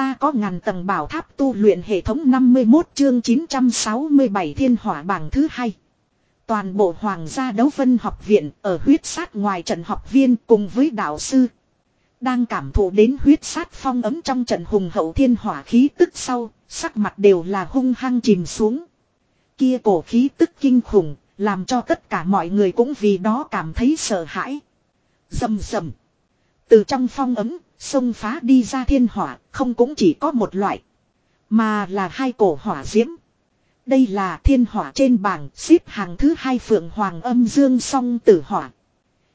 Ta có ngàn tầng bảo tháp tu luyện hệ thống 51 chương 967 thiên hỏa bảng thứ hai. Toàn bộ hoàng gia đấu phân học viện ở huyết sát ngoài trận học viên cùng với đạo sư. Đang cảm thụ đến huyết sát phong ấm trong trận hùng hậu thiên hỏa khí tức sau, sắc mặt đều là hung hăng chìm xuống. Kia cổ khí tức kinh khủng, làm cho tất cả mọi người cũng vì đó cảm thấy sợ hãi. Dầm dầm. Từ trong phong ấm, Xông phá đi ra thiên hỏa không cũng chỉ có một loại. Mà là hai cổ hỏa diễm. Đây là thiên hỏa trên bảng xếp hàng thứ hai phượng hoàng âm dương song tử hỏa.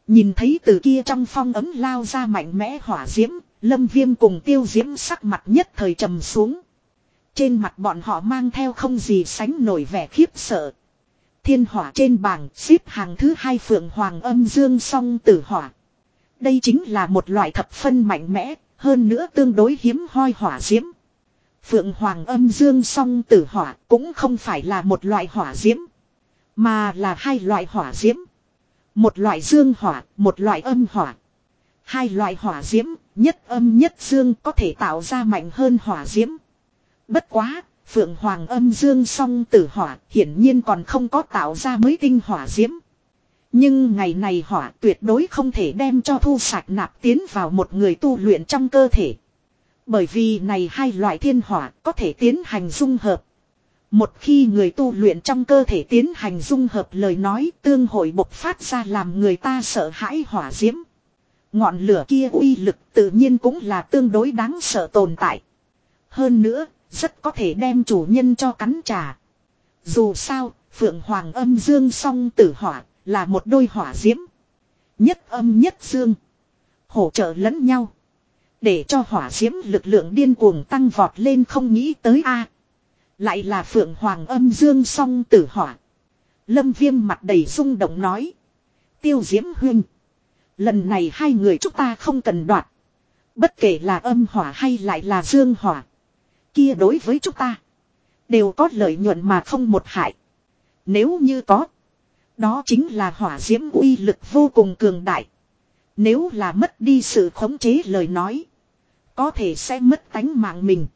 Nhìn thấy từ kia trong phong ấm lao ra mạnh mẽ hỏa diễm, lâm viêm cùng tiêu diễm sắc mặt nhất thời trầm xuống. Trên mặt bọn họ mang theo không gì sánh nổi vẻ khiếp sợ. Thiên hỏa trên bảng xếp hàng thứ hai phượng hoàng âm dương song tử hỏa. Đây chính là một loại thập phân mạnh mẽ, hơn nữa tương đối hiếm hoi hỏa diễm. Phượng Hoàng âm dương song tử hỏa cũng không phải là một loại hỏa diễm, mà là hai loại hỏa diễm. Một loại dương hỏa, một loại âm hỏa. Hai loại hỏa diễm, nhất âm nhất dương có thể tạo ra mạnh hơn hỏa diễm. Bất quá, Phượng Hoàng âm dương song tử hỏa hiển nhiên còn không có tạo ra mới tinh hỏa diễm. Nhưng ngày này hỏa tuyệt đối không thể đem cho thu sạch nạp tiến vào một người tu luyện trong cơ thể. Bởi vì này hai loại thiên hỏa có thể tiến hành dung hợp. Một khi người tu luyện trong cơ thể tiến hành dung hợp lời nói tương hội bộc phát ra làm người ta sợ hãi hỏa diễm. Ngọn lửa kia uy lực tự nhiên cũng là tương đối đáng sợ tồn tại. Hơn nữa, rất có thể đem chủ nhân cho cắn trà. Dù sao, Phượng Hoàng âm dương song tử hỏa là một đôi hỏa diễm. Nhất âm nhất dương. Hỗ trợ lẫn nhau. Để cho hỏa diễm lực lượng điên cuồng tăng vọt lên không nghĩ tới a Lại là phượng hoàng âm dương song tử hỏa. Lâm viêm mặt đầy rung động nói. Tiêu diễm huynh. Lần này hai người chúng ta không cần đoạt. Bất kể là âm hỏa hay lại là dương hỏa. Kia đối với chúng ta. Đều có lợi nhuận mà không một hại. Nếu như có. Đó chính là hỏa diễm uy lực vô cùng cường đại. Nếu là mất đi sự khống chế lời nói. Có thể sẽ mất tánh mạng mình.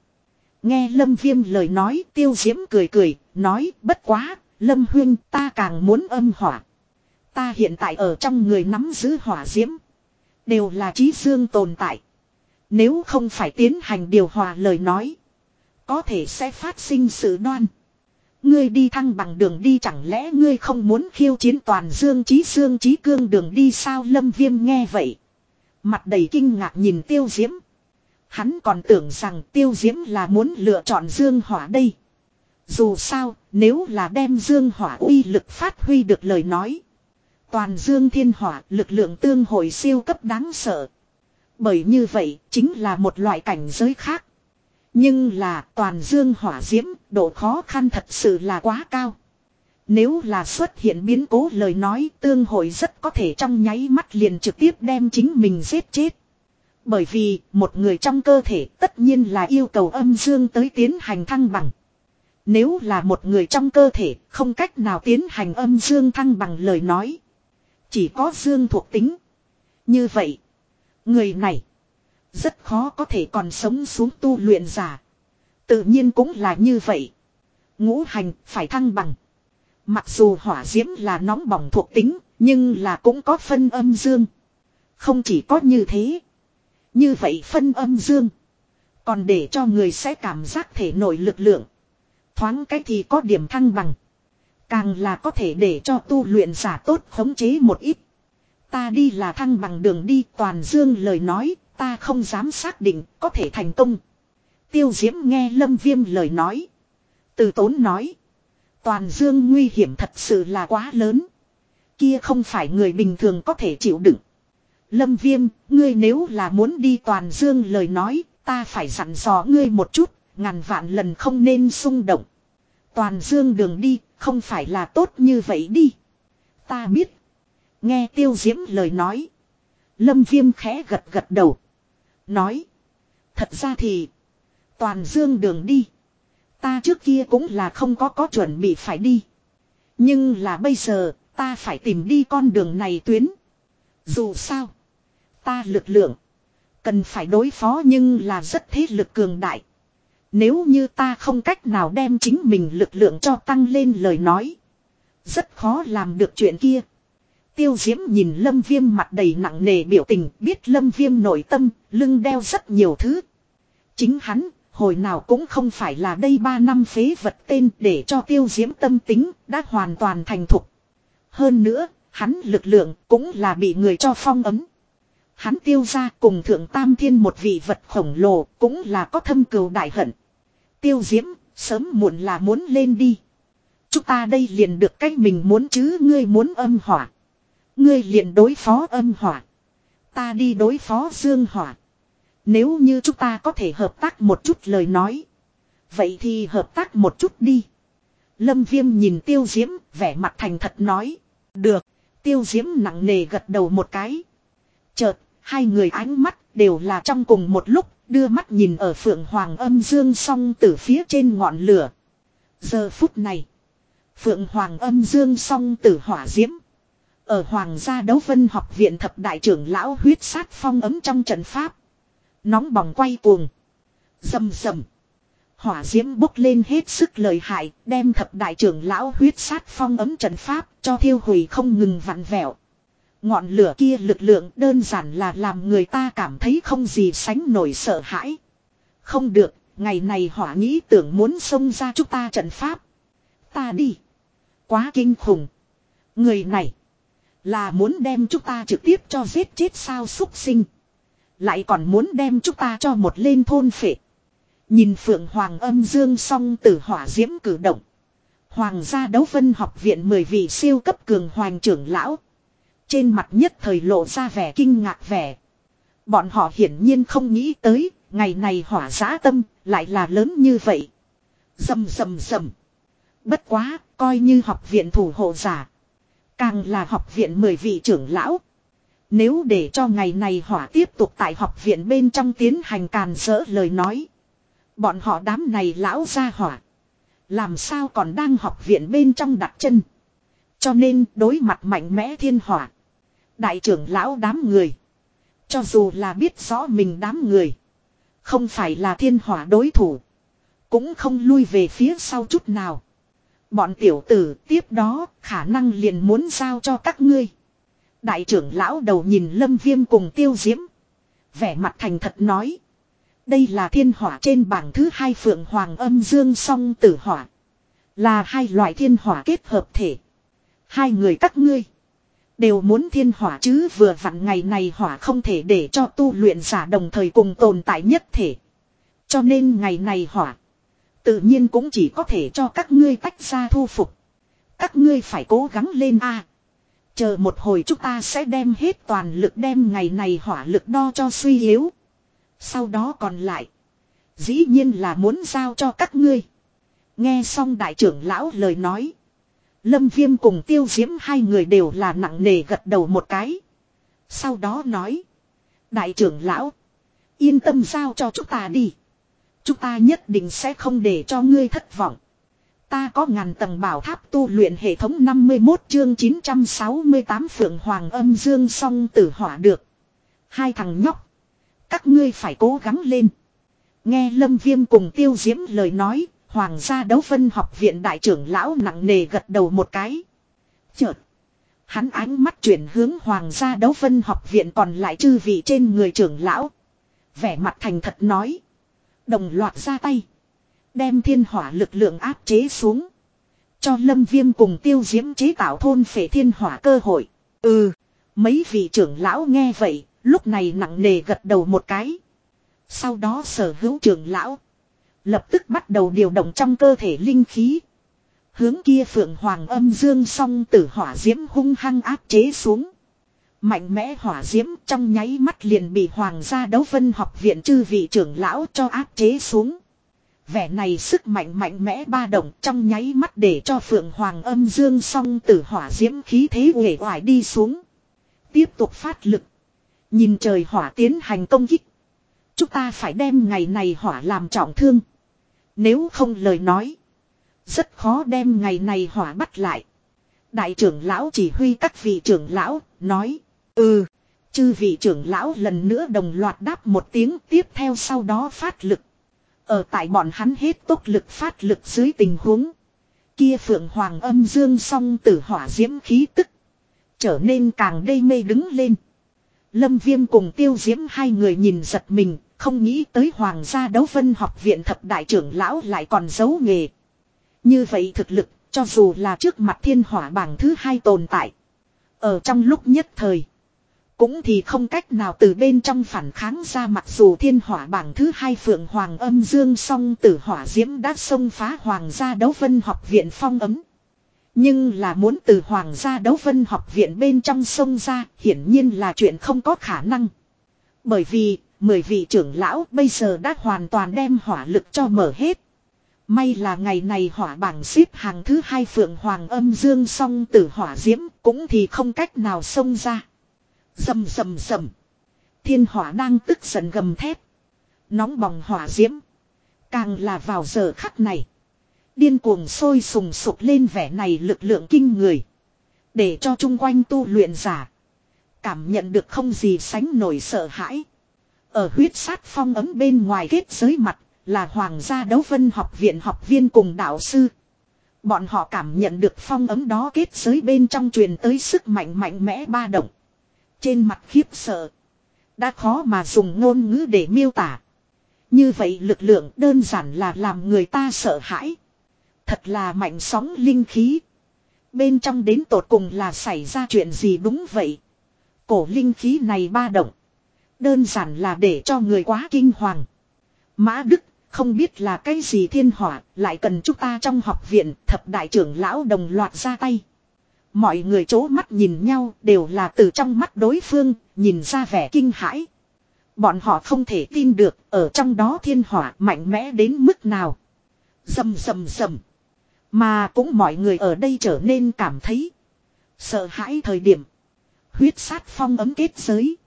Nghe Lâm Viêm lời nói tiêu diễm cười cười, nói bất quá, Lâm Huyên ta càng muốn âm hỏa. Ta hiện tại ở trong người nắm giữ hỏa diễm. Đều là trí dương tồn tại. Nếu không phải tiến hành điều hòa lời nói. Có thể sẽ phát sinh sự đoan. Ngươi đi thăng bằng đường đi chẳng lẽ ngươi không muốn khiêu chiến toàn dương trí dương trí cương đường đi sao lâm viêm nghe vậy. Mặt đầy kinh ngạc nhìn tiêu diễm. Hắn còn tưởng rằng tiêu diễm là muốn lựa chọn dương hỏa đây. Dù sao, nếu là đem dương hỏa uy lực phát huy được lời nói. Toàn dương thiên hỏa lực lượng tương hội siêu cấp đáng sợ. Bởi như vậy, chính là một loại cảnh giới khác. Nhưng là toàn dương hỏa diễm, độ khó khăn thật sự là quá cao. Nếu là xuất hiện biến cố lời nói tương hội rất có thể trong nháy mắt liền trực tiếp đem chính mình giết chết. Bởi vì một người trong cơ thể tất nhiên là yêu cầu âm dương tới tiến hành thăng bằng. Nếu là một người trong cơ thể không cách nào tiến hành âm dương thăng bằng lời nói. Chỉ có dương thuộc tính. Như vậy, người này rất khó có thể còn sống xuống tu luyện giả. Tự nhiên cũng là như vậy. Ngũ hành phải thăng bằng. Mặc dù hỏa diễm là nóng bỏng thuộc tính, nhưng là cũng có phân âm dương. Không chỉ có như thế. Như vậy phân âm dương. Còn để cho người sẽ cảm giác thể nội lực lượng. Thoáng cách thì có điểm thăng bằng. Càng là có thể để cho tu luyện giả tốt khống chế một ít. Ta đi là thăng bằng đường đi toàn dương lời nói Ta không dám xác định có thể thành công. Tiêu diễm nghe lâm viêm lời nói. Từ tốn nói. Toàn dương nguy hiểm thật sự là quá lớn. Kia không phải người bình thường có thể chịu đựng. Lâm viêm, ngươi nếu là muốn đi toàn dương lời nói, ta phải dặn dò ngươi một chút, ngàn vạn lần không nên xung động. Toàn dương đường đi, không phải là tốt như vậy đi. Ta biết. Nghe tiêu diễm lời nói. Lâm viêm khẽ gật gật đầu. Nói. Thật ra thì. Toàn dương đường đi. Ta trước kia cũng là không có có chuẩn bị phải đi. Nhưng là bây giờ, ta phải tìm đi con đường này tuyến. Dù sao. Ta lực lượng. Cần phải đối phó nhưng là rất thế lực cường đại. Nếu như ta không cách nào đem chính mình lực lượng cho tăng lên lời nói. Rất khó làm được chuyện kia. Tiêu diễm nhìn lâm viêm mặt đầy nặng nề biểu tình biết lâm viêm nội tâm, lưng đeo rất nhiều thứ. Chính hắn, hồi nào cũng không phải là đây 3 năm phế vật tên để cho tiêu diễm tâm tính, đã hoàn toàn thành thục. Hơn nữa, hắn lực lượng cũng là bị người cho phong ấm. Hắn tiêu ra cùng thượng tam thiên một vị vật khổng lồ cũng là có thâm cừu đại hận. Tiêu diễm, sớm muộn là muốn lên đi. Chúng ta đây liền được cách mình muốn chứ ngươi muốn âm hỏa. Ngươi liền đối phó âm hỏa. Ta đi đối phó dương hỏa. Nếu như chúng ta có thể hợp tác một chút lời nói. Vậy thì hợp tác một chút đi. Lâm viêm nhìn tiêu diễm, vẻ mặt thành thật nói. Được, tiêu diễm nặng nề gật đầu một cái. Chợt, hai người ánh mắt đều là trong cùng một lúc, đưa mắt nhìn ở phượng hoàng âm dương song từ phía trên ngọn lửa. Giờ phút này, phượng hoàng âm dương song tử hỏa diễm. Ở Hoàng gia đấu vân học viện thập đại trưởng lão huyết sát phong ấm trong trận pháp. Nóng bỏng quay cuồng. Dầm dầm. Hỏa diễm bốc lên hết sức lợi hại, đem thập đại trưởng lão huyết sát phong ấm trận pháp cho thiêu hủy không ngừng vặn vẹo. Ngọn lửa kia lực lượng đơn giản là làm người ta cảm thấy không gì sánh nổi sợ hãi. Không được, ngày này hỏa nghĩ tưởng muốn xông ra chúng ta trận pháp. Ta đi. Quá kinh khủng. Người này. Là muốn đem chúng ta trực tiếp cho giết chết sao xúc sinh. Lại còn muốn đem chúng ta cho một lên thôn phệ. Nhìn Phượng Hoàng âm dương song tử hỏa diễm cử động. Hoàng gia đấu vân học viện mười vị siêu cấp cường hoàng trưởng lão. Trên mặt nhất thời lộ ra vẻ kinh ngạc vẻ. Bọn họ hiển nhiên không nghĩ tới, ngày này hỏa giã tâm, lại là lớn như vậy. Dầm dầm dầm. Bất quá, coi như học viện thủ hộ giả, Càng là học viện mười vị trưởng lão. Nếu để cho ngày này hỏa tiếp tục tại học viện bên trong tiến hành càn rỡ lời nói. Bọn họ đám này lão ra hỏa. Làm sao còn đang học viện bên trong đặt chân. Cho nên đối mặt mạnh mẽ thiên hỏa. Đại trưởng lão đám người. Cho dù là biết rõ mình đám người. Không phải là thiên hỏa đối thủ. Cũng không lui về phía sau chút nào. Bọn tiểu tử tiếp đó khả năng liền muốn giao cho các ngươi. Đại trưởng lão đầu nhìn lâm viêm cùng tiêu diễm. Vẻ mặt thành thật nói. Đây là thiên hỏa trên bảng thứ hai phượng hoàng âm dương song tử hỏa. Là hai loại thiên hỏa kết hợp thể. Hai người các ngươi. Đều muốn thiên hỏa chứ vừa vặn ngày này hỏa không thể để cho tu luyện giả đồng thời cùng tồn tại nhất thể. Cho nên ngày này hỏa. Tự nhiên cũng chỉ có thể cho các ngươi tách ra thu phục. Các ngươi phải cố gắng lên a. Chờ một hồi chúng ta sẽ đem hết toàn lực đem ngày này hỏa lực đo cho suy yếu. Sau đó còn lại. Dĩ nhiên là muốn giao cho các ngươi. Nghe xong đại trưởng lão lời nói. Lâm viêm cùng tiêu diễm hai người đều là nặng nề gật đầu một cái. Sau đó nói. Đại trưởng lão. Yên tâm giao cho chúng ta đi. Chúng ta nhất định sẽ không để cho ngươi thất vọng. Ta có ngàn tầng bảo tháp tu luyện hệ thống 51 chương 968 Phượng Hoàng âm dương song tử hỏa được. Hai thằng nhóc. Các ngươi phải cố gắng lên. Nghe Lâm Viêm cùng tiêu diễm lời nói, Hoàng gia đấu phân học viện đại trưởng lão nặng nề gật đầu một cái. Chợt. Hắn ánh mắt chuyển hướng Hoàng gia đấu phân học viện còn lại chư vị trên người trưởng lão. Vẻ mặt thành thật nói. Đồng loạt ra tay. Đem thiên hỏa lực lượng áp chế xuống. Cho lâm viêm cùng tiêu diễm chế tạo thôn phệ thiên hỏa cơ hội. Ừ. Mấy vị trưởng lão nghe vậy. Lúc này nặng nề gật đầu một cái. Sau đó sở hữu trưởng lão. Lập tức bắt đầu điều động trong cơ thể linh khí. Hướng kia phượng hoàng âm dương song tử hỏa diễm hung hăng áp chế xuống. Mạnh mẽ hỏa diễm trong nháy mắt liền bị hoàng gia đấu vân học viện chư vị trưởng lão cho áp chế xuống. Vẻ này sức mạnh mạnh mẽ ba động trong nháy mắt để cho phượng hoàng âm dương song tử hỏa diễm khí thế uể oải đi xuống. Tiếp tục phát lực. Nhìn trời hỏa tiến hành công kích. Chúng ta phải đem ngày này hỏa làm trọng thương. Nếu không lời nói. Rất khó đem ngày này hỏa bắt lại. Đại trưởng lão chỉ huy các vị trưởng lão, nói. Ừ, Chư vị trưởng lão lần nữa đồng loạt đáp một tiếng tiếp theo sau đó phát lực. Ở tại bọn hắn hết tốc lực phát lực dưới tình huống. Kia phượng hoàng âm dương song tử hỏa diễm khí tức. Trở nên càng đê mê đứng lên. Lâm viêm cùng tiêu diễm hai người nhìn giật mình. Không nghĩ tới hoàng gia đấu vân học viện thập đại trưởng lão lại còn giấu nghề. Như vậy thực lực cho dù là trước mặt thiên hỏa bảng thứ hai tồn tại. Ở trong lúc nhất thời. Cũng thì không cách nào từ bên trong phản kháng ra mặc dù thiên hỏa bảng thứ hai phượng hoàng âm dương song tử hỏa diễm đã xông phá hoàng gia đấu vân học viện phong ấm. Nhưng là muốn từ hoàng gia đấu vân học viện bên trong sông ra hiển nhiên là chuyện không có khả năng. Bởi vì, mười vị trưởng lão bây giờ đã hoàn toàn đem hỏa lực cho mở hết. May là ngày này hỏa bảng xếp hàng thứ hai phượng hoàng âm dương song tử hỏa diễm cũng thì không cách nào xông ra. Dầm dầm dầm. Thiên hỏa đang tức giận gầm thép. Nóng bỏng hỏa diễm. Càng là vào giờ khắc này. Điên cuồng sôi sùng sục lên vẻ này lực lượng kinh người. Để cho chung quanh tu luyện giả. Cảm nhận được không gì sánh nổi sợ hãi. Ở huyết sát phong ấm bên ngoài kết giới mặt là Hoàng gia đấu vân học viện học viên cùng đạo sư. Bọn họ cảm nhận được phong ấm đó kết giới bên trong truyền tới sức mạnh mạnh mẽ ba động. Trên mặt khiếp sợ. Đã khó mà dùng ngôn ngữ để miêu tả. Như vậy lực lượng đơn giản là làm người ta sợ hãi. Thật là mạnh sóng linh khí. Bên trong đến tột cùng là xảy ra chuyện gì đúng vậy. Cổ linh khí này ba động. Đơn giản là để cho người quá kinh hoàng. Mã Đức không biết là cái gì thiên hỏa, lại cần chúng ta trong học viện thập đại trưởng lão đồng loạt ra tay. Mọi người chố mắt nhìn nhau đều là từ trong mắt đối phương, nhìn ra vẻ kinh hãi. Bọn họ không thể tin được ở trong đó thiên hỏa mạnh mẽ đến mức nào. Dầm dầm dầm. Mà cũng mọi người ở đây trở nên cảm thấy sợ hãi thời điểm. Huyết sát phong ấm kết giới.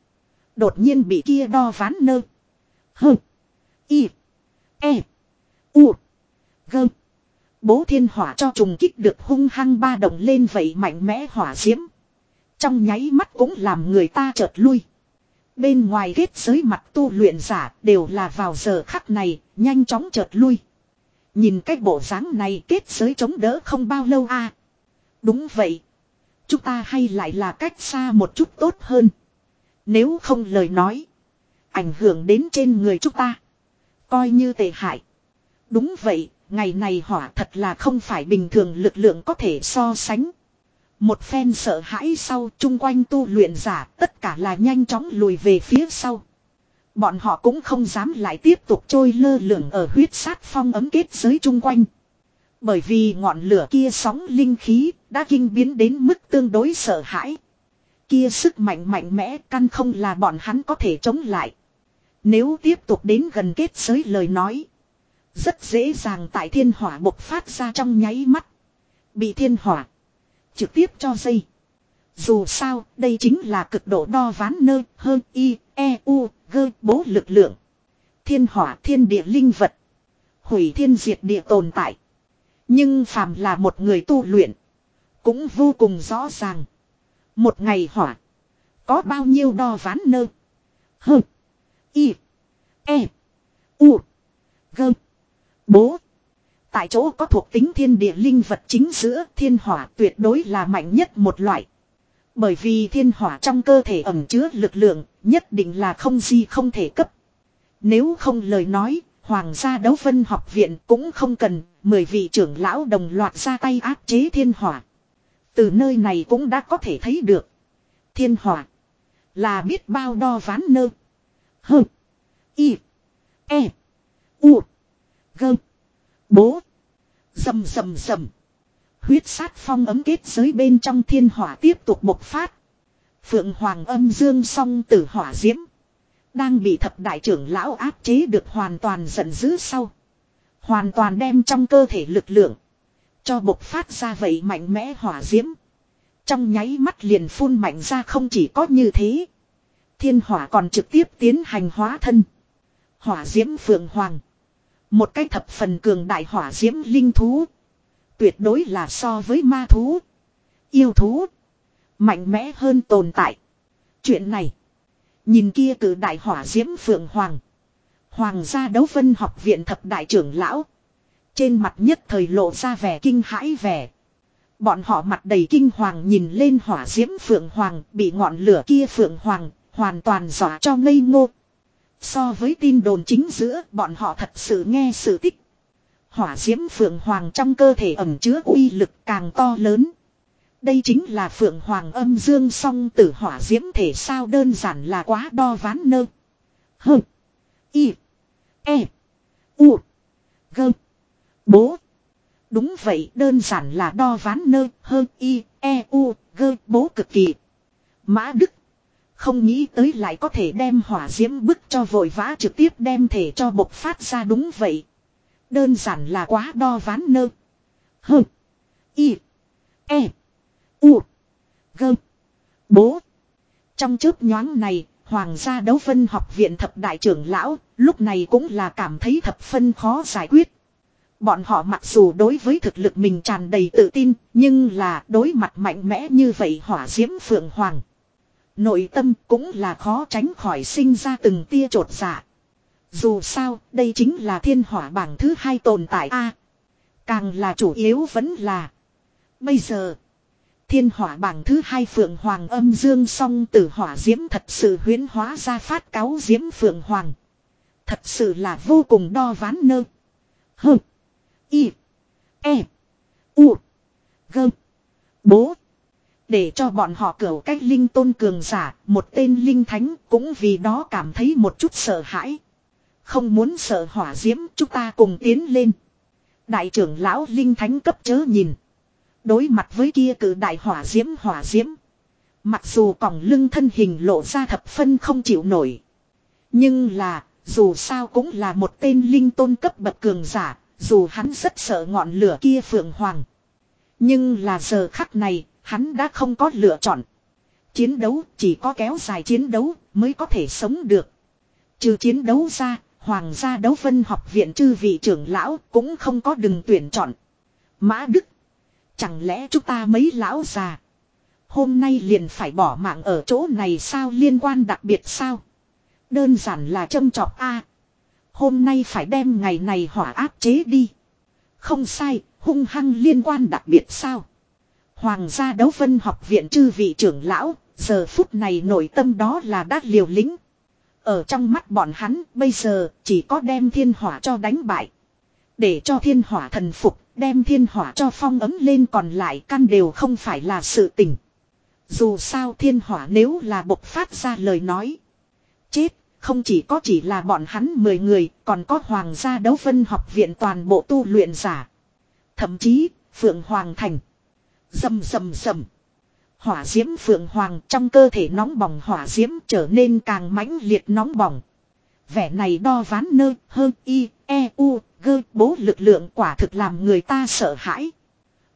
Đột nhiên bị kia đo ván nơ. hừ Y. E. U. Gơm. Bố thiên hỏa cho trùng kích được hung hăng ba đồng lên vậy mạnh mẽ hỏa diễm. Trong nháy mắt cũng làm người ta chợt lui. Bên ngoài kết giới mặt tu luyện giả đều là vào giờ khắc này, nhanh chóng chợt lui. Nhìn cái bộ dáng này kết giới chống đỡ không bao lâu a à. Đúng vậy. Chúng ta hay lại là cách xa một chút tốt hơn. Nếu không lời nói. Ảnh hưởng đến trên người chúng ta. Coi như tệ hại. Đúng vậy, ngày này hỏa thật là không phải bình thường lực lượng có thể so sánh. Một phen sợ hãi sau, chung quanh tu luyện giả, tất cả là nhanh chóng lùi về phía sau. Bọn họ cũng không dám lại tiếp tục trôi lơ lửng ở huyết sát phong ấm kết giới chung quanh. Bởi vì ngọn lửa kia sóng linh khí đã kinh biến đến mức tương đối sợ hãi. Kia sức mạnh mạnh mẽ căn không là bọn hắn có thể chống lại. Nếu tiếp tục đến gần kết giới lời nói. Rất dễ dàng tại thiên hỏa bộc phát ra trong nháy mắt. Bị thiên hỏa. Trực tiếp cho dây. Dù sao, đây chính là cực độ đo ván nơ hơn y, e, u, g, bố lực lượng. Thiên hỏa thiên địa linh vật. Hủy thiên diệt địa tồn tại. Nhưng phàm là một người tu luyện. Cũng vô cùng rõ ràng. Một ngày hỏa. Có bao nhiêu đo ván nơ. Hơn. Y. E. U. G. Bố. Tại chỗ có thuộc tính thiên địa linh vật chính giữa thiên hỏa tuyệt đối là mạnh nhất một loại. Bởi vì thiên hỏa trong cơ thể ẩm chứa lực lượng nhất định là không gì không thể cấp. Nếu không lời nói, Hoàng gia đấu phân học viện cũng không cần, mười vị trưởng lão đồng loạt ra tay áp chế thiên hỏa. Từ nơi này cũng đã có thể thấy được. Thiên hỏa là biết bao đo ván nơ. hừ Y. E. U. Gơ. Bố. Dầm dầm dầm. Huyết sát phong ấm kết giới bên trong thiên hỏa tiếp tục bộc phát. Phượng Hoàng âm dương song tử hỏa diễm. Đang bị thập đại trưởng lão áp chế được hoàn toàn giận dữ sau. Hoàn toàn đem trong cơ thể lực lượng. Cho bộc phát ra vậy mạnh mẽ hỏa diễm. Trong nháy mắt liền phun mạnh ra không chỉ có như thế. Thiên hỏa còn trực tiếp tiến hành hóa thân. Hỏa diễm phượng hoàng. Một cái thập phần cường đại hỏa diễm linh thú. Tuyệt đối là so với ma thú. Yêu thú. Mạnh mẽ hơn tồn tại. Chuyện này. Nhìn kia cử đại hỏa diễm phượng hoàng. Hoàng gia đấu vân học viện thập đại trưởng lão. Trên mặt nhất thời lộ ra vẻ kinh hãi vẻ. Bọn họ mặt đầy kinh hoàng nhìn lên hỏa diễm phượng hoàng, bị ngọn lửa kia phượng hoàng hoàn toàn dọa cho ngây ngô. So với tin đồn chính giữa, bọn họ thật sự nghe sự tích. Hỏa diễm phượng hoàng trong cơ thể ẩm chứa uy lực càng to lớn. Đây chính là phượng hoàng âm dương song tử hỏa diễm thể sao đơn giản là quá đo ván nơ. Hơ. Y. E. U. Gơ. Bố. Đúng vậy, đơn giản là đo ván nơ hơn y e u gơ bố cực kỳ. Mã Đức. Không nghĩ tới lại có thể đem hỏa diễm bức cho vội vã trực tiếp đem thể cho bộc phát ra đúng vậy. Đơn giản là quá đo ván nơ. Hơn. Y. E. U. Gơ. Bố. Trong chớp nhoáng này, Hoàng gia đấu phân học viện thập đại trưởng lão, lúc này cũng là cảm thấy thập phân khó giải quyết. Bọn họ mặc dù đối với thực lực mình tràn đầy tự tin, nhưng là đối mặt mạnh mẽ như vậy hỏa diễm phượng hoàng. Nội tâm cũng là khó tránh khỏi sinh ra từng tia trột dạ. Dù sao, đây chính là thiên hỏa bảng thứ hai tồn tại a Càng là chủ yếu vẫn là. Bây giờ, thiên hỏa bảng thứ hai phượng hoàng âm dương song tử hỏa diễm thật sự huyến hóa ra phát cáo diễm phượng hoàng. Thật sự là vô cùng đo ván nơ. Hơ. Y. E. U. Gơ. Bố. Để cho bọn họ cửu cách linh tôn cường giả, một tên linh thánh cũng vì đó cảm thấy một chút sợ hãi. Không muốn sợ hỏa diễm, chúng ta cùng tiến lên. Đại trưởng lão linh thánh cấp chớ nhìn. Đối mặt với kia cử đại hỏa diễm hỏa diễm. Mặc dù còng lưng thân hình lộ ra thập phân không chịu nổi. Nhưng là, dù sao cũng là một tên linh tôn cấp bậc cường giả, dù hắn rất sợ ngọn lửa kia phượng hoàng. Nhưng là giờ khắc này, hắn đã không có lựa chọn. Chiến đấu chỉ có kéo dài chiến đấu mới có thể sống được. Trừ chiến đấu ra, Hoàng gia đấu phân học viện chư vị trưởng lão cũng không có đừng tuyển chọn. Mã Đức. Chẳng lẽ chúng ta mấy lão già. Hôm nay liền phải bỏ mạng ở chỗ này sao liên quan đặc biệt sao. Đơn giản là châm chọc a Hôm nay phải đem ngày này hỏa áp chế đi. Không sai, hung hăng liên quan đặc biệt sao. Hoàng gia đấu vân học viện chư vị trưởng lão, giờ phút này nội tâm đó là đã liều lĩnh Ở trong mắt bọn hắn, bây giờ chỉ có đem thiên hỏa cho đánh bại. Để cho thiên hỏa thần phục, đem thiên hỏa cho phong ấm lên còn lại căn đều không phải là sự tình. Dù sao thiên hỏa nếu là bộc phát ra lời nói. Chết, không chỉ có chỉ là bọn hắn 10 người, còn có hoàng gia đấu vân học viện toàn bộ tu luyện giả. Thậm chí, Phượng Hoàng Thành. Dầm dầm dầm. Hỏa diễm Phượng Hoàng trong cơ thể nóng bỏng hỏa diễm trở nên càng mãnh liệt nóng bỏng. Vẻ này đo ván nơ, hơn y, e, u, gơ, bố lực lượng quả thực làm người ta sợ hãi.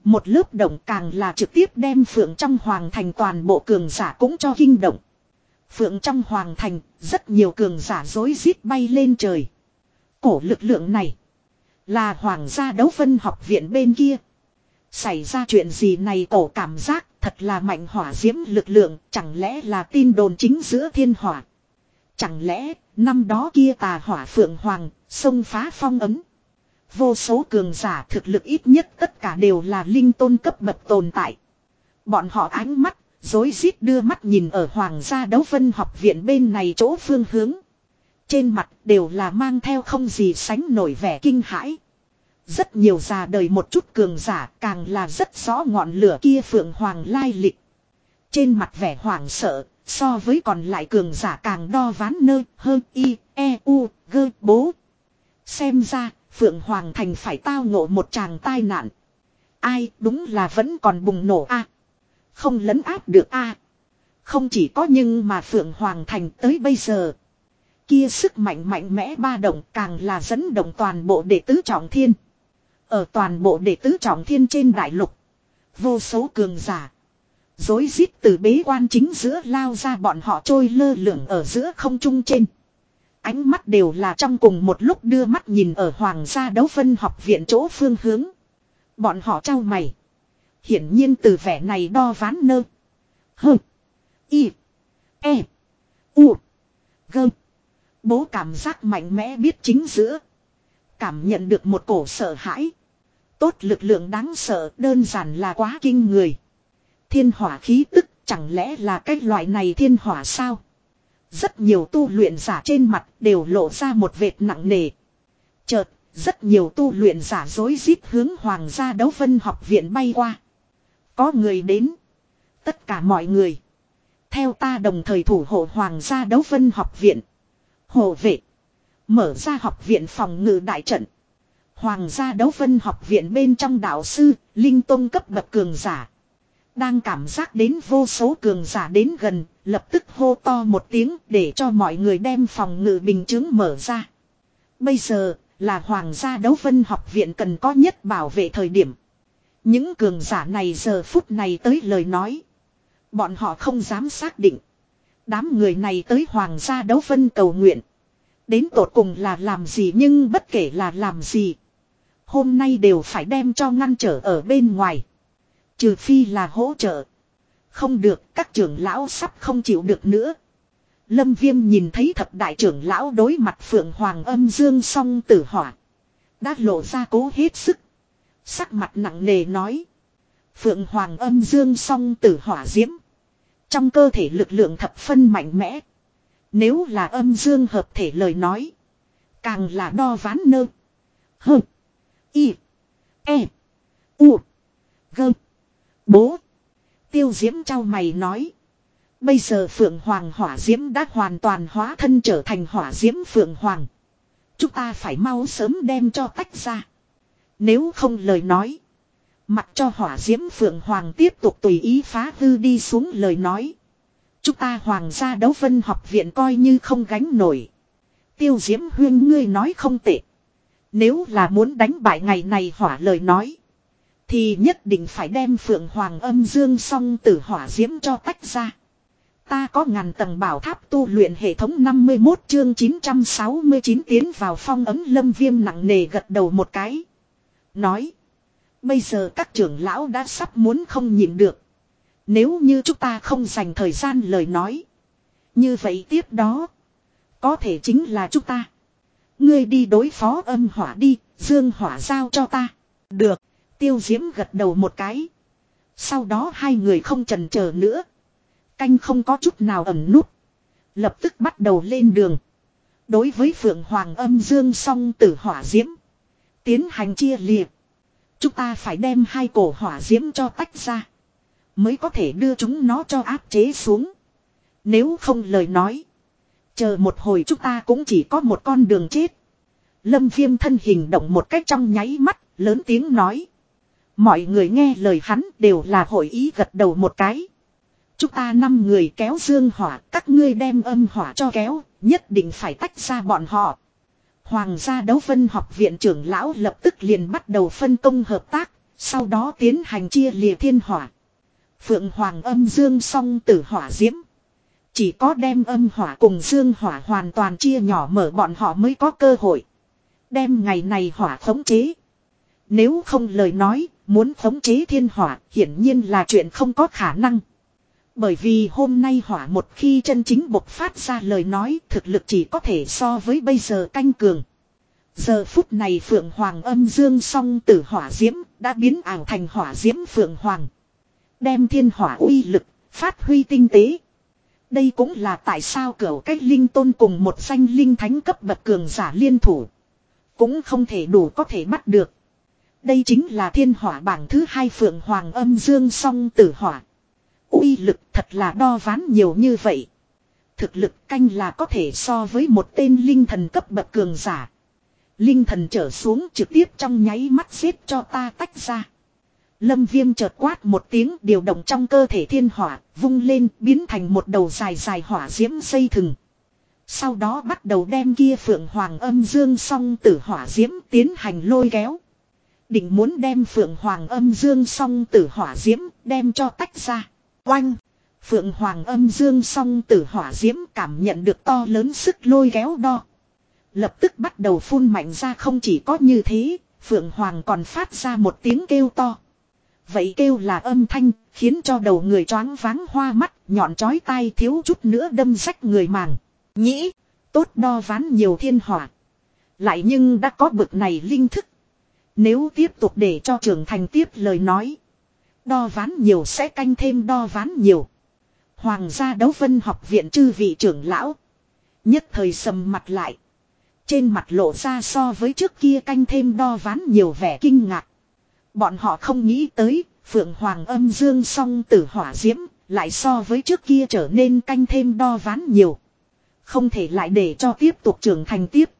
Một lớp động càng là trực tiếp đem Phượng trong Hoàng Thành toàn bộ cường giả cũng cho kinh động. Phượng trong Hoàng Thành, rất nhiều cường giả dối rít bay lên trời. Cổ lực lượng này, là Hoàng gia đấu phân học viện bên kia. Xảy ra chuyện gì này tổ cảm giác thật là mạnh hỏa diễm lực lượng, chẳng lẽ là tin đồn chính giữa thiên hỏa. Chẳng lẽ, năm đó kia tà hỏa phượng hoàng, sông phá phong ấm. Vô số cường giả thực lực ít nhất tất cả đều là linh tôn cấp bậc tồn tại. Bọn họ ánh mắt, dối rít đưa mắt nhìn ở hoàng gia đấu vân học viện bên này chỗ phương hướng. Trên mặt đều là mang theo không gì sánh nổi vẻ kinh hãi. Rất nhiều già đời một chút cường giả càng là rất rõ ngọn lửa kia phượng hoàng lai lịch. Trên mặt vẻ hoảng sợ, so với còn lại cường giả càng đo ván nơ hơn y, e, u, gơ, bố. Xem ra, phượng hoàng thành phải tao ngộ một chàng tai nạn. Ai đúng là vẫn còn bùng nổ a Không lấn áp được a Không chỉ có nhưng mà phượng hoàng thành tới bây giờ. Kia sức mạnh mạnh mẽ ba động càng là dẫn động toàn bộ đệ tứ trọng thiên. Ở toàn bộ đệ tứ trọng thiên trên đại lục. Vô số cường giả. Dối rít từ bế quan chính giữa lao ra bọn họ trôi lơ lửng ở giữa không trung trên. Ánh mắt đều là trong cùng một lúc đưa mắt nhìn ở hoàng gia đấu phân học viện chỗ phương hướng. Bọn họ trao mày. Hiển nhiên từ vẻ này đo ván nơ. Hơ. Y. E. U. Gơm. Bố cảm giác mạnh mẽ biết chính giữa. Cảm nhận được một cổ sợ hãi. Tốt lực lượng đáng sợ đơn giản là quá kinh người. Thiên hỏa khí tức chẳng lẽ là cái loại này thiên hỏa sao? Rất nhiều tu luyện giả trên mặt đều lộ ra một vệt nặng nề. Chợt, rất nhiều tu luyện giả dối rít hướng hoàng gia đấu phân học viện bay qua. Có người đến. Tất cả mọi người. Theo ta đồng thời thủ hộ hoàng gia đấu phân học viện. hộ vệ. Mở ra học viện phòng ngự đại trận. Hoàng gia đấu vân học viện bên trong đạo sư, linh tôn cấp bậc cường giả. Đang cảm giác đến vô số cường giả đến gần, lập tức hô to một tiếng để cho mọi người đem phòng ngự bình chứng mở ra. Bây giờ, là hoàng gia đấu vân học viện cần có nhất bảo vệ thời điểm. Những cường giả này giờ phút này tới lời nói. Bọn họ không dám xác định. Đám người này tới hoàng gia đấu vân cầu nguyện. Đến tột cùng là làm gì nhưng bất kể là làm gì. Hôm nay đều phải đem cho ngăn trở ở bên ngoài. Trừ phi là hỗ trợ. Không được, các trưởng lão sắp không chịu được nữa. Lâm Viêm nhìn thấy thập đại trưởng lão đối mặt Phượng Hoàng âm dương song tử hỏa. Đã lộ ra cố hết sức. Sắc mặt nặng nề nói. Phượng Hoàng âm dương song tử hỏa diễm. Trong cơ thể lực lượng thập phân mạnh mẽ. Nếu là âm dương hợp thể lời nói. Càng là đo ván nơ. Hơ. Y. E. U. Gơ. Bố. Tiêu diễm trao mày nói. Bây giờ Phượng Hoàng hỏa diễm đã hoàn toàn hóa thân trở thành hỏa diễm Phượng Hoàng. Chúng ta phải mau sớm đem cho tách ra. Nếu không lời nói. Mặc cho hỏa diễm Phượng Hoàng tiếp tục tùy ý phá hư đi xuống lời nói. Chúng ta Hoàng gia đấu vân học viện coi như không gánh nổi. Tiêu diễm huyên ngươi nói không tệ. Nếu là muốn đánh bại ngày này hỏa lời nói. Thì nhất định phải đem Phượng Hoàng âm dương song tử hỏa diễm cho tách ra. Ta có ngàn tầng bảo tháp tu luyện hệ thống 51 chương 969 tiến vào phong ấm lâm viêm nặng nề gật đầu một cái. Nói. Bây giờ các trưởng lão đã sắp muốn không nhịn được. Nếu như chúng ta không dành thời gian lời nói. Như vậy tiếp đó. Có thể chính là chúng ta. Ngươi đi đối phó âm hỏa đi, dương hỏa giao cho ta. Được, tiêu diễm gật đầu một cái. Sau đó hai người không trần chờ nữa. Canh không có chút nào ẩn nút. Lập tức bắt đầu lên đường. Đối với Phượng Hoàng âm dương song tử hỏa diễm. Tiến hành chia liệt. Chúng ta phải đem hai cổ hỏa diễm cho tách ra. Mới có thể đưa chúng nó cho áp chế xuống. Nếu không lời nói. Chờ một hồi chúng ta cũng chỉ có một con đường chết. Lâm viêm thân hình động một cách trong nháy mắt, lớn tiếng nói. Mọi người nghe lời hắn đều là hội ý gật đầu một cái. Chúng ta năm người kéo dương hỏa, các ngươi đem âm hỏa cho kéo, nhất định phải tách ra bọn họ. Hoàng gia đấu phân học viện trưởng lão lập tức liền bắt đầu phân công hợp tác, sau đó tiến hành chia lìa thiên hỏa. Phượng Hoàng âm dương song tử hỏa diễm. Chỉ có đem âm hỏa cùng dương hỏa hoàn toàn chia nhỏ mở bọn họ mới có cơ hội. Đem ngày này hỏa khống chế. Nếu không lời nói, muốn khống chế thiên hỏa hiển nhiên là chuyện không có khả năng. Bởi vì hôm nay hỏa một khi chân chính bộc phát ra lời nói thực lực chỉ có thể so với bây giờ canh cường. Giờ phút này Phượng Hoàng âm dương song tử hỏa diễm đã biến ảo thành hỏa diễm Phượng Hoàng. Đem thiên hỏa uy lực, phát huy tinh tế. Đây cũng là tại sao cửu cách linh tôn cùng một danh linh thánh cấp bậc cường giả liên thủ. Cũng không thể đủ có thể bắt được. Đây chính là thiên hỏa bảng thứ hai Phượng Hoàng âm dương song tử hỏa uy lực thật là đo ván nhiều như vậy. Thực lực canh là có thể so với một tên linh thần cấp bậc cường giả. Linh thần trở xuống trực tiếp trong nháy mắt xếp cho ta tách ra. Lâm viêm chợt quát một tiếng điều động trong cơ thể thiên hỏa, vung lên biến thành một đầu dài dài hỏa diễm xây thừng. Sau đó bắt đầu đem kia phượng hoàng âm dương song tử hỏa diễm tiến hành lôi kéo. Định muốn đem phượng hoàng âm dương song tử hỏa diễm đem cho tách ra. Oanh! Phượng Hoàng âm dương song tử hỏa diễm cảm nhận được to lớn sức lôi kéo đo. Lập tức bắt đầu phun mạnh ra không chỉ có như thế, Phượng Hoàng còn phát ra một tiếng kêu to. Vậy kêu là âm thanh, khiến cho đầu người choáng váng hoa mắt, nhọn chói tai thiếu chút nữa đâm rách người màng. Nhĩ, tốt đo ván nhiều thiên hỏa. Lại nhưng đã có bực này linh thức. Nếu tiếp tục để cho trưởng thành tiếp lời nói. Đo ván nhiều sẽ canh thêm đo ván nhiều. Hoàng gia đấu vân học viện chư vị trưởng lão. Nhất thời sầm mặt lại. Trên mặt lộ ra so với trước kia canh thêm đo ván nhiều vẻ kinh ngạc. Bọn họ không nghĩ tới, Phượng Hoàng âm dương song tử hỏa diễm, lại so với trước kia trở nên canh thêm đo ván nhiều. Không thể lại để cho tiếp tục trưởng thành tiếp.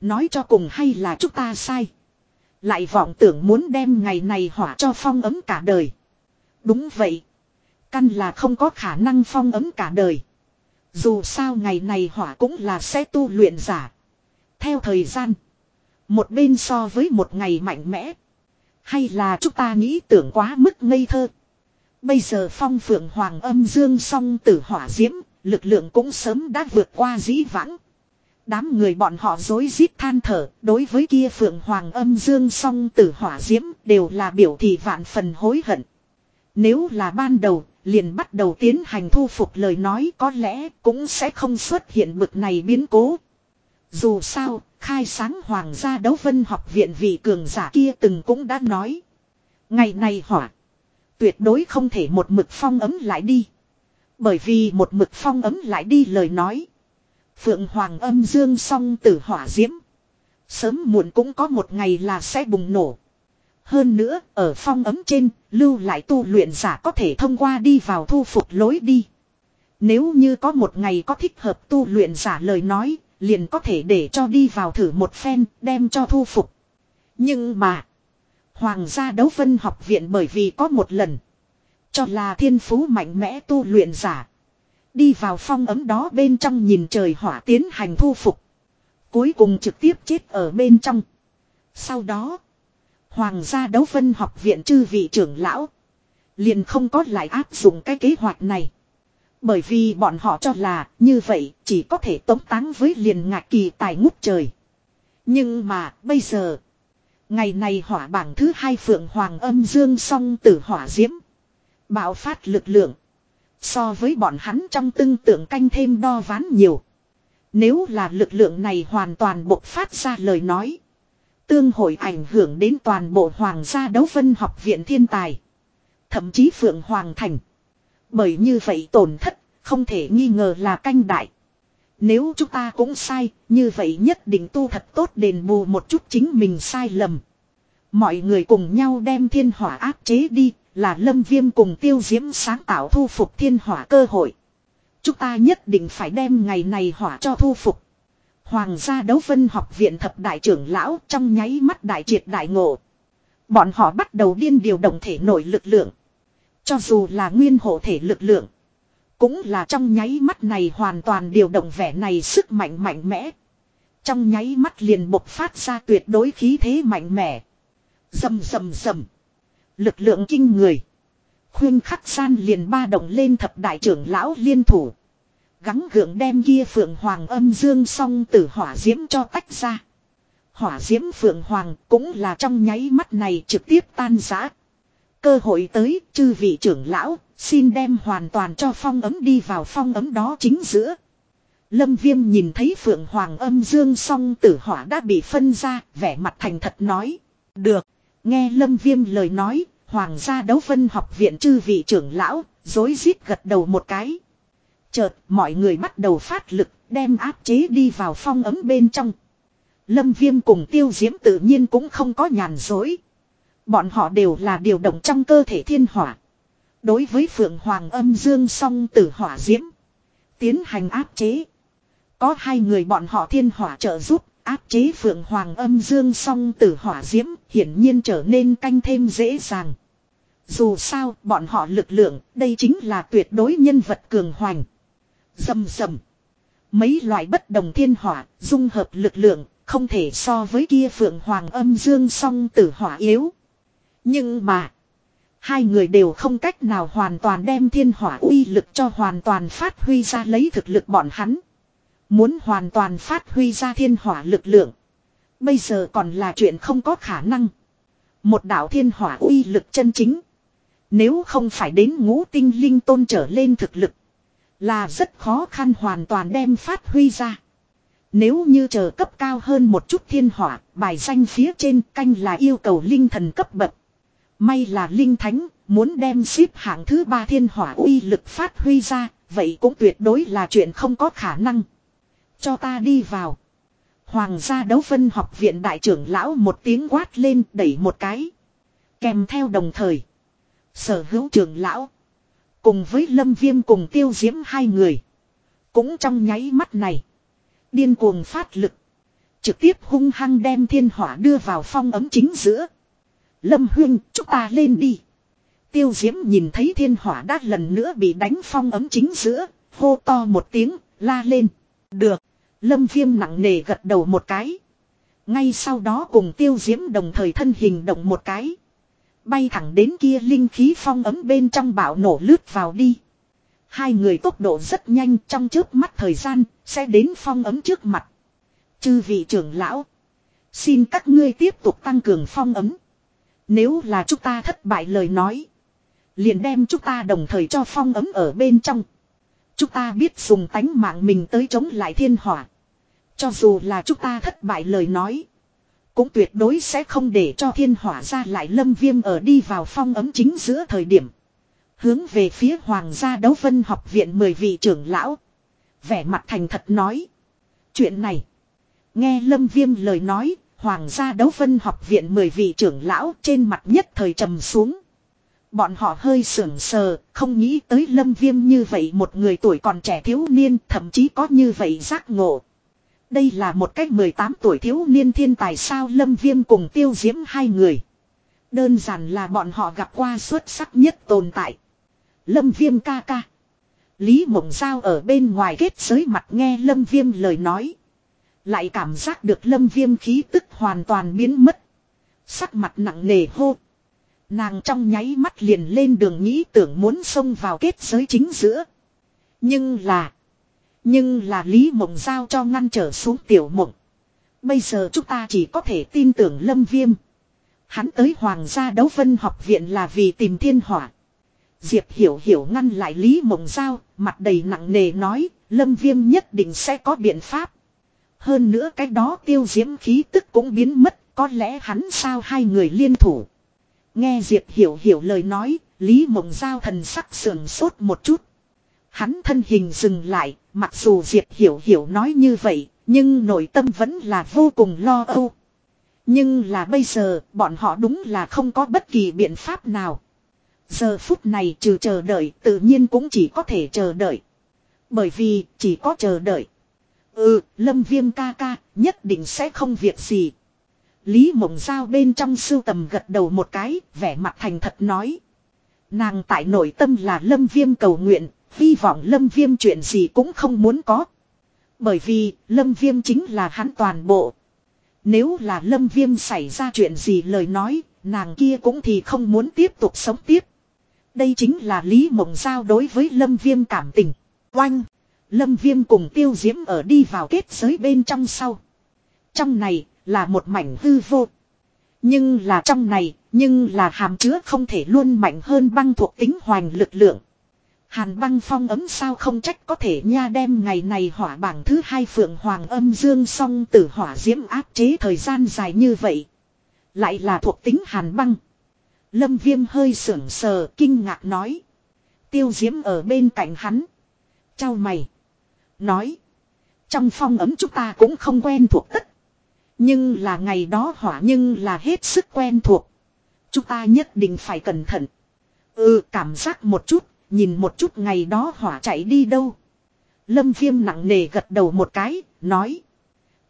Nói cho cùng hay là chúng ta sai. Lại vọng tưởng muốn đem ngày này hỏa cho phong ấm cả đời. Đúng vậy. Căn là không có khả năng phong ấm cả đời. Dù sao ngày này hỏa cũng là sẽ tu luyện giả. Theo thời gian. Một bên so với một ngày mạnh mẽ. Hay là chúng ta nghĩ tưởng quá mức ngây thơ. Bây giờ phong phượng hoàng âm dương song tử hỏa diễm. Lực lượng cũng sớm đã vượt qua dĩ vãng. Đám người bọn họ dối rít than thở, đối với kia phượng hoàng âm dương song tử hỏa diễm đều là biểu thị vạn phần hối hận. Nếu là ban đầu, liền bắt đầu tiến hành thu phục lời nói có lẽ cũng sẽ không xuất hiện bực này biến cố. Dù sao, khai sáng hoàng gia đấu vân học viện vị cường giả kia từng cũng đã nói. Ngày này hỏa, tuyệt đối không thể một mực phong ấm lại đi. Bởi vì một mực phong ấm lại đi lời nói. Phượng Hoàng âm dương song tử hỏa diễm. Sớm muộn cũng có một ngày là sẽ bùng nổ. Hơn nữa, ở phong ấm trên, lưu lại tu luyện giả có thể thông qua đi vào thu phục lối đi. Nếu như có một ngày có thích hợp tu luyện giả lời nói, liền có thể để cho đi vào thử một phen, đem cho thu phục. Nhưng mà, Hoàng gia đấu vân học viện bởi vì có một lần, cho là thiên phú mạnh mẽ tu luyện giả. Đi vào phong ấm đó bên trong nhìn trời hỏa tiến hành thu phục. Cuối cùng trực tiếp chết ở bên trong. Sau đó, Hoàng gia đấu vân học viện chư vị trưởng lão. Liền không có lại áp dụng cái kế hoạch này. Bởi vì bọn họ cho là như vậy chỉ có thể tống táng với liền ngạc kỳ tài ngút trời. Nhưng mà bây giờ. Ngày này hỏa bảng thứ hai phượng hoàng âm dương song tử hỏa diễm. Bạo phát lực lượng. So với bọn hắn trong tương tượng canh thêm đo ván nhiều. Nếu là lực lượng này hoàn toàn bộc phát ra lời nói. Tương hội ảnh hưởng đến toàn bộ hoàng gia đấu vân học viện thiên tài. Thậm chí phượng hoàng thành. Bởi như vậy tổn thất, không thể nghi ngờ là canh đại. Nếu chúng ta cũng sai, như vậy nhất định tu thật tốt đền bù một chút chính mình sai lầm. Mọi người cùng nhau đem thiên hỏa áp chế đi, là lâm viêm cùng tiêu diễm sáng tạo thu phục thiên hỏa cơ hội. Chúng ta nhất định phải đem ngày này hỏa cho thu phục. Hoàng gia đấu vân học viện thập đại trưởng lão trong nháy mắt đại triệt đại ngộ. Bọn họ bắt đầu điên điều động thể nội lực lượng. Cho dù là nguyên hộ thể lực lượng. Cũng là trong nháy mắt này hoàn toàn điều động vẻ này sức mạnh mạnh mẽ. Trong nháy mắt liền bộc phát ra tuyệt đối khí thế mạnh mẽ. Dầm dầm dầm. Lực lượng kinh người. Khuyên khắc san liền ba động lên thập đại trưởng lão liên thủ. Gắng gượng đem kia phượng hoàng âm dương song tử hỏa diễm cho tách ra. Hỏa diễm phượng hoàng cũng là trong nháy mắt này trực tiếp tan rã. Cơ hội tới, chư vị trưởng lão, xin đem hoàn toàn cho phong ấm đi vào phong ấm đó chính giữa. Lâm viêm nhìn thấy phượng hoàng âm dương song tử hỏa đã bị phân ra, vẻ mặt thành thật nói. Được, nghe lâm viêm lời nói, hoàng gia đấu phân học viện chư vị trưởng lão, dối rít gật đầu một cái. Chợt, mọi người bắt đầu phát lực, đem áp chế đi vào phong ấm bên trong. Lâm viêm cùng tiêu diễm tự nhiên cũng không có nhàn dối. Bọn họ đều là điều động trong cơ thể thiên hỏa. Đối với Phượng Hoàng âm dương song tử hỏa diễm. Tiến hành áp chế. Có hai người bọn họ thiên hỏa trợ giúp. Áp chế Phượng Hoàng âm dương song tử hỏa diễm. Hiển nhiên trở nên canh thêm dễ dàng. Dù sao, bọn họ lực lượng. Đây chính là tuyệt đối nhân vật cường hoành. Dầm dầm. Mấy loại bất đồng thiên hỏa. Dung hợp lực lượng. Không thể so với kia Phượng Hoàng âm dương song tử hỏa yếu. Nhưng mà. Hai người đều không cách nào hoàn toàn đem thiên hỏa uy lực cho hoàn toàn phát huy ra lấy thực lực bọn hắn. Muốn hoàn toàn phát huy ra thiên hỏa lực lượng. Bây giờ còn là chuyện không có khả năng. Một đạo thiên hỏa uy lực chân chính. Nếu không phải đến ngũ tinh linh tôn trở lên thực lực. Là rất khó khăn hoàn toàn đem phát huy ra. Nếu như chờ cấp cao hơn một chút thiên hỏa, bài danh phía trên canh là yêu cầu linh thần cấp bậc. May là linh thánh, muốn đem xếp hạng thứ ba thiên hỏa uy lực phát huy ra, vậy cũng tuyệt đối là chuyện không có khả năng. Cho ta đi vào. Hoàng gia đấu phân học viện đại trưởng lão một tiếng quát lên đẩy một cái. Kèm theo đồng thời. Sở hữu trưởng lão. Cùng với lâm viêm cùng tiêu diễm hai người. Cũng trong nháy mắt này. Điên cuồng phát lực. Trực tiếp hung hăng đem thiên hỏa đưa vào phong ấm chính giữa. Lâm huyên chúng ta lên đi. Tiêu diễm nhìn thấy thiên hỏa đã lần nữa bị đánh phong ấm chính giữa. Hô to một tiếng, la lên. Được. Lâm viêm nặng nề gật đầu một cái. Ngay sau đó cùng tiêu diễm đồng thời thân hình động một cái. Bay thẳng đến kia linh khí phong ấm bên trong bão nổ lướt vào đi. Hai người tốc độ rất nhanh trong trước mắt thời gian, sẽ đến phong ấm trước mặt. Chư vị trưởng lão. Xin các ngươi tiếp tục tăng cường phong ấm. Nếu là chúng ta thất bại lời nói. Liền đem chúng ta đồng thời cho phong ấm ở bên trong. Chúng ta biết dùng tánh mạng mình tới chống lại thiên hỏa. Cho dù là chúng ta thất bại lời nói. Cũng tuyệt đối sẽ không để cho thiên hỏa ra lại lâm viêm ở đi vào phong ấm chính giữa thời điểm. Hướng về phía hoàng gia đấu vân học viện 10 vị trưởng lão. Vẻ mặt thành thật nói. Chuyện này. Nghe lâm viêm lời nói. Hoàng gia đấu vân học viện 10 vị trưởng lão trên mặt nhất thời trầm xuống. Bọn họ hơi sưởng sờ, không nghĩ tới lâm viêm như vậy một người tuổi còn trẻ thiếu niên thậm chí có như vậy giác ngộ. Đây là một cách 18 tuổi thiếu niên thiên tài sao lâm viêm cùng tiêu diễm hai người. Đơn giản là bọn họ gặp qua xuất sắc nhất tồn tại. Lâm viêm ca ca. Lý mộng giao ở bên ngoài kết giới mặt nghe lâm viêm lời nói. Lại cảm giác được lâm viêm khí tức hoàn toàn biến mất. Sắc mặt nặng nề hô. Nàng trong nháy mắt liền lên đường nghĩ tưởng muốn xông vào kết giới chính giữa. Nhưng là. Nhưng là Lý Mộng giao cho ngăn trở xuống tiểu mộng. Bây giờ chúng ta chỉ có thể tin tưởng Lâm Viêm. Hắn tới Hoàng gia đấu vân học viện là vì tìm thiên hỏa. Diệp hiểu hiểu ngăn lại Lý Mộng Giao, mặt đầy nặng nề nói, Lâm Viêm nhất định sẽ có biện pháp. Hơn nữa cái đó tiêu diễm khí tức cũng biến mất, có lẽ hắn sao hai người liên thủ. Nghe Diệp hiểu hiểu lời nói, Lý Mộng Giao thần sắc sườn sốt một chút. Hắn thân hình dừng lại, mặc dù Diệp hiểu hiểu nói như vậy, nhưng nội tâm vẫn là vô cùng lo âu. Nhưng là bây giờ, bọn họ đúng là không có bất kỳ biện pháp nào. Giờ phút này trừ chờ đợi tự nhiên cũng chỉ có thể chờ đợi. Bởi vì chỉ có chờ đợi. Ừ, lâm viêm ca ca, nhất định sẽ không việc gì. Lý mộng giao bên trong sưu tầm gật đầu một cái, vẻ mặt thành thật nói. Nàng tại nội tâm là lâm viêm cầu nguyện, hy vọng lâm viêm chuyện gì cũng không muốn có. Bởi vì, lâm viêm chính là hắn toàn bộ. Nếu là lâm viêm xảy ra chuyện gì lời nói, nàng kia cũng thì không muốn tiếp tục sống tiếp. Đây chính là Lý Mộng Giao đối với Lâm Viêm cảm tình. Oanh! Lâm Viêm cùng tiêu diễm ở đi vào kết giới bên trong sau. Trong này là một mảnh hư vô. Nhưng là trong này, nhưng là hàm chứa không thể luôn mạnh hơn băng thuộc tính hoành lực lượng. Hàn băng phong ấm sao không trách có thể nha đem ngày này hỏa bảng thứ hai phượng hoàng âm dương song tử hỏa diễm áp chế thời gian dài như vậy. Lại là thuộc tính hàn băng. Lâm viêm hơi sưởng sờ kinh ngạc nói. Tiêu diễm ở bên cạnh hắn. Chào mày. Nói. Trong phong ấm chúng ta cũng không quen thuộc tất. Nhưng là ngày đó hỏa nhưng là hết sức quen thuộc. Chúng ta nhất định phải cẩn thận. Ừ cảm giác một chút. Nhìn một chút ngày đó hỏa chạy đi đâu. Lâm viêm nặng nề gật đầu một cái. Nói.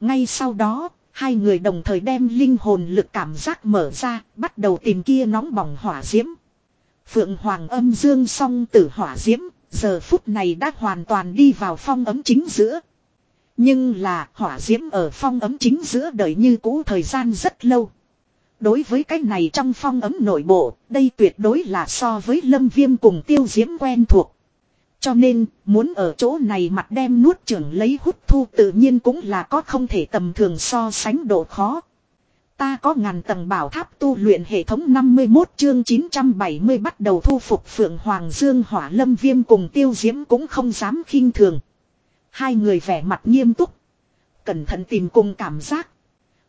Ngay sau đó Hai người đồng thời đem linh hồn lực cảm giác mở ra, bắt đầu tìm kia nóng bỏng hỏa diễm. Phượng Hoàng âm dương song tử hỏa diễm, giờ phút này đã hoàn toàn đi vào phong ấm chính giữa. Nhưng là hỏa diễm ở phong ấm chính giữa đợi như cũ thời gian rất lâu. Đối với cái này trong phong ấm nội bộ, đây tuyệt đối là so với lâm viêm cùng tiêu diễm quen thuộc. Cho nên, muốn ở chỗ này mặt đem nuốt trưởng lấy hút thu tự nhiên cũng là có không thể tầm thường so sánh độ khó. Ta có ngàn tầng bảo tháp tu luyện hệ thống 51 chương 970 bắt đầu thu phục Phượng Hoàng Dương Hỏa Lâm Viêm cùng Tiêu Diễm cũng không dám khinh thường. Hai người vẻ mặt nghiêm túc. Cẩn thận tìm cùng cảm giác.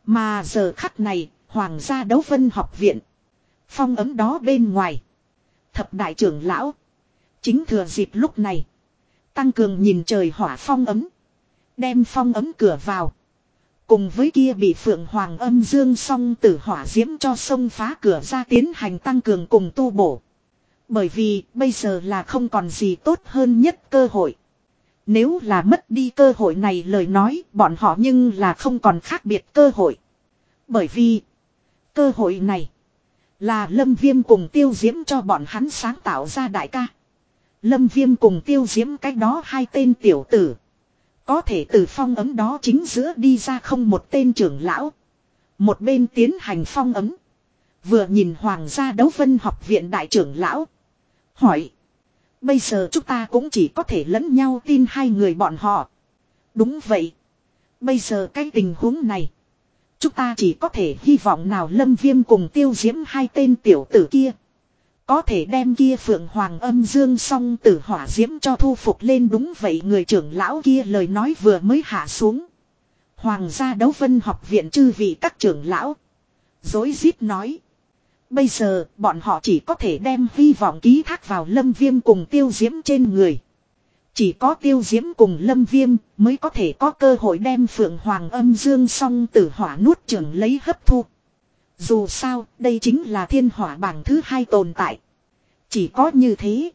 Mà giờ khắc này, Hoàng gia đấu vân học viện. Phong ấm đó bên ngoài. Thập đại trưởng lão. Chính thừa dịp lúc này. Tăng cường nhìn trời hỏa phong ấm. Đem phong ấm cửa vào. Cùng với kia bị phượng hoàng âm dương song tử hỏa diễm cho sông phá cửa ra tiến hành tăng cường cùng tu bổ. Bởi vì bây giờ là không còn gì tốt hơn nhất cơ hội. Nếu là mất đi cơ hội này lời nói, bọn họ nhưng là không còn khác biệt cơ hội. Bởi vì, cơ hội này là lâm viêm cùng tiêu diễm cho bọn hắn sáng tạo ra đại ca. Lâm viêm cùng tiêu diễm cách đó hai tên tiểu tử. Có thể từ phong ấm đó chính giữa đi ra không một tên trưởng lão. Một bên tiến hành phong ấm. Vừa nhìn hoàng gia đấu vân học viện đại trưởng lão. Hỏi. Bây giờ chúng ta cũng chỉ có thể lẫn nhau tin hai người bọn họ. Đúng vậy. Bây giờ cái tình huống này. Chúng ta chỉ có thể hy vọng nào lâm viêm cùng tiêu diễm hai tên tiểu tử kia. Có thể đem kia phượng hoàng âm dương song tử hỏa diễm cho thu phục lên đúng vậy người trưởng lão kia lời nói vừa mới hạ xuống. Hoàng gia đấu vân học viện chư vị các trưởng lão. Dối rít nói. Bây giờ, bọn họ chỉ có thể đem hy vọng ký thác vào lâm viêm cùng tiêu diễm trên người. Chỉ có tiêu diễm cùng lâm viêm mới có thể có cơ hội đem phượng hoàng âm dương song tử hỏa nuốt trưởng lấy hấp thu. Dù sao, đây chính là thiên hỏa bảng thứ hai tồn tại. Chỉ có như thế.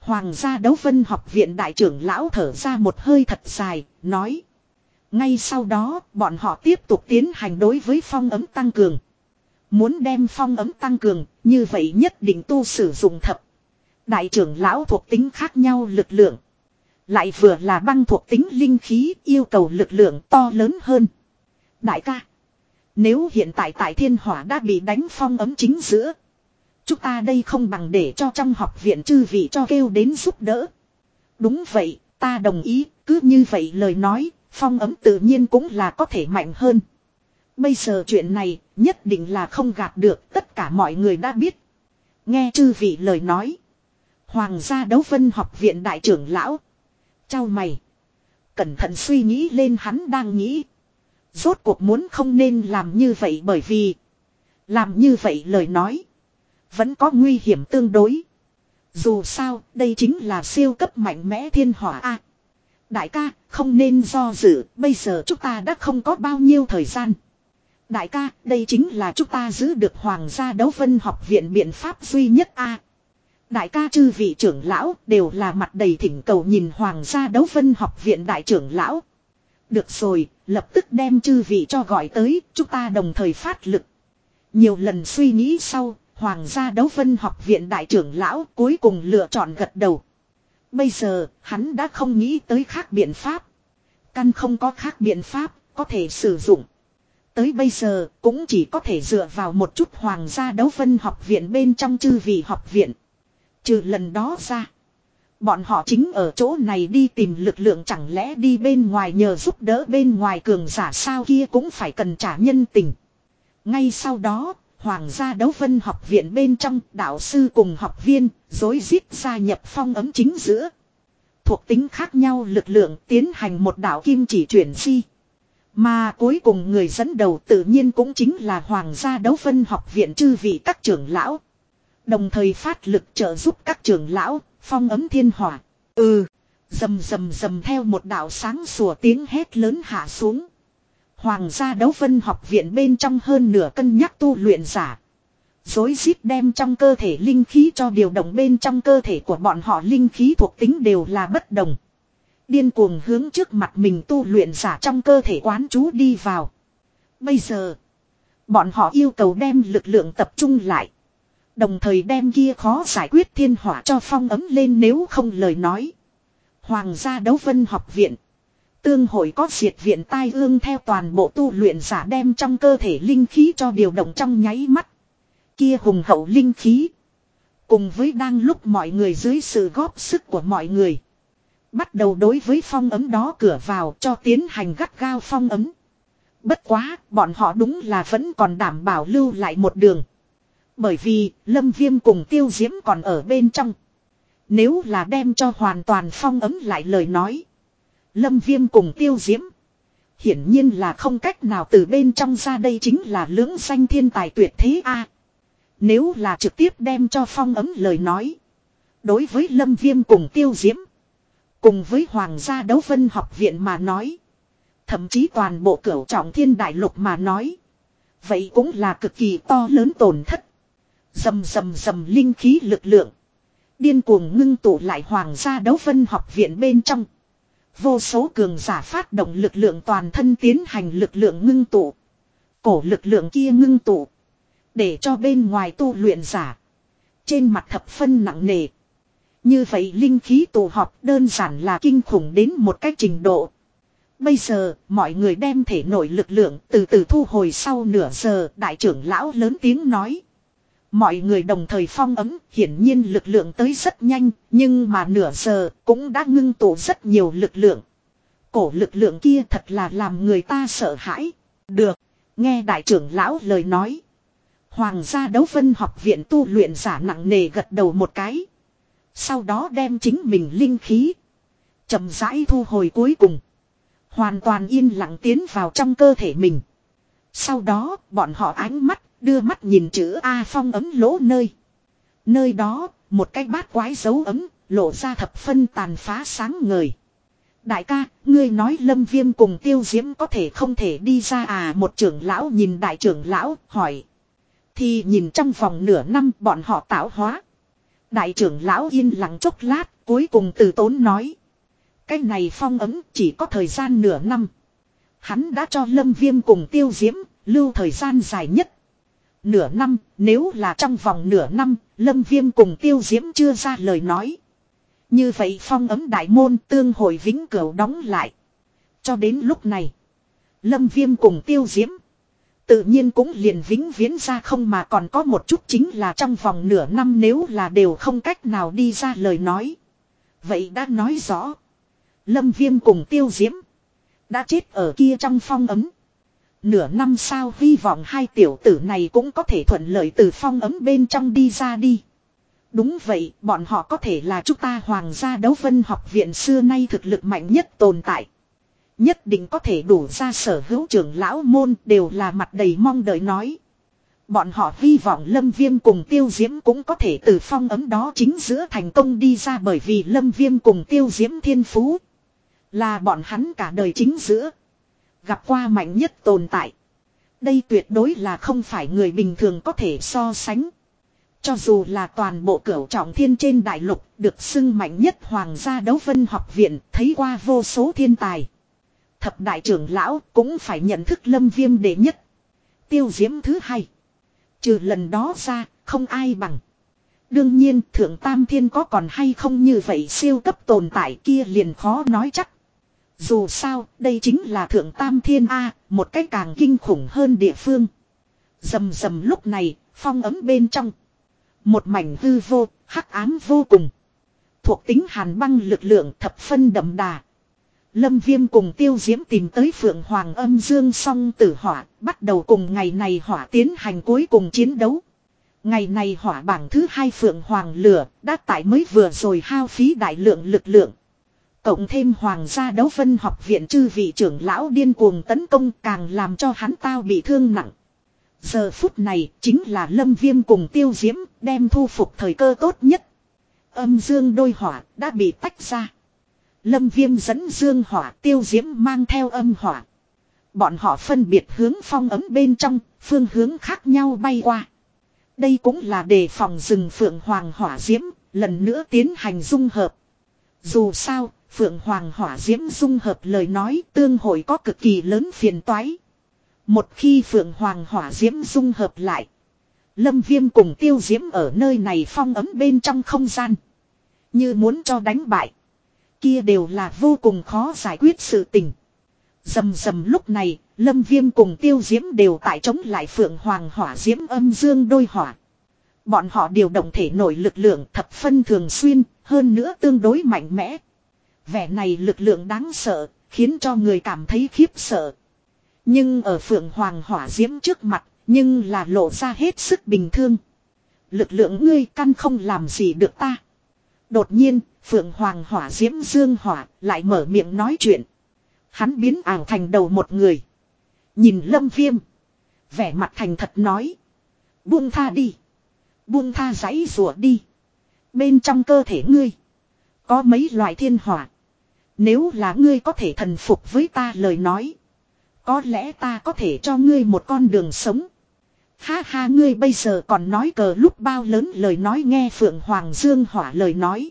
Hoàng gia đấu vân học viện đại trưởng lão thở ra một hơi thật dài, nói. Ngay sau đó, bọn họ tiếp tục tiến hành đối với phong ấm tăng cường. Muốn đem phong ấm tăng cường, như vậy nhất định tu sử dụng thập. Đại trưởng lão thuộc tính khác nhau lực lượng. Lại vừa là băng thuộc tính linh khí yêu cầu lực lượng to lớn hơn. Đại ca. Nếu hiện tại tại thiên hỏa đã bị đánh phong ấm chính giữa. Chúng ta đây không bằng để cho trong học viện chư vị cho kêu đến giúp đỡ. Đúng vậy, ta đồng ý, cứ như vậy lời nói, phong ấm tự nhiên cũng là có thể mạnh hơn. Bây giờ chuyện này, nhất định là không gạt được, tất cả mọi người đã biết. Nghe chư vị lời nói. Hoàng gia đấu vân học viện đại trưởng lão. Chào mày. Cẩn thận suy nghĩ lên hắn đang nghĩ. Rốt cuộc muốn không nên làm như vậy bởi vì. Làm như vậy lời nói. Vẫn có nguy hiểm tương đối. Dù sao, đây chính là siêu cấp mạnh mẽ thiên hỏa A. đại ca, không nên do dự, bây giờ chúng ta đã không có bao nhiêu thời gian. Đại ca, đây chính là chúng ta giữ được Hoàng gia đấu vân học viện biện pháp duy nhất A. Đại ca chư vị trưởng lão đều là mặt đầy thỉnh cầu nhìn Hoàng gia đấu vân học viện đại trưởng lão. Được rồi, lập tức đem chư vị cho gọi tới, chúng ta đồng thời phát lực. Nhiều lần suy nghĩ sau, Hoàng gia đấu vân học viện đại trưởng lão cuối cùng lựa chọn gật đầu. Bây giờ, hắn đã không nghĩ tới khác biện pháp. Căn không có khác biện pháp, có thể sử dụng. Tới bây giờ, cũng chỉ có thể dựa vào một chút hoàng gia đấu vân học viện bên trong chư vị học viện. Trừ lần đó ra. Bọn họ chính ở chỗ này đi tìm lực lượng chẳng lẽ đi bên ngoài nhờ giúp đỡ bên ngoài cường giả sao kia cũng phải cần trả nhân tình. Ngay sau đó, Hoàng gia đấu vân học viện bên trong đạo sư cùng học viên dối rít gia nhập phong ấm chính giữa. Thuộc tính khác nhau lực lượng tiến hành một đạo kim chỉ chuyển di. Mà cuối cùng người dẫn đầu tự nhiên cũng chính là Hoàng gia đấu vân học viện chư vị các trưởng lão. Đồng thời phát lực trợ giúp các trưởng lão, phong ấm thiên hỏa. Ừ, rầm rầm rầm theo một đạo sáng sủa tiếng hét lớn hạ xuống. Hoàng gia đấu vân học viện bên trong hơn nửa cân nhắc tu luyện giả. Dối rít đem trong cơ thể linh khí cho điều động bên trong cơ thể của bọn họ linh khí thuộc tính đều là bất đồng. Điên cuồng hướng trước mặt mình tu luyện giả trong cơ thể quán chú đi vào. Bây giờ, bọn họ yêu cầu đem lực lượng tập trung lại. Đồng thời đem kia khó giải quyết thiên hỏa cho phong ấm lên nếu không lời nói. Hoàng gia đấu vân học viện. Tương hội có diệt viện tai ương theo toàn bộ tu luyện giả đem trong cơ thể linh khí cho điều động trong nháy mắt. Kia hùng hậu linh khí. Cùng với đang lúc mọi người dưới sự góp sức của mọi người. Bắt đầu đối với phong ấm đó cửa vào cho tiến hành gắt gao phong ấm. Bất quá, bọn họ đúng là vẫn còn đảm bảo lưu lại một đường. Bởi vì, Lâm Viêm cùng Tiêu Diễm còn ở bên trong. Nếu là đem cho hoàn toàn phong ấm lại lời nói. Lâm Viêm cùng Tiêu Diễm. Hiển nhiên là không cách nào từ bên trong ra đây chính là lưỡng xanh thiên tài tuyệt thế A. nếu là trực tiếp đem cho phong ấm lời nói. Đối với Lâm Viêm cùng Tiêu Diễm. Cùng với Hoàng gia đấu vân học viện mà nói. Thậm chí toàn bộ cửu trọng thiên đại lục mà nói. Vậy cũng là cực kỳ to lớn tổn thất. Dầm dầm dầm linh khí lực lượng. Điên cuồng ngưng tụ lại hoàng gia đấu vân học viện bên trong. Vô số cường giả phát động lực lượng toàn thân tiến hành lực lượng ngưng tụ. Cổ lực lượng kia ngưng tụ. Để cho bên ngoài tu luyện giả. Trên mặt thập phân nặng nề. Như vậy linh khí tụ họp đơn giản là kinh khủng đến một cách trình độ. Bây giờ, mọi người đem thể nội lực lượng từ từ thu hồi sau nửa giờ, đại trưởng lão lớn tiếng nói. Mọi người đồng thời phong ấm, hiển nhiên lực lượng tới rất nhanh, nhưng mà nửa giờ cũng đã ngưng tụ rất nhiều lực lượng. Cổ lực lượng kia thật là làm người ta sợ hãi. Được, nghe đại trưởng lão lời nói. Hoàng gia đấu vân học viện tu luyện giả nặng nề gật đầu một cái. Sau đó đem chính mình linh khí. chậm rãi thu hồi cuối cùng. Hoàn toàn yên lặng tiến vào trong cơ thể mình. Sau đó, bọn họ ánh mắt, đưa mắt nhìn chữ A phong ấm lỗ nơi. Nơi đó, một cái bát quái dấu ấm, lộ ra thập phân tàn phá sáng ngời. Đại ca, ngươi nói lâm viêm cùng tiêu diễm có thể không thể đi ra à một trưởng lão nhìn đại trưởng lão, hỏi. Thì nhìn trong vòng nửa năm bọn họ tạo hóa. Đại trưởng lão yên lặng chốc lát, cuối cùng từ tốn nói. Cái này phong ấm chỉ có thời gian nửa năm. Hắn đã cho Lâm Viêm cùng tiêu diễm, lưu thời gian dài nhất. Nửa năm, nếu là trong vòng nửa năm, Lâm Viêm cùng tiêu diễm chưa ra lời nói. Như vậy phong ấm đại môn tương hồi vĩnh cửu đóng lại. Cho đến lúc này, Lâm Viêm cùng tiêu diễm. Tự nhiên cũng liền vĩnh viễn ra không mà còn có một chút chính là trong vòng nửa năm nếu là đều không cách nào đi ra lời nói. Vậy đã nói rõ. Lâm Viêm cùng tiêu diễm. Đã chết ở kia trong phong ấm. Nửa năm sau hy vọng hai tiểu tử này cũng có thể thuận lợi từ phong ấm bên trong đi ra đi. Đúng vậy, bọn họ có thể là chúng ta hoàng gia đấu vân học viện xưa nay thực lực mạnh nhất tồn tại. Nhất định có thể đủ ra sở hữu trưởng lão môn đều là mặt đầy mong đợi nói. Bọn họ hy vọng Lâm Viêm cùng Tiêu Diễm cũng có thể từ phong ấm đó chính giữa thành công đi ra bởi vì Lâm Viêm cùng Tiêu Diễm thiên phú. Là bọn hắn cả đời chính giữa. Gặp qua mạnh nhất tồn tại. Đây tuyệt đối là không phải người bình thường có thể so sánh. Cho dù là toàn bộ cửu trọng thiên trên đại lục được xưng mạnh nhất hoàng gia đấu vân học viện thấy qua vô số thiên tài. Thập đại trưởng lão cũng phải nhận thức lâm viêm đệ nhất. Tiêu diễm thứ hai. Trừ lần đó ra, không ai bằng. Đương nhiên thượng tam thiên có còn hay không như vậy siêu cấp tồn tại kia liền khó nói chắc. Dù sao, đây chính là thượng tam thiên A, một cách càng kinh khủng hơn địa phương. Dầm dầm lúc này, phong ấm bên trong. Một mảnh hư vô, hắc ám vô cùng. Thuộc tính hàn băng lực lượng thập phân đậm đà. Lâm Viêm cùng tiêu diễm tìm tới Phượng Hoàng âm dương song tử hỏa, bắt đầu cùng ngày này hỏa tiến hành cuối cùng chiến đấu. Ngày này hỏa bảng thứ hai Phượng Hoàng lửa, đã tại mới vừa rồi hao phí đại lượng lực lượng. Cộng thêm hoàng gia đấu phân học viện chư vị trưởng lão điên cuồng tấn công càng làm cho hắn tao bị thương nặng. Giờ phút này chính là lâm viêm cùng tiêu diễm đem thu phục thời cơ tốt nhất. Âm dương đôi hỏa đã bị tách ra. Lâm viêm dẫn dương hỏa tiêu diễm mang theo âm hỏa. Bọn họ phân biệt hướng phong ấm bên trong, phương hướng khác nhau bay qua. Đây cũng là đề phòng rừng phượng hoàng hỏa diễm, lần nữa tiến hành dung hợp. Dù sao, Phượng Hoàng hỏa diễm dung hợp lời nói tương hội có cực kỳ lớn phiền toái. Một khi Phượng Hoàng hỏa diễm dung hợp lại. Lâm Viêm cùng tiêu diễm ở nơi này phong ấm bên trong không gian. Như muốn cho đánh bại. Kia đều là vô cùng khó giải quyết sự tình. Dầm dầm lúc này, Lâm Viêm cùng tiêu diễm đều tại chống lại Phượng Hoàng hỏa diễm âm dương đôi hỏa. Bọn họ điều động thể nổi lực lượng thập phân thường xuyên, hơn nữa tương đối mạnh mẽ. Vẻ này lực lượng đáng sợ, khiến cho người cảm thấy khiếp sợ. Nhưng ở phượng hoàng hỏa diễm trước mặt, nhưng là lộ ra hết sức bình thường Lực lượng ngươi căn không làm gì được ta. Đột nhiên, phượng hoàng hỏa diễm dương hỏa lại mở miệng nói chuyện. Hắn biến ảo thành đầu một người. Nhìn lâm viêm. Vẻ mặt thành thật nói. Buông tha đi. Buông tha giấy rùa đi. Bên trong cơ thể ngươi. Có mấy loại thiên hỏa. Nếu là ngươi có thể thần phục với ta lời nói. Có lẽ ta có thể cho ngươi một con đường sống. Ha ha, ngươi bây giờ còn nói cờ lúc bao lớn lời nói, nghe Phượng Hoàng Dương Hỏa lời nói.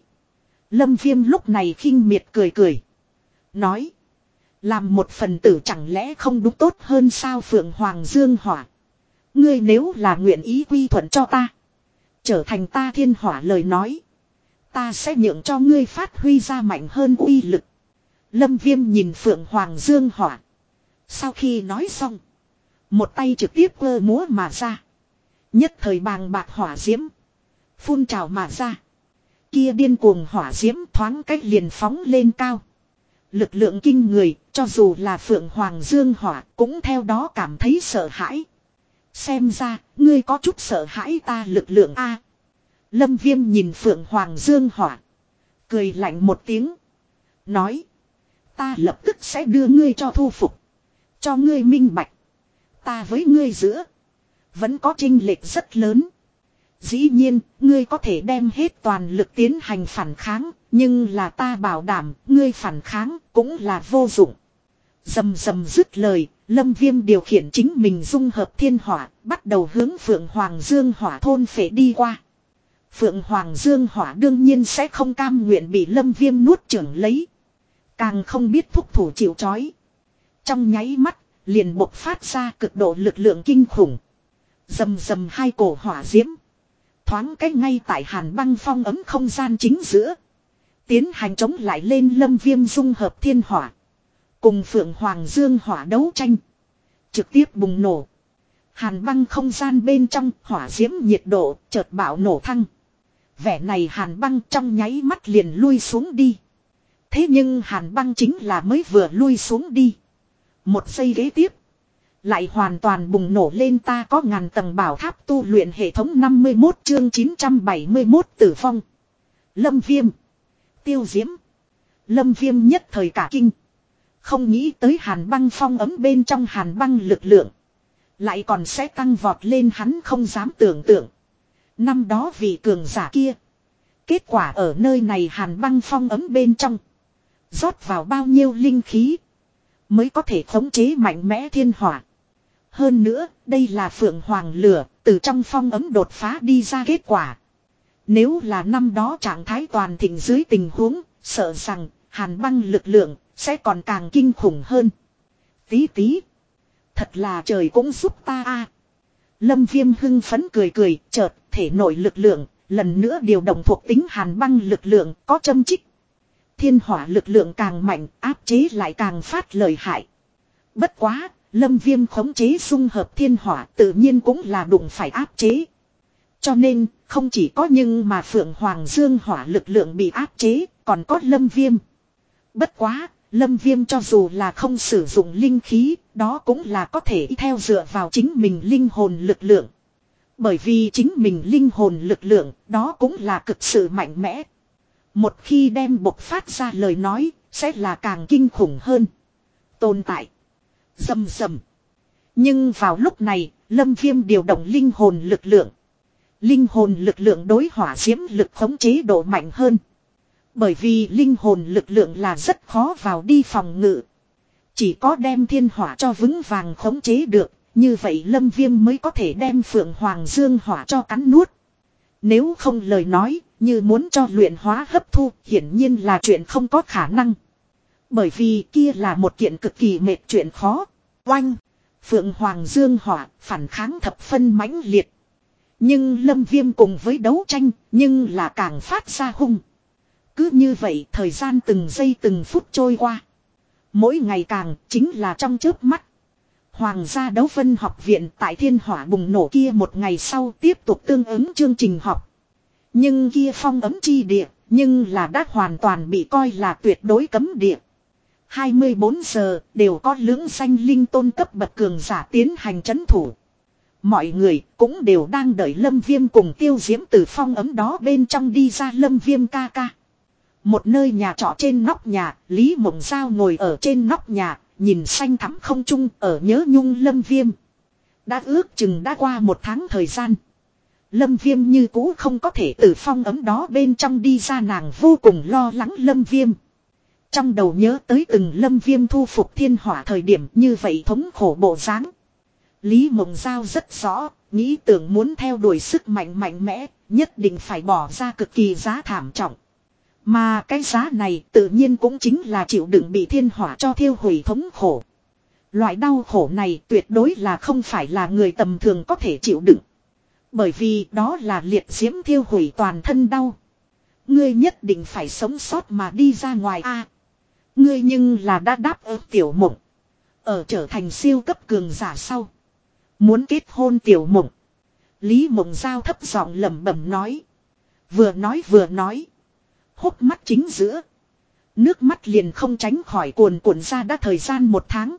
Lâm Viêm lúc này khinh miệt cười cười. Nói. Làm một phần tử chẳng lẽ không đúng tốt hơn sao Phượng Hoàng Dương Hỏa. Ngươi nếu là nguyện ý quy thuận cho ta. Trở thành ta thiên hỏa lời nói. Ta sẽ nhượng cho ngươi phát huy ra mạnh hơn uy lực. Lâm Viêm nhìn Phượng Hoàng Dương Hỏa. Sau khi nói xong. Một tay trực tiếp cơ múa mà ra. Nhất thời bàng bạc hỏa diễm. Phun trào mà ra. Kia điên cuồng hỏa diễm thoáng cách liền phóng lên cao. Lực lượng kinh người, cho dù là Phượng Hoàng Dương Hỏa, cũng theo đó cảm thấy sợ hãi. Xem ra, ngươi có chút sợ hãi ta lực lượng A. Lâm Viêm nhìn Phượng Hoàng Dương Hỏa. Cười lạnh một tiếng. Nói. Ta lập tức sẽ đưa ngươi cho thu phục. Cho ngươi minh bạch. Ta với ngươi giữa. Vẫn có trinh lệch rất lớn. Dĩ nhiên, ngươi có thể đem hết toàn lực tiến hành phản kháng, nhưng là ta bảo đảm, ngươi phản kháng cũng là vô dụng. Dầm dầm dứt lời, Lâm Viêm điều khiển chính mình dung hợp thiên hỏa, bắt đầu hướng Phượng Hoàng Dương hỏa thôn phệ đi qua. Phượng Hoàng Dương hỏa đương nhiên sẽ không cam nguyện bị Lâm Viêm nuốt trưởng lấy. Càng không biết thúc thủ chịu chói. Trong nháy mắt, liền bộc phát ra cực độ lực lượng kinh khủng. Dầm dầm hai cổ hỏa diễm. Thoáng cách ngay tại hàn băng phong ấm không gian chính giữa. Tiến hành chống lại lên lâm viêm dung hợp thiên hỏa. Cùng Phượng Hoàng Dương hỏa đấu tranh. Trực tiếp bùng nổ. Hàn băng không gian bên trong hỏa diễm nhiệt độ chợt bạo nổ thăng. Vẻ này hàn băng trong nháy mắt liền lui xuống đi. Thế nhưng hàn băng chính là mới vừa lui xuống đi. Một giây ghế tiếp. Lại hoàn toàn bùng nổ lên ta có ngàn tầng bảo tháp tu luyện hệ thống 51 chương 971 tử phong. Lâm viêm. Tiêu diễm. Lâm viêm nhất thời cả kinh. Không nghĩ tới hàn băng phong ấm bên trong hàn băng lực lượng. Lại còn sẽ tăng vọt lên hắn không dám tưởng tượng. Năm đó vì cường giả kia. Kết quả ở nơi này hàn băng phong ấm bên trong rót vào bao nhiêu linh khí. Mới có thể khống chế mạnh mẽ thiên hỏa. Hơn nữa, đây là phượng hoàng lửa, từ trong phong ấm đột phá đi ra kết quả. Nếu là năm đó trạng thái toàn thịnh dưới tình huống, sợ rằng, hàn băng lực lượng, sẽ còn càng kinh khủng hơn. Tí tí. Thật là trời cũng giúp ta a. Lâm viêm hưng phấn cười cười, chợt, thể nội lực lượng, lần nữa điều động thuộc tính hàn băng lực lượng, có châm chích. Thiên hỏa lực lượng càng mạnh, áp chế lại càng phát lời hại. Bất quá, lâm viêm khống chế dung hợp thiên hỏa tự nhiên cũng là đụng phải áp chế. Cho nên, không chỉ có nhưng mà Phượng Hoàng Dương hỏa lực lượng bị áp chế, còn có lâm viêm. Bất quá, lâm viêm cho dù là không sử dụng linh khí, đó cũng là có thể theo dựa vào chính mình linh hồn lực lượng. Bởi vì chính mình linh hồn lực lượng, đó cũng là cực sự mạnh mẽ. Một khi đem bộc phát ra lời nói, sẽ là càng kinh khủng hơn. Tồn tại. Dầm dầm. Nhưng vào lúc này, Lâm Viêm điều động linh hồn lực lượng. Linh hồn lực lượng đối hỏa diễm lực khống chế độ mạnh hơn. Bởi vì linh hồn lực lượng là rất khó vào đi phòng ngự. Chỉ có đem thiên hỏa cho vững vàng khống chế được, như vậy Lâm Viêm mới có thể đem Phượng Hoàng Dương hỏa cho cắn nuốt. Nếu không lời nói, như muốn cho luyện hóa hấp thu, hiển nhiên là chuyện không có khả năng. Bởi vì kia là một kiện cực kỳ mệt chuyện khó. Oanh! Phượng Hoàng Dương hỏa, phản kháng thập phân mãnh liệt. Nhưng Lâm Viêm cùng với đấu tranh, nhưng là càng phát ra hung. Cứ như vậy thời gian từng giây từng phút trôi qua. Mỗi ngày càng chính là trong chớp mắt. Hoàng gia đấu phân học viện tại thiên hỏa bùng nổ kia một ngày sau tiếp tục tương ứng chương trình học. Nhưng kia phong ấm chi địa, nhưng là đã hoàn toàn bị coi là tuyệt đối cấm địa. 24 giờ đều có lưỡng xanh linh tôn cấp bậc cường giả tiến hành chấn thủ. Mọi người cũng đều đang đợi lâm viêm cùng tiêu diễm từ phong ấm đó bên trong đi ra lâm viêm ca ca. Một nơi nhà trọ trên nóc nhà, Lý Mộng Giao ngồi ở trên nóc nhà, nhìn xanh thắm không chung ở nhớ nhung lâm viêm. Đã ước chừng đã qua một tháng thời gian. Lâm viêm như cũ không có thể từ phong ấm đó bên trong đi ra nàng vô cùng lo lắng lâm viêm. Trong đầu nhớ tới từng lâm viêm thu phục thiên hỏa thời điểm như vậy thống khổ bộ dáng Lý Mộng Giao rất rõ, nghĩ tưởng muốn theo đuổi sức mạnh mạnh mẽ, nhất định phải bỏ ra cực kỳ giá thảm trọng. Mà cái giá này tự nhiên cũng chính là chịu đựng bị thiên hỏa cho thiêu hủy thống khổ. Loại đau khổ này tuyệt đối là không phải là người tầm thường có thể chịu đựng. Bởi vì đó là liệt diễm thiêu hủy toàn thân đau. Ngươi nhất định phải sống sót mà đi ra ngoài a. ngươi nhưng là đã đáp ứng tiểu mộng. Ở trở thành siêu cấp cường giả sau. Muốn kết hôn tiểu mộng. Lý mộng giao thấp giọng lẩm bẩm nói. Vừa nói vừa nói. Hốc mắt chính giữa. Nước mắt liền không tránh khỏi cuồn cuộn ra đã thời gian một tháng.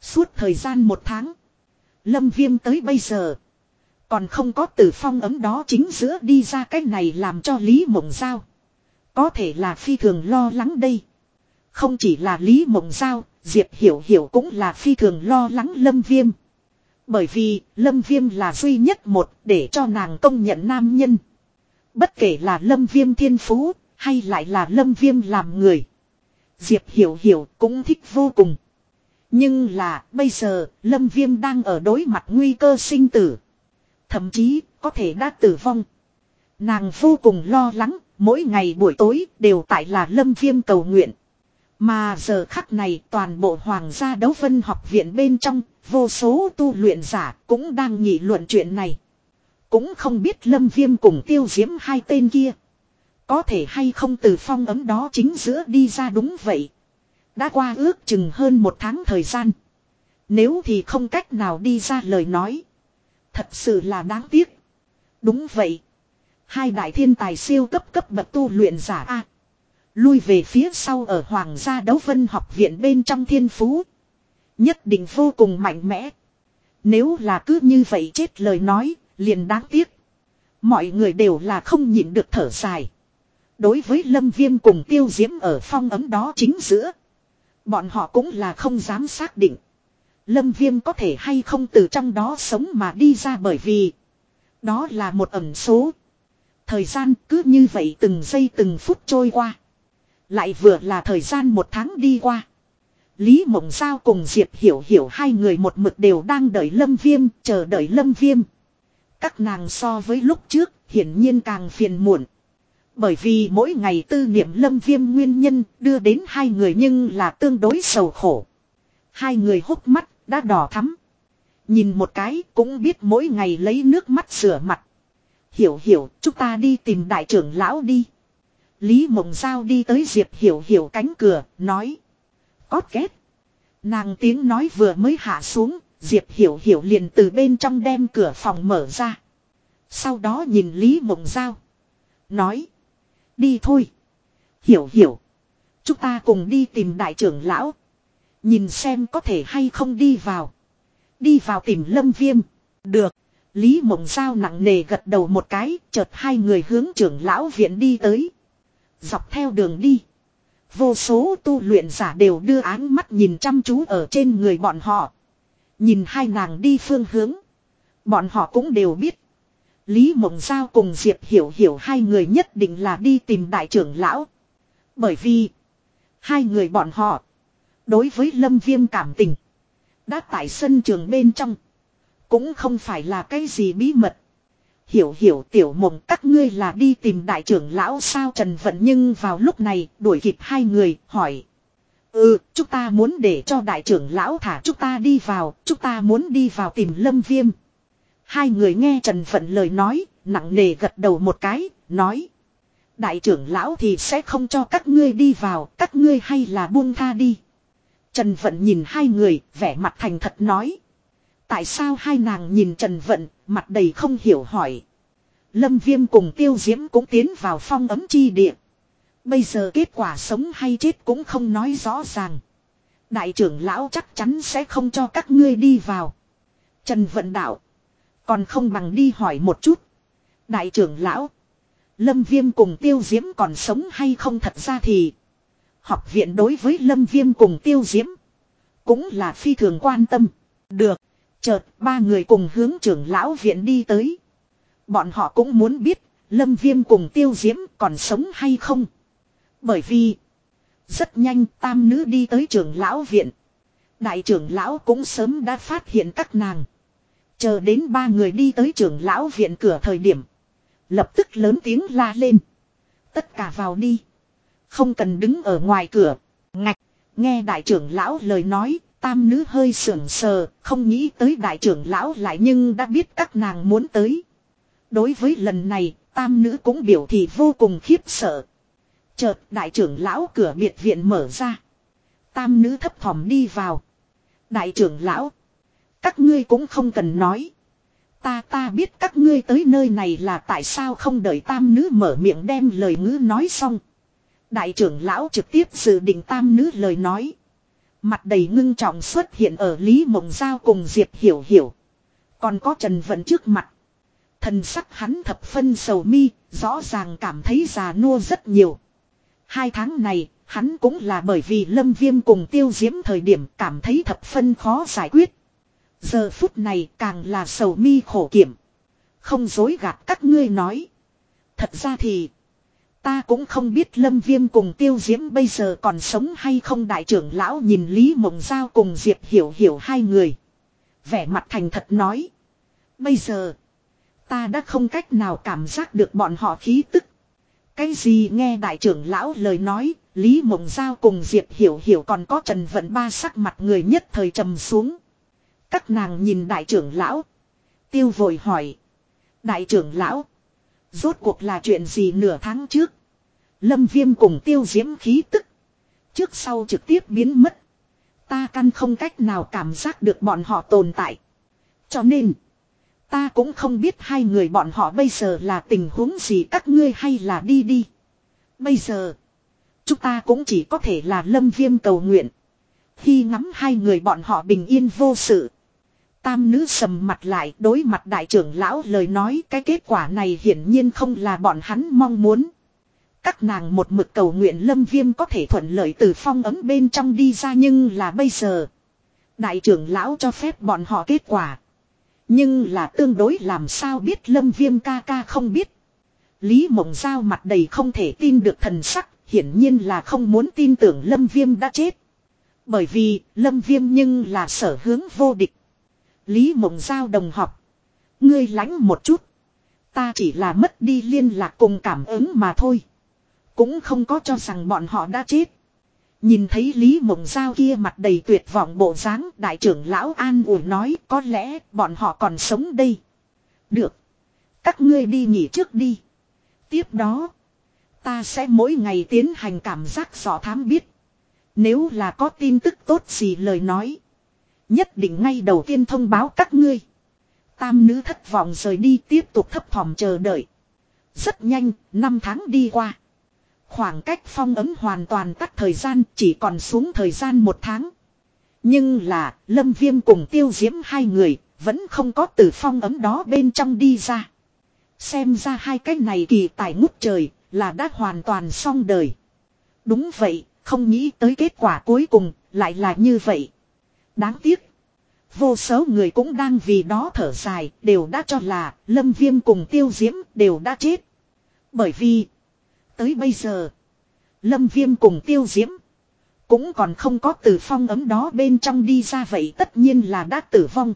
Suốt thời gian một tháng. Lâm viêm tới bây giờ. Còn không có từ phong ấm đó chính giữa đi ra cái này làm cho Lý Mộng Giao. Có thể là phi thường lo lắng đây. Không chỉ là Lý Mộng Giao, Diệp Hiểu Hiểu cũng là phi thường lo lắng Lâm Viêm. Bởi vì Lâm Viêm là duy nhất một để cho nàng công nhận nam nhân. Bất kể là Lâm Viêm thiên phú hay lại là Lâm Viêm làm người. Diệp Hiểu Hiểu cũng thích vô cùng. Nhưng là bây giờ Lâm Viêm đang ở đối mặt nguy cơ sinh tử. Thậm chí có thể đã tử vong. Nàng vô cùng lo lắng, mỗi ngày buổi tối đều tại là Lâm Viêm cầu nguyện. Mà giờ khắc này toàn bộ hoàng gia đấu vân học viện bên trong, vô số tu luyện giả cũng đang nghị luận chuyện này. Cũng không biết lâm viêm cùng tiêu diễm hai tên kia. Có thể hay không từ phong ấm đó chính giữa đi ra đúng vậy. Đã qua ước chừng hơn một tháng thời gian. Nếu thì không cách nào đi ra lời nói. Thật sự là đáng tiếc. Đúng vậy. Hai đại thiên tài siêu cấp cấp bậc tu luyện giả A. Lui về phía sau ở Hoàng gia đấu vân học viện bên trong thiên phú. Nhất định vô cùng mạnh mẽ. Nếu là cứ như vậy chết lời nói, liền đáng tiếc. Mọi người đều là không nhịn được thở dài. Đối với lâm viêm cùng tiêu diễm ở phong ấm đó chính giữa. Bọn họ cũng là không dám xác định. Lâm viêm có thể hay không từ trong đó sống mà đi ra bởi vì. Đó là một ẩn số. Thời gian cứ như vậy từng giây từng phút trôi qua. Lại vừa là thời gian một tháng đi qua. Lý Mộng Giao cùng Diệp Hiểu Hiểu hai người một mực đều đang đợi Lâm Viêm, chờ đợi Lâm Viêm. Các nàng so với lúc trước, hiển nhiên càng phiền muộn. Bởi vì mỗi ngày tư niệm Lâm Viêm nguyên nhân đưa đến hai người nhưng là tương đối sầu khổ. Hai người hốc mắt, đã đỏ thắm. Nhìn một cái cũng biết mỗi ngày lấy nước mắt sửa mặt. Hiểu hiểu, chúng ta đi tìm đại trưởng lão đi. Lý Mộng Giao đi tới Diệp Hiểu Hiểu cánh cửa, nói. Cót két. Nàng tiếng nói vừa mới hạ xuống, Diệp Hiểu Hiểu liền từ bên trong đem cửa phòng mở ra. Sau đó nhìn Lý Mộng Giao. Nói. Đi thôi. Hiểu hiểu. Chúng ta cùng đi tìm đại trưởng lão. Nhìn xem có thể hay không đi vào. Đi vào tìm lâm viêm. Được. Lý Mộng Giao nặng nề gật đầu một cái, chợt hai người hướng trưởng lão viện đi tới. Dọc theo đường đi. Vô số tu luyện giả đều đưa áng mắt nhìn chăm chú ở trên người bọn họ. Nhìn hai nàng đi phương hướng. Bọn họ cũng đều biết. Lý Mộng Giao cùng Diệp Hiểu Hiểu hai người nhất định là đi tìm đại trưởng lão. Bởi vì. Hai người bọn họ. Đối với Lâm Viêm cảm tình. Đã tại sân trường bên trong. Cũng không phải là cái gì bí mật. Hiểu hiểu tiểu mộng các ngươi là đi tìm đại trưởng lão sao Trần Vận nhưng vào lúc này đuổi kịp hai người hỏi. Ừ, chúng ta muốn để cho đại trưởng lão thả chúng ta đi vào, chúng ta muốn đi vào tìm lâm viêm. Hai người nghe Trần Vận lời nói, nặng nề gật đầu một cái, nói. Đại trưởng lão thì sẽ không cho các ngươi đi vào, các ngươi hay là buông tha đi. Trần Vận nhìn hai người, vẻ mặt thành thật nói. Tại sao hai nàng nhìn Trần Vận, mặt đầy không hiểu hỏi. Lâm Viêm cùng Tiêu Diễm cũng tiến vào phong ấm chi địa. Bây giờ kết quả sống hay chết cũng không nói rõ ràng. Đại trưởng lão chắc chắn sẽ không cho các ngươi đi vào. Trần Vận Đạo. Còn không bằng đi hỏi một chút. Đại trưởng lão. Lâm Viêm cùng Tiêu Diễm còn sống hay không thật ra thì. Học viện đối với Lâm Viêm cùng Tiêu Diễm. Cũng là phi thường quan tâm. Được. Chợt ba người cùng hướng trưởng lão viện đi tới. Bọn họ cũng muốn biết Lâm Viêm cùng Tiêu Diễm còn sống hay không. Bởi vì. Rất nhanh tam nữ đi tới trưởng lão viện. Đại trưởng lão cũng sớm đã phát hiện các nàng. Chờ đến ba người đi tới trưởng lão viện cửa thời điểm. Lập tức lớn tiếng la lên. Tất cả vào đi. Không cần đứng ở ngoài cửa. Ngạch. Nghe đại trưởng lão lời nói. Tam nữ hơi sưởng sờ. Không nghĩ tới đại trưởng lão lại nhưng đã biết các nàng muốn tới. Đối với lần này. Tam nữ cũng biểu thị vô cùng khiếp sợ. Chợt, đại trưởng lão cửa biệt viện mở ra. Tam nữ thấp thỏm đi vào. Đại trưởng lão. Các ngươi cũng không cần nói. Ta ta biết các ngươi tới nơi này là tại sao không đợi tam nữ mở miệng đem lời ngữ nói xong. Đại trưởng lão trực tiếp dự định tam nữ lời nói. Mặt đầy ngưng trọng xuất hiện ở Lý Mộng Giao cùng Diệp Hiểu Hiểu. Còn có Trần Vận trước mặt. Thần sắc hắn thập phân sầu mi, rõ ràng cảm thấy già nua rất nhiều. Hai tháng này, hắn cũng là bởi vì lâm viêm cùng tiêu diễm thời điểm cảm thấy thập phân khó giải quyết. Giờ phút này càng là sầu mi khổ kiểm. Không dối gạt các ngươi nói. Thật ra thì, ta cũng không biết lâm viêm cùng tiêu diễm bây giờ còn sống hay không đại trưởng lão nhìn Lý Mộng Giao cùng Diệp Hiểu Hiểu hai người. Vẻ mặt thành thật nói. Bây giờ, ta đã không cách nào cảm giác được bọn họ khí tức. Cái gì nghe đại trưởng lão lời nói, Lý Mộng Giao cùng Diệp Hiểu Hiểu còn có Trần Vận ba sắc mặt người nhất thời trầm xuống. Các nàng nhìn đại trưởng lão. Tiêu vội hỏi. Đại trưởng lão. Rốt cuộc là chuyện gì nửa tháng trước. Lâm viêm cùng tiêu diễm khí tức. Trước sau trực tiếp biến mất. Ta căn không cách nào cảm giác được bọn họ tồn tại. Cho nên. Ta cũng không biết hai người bọn họ bây giờ là tình huống gì các ngươi hay là đi đi. Bây giờ. Chúng ta cũng chỉ có thể là lâm viêm cầu nguyện. Khi ngắm hai người bọn họ bình yên vô sự. Tam nữ sầm mặt lại đối mặt đại trưởng lão lời nói cái kết quả này hiển nhiên không là bọn hắn mong muốn. Các nàng một mực cầu nguyện lâm viêm có thể thuận lợi từ phong ấm bên trong đi ra nhưng là bây giờ. Đại trưởng lão cho phép bọn họ kết quả. Nhưng là tương đối làm sao biết lâm viêm ca ca không biết. Lý mộng giao mặt đầy không thể tin được thần sắc, hiển nhiên là không muốn tin tưởng lâm viêm đã chết. Bởi vì lâm viêm nhưng là sở hướng vô địch. Lý mộng giao đồng học. Ngươi lánh một chút. Ta chỉ là mất đi liên lạc cùng cảm ứng mà thôi. Cũng không có cho rằng bọn họ đã chết. Nhìn thấy Lý Mộng Giao kia mặt đầy tuyệt vọng bộ dáng đại trưởng lão an ủi nói có lẽ bọn họ còn sống đây. Được. Các ngươi đi nghỉ trước đi. Tiếp đó. Ta sẽ mỗi ngày tiến hành cảm giác dò thám biết. Nếu là có tin tức tốt gì lời nói. Nhất định ngay đầu tiên thông báo các ngươi. Tam nữ thất vọng rời đi tiếp tục thấp thỏm chờ đợi. Rất nhanh, năm tháng đi qua. Khoảng cách phong ấm hoàn toàn tắt thời gian chỉ còn xuống thời gian một tháng. Nhưng là Lâm Viêm cùng tiêu diễm hai người vẫn không có từ phong ấm đó bên trong đi ra. Xem ra hai cái này kỳ tài ngút trời là đã hoàn toàn xong đời. Đúng vậy, không nghĩ tới kết quả cuối cùng lại là như vậy. Đáng tiếc. Vô số người cũng đang vì đó thở dài đều đã cho là Lâm Viêm cùng tiêu diễm đều đã chết. Bởi vì tới bây giờ. Lâm Viêm cùng tiêu diễm. Cũng còn không có từ phong ấm đó bên trong đi ra vậy tất nhiên là đã tử vong.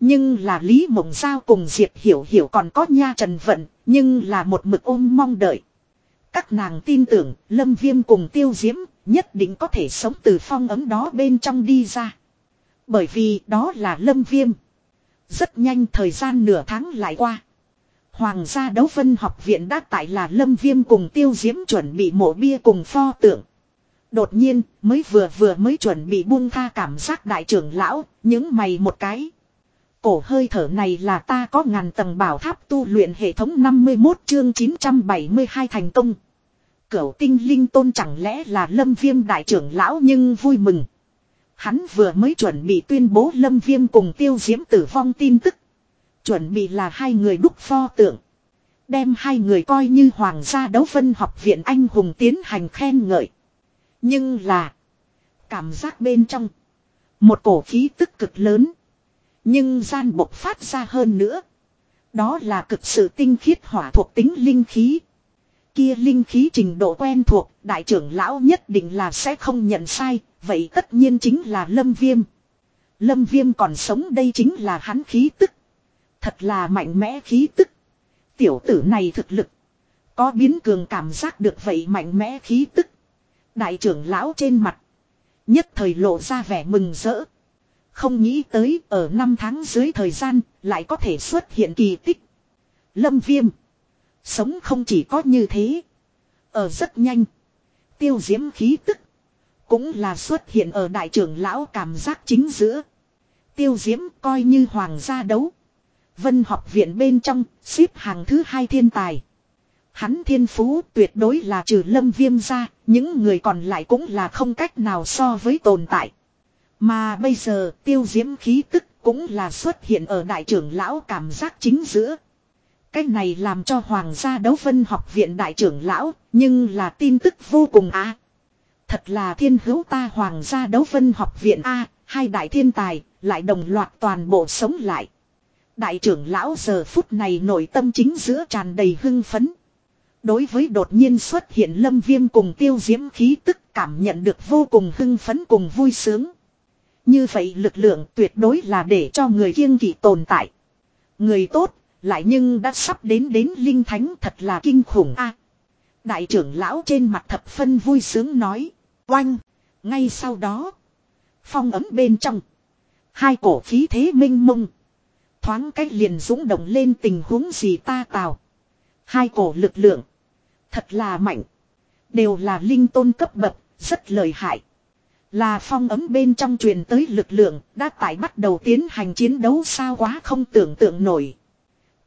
Nhưng là Lý Mộng Giao cùng Diệp Hiểu Hiểu còn có nha trần vận, nhưng là một mực ôm mong đợi. Các nàng tin tưởng Lâm Viêm cùng tiêu diễm nhất định có thể sống từ phong ấm đó bên trong đi ra. Bởi vì đó là Lâm Viêm. Rất nhanh thời gian nửa tháng lại qua. Hoàng gia đấu phân học viện đã tại là lâm viêm cùng tiêu diễm chuẩn bị mộ bia cùng pho tượng. Đột nhiên, mới vừa vừa mới chuẩn bị buông tha cảm giác đại trưởng lão, những mày một cái. Cổ hơi thở này là ta có ngàn tầng bảo tháp tu luyện hệ thống 51 chương 972 thành công. Cửu tinh linh tôn chẳng lẽ là lâm viêm đại trưởng lão nhưng vui mừng. Hắn vừa mới chuẩn bị tuyên bố Lâm Viêm cùng tiêu diễm tử vong tin tức. Chuẩn bị là hai người đúc pho tượng. Đem hai người coi như hoàng gia đấu phân học viện anh hùng tiến hành khen ngợi. Nhưng là. Cảm giác bên trong. Một cổ khí tức cực lớn. Nhưng gian bộc phát ra hơn nữa. Đó là cực sự tinh khiết hỏa thuộc tính linh khí. Kia linh khí trình độ quen thuộc, đại trưởng lão nhất định là sẽ không nhận sai, vậy tất nhiên chính là lâm viêm. Lâm viêm còn sống đây chính là hắn khí tức. Thật là mạnh mẽ khí tức. Tiểu tử này thực lực. Có biến cường cảm giác được vậy mạnh mẽ khí tức. Đại trưởng lão trên mặt. Nhất thời lộ ra vẻ mừng rỡ. Không nghĩ tới ở năm tháng dưới thời gian lại có thể xuất hiện kỳ tích. Lâm viêm. Sống không chỉ có như thế. Ở rất nhanh. Tiêu diễm khí tức. Cũng là xuất hiện ở đại trưởng lão cảm giác chính giữa. Tiêu diễm coi như hoàng gia đấu. Vân học viện bên trong xếp hàng thứ hai thiên tài. Hắn thiên phú tuyệt đối là trừ lâm viêm ra, những người còn lại cũng là không cách nào so với tồn tại. Mà bây giờ tiêu diễm khí tức cũng là xuất hiện ở đại trưởng lão cảm giác chính giữa. Cái này làm cho hoàng gia đấu vân học viện đại trưởng lão, nhưng là tin tức vô cùng á. Thật là thiên hữu ta hoàng gia đấu vân học viện A, hai đại thiên tài, lại đồng loạt toàn bộ sống lại. Đại trưởng lão giờ phút này nội tâm chính giữa tràn đầy hưng phấn. Đối với đột nhiên xuất hiện lâm viêm cùng tiêu diễm khí tức cảm nhận được vô cùng hưng phấn cùng vui sướng. Như vậy lực lượng tuyệt đối là để cho người kiêng kỵ tồn tại. Người tốt, lại nhưng đã sắp đến đến linh thánh thật là kinh khủng a Đại trưởng lão trên mặt thập phân vui sướng nói. Oanh! Ngay sau đó. Phong ấm bên trong. Hai cổ khí thế minh mông. Thoáng cách liền dũng động lên tình huống gì ta tào. Hai cổ lực lượng. Thật là mạnh. Đều là linh tôn cấp bậc, rất lợi hại. Là phong ấm bên trong truyền tới lực lượng, đã tại bắt đầu tiến hành chiến đấu sao quá không tưởng tượng nổi.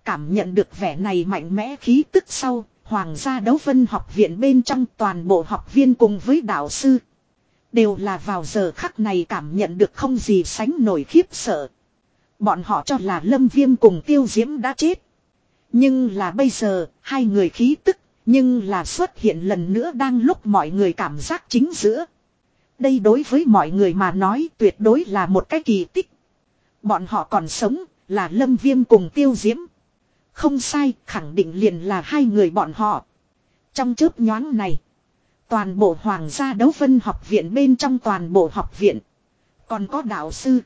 Cảm nhận được vẻ này mạnh mẽ khí tức sau, Hoàng gia đấu vân học viện bên trong toàn bộ học viên cùng với đạo sư. Đều là vào giờ khắc này cảm nhận được không gì sánh nổi khiếp sợ. Bọn họ cho là lâm viêm cùng tiêu diễm đã chết. Nhưng là bây giờ, hai người khí tức, nhưng là xuất hiện lần nữa đang lúc mọi người cảm giác chính giữa. Đây đối với mọi người mà nói tuyệt đối là một cái kỳ tích. Bọn họ còn sống, là lâm viêm cùng tiêu diễm. Không sai, khẳng định liền là hai người bọn họ. Trong chớp nhoáng này, toàn bộ hoàng gia đấu vân học viện bên trong toàn bộ học viện. Còn có đạo sư.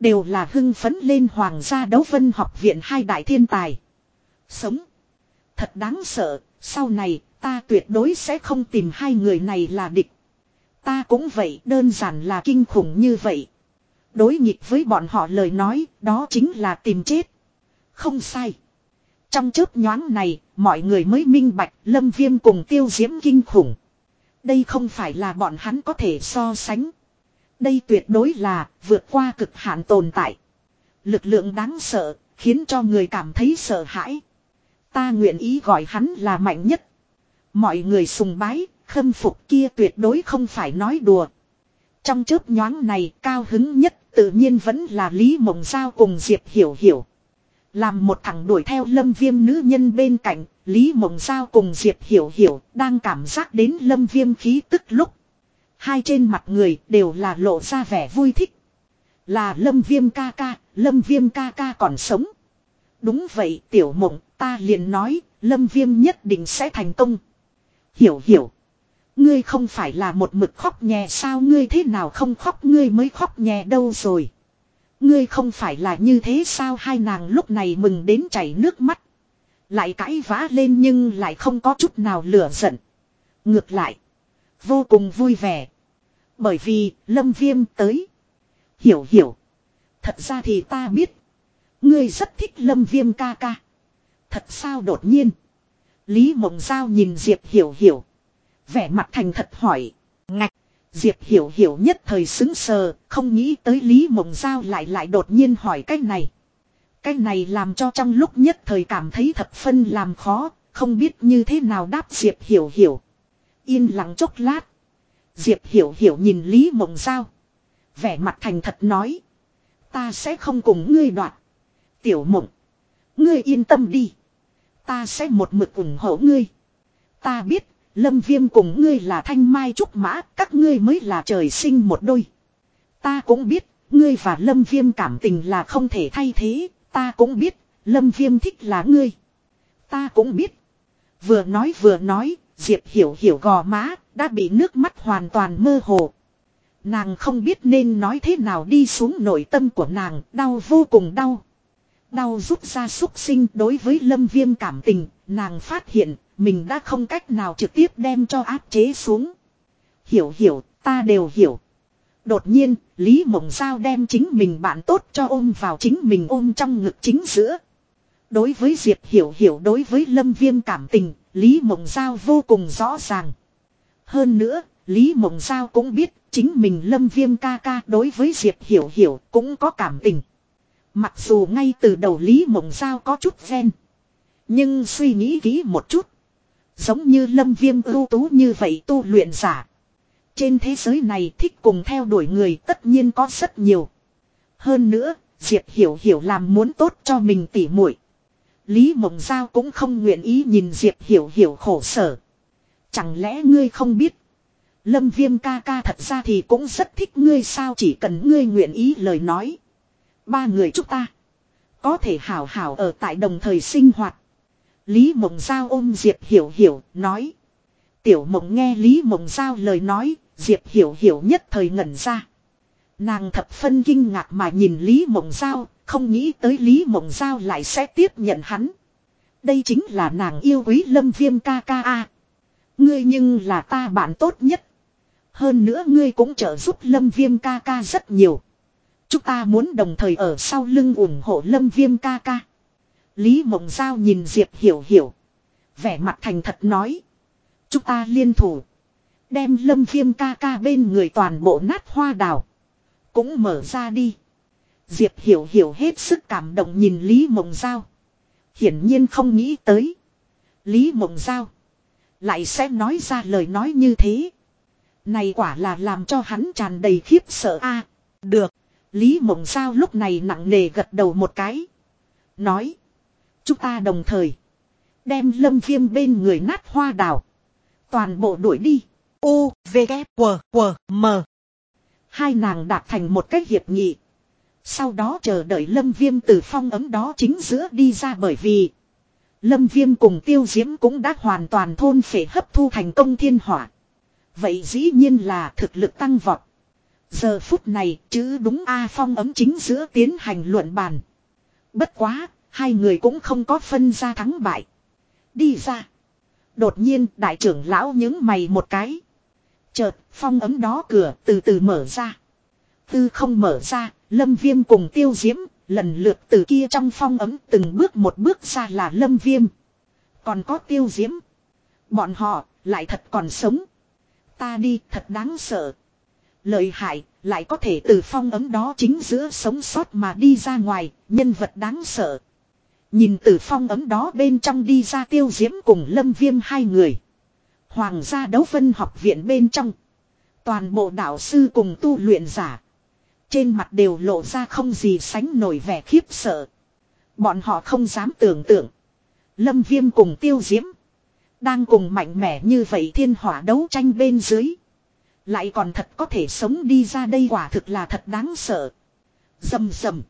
Đều là hưng phấn lên hoàng gia đấu vân học viện hai đại thiên tài. Sống. Thật đáng sợ, sau này ta tuyệt đối sẽ không tìm hai người này là địch. Ta cũng vậy đơn giản là kinh khủng như vậy. Đối nghịch với bọn họ lời nói đó chính là tìm chết. Không sai. Trong chớp nhoáng này, mọi người mới minh bạch lâm viêm cùng tiêu diễm kinh khủng. Đây không phải là bọn hắn có thể so sánh. Đây tuyệt đối là vượt qua cực hạn tồn tại. Lực lượng đáng sợ, khiến cho người cảm thấy sợ hãi. Ta nguyện ý gọi hắn là mạnh nhất. Mọi người sùng bái, khâm phục kia tuyệt đối không phải nói đùa. Trong chớp nhoáng này cao hứng nhất tự nhiên vẫn là Lý Mộng Giao cùng Diệp Hiểu Hiểu. Làm một thằng đuổi theo lâm viêm nữ nhân bên cạnh, Lý Mộng Giao cùng Diệp Hiểu Hiểu đang cảm giác đến lâm viêm khí tức lúc. Hai trên mặt người đều là lộ ra vẻ vui thích. Là lâm viêm ca ca, lâm viêm ca ca còn sống. Đúng vậy tiểu mộng, ta liền nói, lâm viêm nhất định sẽ thành công. Hiểu hiểu. Ngươi không phải là một mực khóc nhẹ sao ngươi thế nào không khóc ngươi mới khóc nhẹ đâu rồi. Ngươi không phải là như thế sao hai nàng lúc này mừng đến chảy nước mắt. Lại cãi vã lên nhưng lại không có chút nào lửa giận. Ngược lại. Vô cùng vui vẻ. Bởi vì lâm viêm tới. Hiểu hiểu. Thật ra thì ta biết. Ngươi rất thích lâm viêm ca ca. Thật sao đột nhiên. Lý mộng giao nhìn Diệp hiểu hiểu. Vẻ mặt thành thật hỏi. Ngạch. Diệp hiểu hiểu nhất thời xứng sờ, không nghĩ tới Lý Mộng Giao lại lại đột nhiên hỏi cái này. Cái này làm cho trong lúc nhất thời cảm thấy thập phân làm khó, không biết như thế nào đáp Diệp hiểu hiểu. Yên lặng chốc lát. Diệp hiểu hiểu nhìn Lý Mộng Giao. Vẻ mặt thành thật nói. Ta sẽ không cùng ngươi đoạt. Tiểu mộng. Ngươi yên tâm đi. Ta sẽ một mực ủng hộ ngươi. Ta biết, lâm viêm cùng ngươi là thanh mai trúc mã, các ngươi mới là trời sinh một đôi. Ta cũng biết, ngươi và lâm viêm cảm tình là không thể thay thế, ta cũng biết, lâm viêm thích là ngươi. Ta cũng biết. Vừa nói vừa nói, Diệp hiểu hiểu gò má, đã bị nước mắt hoàn toàn mơ hồ. Nàng không biết nên nói thế nào đi xuống nội tâm của nàng, đau vô cùng đau. Đau rút ra xúc sinh đối với lâm viêm cảm tình, nàng phát hiện mình đã không cách nào trực tiếp đem cho áp chế xuống. Hiểu hiểu, ta đều hiểu. Đột nhiên, Lý Mộng Giao đem chính mình bạn tốt cho ôm vào chính mình ôm trong ngực chính giữa. Đối với Diệp Hiểu Hiểu đối với Lâm Viêm cảm tình, Lý Mộng Giao vô cùng rõ ràng. Hơn nữa, Lý Mộng Giao cũng biết chính mình Lâm Viêm ca ca đối với Diệp Hiểu Hiểu cũng có cảm tình. Mặc dù ngay từ đầu Lý Mộng Giao có chút ghen. Nhưng suy nghĩ kỹ một chút. Giống như Lâm Viêm ưu tú như vậy tu luyện giả. Trên thế giới này thích cùng theo đuổi người tất nhiên có rất nhiều. Hơn nữa, Diệp Hiểu Hiểu làm muốn tốt cho mình tỉ muội Lý Mộng Giao cũng không nguyện ý nhìn Diệp Hiểu Hiểu khổ sở. Chẳng lẽ ngươi không biết. Lâm Viêm ca ca thật ra thì cũng rất thích ngươi sao chỉ cần ngươi nguyện ý lời nói. Ba người chúng ta. Có thể hảo hảo ở tại đồng thời sinh hoạt. Lý Mộng Giao ôm Diệp Hiểu Hiểu nói. Tiểu Mộng nghe Lý Mộng Giao lời nói. Diệp Hiểu Hiểu nhất thời ngẩn ra. Nàng thập phân kinh ngạc mà nhìn Lý Mộng Giao, không nghĩ tới Lý Mộng Giao lại sẽ tiếp nhận hắn. Đây chính là nàng yêu quý lâm viêm ca ca a Ngươi nhưng là ta bạn tốt nhất. Hơn nữa ngươi cũng trợ giúp lâm viêm ca ca rất nhiều. Chúng ta muốn đồng thời ở sau lưng ủng hộ lâm viêm ca ca. Lý Mộng Giao nhìn Diệp Hiểu Hiểu. Vẻ mặt thành thật nói. Chúng ta liên thủ. Đem lâm viêm ca ca bên người toàn bộ nát hoa đào. Cũng mở ra đi. Diệp Hiểu Hiểu hết sức cảm động nhìn Lý Mộng Giao. Hiển nhiên không nghĩ tới. Lý Mộng Giao. Lại sẽ nói ra lời nói như thế. Này quả là làm cho hắn tràn đầy khiếp sợ a Được. Lý Mộng Giao lúc này nặng nề gật đầu một cái. Nói. Chúng ta đồng thời. Đem lâm viêm bên người nát hoa đào. Toàn bộ đuổi đi. U, V, K, W, W, M. Hai nàng đạt thành một cách hiệp nghị. Sau đó chờ đợi lâm viêm từ phong ấm đó chính giữa đi ra bởi vì. Lâm viêm cùng tiêu diễm cũng đã hoàn toàn thôn phể hấp thu thành công thiên hỏa. Vậy dĩ nhiên là thực lực tăng vọt. Giờ phút này chứ đúng A phong ấm chính giữa tiến hành luận bàn. Bất quá, hai người cũng không có phân ra thắng bại. Đi ra. Đột nhiên đại trưởng lão những mày một cái. Chợt phong ấm đó cửa từ từ mở ra. Tư không mở ra, lâm viêm cùng tiêu diễm, lần lượt từ kia trong phong ấm từng bước một bước ra là lâm viêm. Còn có tiêu diễm. Bọn họ, lại thật còn sống. Ta đi thật đáng sợ. Lợi hại, lại có thể từ phong ấm đó chính giữa sống sót mà đi ra ngoài, nhân vật đáng sợ. Nhìn từ phong ấm đó bên trong đi ra tiêu diễm cùng lâm viêm hai người. Hoàng gia đấu phân học viện bên trong. Toàn bộ đạo sư cùng tu luyện giả. Trên mặt đều lộ ra không gì sánh nổi vẻ khiếp sợ. Bọn họ không dám tưởng tượng. Lâm viêm cùng tiêu diễm. Đang cùng mạnh mẽ như vậy thiên hỏa đấu tranh bên dưới. Lại còn thật có thể sống đi ra đây quả thực là thật đáng sợ. Dầm dầm.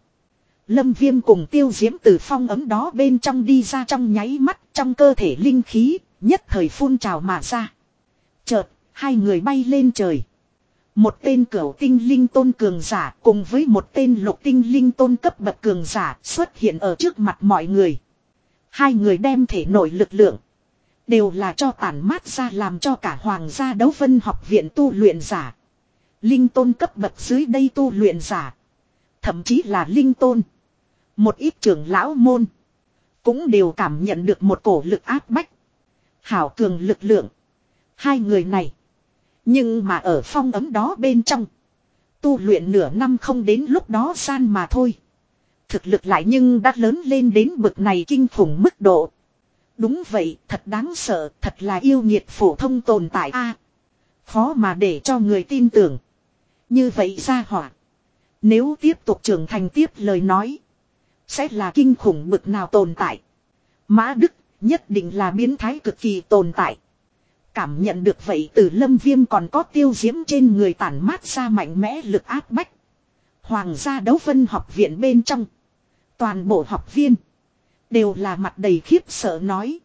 Lâm viêm cùng tiêu diễm từ phong ấm đó bên trong đi ra trong nháy mắt trong cơ thể linh khí, nhất thời phun trào mà ra. Chợt, hai người bay lên trời. Một tên cửu tinh linh tôn cường giả cùng với một tên lục tinh linh tôn cấp bậc cường giả xuất hiện ở trước mặt mọi người. Hai người đem thể nội lực lượng. Đều là cho tản mát ra làm cho cả hoàng gia đấu vân học viện tu luyện giả. Linh tôn cấp bậc dưới đây tu luyện giả. Thậm chí là linh tôn. Một ít trưởng lão môn. Cũng đều cảm nhận được một cổ lực áp bách. Hảo cường lực lượng. Hai người này. Nhưng mà ở phong ấm đó bên trong. Tu luyện nửa năm không đến lúc đó san mà thôi. Thực lực lại nhưng đã lớn lên đến bực này kinh khủng mức độ. Đúng vậy, thật đáng sợ, thật là yêu nhiệt phổ thông tồn tại a. khó mà để cho người tin tưởng. Như vậy ra hỏa. Nếu tiếp tục trưởng thành tiếp lời nói. Sẽ là kinh khủng bực nào tồn tại. Mã Đức nhất định là biến thái cực kỳ tồn tại. Cảm nhận được vậy từ lâm viêm còn có tiêu diễm trên người tản mát ra mạnh mẽ lực áp bách. Hoàng gia đấu vân học viện bên trong. Toàn bộ học viên. Đều là mặt đầy khiếp sợ nói.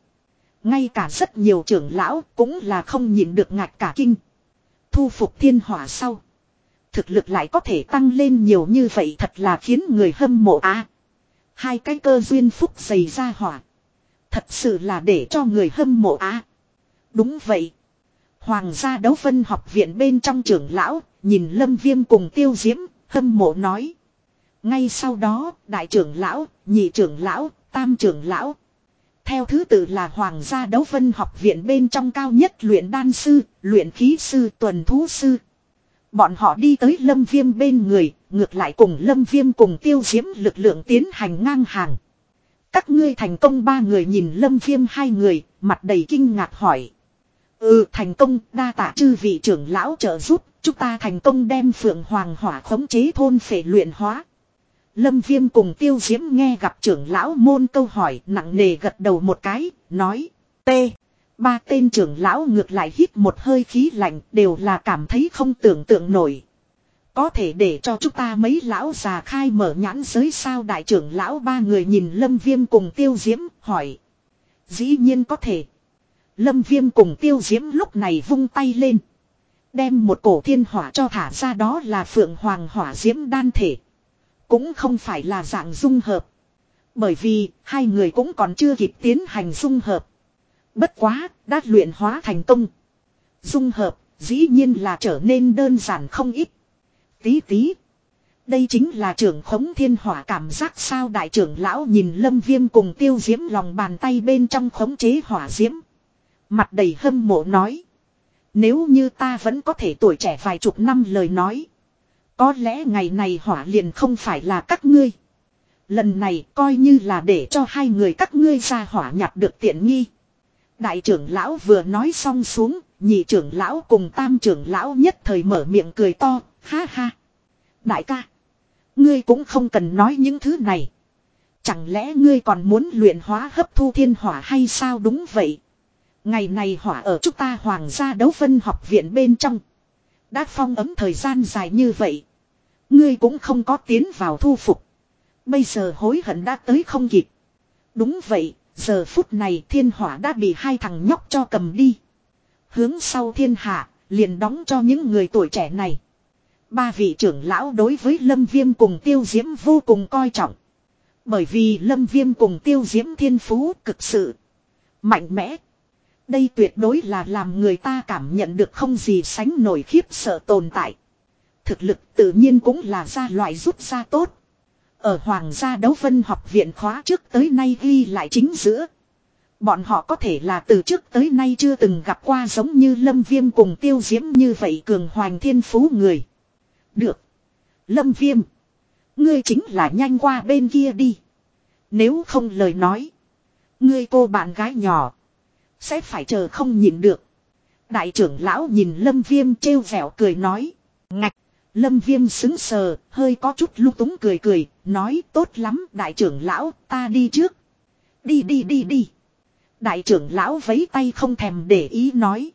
Ngay cả rất nhiều trưởng lão cũng là không nhìn được ngạc cả kinh. Thu phục thiên hỏa sau. Thực lực lại có thể tăng lên nhiều như vậy thật là khiến người hâm mộ á. hai cái cơ duyên phúc dày ra hỏa. Thật sự là để cho người hâm mộ á đúng vậy. Hoàng gia đấu phân học viện bên trong trưởng lão, nhìn lâm viêm cùng tiêu diễm, hâm mộ nói. Ngay sau đó, đại trưởng lão, nhị trưởng lão, tam trưởng lão. Theo thứ tự là Hoàng gia đấu phân học viện bên trong cao nhất luyện đan sư, luyện khí sư, tuần thú sư. Bọn họ đi tới lâm viêm bên người, ngược lại cùng lâm viêm cùng tiêu diễm lực lượng tiến hành ngang hàng. Các ngươi thành công ba người nhìn lâm viêm hai người, mặt đầy kinh ngạc hỏi. Ừ thành công, đa tạ chư vị trưởng lão trợ giúp, chúng ta thành công đem phượng hoàng hỏa khống chế thôn phệ luyện hóa. Lâm viêm cùng tiêu diễm nghe gặp trưởng lão môn câu hỏi nặng nề gật đầu một cái, nói. T. Ba tên trưởng lão ngược lại hít một hơi khí lạnh đều là cảm thấy không tưởng tượng nổi. Có thể để cho chúng ta mấy lão già khai mở nhãn giới sao đại trưởng lão ba người nhìn lâm viêm cùng tiêu diễm hỏi. Dĩ nhiên có thể. Lâm viêm cùng tiêu diễm lúc này vung tay lên. Đem một cổ thiên hỏa cho thả ra đó là phượng hoàng hỏa diễm đan thể. Cũng không phải là dạng dung hợp. Bởi vì hai người cũng còn chưa kịp tiến hành dung hợp. Bất quá, đã luyện hóa thành công. Dung hợp, dĩ nhiên là trở nên đơn giản không ít. Tí tí. Đây chính là trưởng khống thiên hỏa cảm giác sao đại trưởng lão nhìn lâm viêm cùng tiêu diễm lòng bàn tay bên trong khống chế hỏa diễm. Mặt đầy hâm mộ nói. Nếu như ta vẫn có thể tuổi trẻ vài chục năm lời nói. Có lẽ ngày này hỏa liền không phải là các ngươi. Lần này coi như là để cho hai người các ngươi ra hỏa nhặt được tiện nghi. Đại trưởng lão vừa nói xong xuống, nhị trưởng lão cùng tam trưởng lão nhất thời mở miệng cười to, ha ha. Đại ca, ngươi cũng không cần nói những thứ này. Chẳng lẽ ngươi còn muốn luyện hóa hấp thu thiên hỏa hay sao đúng vậy? Ngày này hỏa ở chúng ta hoàng gia đấu phân học viện bên trong. Đã phong ấm thời gian dài như vậy. Ngươi cũng không có tiến vào thu phục. Bây giờ hối hận đã tới không kịp. Đúng vậy, giờ phút này thiên hỏa đã bị hai thằng nhóc cho cầm đi. Hướng sau thiên hạ, liền đóng cho những người tuổi trẻ này. Ba vị trưởng lão đối với Lâm Viêm cùng Tiêu Diễm vô cùng coi trọng. Bởi vì Lâm Viêm cùng Tiêu Diễm thiên phú cực sự mạnh mẽ. Đây tuyệt đối là làm người ta cảm nhận được không gì sánh nổi khiếp sợ tồn tại. Thực lực tự nhiên cũng là ra loại rút ra tốt. Ở Hoàng gia đấu vân học viện khóa trước tới nay ghi lại chính giữa. Bọn họ có thể là từ trước tới nay chưa từng gặp qua giống như Lâm Viêm cùng tiêu diễm như vậy cường hoành thiên phú người. Được. Lâm Viêm. Ngươi chính là nhanh qua bên kia đi. Nếu không lời nói. Ngươi cô bạn gái nhỏ. Sẽ phải chờ không nhìn được. Đại trưởng lão nhìn Lâm Viêm trêu vẻo cười nói. Ngạch. Lâm Viêm xứng sờ, hơi có chút lúc túng cười cười, nói tốt lắm đại trưởng lão, ta đi trước. Đi đi đi đi. Đại trưởng lão vấy tay không thèm để ý nói.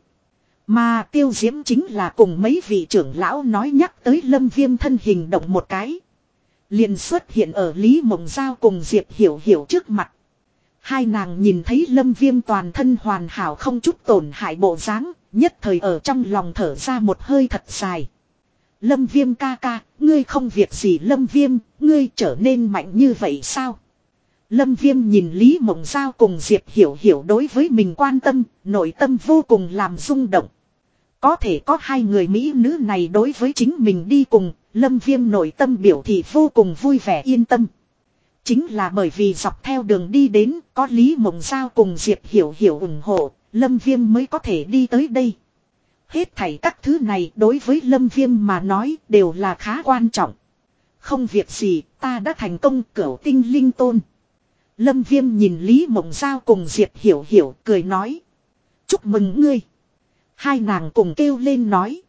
Mà tiêu diễm chính là cùng mấy vị trưởng lão nói nhắc tới lâm viêm thân hình động một cái. liền xuất hiện ở Lý Mộng Giao cùng Diệp Hiểu Hiểu trước mặt. Hai nàng nhìn thấy lâm viêm toàn thân hoàn hảo không chút tổn hại bộ dáng nhất thời ở trong lòng thở ra một hơi thật dài. Lâm viêm ca ca, ngươi không việc gì lâm viêm, ngươi trở nên mạnh như vậy sao? Lâm viêm nhìn Lý Mộng Giao cùng Diệp Hiểu Hiểu đối với mình quan tâm, nội tâm vô cùng làm rung động. Có thể có hai người Mỹ nữ này đối với chính mình đi cùng, Lâm viêm nội tâm biểu thị vô cùng vui vẻ yên tâm. Chính là bởi vì dọc theo đường đi đến, có Lý Mộng Giao cùng Diệp Hiểu Hiểu ủng hộ, Lâm viêm mới có thể đi tới đây. Hết thảy các thứ này đối với Lâm Viêm mà nói đều là khá quan trọng. Không việc gì, ta đã thành công cửu tinh linh tôn. Lâm Viêm nhìn Lý Mộng Giao cùng Diệp Hiểu Hiểu cười nói. Chúc mừng ngươi. Hai nàng cùng kêu lên nói.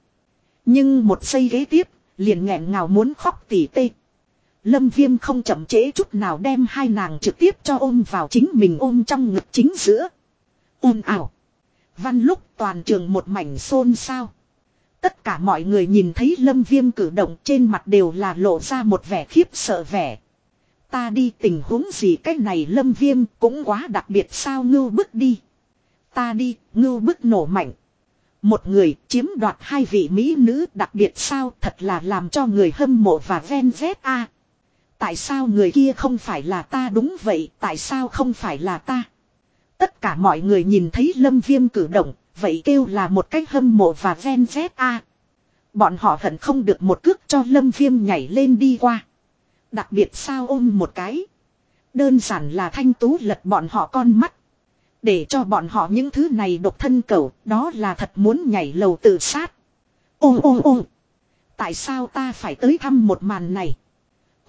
Nhưng một giây ghế tiếp, liền nghẹn ngào muốn khóc tỉ tê. Lâm viêm không chậm chế chút nào đem hai nàng trực tiếp cho ôm vào chính mình ôm trong ngực chính giữa. Ôm ảo. Văn lúc toàn trường một mảnh xôn xao. Tất cả mọi người nhìn thấy lâm viêm cử động trên mặt đều là lộ ra một vẻ khiếp sợ vẻ. Ta đi tình huống gì cách này lâm viêm cũng quá đặc biệt sao ngưu bức đi. Ta đi, ngưu bức nổ mạnh. Một người chiếm đoạt hai vị mỹ nữ đặc biệt sao thật là làm cho người hâm mộ và ven vét a Tại sao người kia không phải là ta đúng vậy, tại sao không phải là ta? Tất cả mọi người nhìn thấy lâm viêm cử động, vậy kêu là một cách hâm mộ và ven vét a Bọn họ hận không được một cước cho lâm viêm nhảy lên đi qua. Đặc biệt sao ôm một cái. Đơn giản là thanh tú lật bọn họ con mắt. Để cho bọn họ những thứ này độc thân cầu, đó là thật muốn nhảy lầu tự sát. Ô ô ô, tại sao ta phải tới thăm một màn này?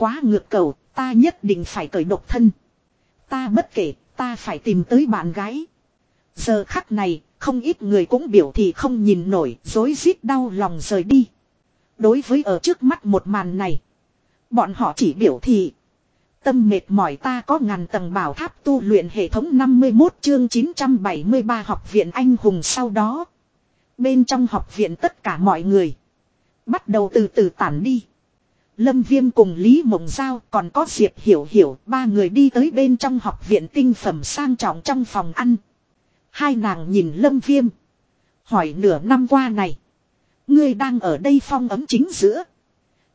Quá ngược cầu, ta nhất định phải cởi độc thân. Ta bất kể, ta phải tìm tới bạn gái. Giờ khắc này, không ít người cũng biểu thị không nhìn nổi, dối rít đau lòng rời đi. Đối với ở trước mắt một màn này, bọn họ chỉ biểu thị. Tâm mệt mỏi ta có ngàn tầng bảo tháp tu luyện hệ thống 51 chương 973 học viện anh hùng sau đó. Bên trong học viện tất cả mọi người. Bắt đầu từ từ tản đi. Lâm Viêm cùng Lý Mộng Giao còn có Diệp Hiểu Hiểu, ba người đi tới bên trong học viện tinh phẩm sang trọng trong phòng ăn. Hai nàng nhìn Lâm Viêm. Hỏi nửa năm qua này. Ngươi đang ở đây phong ấm chính giữa.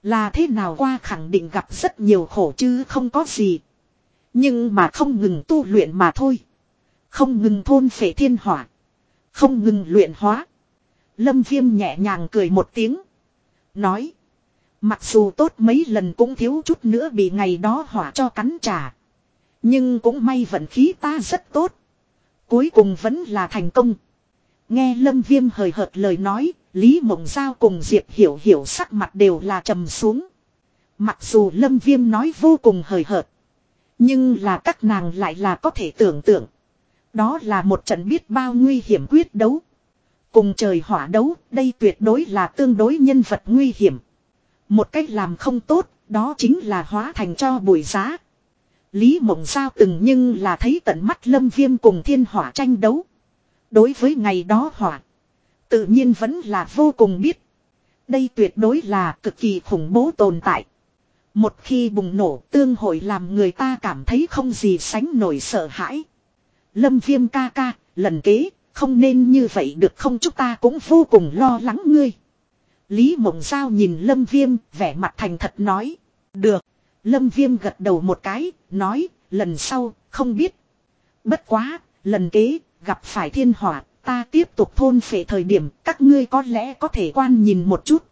Là thế nào qua khẳng định gặp rất nhiều khổ chứ không có gì. Nhưng mà không ngừng tu luyện mà thôi. Không ngừng thôn phệ thiên hỏa. Không ngừng luyện hóa. Lâm Viêm nhẹ nhàng cười một tiếng. Nói. Mặc dù tốt mấy lần cũng thiếu chút nữa bị ngày đó hỏa cho cắn trả. Nhưng cũng may vận khí ta rất tốt. Cuối cùng vẫn là thành công. Nghe Lâm Viêm hời hợt lời nói, Lý Mộng Giao cùng Diệp Hiểu Hiểu sắc mặt đều là trầm xuống. Mặc dù Lâm Viêm nói vô cùng hời hợt. Nhưng là các nàng lại là có thể tưởng tượng. Đó là một trận biết bao nguy hiểm quyết đấu. Cùng trời hỏa đấu, đây tuyệt đối là tương đối nhân vật nguy hiểm. Một cách làm không tốt, đó chính là hóa thành cho bụi giá. Lý Mộng Giao từng nhưng là thấy tận mắt Lâm Viêm cùng thiên hỏa tranh đấu. Đối với ngày đó hỏa, tự nhiên vẫn là vô cùng biết. Đây tuyệt đối là cực kỳ khủng bố tồn tại. Một khi bùng nổ tương hội làm người ta cảm thấy không gì sánh nổi sợ hãi. Lâm Viêm ca ca, lần kế, không nên như vậy được không chúng ta cũng vô cùng lo lắng ngươi. Lý Mộng Giao nhìn Lâm Viêm, vẻ mặt thành thật nói. Được. Lâm Viêm gật đầu một cái, nói, lần sau, không biết. Bất quá, lần kế, gặp phải thiên hỏa, ta tiếp tục thôn phệ thời điểm, các ngươi có lẽ có thể quan nhìn một chút.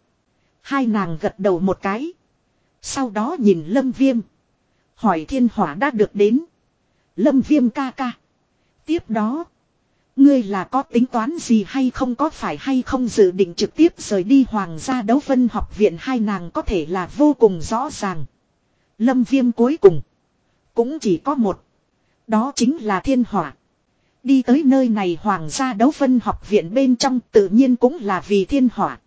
Hai nàng gật đầu một cái. Sau đó nhìn Lâm Viêm. Hỏi thiên hỏa đã được đến. Lâm Viêm ca ca. Tiếp đó. Ngươi là có tính toán gì hay không có phải hay không dự định trực tiếp rời đi hoàng gia đấu vân học viện hai nàng có thể là vô cùng rõ ràng. Lâm viêm cuối cùng. Cũng chỉ có một. Đó chính là thiên hỏa. Đi tới nơi này hoàng gia đấu vân học viện bên trong tự nhiên cũng là vì thiên hỏa.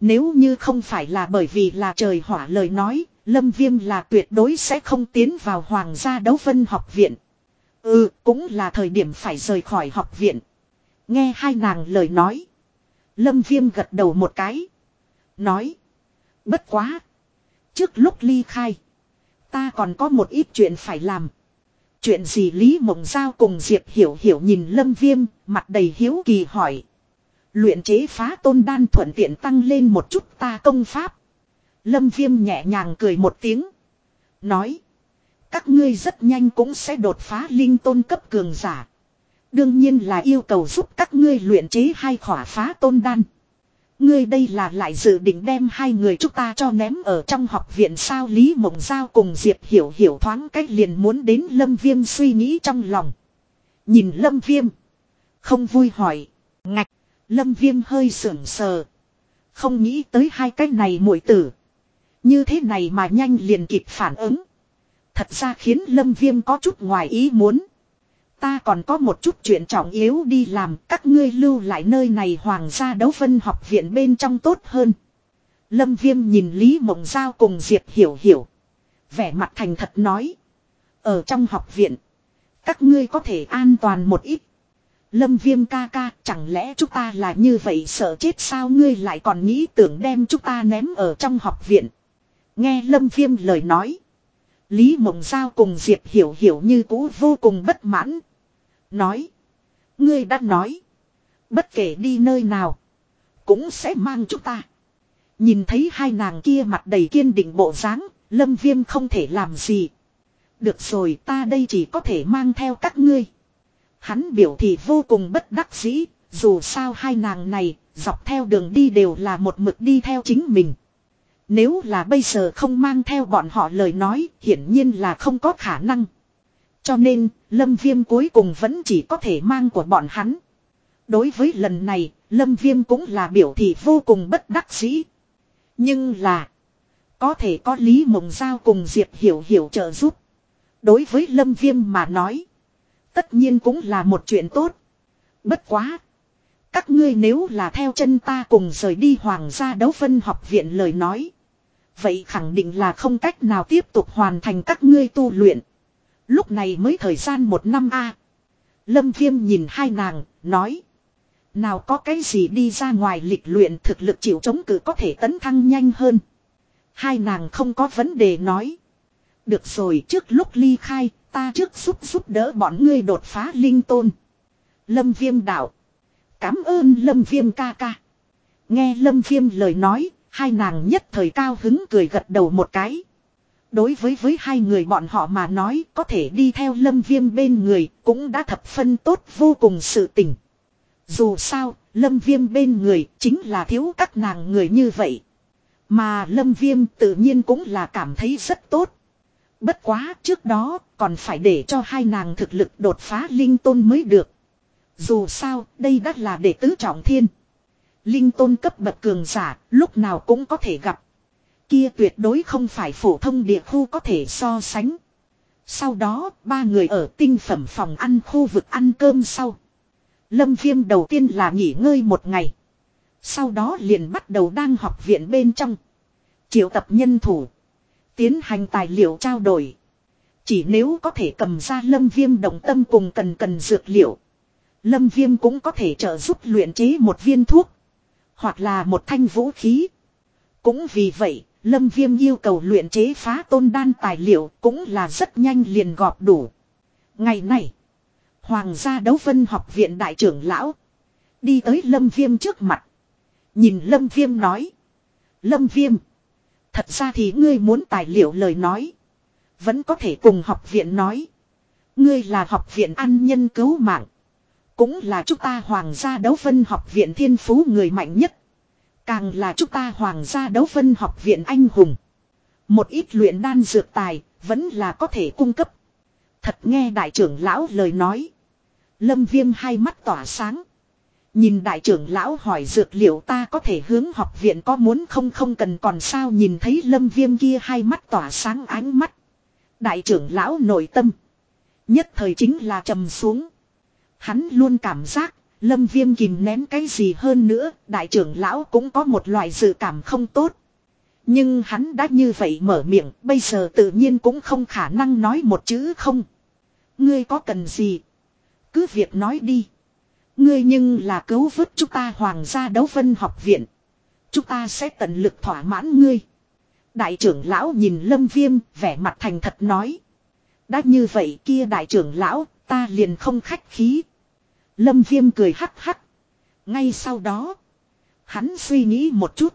Nếu như không phải là bởi vì là trời hỏa lời nói, Lâm Viêm là tuyệt đối sẽ không tiến vào hoàng gia đấu vân học viện. Ừ, cũng là thời điểm phải rời khỏi học viện. Nghe hai nàng lời nói. Lâm Viêm gật đầu một cái. Nói. Bất quá. Trước lúc ly khai. Ta còn có một ít chuyện phải làm. Chuyện gì Lý Mộng Giao cùng Diệp Hiểu Hiểu nhìn Lâm Viêm, mặt đầy hiếu kỳ hỏi. Luyện chế phá tôn đan thuận tiện tăng lên một chút ta công pháp. Lâm Viêm nhẹ nhàng cười một tiếng. Nói. Các ngươi rất nhanh cũng sẽ đột phá linh tôn cấp cường giả. Đương nhiên là yêu cầu giúp các ngươi luyện chế hai khỏa phá tôn đan. Ngươi đây là lại dự định đem hai người chúng ta cho ném ở trong học viện sao Lý Mộng Giao cùng Diệp Hiểu Hiểu thoáng cách liền muốn đến Lâm Viêm suy nghĩ trong lòng. Nhìn Lâm Viêm. Không vui hỏi. Ngạch. Lâm Viêm hơi sưởng sờ. Không nghĩ tới hai cách này muội tử. Như thế này mà nhanh liền kịp phản ứng. Thật ra khiến Lâm Viêm có chút ngoài ý muốn. Ta còn có một chút chuyện trọng yếu đi làm, các ngươi lưu lại nơi này hoàng gia đấu phân học viện bên trong tốt hơn. Lâm Viêm nhìn Lý Mộng Giao cùng Diệp Hiểu Hiểu. Vẻ mặt thành thật nói. Ở trong học viện. Các ngươi có thể an toàn một ít. Lâm Viêm ca ca, chẳng lẽ chúng ta là như vậy sợ chết sao ngươi lại còn nghĩ tưởng đem chúng ta ném ở trong học viện. Nghe Lâm Viêm lời nói. Lý Mộng Giao cùng Diệp Hiểu Hiểu như cũ vô cùng bất mãn. Nói. Ngươi đã nói. Bất kể đi nơi nào. Cũng sẽ mang chúng ta. Nhìn thấy hai nàng kia mặt đầy kiên định bộ dáng, Lâm Viêm không thể làm gì. Được rồi ta đây chỉ có thể mang theo các ngươi. Hắn biểu thị vô cùng bất đắc dĩ, dù sao hai nàng này, dọc theo đường đi đều là một mực đi theo chính mình. Nếu là bây giờ không mang theo bọn họ lời nói, hiển nhiên là không có khả năng. Cho nên, Lâm Viêm cuối cùng vẫn chỉ có thể mang của bọn hắn. Đối với lần này, Lâm Viêm cũng là biểu thị vô cùng bất đắc dĩ. Nhưng là, có thể có Lý Mộng Giao cùng Diệp Hiểu Hiểu trợ giúp. Đối với Lâm Viêm mà nói, tất nhiên cũng là một chuyện tốt. Bất quá. Các ngươi nếu là theo chân ta cùng rời đi hoàng gia đấu phân học viện lời nói. Vậy khẳng định là không cách nào tiếp tục hoàn thành các ngươi tu luyện. Lúc này mới thời gian một năm a Lâm Viêm nhìn hai nàng, nói. Nào có cái gì đi ra ngoài lịch luyện thực lực chịu chống cự có thể tấn thăng nhanh hơn. Hai nàng không có vấn đề nói. Được rồi trước lúc ly khai, ta trước giúp giúp đỡ bọn ngươi đột phá linh tôn. Lâm viêm đạo. Cám ơn lâm viêm ca ca. Nghe lâm viêm lời nói, hai nàng nhất thời cao hứng cười gật đầu một cái. Đối với với hai người bọn họ mà nói có thể đi theo lâm viêm bên người cũng đã thập phân tốt vô cùng sự tình. Dù sao, lâm viêm bên người chính là thiếu các nàng người như vậy. Mà lâm viêm tự nhiên cũng là cảm thấy rất tốt. Bất quá trước đó còn phải để cho hai nàng thực lực đột phá linh tôn mới được. Dù sao đây đã là đệ tứ trọng thiên. Linh tôn cấp bậc cường giả, lúc nào cũng có thể gặp. Kia tuyệt đối không phải phổ thông địa khu có thể so sánh. Sau đó, ba người ở tinh phẩm phòng ăn khu vực ăn cơm sau. Lâm viêm đầu tiên là nghỉ ngơi một ngày. Sau đó liền bắt đầu đang học viện bên trong. Triệu tập nhân thủ. Tiến hành tài liệu trao đổi. Chỉ nếu có thể cầm ra lâm viêm động tâm cùng cần cần dược liệu. Lâm viêm cũng có thể trợ giúp luyện chế một viên thuốc. Hoặc là một thanh vũ khí. Cũng vì vậy, lâm viêm yêu cầu luyện chế phá tôn đan tài liệu cũng là rất nhanh liền gọp đủ. Ngày này, Hoàng gia đấu vân học viện đại trưởng lão. Đi tới lâm viêm trước mặt. Nhìn lâm viêm nói. Lâm viêm. Thật ra thì ngươi muốn tài liệu lời nói. Vẫn có thể cùng học viện nói. Ngươi là học viện ăn nhân cứu mạng. Cũng là chúng ta hoàng gia đấu phân học viện thiên phú người mạnh nhất. Càng là chúng ta hoàng gia đấu phân học viện anh hùng. Một ít luyện đan dược tài, vẫn là có thể cung cấp. Thật nghe đại trưởng lão lời nói. Lâm viêm hai mắt tỏa sáng. Nhìn đại trưởng lão hỏi dược liệu ta có thể hướng học viện có muốn không không cần còn sao nhìn thấy lâm viêm kia hai mắt tỏa sáng ánh mắt. Đại trưởng lão nội tâm. Nhất thời chính là trầm xuống. Hắn luôn cảm giác, lâm viêm kìm nén cái gì hơn nữa, đại trưởng lão cũng có một loại dự cảm không tốt. Nhưng hắn đã như vậy mở miệng, bây giờ tự nhiên cũng không khả năng nói một chữ không. Ngươi có cần gì? Cứ việc nói đi. Ngươi nhưng là cứu vớt chúng ta hoàng gia đấu vân học viện. Chúng ta sẽ tận lực thỏa mãn ngươi. Đại trưởng lão nhìn lâm viêm, vẻ mặt thành thật nói. Đã như vậy kia đại trưởng lão, ta liền không khách khí. Lâm viêm cười hắc hắc. Ngay sau đó, hắn suy nghĩ một chút.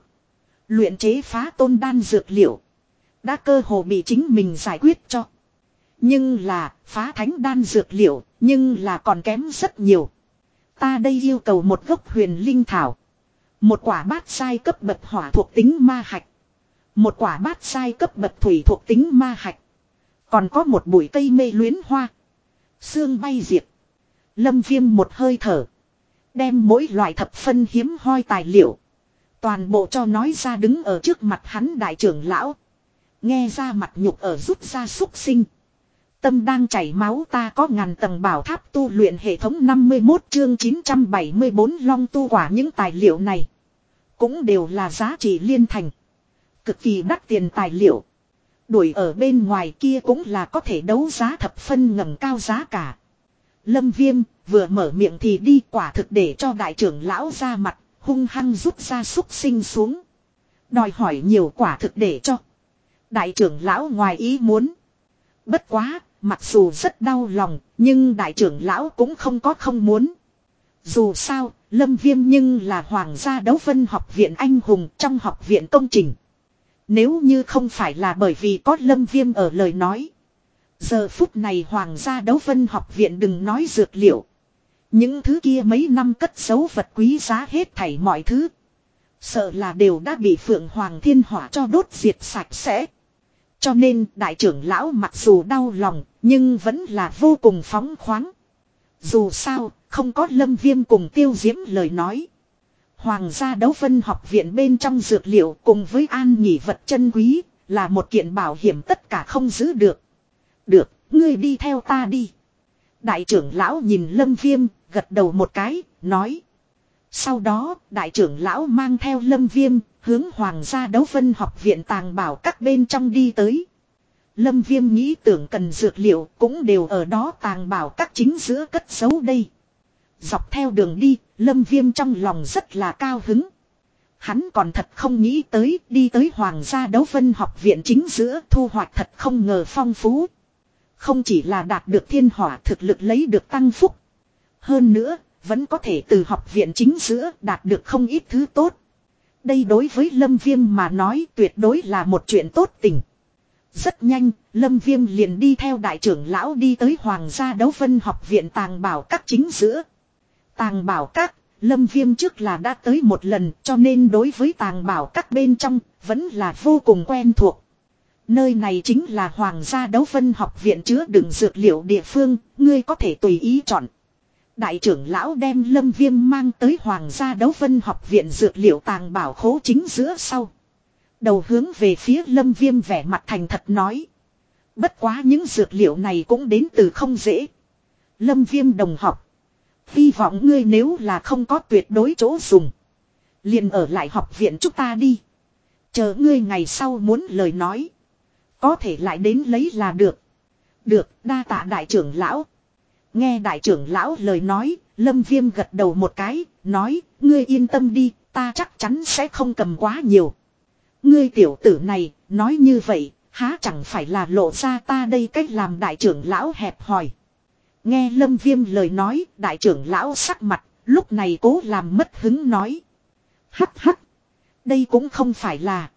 Luyện chế phá tôn đan dược liệu. Đã cơ hồ bị chính mình giải quyết cho. Nhưng là, phá thánh đan dược liệu, nhưng là còn kém rất nhiều. Ta đây yêu cầu một gốc huyền linh thảo. Một quả bát sai cấp bậc hỏa thuộc tính ma hạch. Một quả bát sai cấp bậc thủy thuộc tính ma hạch. Còn có một bụi cây mê luyến hoa. Sương bay diệt. Lâm viêm một hơi thở. Đem mỗi loại thập phân hiếm hoi tài liệu. Toàn bộ cho nói ra đứng ở trước mặt hắn đại trưởng lão. Nghe ra mặt nhục ở rút ra xúc sinh. Tâm đang chảy máu ta có ngàn tầng bảo tháp tu luyện hệ thống 51 chương 974 long tu quả những tài liệu này. Cũng đều là giá trị liên thành. Cực kỳ đắt tiền tài liệu. Đuổi ở bên ngoài kia cũng là có thể đấu giá thập phân ngầm cao giá cả. Lâm Viêm vừa mở miệng thì đi quả thực để cho đại trưởng lão ra mặt, hung hăng rút ra xúc sinh xuống. Đòi hỏi nhiều quả thực để cho. Đại trưởng lão ngoài ý muốn. Bất quá, mặc dù rất đau lòng, nhưng đại trưởng lão cũng không có không muốn. Dù sao, Lâm Viêm nhưng là hoàng gia đấu vân học viện anh hùng trong học viện công trình. Nếu như không phải là bởi vì có Lâm Viêm ở lời nói. Giờ phút này hoàng gia đấu vân học viện đừng nói dược liệu. Những thứ kia mấy năm cất giấu vật quý giá hết thảy mọi thứ. Sợ là đều đã bị Phượng Hoàng Thiên Hỏa cho đốt diệt sạch sẽ. Cho nên đại trưởng lão mặc dù đau lòng, nhưng vẫn là vô cùng phóng khoáng. Dù sao, không có lâm viêm cùng tiêu diễm lời nói. Hoàng gia đấu phân học viện bên trong dược liệu cùng với an nghỉ vật chân quý là một kiện bảo hiểm tất cả không giữ được. Được, ngươi đi theo ta đi. Đại trưởng lão nhìn lâm viêm, gật đầu một cái, nói. Sau đó, đại trưởng lão mang theo lâm viêm, hướng hoàng gia đấu phân học viện tàng bảo các bên trong đi tới. Lâm viêm nghĩ tưởng cần dược liệu cũng đều ở đó tàng bảo các chính giữa cất giấu đây. Dọc theo đường đi, lâm viêm trong lòng rất là cao hứng. Hắn còn thật không nghĩ tới đi tới hoàng gia đấu vân học viện chính giữa thu hoạch thật không ngờ phong phú. Không chỉ là đạt được thiên hỏa thực lực lấy được tăng phúc. Hơn nữa, vẫn có thể từ học viện chính giữa đạt được không ít thứ tốt. Đây đối với Lâm Viêm mà nói tuyệt đối là một chuyện tốt tình. Rất nhanh, Lâm Viêm liền đi theo đại trưởng lão đi tới Hoàng gia đấu vân học viện tàng bảo các chính giữa. Tàng bảo các, Lâm Viêm trước là đã tới một lần cho nên đối với tàng bảo các bên trong vẫn là vô cùng quen thuộc. Nơi này chính là Hoàng gia đấu vân học viện chứa đựng dược liệu địa phương, ngươi có thể tùy ý chọn. Đại trưởng lão đem lâm viêm mang tới Hoàng gia đấu vân học viện dược liệu tàng bảo khố chính giữa sau. Đầu hướng về phía lâm viêm vẻ mặt thành thật nói. Bất quá những dược liệu này cũng đến từ không dễ. Lâm viêm đồng học. Hy vọng ngươi nếu là không có tuyệt đối chỗ dùng. liền ở lại học viện chúng ta đi. Chờ ngươi ngày sau muốn lời nói. Có thể lại đến lấy là được. Được, đa tạ đại trưởng lão. Nghe đại trưởng lão lời nói, lâm viêm gật đầu một cái, nói, ngươi yên tâm đi, ta chắc chắn sẽ không cầm quá nhiều. Ngươi tiểu tử này, nói như vậy, há chẳng phải là lộ ra ta đây cách làm đại trưởng lão hẹp hòi. Nghe lâm viêm lời nói, đại trưởng lão sắc mặt, lúc này cố làm mất hứng nói. Hắc hắc, đây cũng không phải là.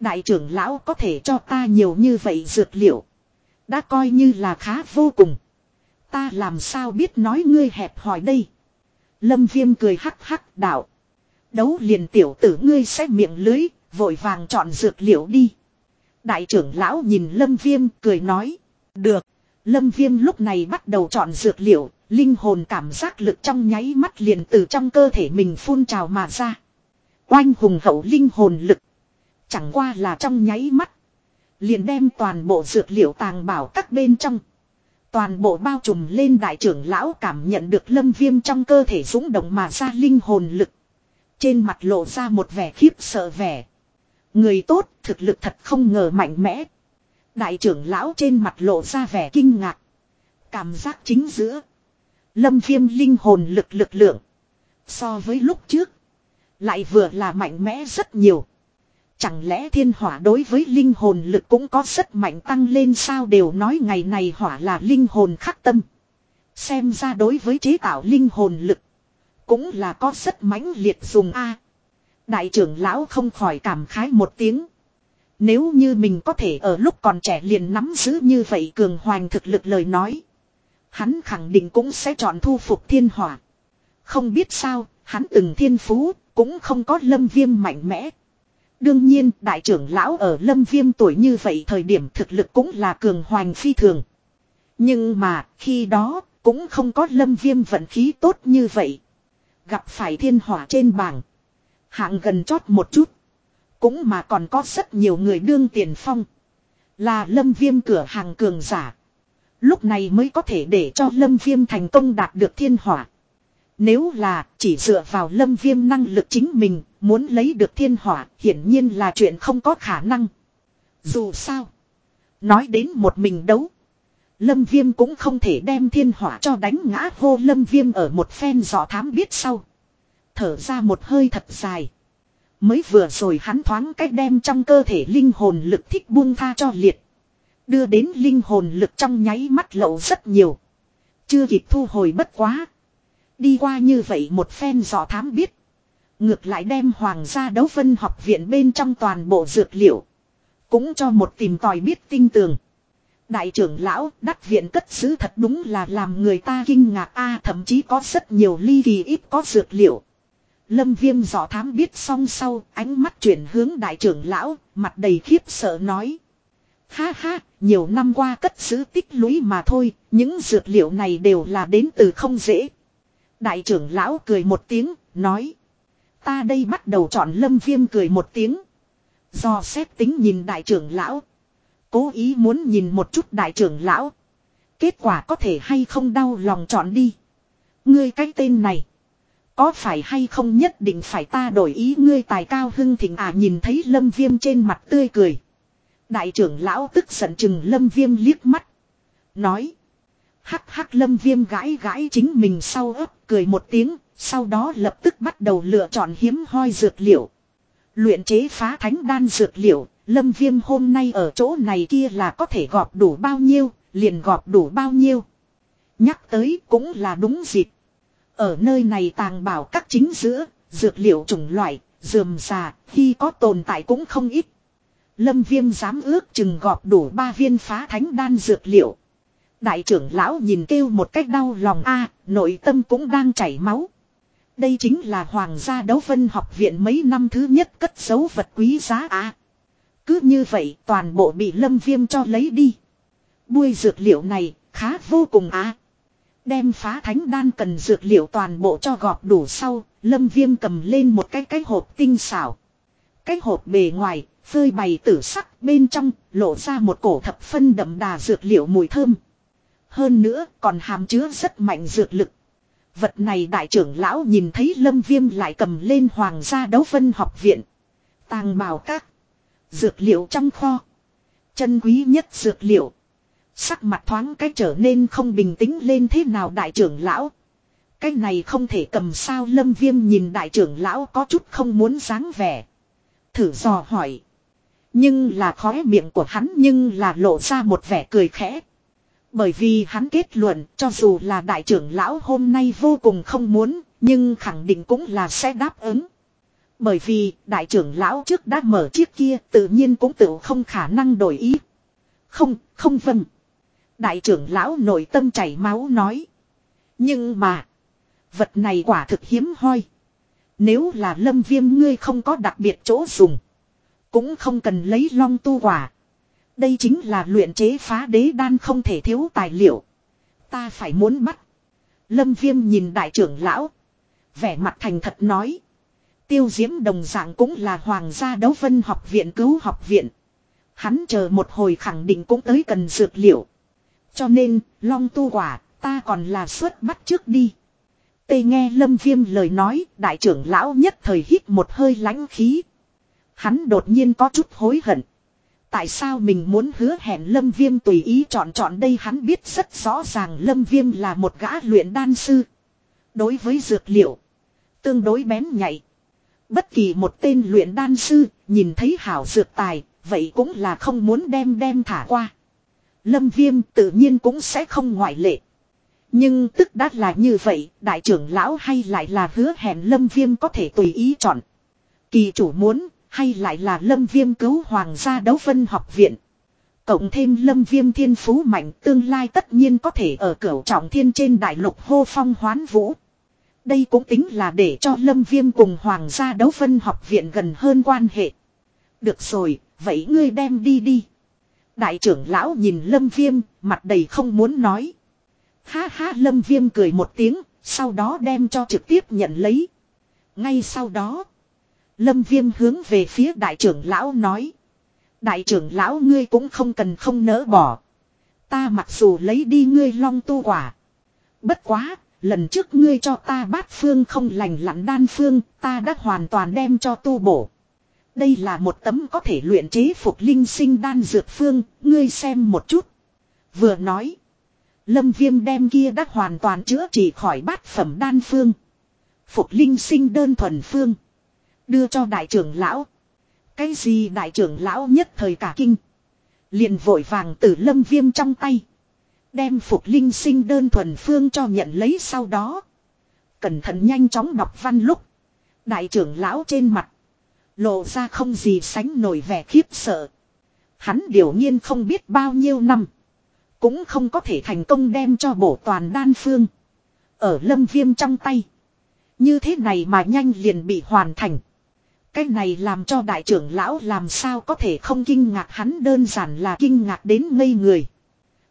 Đại trưởng lão có thể cho ta nhiều như vậy dược liệu. Đã coi như là khá vô cùng. Ta làm sao biết nói ngươi hẹp hỏi đây. Lâm viêm cười hắc hắc đạo. Đấu liền tiểu tử ngươi sẽ miệng lưới, vội vàng chọn dược liệu đi. Đại trưởng lão nhìn lâm viêm cười nói. Được. Lâm viêm lúc này bắt đầu chọn dược liệu, linh hồn cảm giác lực trong nháy mắt liền từ trong cơ thể mình phun trào mà ra. Oanh hùng hậu linh hồn lực. Chẳng qua là trong nháy mắt. Liền đem toàn bộ dược liệu tàng bảo các bên trong. Toàn bộ bao trùm lên đại trưởng lão cảm nhận được lâm viêm trong cơ thể dũng động mà ra linh hồn lực. Trên mặt lộ ra một vẻ khiếp sợ vẻ. Người tốt thực lực thật không ngờ mạnh mẽ. Đại trưởng lão trên mặt lộ ra vẻ kinh ngạc. Cảm giác chính giữa. Lâm viêm linh hồn lực lực lượng. So với lúc trước. Lại vừa là mạnh mẽ rất nhiều. Chẳng lẽ thiên hỏa đối với linh hồn lực cũng có rất mạnh tăng lên sao đều nói ngày này hỏa là linh hồn khắc tâm. Xem ra đối với chế tạo linh hồn lực. Cũng là có rất mãnh liệt dùng A. Đại trưởng lão không khỏi cảm khái một tiếng. Nếu như mình có thể ở lúc còn trẻ liền nắm giữ như vậy cường hoành thực lực lời nói. Hắn khẳng định cũng sẽ chọn thu phục thiên hỏa. Không biết sao, hắn từng thiên phú, cũng không có lâm viêm mạnh mẽ. Đương nhiên, đại trưởng lão ở lâm viêm tuổi như vậy thời điểm thực lực cũng là cường hoành phi thường. Nhưng mà, khi đó, cũng không có lâm viêm vận khí tốt như vậy. Gặp phải thiên hỏa trên bảng. Hạng gần chót một chút. Cũng mà còn có rất nhiều người đương tiền phong. Là lâm viêm cửa hàng cường giả. Lúc này mới có thể để cho lâm viêm thành công đạt được thiên hỏa. Nếu là chỉ dựa vào lâm viêm năng lực chính mình, muốn lấy được thiên hỏa, hiển nhiên là chuyện không có khả năng. Dù sao, nói đến một mình đấu. Lâm viêm cũng không thể đem thiên hỏa cho đánh ngã hô lâm viêm ở một phen giỏ thám biết sau. Thở ra một hơi thật dài. Mới vừa rồi hắn thoáng cách đem trong cơ thể linh hồn lực thích buông tha cho liệt. Đưa đến linh hồn lực trong nháy mắt lậu rất nhiều. Chưa kịp thu hồi bất quá. Đi qua như vậy một phen dò thám biết. Ngược lại đem hoàng gia đấu vân học viện bên trong toàn bộ dược liệu. Cũng cho một tìm tòi biết tinh tường. Đại trưởng lão, đắc viện cất giữ thật đúng là làm người ta kinh ngạc a, thậm chí có rất nhiều ly kỳ ít có dược liệu. Lâm viêm dò thám biết xong sau ánh mắt chuyển hướng đại trưởng lão mặt đầy khiếp sợ nói. Ha ha, nhiều năm qua cất giữ tích lũy mà thôi, những dược liệu này đều là đến từ không dễ. Đại trưởng lão cười một tiếng, nói. Ta đây bắt đầu chọn lâm viêm cười một tiếng. Do xét tính nhìn đại trưởng lão. Cố ý muốn nhìn một chút đại trưởng lão. Kết quả có thể hay không đau lòng chọn đi. Ngươi cái tên này. Có phải hay không nhất định phải ta đổi ý ngươi tài cao hưng thịnh à nhìn thấy lâm viêm trên mặt tươi cười. Đại trưởng lão tức giận chừng lâm viêm liếc mắt. Nói. Hắc hắc lâm viêm gãi gãi chính mình sau ấp cười một tiếng. Sau đó lập tức bắt đầu lựa chọn hiếm hoi dược liệu. Luyện chế phá thánh đan dược liệu. Lâm viêm hôm nay ở chỗ này kia là có thể gọp đủ bao nhiêu. Liền gọp đủ bao nhiêu. Nhắc tới cũng là đúng dịp. Ở nơi này tàng bảo các chính giữa. Dược liệu chủng loại. Dườm già khi có tồn tại cũng không ít. Lâm viêm dám ước chừng gọp đủ ba viên phá thánh đan dược liệu. Đại trưởng lão nhìn kêu một cách đau lòng, a, nội tâm cũng đang chảy máu. Đây chính là hoàng gia đấu phân học viện mấy năm thứ nhất cất dấu vật quý giá, a Cứ như vậy, toàn bộ bị lâm viêm cho lấy đi. Buôi dược liệu này, khá vô cùng á. Đem phá thánh đan cần dược liệu toàn bộ cho gọp đủ sau, lâm viêm cầm lên một cái cái hộp tinh xảo. Cái hộp bề ngoài Phơi bày tử sắc bên trong lộ ra một cổ thập phân đậm đà dược liệu mùi thơm. Hơn nữa còn hàm chứa rất mạnh dược lực. Vật này đại trưởng lão nhìn thấy lâm viêm lại cầm lên hoàng gia đấu vân học viện. Tàng bào các. Dược liệu trong kho. Chân quý nhất dược liệu. Sắc mặt thoáng cái trở nên không bình tĩnh lên thế nào đại trưởng lão. Cái này không thể cầm sao lâm viêm nhìn đại trưởng lão có chút không muốn dáng vẻ. Thử dò hỏi. Nhưng là khóe miệng của hắn nhưng là lộ ra một vẻ cười khẽ. Bởi vì hắn kết luận cho dù là đại trưởng lão hôm nay vô cùng không muốn, nhưng khẳng định cũng là sẽ đáp ứng. Bởi vì đại trưởng lão trước đã mở chiếc kia tự nhiên cũng tự không khả năng đổi ý. Không, không vâng. Đại trưởng lão nội tâm chảy máu nói. Nhưng mà, vật này quả thực hiếm hoi. Nếu là lâm viêm ngươi không có đặc biệt chỗ dùng. Cũng không cần lấy long tu quả. Đây chính là luyện chế phá đế đan không thể thiếu tài liệu. Ta phải muốn bắt. Lâm viêm nhìn đại trưởng lão. Vẻ mặt thành thật nói. Tiêu diễm đồng dạng cũng là hoàng gia đấu vân học viện cứu học viện. Hắn chờ một hồi khẳng định cũng tới cần dược liệu. Cho nên, long tu quả, ta còn là suất bắt trước đi. Tê nghe lâm viêm lời nói, đại trưởng lão nhất thời hít một hơi lánh khí. Hắn đột nhiên có chút hối hận. Tại sao mình muốn hứa hẹn Lâm Viêm tùy ý chọn chọn đây hắn biết rất rõ ràng Lâm Viêm là một gã luyện đan sư. Đối với dược liệu, tương đối bén nhạy. Bất kỳ một tên luyện đan sư, nhìn thấy hảo dược tài, vậy cũng là không muốn đem đem thả qua. Lâm Viêm tự nhiên cũng sẽ không ngoại lệ. Nhưng tức đã là như vậy, đại trưởng lão hay lại là hứa hẹn Lâm Viêm có thể tùy ý chọn. Kỳ chủ muốn, hay lại là lâm viêm cứu hoàng gia đấu vân học viện. Cộng thêm lâm viêm thiên phú mạnh tương lai tất nhiên có thể ở cửa trọng thiên trên đại lục hô phong hoán vũ. Đây cũng tính là để cho lâm viêm cùng hoàng gia đấu vân học viện gần hơn quan hệ. Được rồi, vậy ngươi đem đi đi. Đại trưởng lão nhìn lâm viêm, mặt đầy không muốn nói. Ha ha lâm viêm cười một tiếng, sau đó đem cho trực tiếp nhận lấy. Ngay sau đó, Lâm Viêm hướng về phía đại trưởng lão nói. Đại trưởng lão ngươi cũng không cần không nỡ bỏ. Ta mặc dù lấy đi ngươi long tu quả. Bất quá, Lần trước ngươi cho ta bát phương không lành lặn đan phương, ta đã hoàn toàn đem cho tu bổ. Đây là một tấm có thể luyện chế phục linh sinh đan dược phương, ngươi xem một chút. Vừa nói. Lâm viêm đem kia đã hoàn toàn chữa trị khỏi bát phẩm đan phương. Phục linh sinh đơn thuần phương. Đưa cho đại trưởng lão. Cái gì đại trưởng lão nhất thời cả kinh. Liền vội vàng từ lâm viêm trong tay. Đem phục linh sinh đơn thuần phương cho nhận lấy sau đó. Cẩn thận nhanh chóng đọc văn lúc. Đại trưởng lão trên mặt. Lộ ra không gì sánh nổi vẻ khiếp sợ. Hắn điều nhiên không biết bao nhiêu năm. Cũng không có thể thành công đem cho bổ toàn đan phương. Ở lâm viêm trong tay. Như thế này mà nhanh liền bị hoàn thành. Cái này làm cho đại trưởng lão làm sao có thể không kinh ngạc hắn đơn giản là kinh ngạc đến ngây người.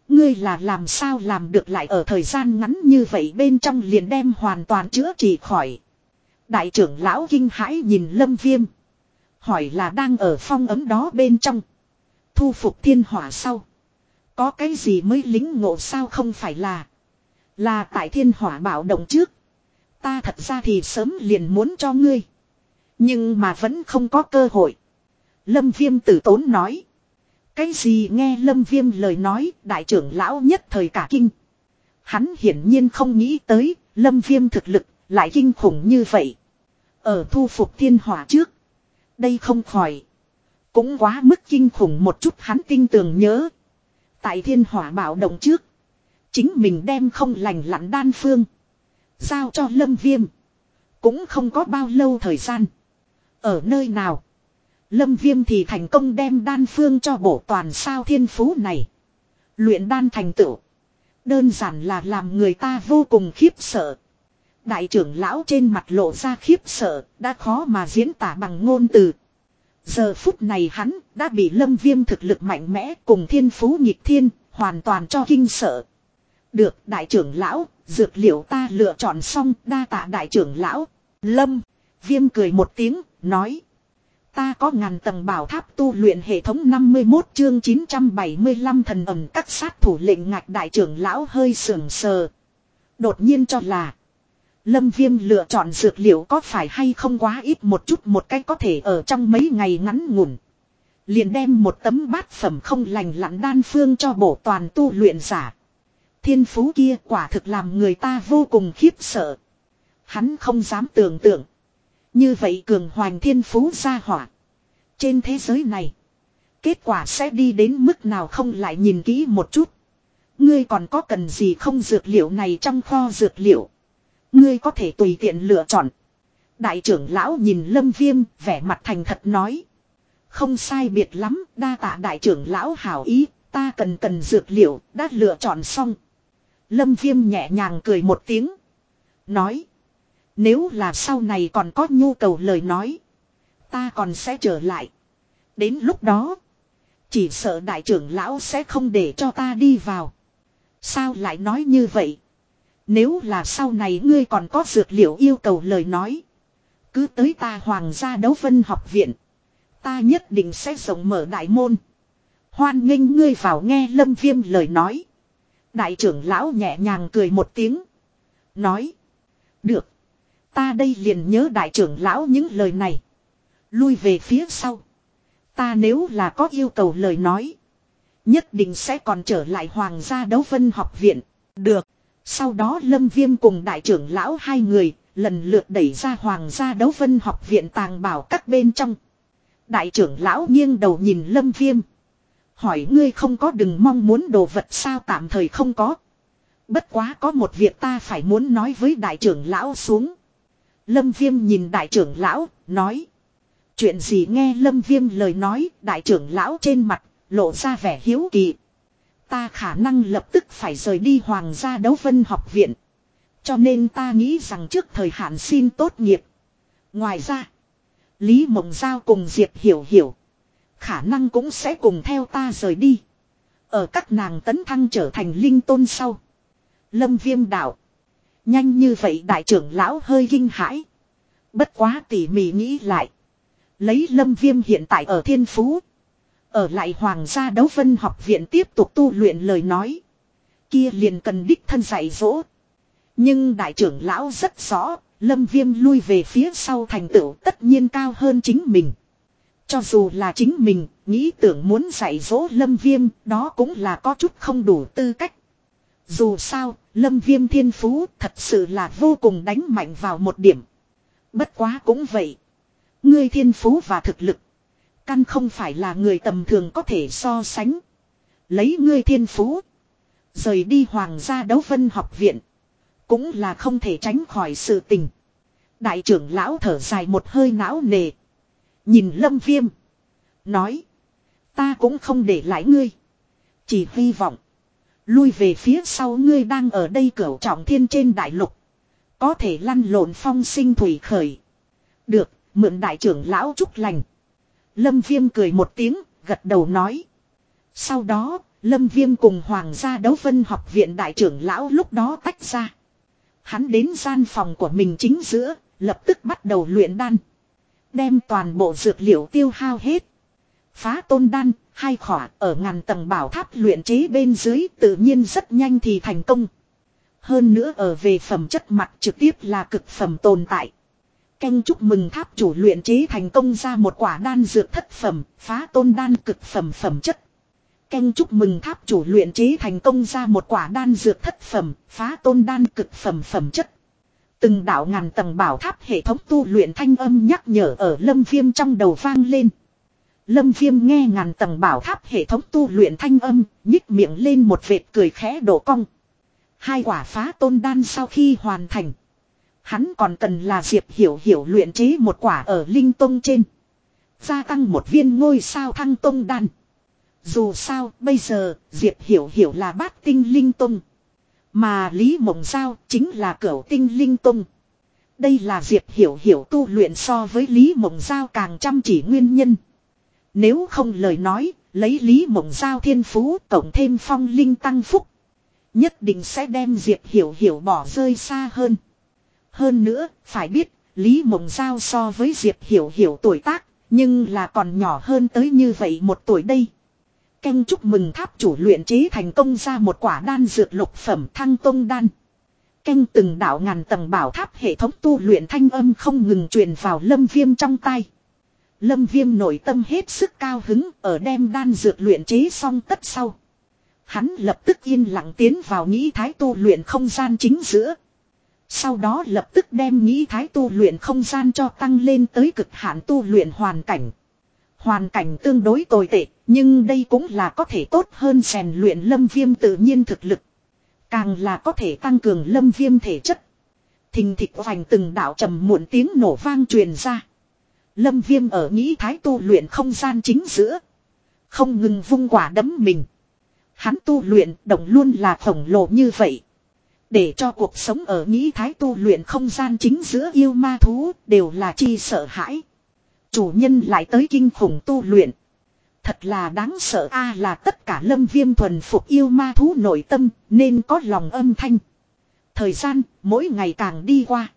Ngươi là làm sao làm được lại ở thời gian ngắn như vậy bên trong liền đem hoàn toàn chữa trị khỏi. Đại trưởng lão kinh hãi nhìn lâm viêm. Hỏi là đang ở phong ấm đó bên trong. Thu phục thiên hỏa sau. Có cái gì mới lính ngộ sao không phải là. Là tại thiên hỏa bảo động trước. Ta thật ra thì sớm liền muốn cho ngươi. Nhưng mà vẫn không có cơ hội. Lâm viêm tử tốn nói. Cái gì nghe lâm viêm lời nói, đại trưởng lão nhất thời cả kinh. Hắn hiển nhiên không nghĩ tới, lâm viêm thực lực lại kinh khủng như vậy. Ở thu phục thiên hỏa trước. Đây không khỏi. Cũng quá mức kinh khủng một chút hắn tin tưởng nhớ. Tại thiên hỏa bảo động trước. Chính mình đem không lành lặn đan phương. Giao cho lâm viêm. Cũng không có bao lâu thời gian. Ở nơi nào. Lâm viêm thì thành công đem đan phương cho bổ toàn sao thiên phú này. Luyện đan thành tựu. Đơn giản là làm người ta vô cùng khiếp sợ. Đại trưởng lão trên mặt lộ ra khiếp sợ, đã khó mà diễn tả bằng ngôn từ. Giờ phút này hắn đã bị lâm viêm thực lực mạnh mẽ cùng thiên phú nhịp thiên, hoàn toàn cho kinh sợ. Được đại trưởng lão, dược liệu ta lựa chọn xong đa tạ đại trưởng lão. Lâm, viêm cười một tiếng, nói. Ta có ngàn tầng bảo tháp tu luyện hệ thống 51 chương 975 thần ẩm các sát thủ lệnh ngạch đại trưởng lão hơi sưởng sờ. Đột nhiên cho là. Lâm viêm lựa chọn dược liệu có phải hay không quá ít một chút một cách có thể ở trong mấy ngày ngắn ngủn. Liền đem một tấm bát phẩm không lành lặn đan phương cho bổ toàn tu luyện giả. Thiên phú kia quả thực làm người ta vô cùng khiếp sợ. Hắn không dám tưởng tượng. Như vậy cường hoành thiên phú ra hỏa. Trên thế giới này. Kết quả sẽ đi đến mức nào không lại nhìn kỹ một chút. Ngươi còn có cần gì không dược liệu này trong kho dược liệu. Ngươi có thể tùy tiện lựa chọn. Đại trưởng lão nhìn lâm viêm, vẻ mặt thành thật nói. Không sai biệt lắm, đa tạ đại trưởng lão hảo ý, ta cần cần dược liệu, đã lựa chọn xong. Lâm viêm nhẹ nhàng cười một tiếng. Nói. Nếu là sau này còn có nhu cầu lời nói. Ta còn sẽ trở lại. Đến lúc đó. Chỉ sợ đại trưởng lão sẽ không để cho ta đi vào. Sao lại nói như vậy? Nếu là sau này ngươi còn có dược liệu yêu cầu lời nói. Cứ tới ta hoàng gia đấu vân học viện. Ta nhất định sẽ rộng mở đại môn. Hoan nghênh ngươi vào nghe lâm viêm lời nói. Đại trưởng lão nhẹ nhàng cười một tiếng. Nói. Được. Ta đây liền nhớ đại trưởng lão những lời này. Lui về phía sau. Ta nếu là có yêu cầu lời nói. Nhất định sẽ còn trở lại hoàng gia đấu vân học viện. Được. Sau đó lâm viêm cùng đại trưởng lão hai người. Lần lượt đẩy ra hoàng gia đấu vân học viện tàng bảo các bên trong. Đại trưởng lão nghiêng đầu nhìn lâm viêm. Hỏi ngươi không có đừng mong muốn đồ vật sao tạm thời không có. Bất quá có một việc ta phải muốn nói với đại trưởng lão xuống. Lâm Viêm nhìn đại trưởng lão, nói. Chuyện gì nghe Lâm Viêm lời nói, đại trưởng lão trên mặt, lộ ra vẻ hiếu kỳ. Ta khả năng lập tức phải rời đi hoàng gia đấu vân học viện. Cho nên ta nghĩ rằng trước thời hạn xin tốt nghiệp. Ngoài ra, Lý Mộng Giao cùng Diệp Hiểu Hiểu. Khả năng cũng sẽ cùng theo ta rời đi. Ở các nàng tấn thăng trở thành linh tôn sau. Lâm Viêm đạo. Nhanh như vậy đại trưởng lão hơi kinh hãi. Bất quá tỉ mỉ nghĩ lại. Lấy lâm viêm hiện tại ở thiên phú. Ở lại hoàng gia đấu vân học viện tiếp tục tu luyện lời nói. Kia liền cần đích thân dạy dỗ. Nhưng đại trưởng lão rất rõ, lâm viêm lui về phía sau thành tựu tất nhiên cao hơn chính mình. Cho dù là chính mình, nghĩ tưởng muốn dạy dỗ lâm viêm, đó cũng là có chút không đủ tư cách. Dù sao, lâm viêm thiên phú thật sự là vô cùng đánh mạnh vào một điểm. Bất quá cũng vậy. Ngươi thiên phú và thực lực. Căn không phải là người tầm thường có thể so sánh. Lấy ngươi thiên phú. Rời đi hoàng gia đấu vân học viện. Cũng là không thể tránh khỏi sự tình. Đại trưởng lão thở dài một hơi não nề. Nhìn lâm viêm. Nói. Ta cũng không để lại ngươi. Chỉ hy vọng. Lui về phía sau ngươi đang ở đây cửa trọng thiên trên đại lục. Có thể lăn lộn phong sinh thủy khởi. Được, mượn đại trưởng lão chúc lành. Lâm Viêm cười một tiếng, gật đầu nói. Sau đó, Lâm Viêm cùng Hoàng gia đấu vân học viện đại trưởng lão lúc đó tách ra. Hắn đến gian phòng của mình chính giữa, lập tức bắt đầu luyện đan. Đem toàn bộ dược liệu tiêu hao hết. Phá tôn đan, hai khỏa ở ngàn tầng bảo tháp luyện chế bên dưới tự nhiên rất nhanh thì thành công. Hơn nữa ở về phẩm chất mặt trực tiếp là cực phẩm tồn tại. Canh chúc mừng tháp chủ luyện chế thành công ra một quả đan dược thất phẩm, phá tôn đan cực phẩm phẩm chất. Canh chúc mừng tháp chủ luyện chế thành công ra một quả đan dược thất phẩm, phá tôn đan cực phẩm phẩm chất. Từng đạo ngàn tầng bảo tháp hệ thống tu luyện thanh âm nhắc nhở ở lâm viêm trong đầu vang lên. Lâm viêm nghe ngàn tầng bảo tháp hệ thống tu luyện thanh âm, nhích miệng lên một vệt cười khẽ đổ cong. Hai quả phá tôn đan sau khi hoàn thành. Hắn còn cần là Diệp Hiểu Hiểu luyện chế một quả ở Linh Tông trên. Gia tăng một viên ngôi sao thăng Tông đan. Dù sao, bây giờ, Diệp Hiểu Hiểu là bát tinh Linh Tông. Mà Lý Mộng Giao chính là cửu tinh Linh Tông. Đây là Diệp Hiểu Hiểu tu luyện so với Lý Mộng Giao càng chăm chỉ nguyên nhân. Nếu không lời nói, lấy Lý Mộng Giao thiên phú cộng thêm phong linh tăng phúc. Nhất định sẽ đem Diệp Hiểu Hiểu bỏ rơi xa hơn. Hơn nữa, phải biết, Lý Mộng Giao so với Diệp Hiểu Hiểu tuổi tác, nhưng là còn nhỏ hơn tới như vậy một tuổi đây. Canh chúc mừng tháp chủ luyện chế thành công ra một quả đan dược lục phẩm thăng tông đan. Canh từng đạo ngàn tầng bảo tháp hệ thống tu luyện thanh âm không ngừng truyền vào lâm viêm trong tay. Lâm viêm nội tâm hết sức cao hứng ở đem đan dược luyện chế xong tất sau. Hắn lập tức yên lặng tiến vào nghĩ thái tu luyện không gian chính giữa. Sau đó lập tức đem nghĩ thái tu luyện không gian cho tăng lên tới cực hạn tu luyện hoàn cảnh. Hoàn cảnh tương đối tồi tệ, nhưng đây cũng là có thể tốt hơn rèn luyện lâm viêm tự nhiên thực lực. Càng là có thể tăng cường lâm viêm thể chất. Thình thịch vành từng đảo trầm muộn tiếng nổ vang truyền ra. Lâm viêm ở nghĩ thái tu luyện không gian chính giữa. Không ngừng vung quả đấm mình. Hắn tu luyện động luôn là khổng lồ như vậy. Để cho cuộc sống ở nghĩ thái tu luyện không gian chính giữa yêu ma thú đều là chi sợ hãi. Chủ nhân lại tới kinh khủng tu luyện. Thật là đáng sợ a à là tất cả lâm viêm thuần phục yêu ma thú nội tâm nên có lòng âm thanh. Thời gian mỗi ngày càng đi qua.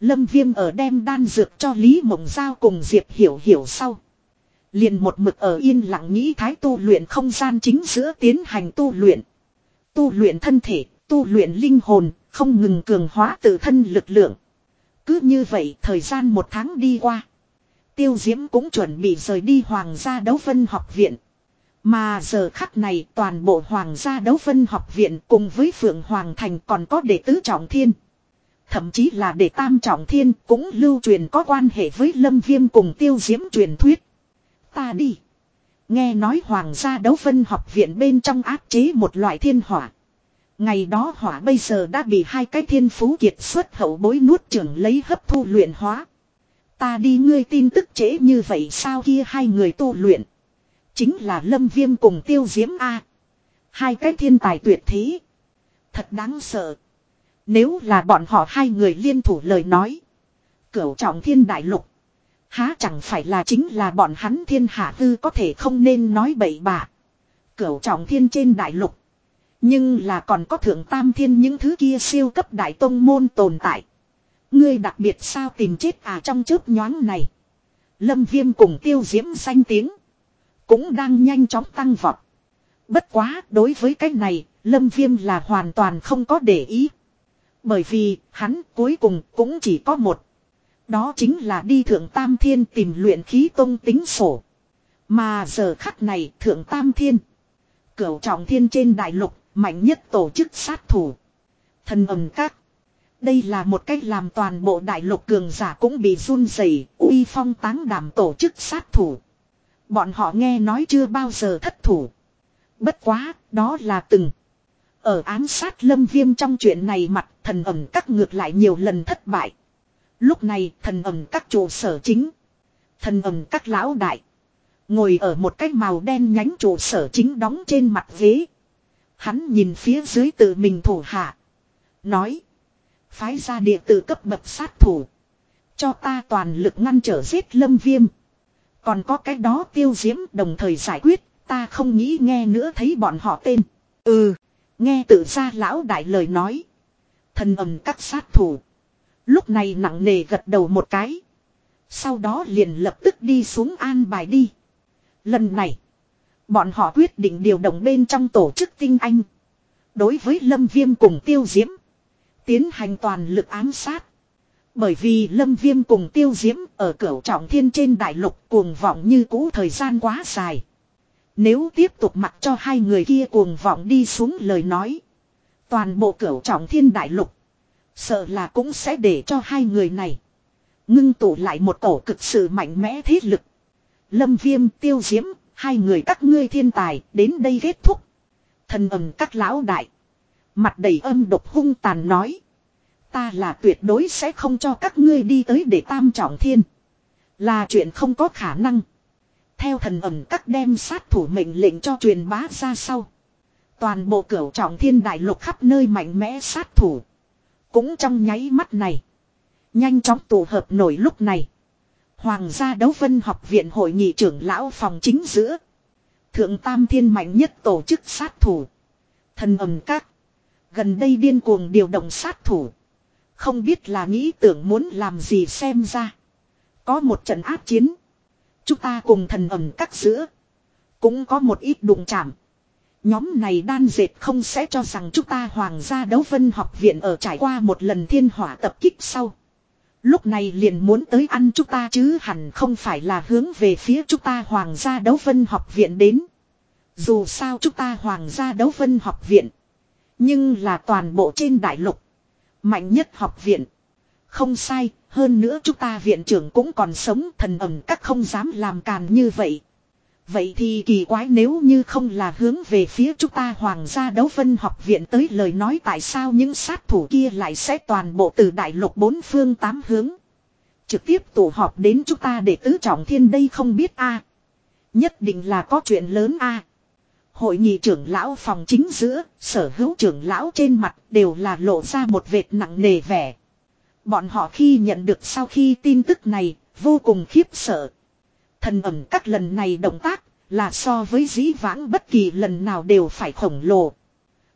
Lâm viêm ở đem đan dược cho Lý Mộng Giao cùng Diệp Hiểu Hiểu sau. Liền một mực ở yên lặng nghĩ thái tu luyện không gian chính giữa tiến hành tu luyện. Tu luyện thân thể, tu luyện linh hồn, không ngừng cường hóa tự thân lực lượng. Cứ như vậy thời gian một tháng đi qua. Tiêu Diễm cũng chuẩn bị rời đi Hoàng gia đấu phân học viện. Mà giờ khắc này toàn bộ Hoàng gia đấu phân học viện cùng với Phượng Hoàng Thành còn có đệ tứ trọng thiên. Thậm chí là đệ tam trọng thiên cũng lưu truyền có quan hệ với Lâm Viêm cùng Tiêu Diễm truyền thuyết. Ta đi. Nghe nói Hoàng gia đấu phân học viện bên trong áp chế một loại thiên hỏa. Ngày đó hỏa bây giờ đã bị hai cái thiên phú kiệt xuất hậu bối nuốt trưởng lấy hấp thu luyện hóa. Ta đi ngươi tin tức trễ như vậy sao kia hai người tu luyện. Chính là Lâm Viêm cùng Tiêu Diễm A. Hai cái thiên tài tuyệt thế. Thật đáng sợ. Nếu là bọn họ hai người liên thủ lời nói. Cửu trọng thiên đại lục. Há chẳng phải là chính là bọn hắn thiên hạ tư có thể không nên nói bậy bạ. Cửu trọng thiên trên đại lục. Nhưng là còn có thượng tam thiên những thứ kia siêu cấp đại tông môn tồn tại. Ngươi đặc biệt sao tìm chết à trong chớp nhoáng này. Lâm viêm cùng tiêu diễm xanh tiếng. Cũng đang nhanh chóng tăng vọt. Bất quá đối với cái này, lâm viêm là hoàn toàn không có để ý. Bởi vì hắn cuối cùng cũng chỉ có một. Đó chính là đi thượng tam thiên tìm luyện khí tông tính sổ. Mà giờ khắc này thượng tam thiên. Cửu trọng thiên trên đại lục mạnh nhất tổ chức sát thủ. Thần ẩm các. Đây là một cách làm toàn bộ đại lục cường giả cũng bị run rẩy, uy phong táng đảm tổ chức sát thủ. Bọn họ nghe nói chưa bao giờ thất thủ. Bất quá, đó là từng. Ở án sát lâm viêm trong chuyện này mặt thần ẩm các ngược lại nhiều lần thất bại. Lúc này thần ẩm các trụ sở chính. Thần ẩm các lão đại. Ngồi ở một cái màu đen nhánh trụ sở chính đóng trên mặt ghế. Hắn nhìn phía dưới tự mình thủ hạ. Nói. Phái ra địa tử cấp bậc sát thủ. Cho ta toàn lực ngăn trở giết lâm viêm. Còn có cái đó tiêu diễm đồng thời giải quyết. Ta không nghĩ nghe nữa thấy bọn họ tên. Ừ. Nghe tự ra lão đại lời nói. Thần ầm các sát thủ. Lúc này nặng nề gật đầu một cái. Sau đó liền lập tức đi xuống an bài đi. Lần này. Bọn họ quyết định điều động bên trong tổ chức tinh anh. Đối với Lâm Viêm cùng Tiêu Diễm. Tiến hành toàn lực ám sát. Bởi vì Lâm Viêm cùng Tiêu Diễm ở cửu trọng thiên trên đại lục cuồng vọng như cũ thời gian quá dài. Nếu tiếp tục mặc cho hai người kia cuồng vọng đi xuống lời nói. Toàn bộ cửu trọng thiên đại lục. Sợ là cũng sẽ để cho hai người này. Ngưng tụ lại một tổ cực sự mạnh mẽ thiết lực. Lâm Viêm, tiêu diễm Hai người các ngươi thiên tài, đến đây kết thúc. Thần ẩm các lão đại. Mặt đầy âm độc hung tàn nói. Ta là tuyệt đối sẽ không cho các ngươi đi tới để tam trọng thiên. Là chuyện không có khả năng. Theo thần ẩm các đem sát thủ mệnh lệnh cho truyền bá ra sau. Toàn bộ cửu trọng thiên đại lục khắp nơi mạnh mẽ sát thủ. Cũng trong nháy mắt này. Nhanh chóng tụ hợp nổi lúc này. Hoàng gia đấu vân học viện hội nghị trưởng lão phòng chính giữa. Thượng tam thiên mạnh nhất tổ chức sát thủ. Thần ẩm các. Gần đây điên cuồng điều động sát thủ. Không biết là nghĩ tưởng muốn làm gì xem ra. Có một trận áp chiến. Chúng ta cùng thần ẩm các giữa. Cũng có một ít đụng chạm. Nhóm này đan dệt không sẽ cho rằng chúng ta hoàng gia đấu vân học viện ở trải qua một lần thiên hỏa tập kích sau. Lúc này liền muốn tới ăn chúng ta chứ hẳn không phải là hướng về phía chúng ta Hoàng gia đấu vân học viện đến. Dù sao chúng ta Hoàng gia đấu vân học viện. Nhưng là toàn bộ trên đại lục. Mạnh nhất học viện. Không sai, hơn nữa chúng ta viện trưởng cũng còn sống thần ẩm các không dám làm càn như vậy. Vậy thì kỳ quái nếu như không là hướng về phía chúng ta hoàng gia đấu vân học viện tới lời nói tại sao những sát thủ kia lại sẽ toàn bộ từ đại lục bốn phương tám hướng. Trực tiếp tụ họp đến chúng ta để tứ trọng thiên đây không biết a Nhất định là có chuyện lớn a Hội nghị trưởng lão phòng chính giữa, sở hữu trưởng lão trên mặt đều là lộ ra một vệt nặng nề vẻ. Bọn họ khi nhận được sau khi tin tức này, vô cùng khiếp sợ. Thần ẩm các lần này động tác là so với dĩ vãng bất kỳ lần nào đều phải khổng lồ.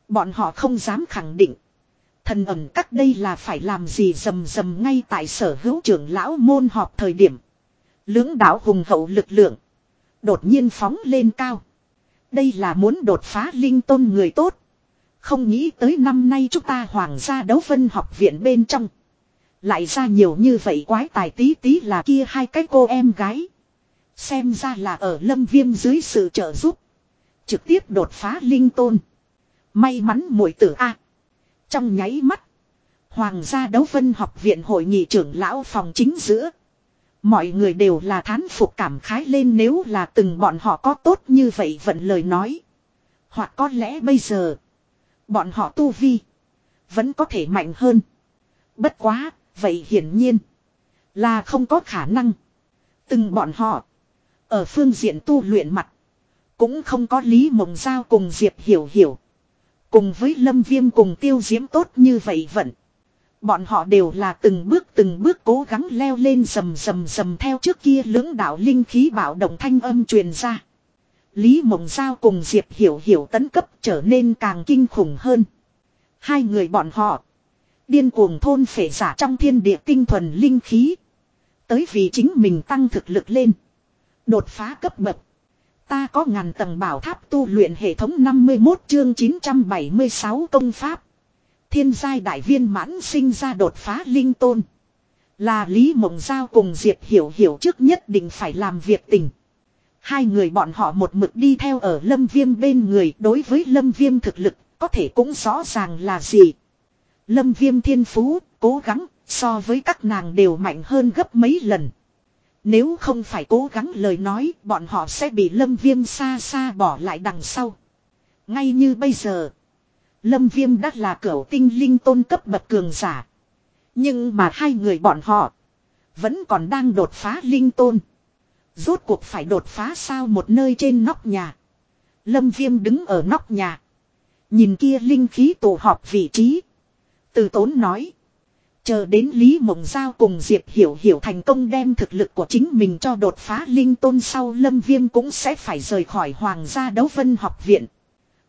Bọn họ không dám khẳng định. Thần ẩm các đây là phải làm gì rầm rầm ngay tại sở hữu trưởng lão môn họp thời điểm. Lưỡng đảo hùng hậu lực lượng. Đột nhiên phóng lên cao. Đây là muốn đột phá linh tôn người tốt. Không nghĩ tới năm nay chúng ta hoàng gia đấu vân học viện bên trong. Lại ra nhiều như vậy quái tài tí tí là kia hai cái cô em gái. Xem ra là ở lâm viêm dưới sự trợ giúp. Trực tiếp đột phá linh tôn. May mắn muội tử A. Trong nháy mắt. Hoàng gia đấu vân học viện hội nghị trưởng lão phòng chính giữa. Mọi người đều là thán phục cảm khái lên nếu là từng bọn họ có tốt như vậy vận lời nói. Hoặc có lẽ bây giờ. Bọn họ tu vi. Vẫn có thể mạnh hơn. Bất quá, vậy hiển nhiên. Là không có khả năng. Từng bọn họ. Ở phương diện tu luyện mặt. Cũng không có Lý Mộng Giao cùng Diệp Hiểu Hiểu. Cùng với Lâm Viêm cùng tiêu diễm tốt như vậy vẫn. Bọn họ đều là từng bước từng bước cố gắng leo lên rầm rầm rầm theo trước kia lưỡng đạo linh khí bảo động thanh âm truyền ra. Lý Mộng Giao cùng Diệp Hiểu Hiểu tấn cấp trở nên càng kinh khủng hơn. Hai người bọn họ. Điên cuồng thôn phệ giả trong thiên địa tinh thuần linh khí. Tới vì chính mình tăng thực lực lên. Đột phá cấp bậc. Ta có ngàn tầng bảo tháp tu luyện hệ thống 51 chương 976 công pháp. Thiên giai đại viên mãn sinh ra đột phá linh tôn. Là Lý Mộng Giao cùng Diệp Hiểu Hiểu trước nhất định phải làm việc tình. Hai người bọn họ một mực đi theo ở Lâm Viêm bên người, đối với Lâm Viêm thực lực, có thể cũng rõ ràng là gì. Lâm Viêm thiên phú, cố gắng, so với các nàng đều mạnh hơn gấp mấy lần. Nếu không phải cố gắng lời nói, bọn họ sẽ bị Lâm Viêm xa xa bỏ lại đằng sau. Ngay như bây giờ. Lâm Viêm đã là cửu tinh linh tôn cấp bậc cường giả. Nhưng mà hai người bọn họ. Vẫn còn đang đột phá linh tôn. Rốt cuộc phải đột phá sao một nơi trên nóc nhà. Lâm Viêm đứng ở nóc nhà. Nhìn kia linh khí tổ họp vị trí. Từ tốn nói. Chờ đến Lý Mộng Giao cùng Diệp Hiểu Hiểu thành công đem thực lực của chính mình cho đột phá, linh tôn sau Lâm Viêm cũng sẽ phải rời khỏi Hoàng gia đấu vân học viện.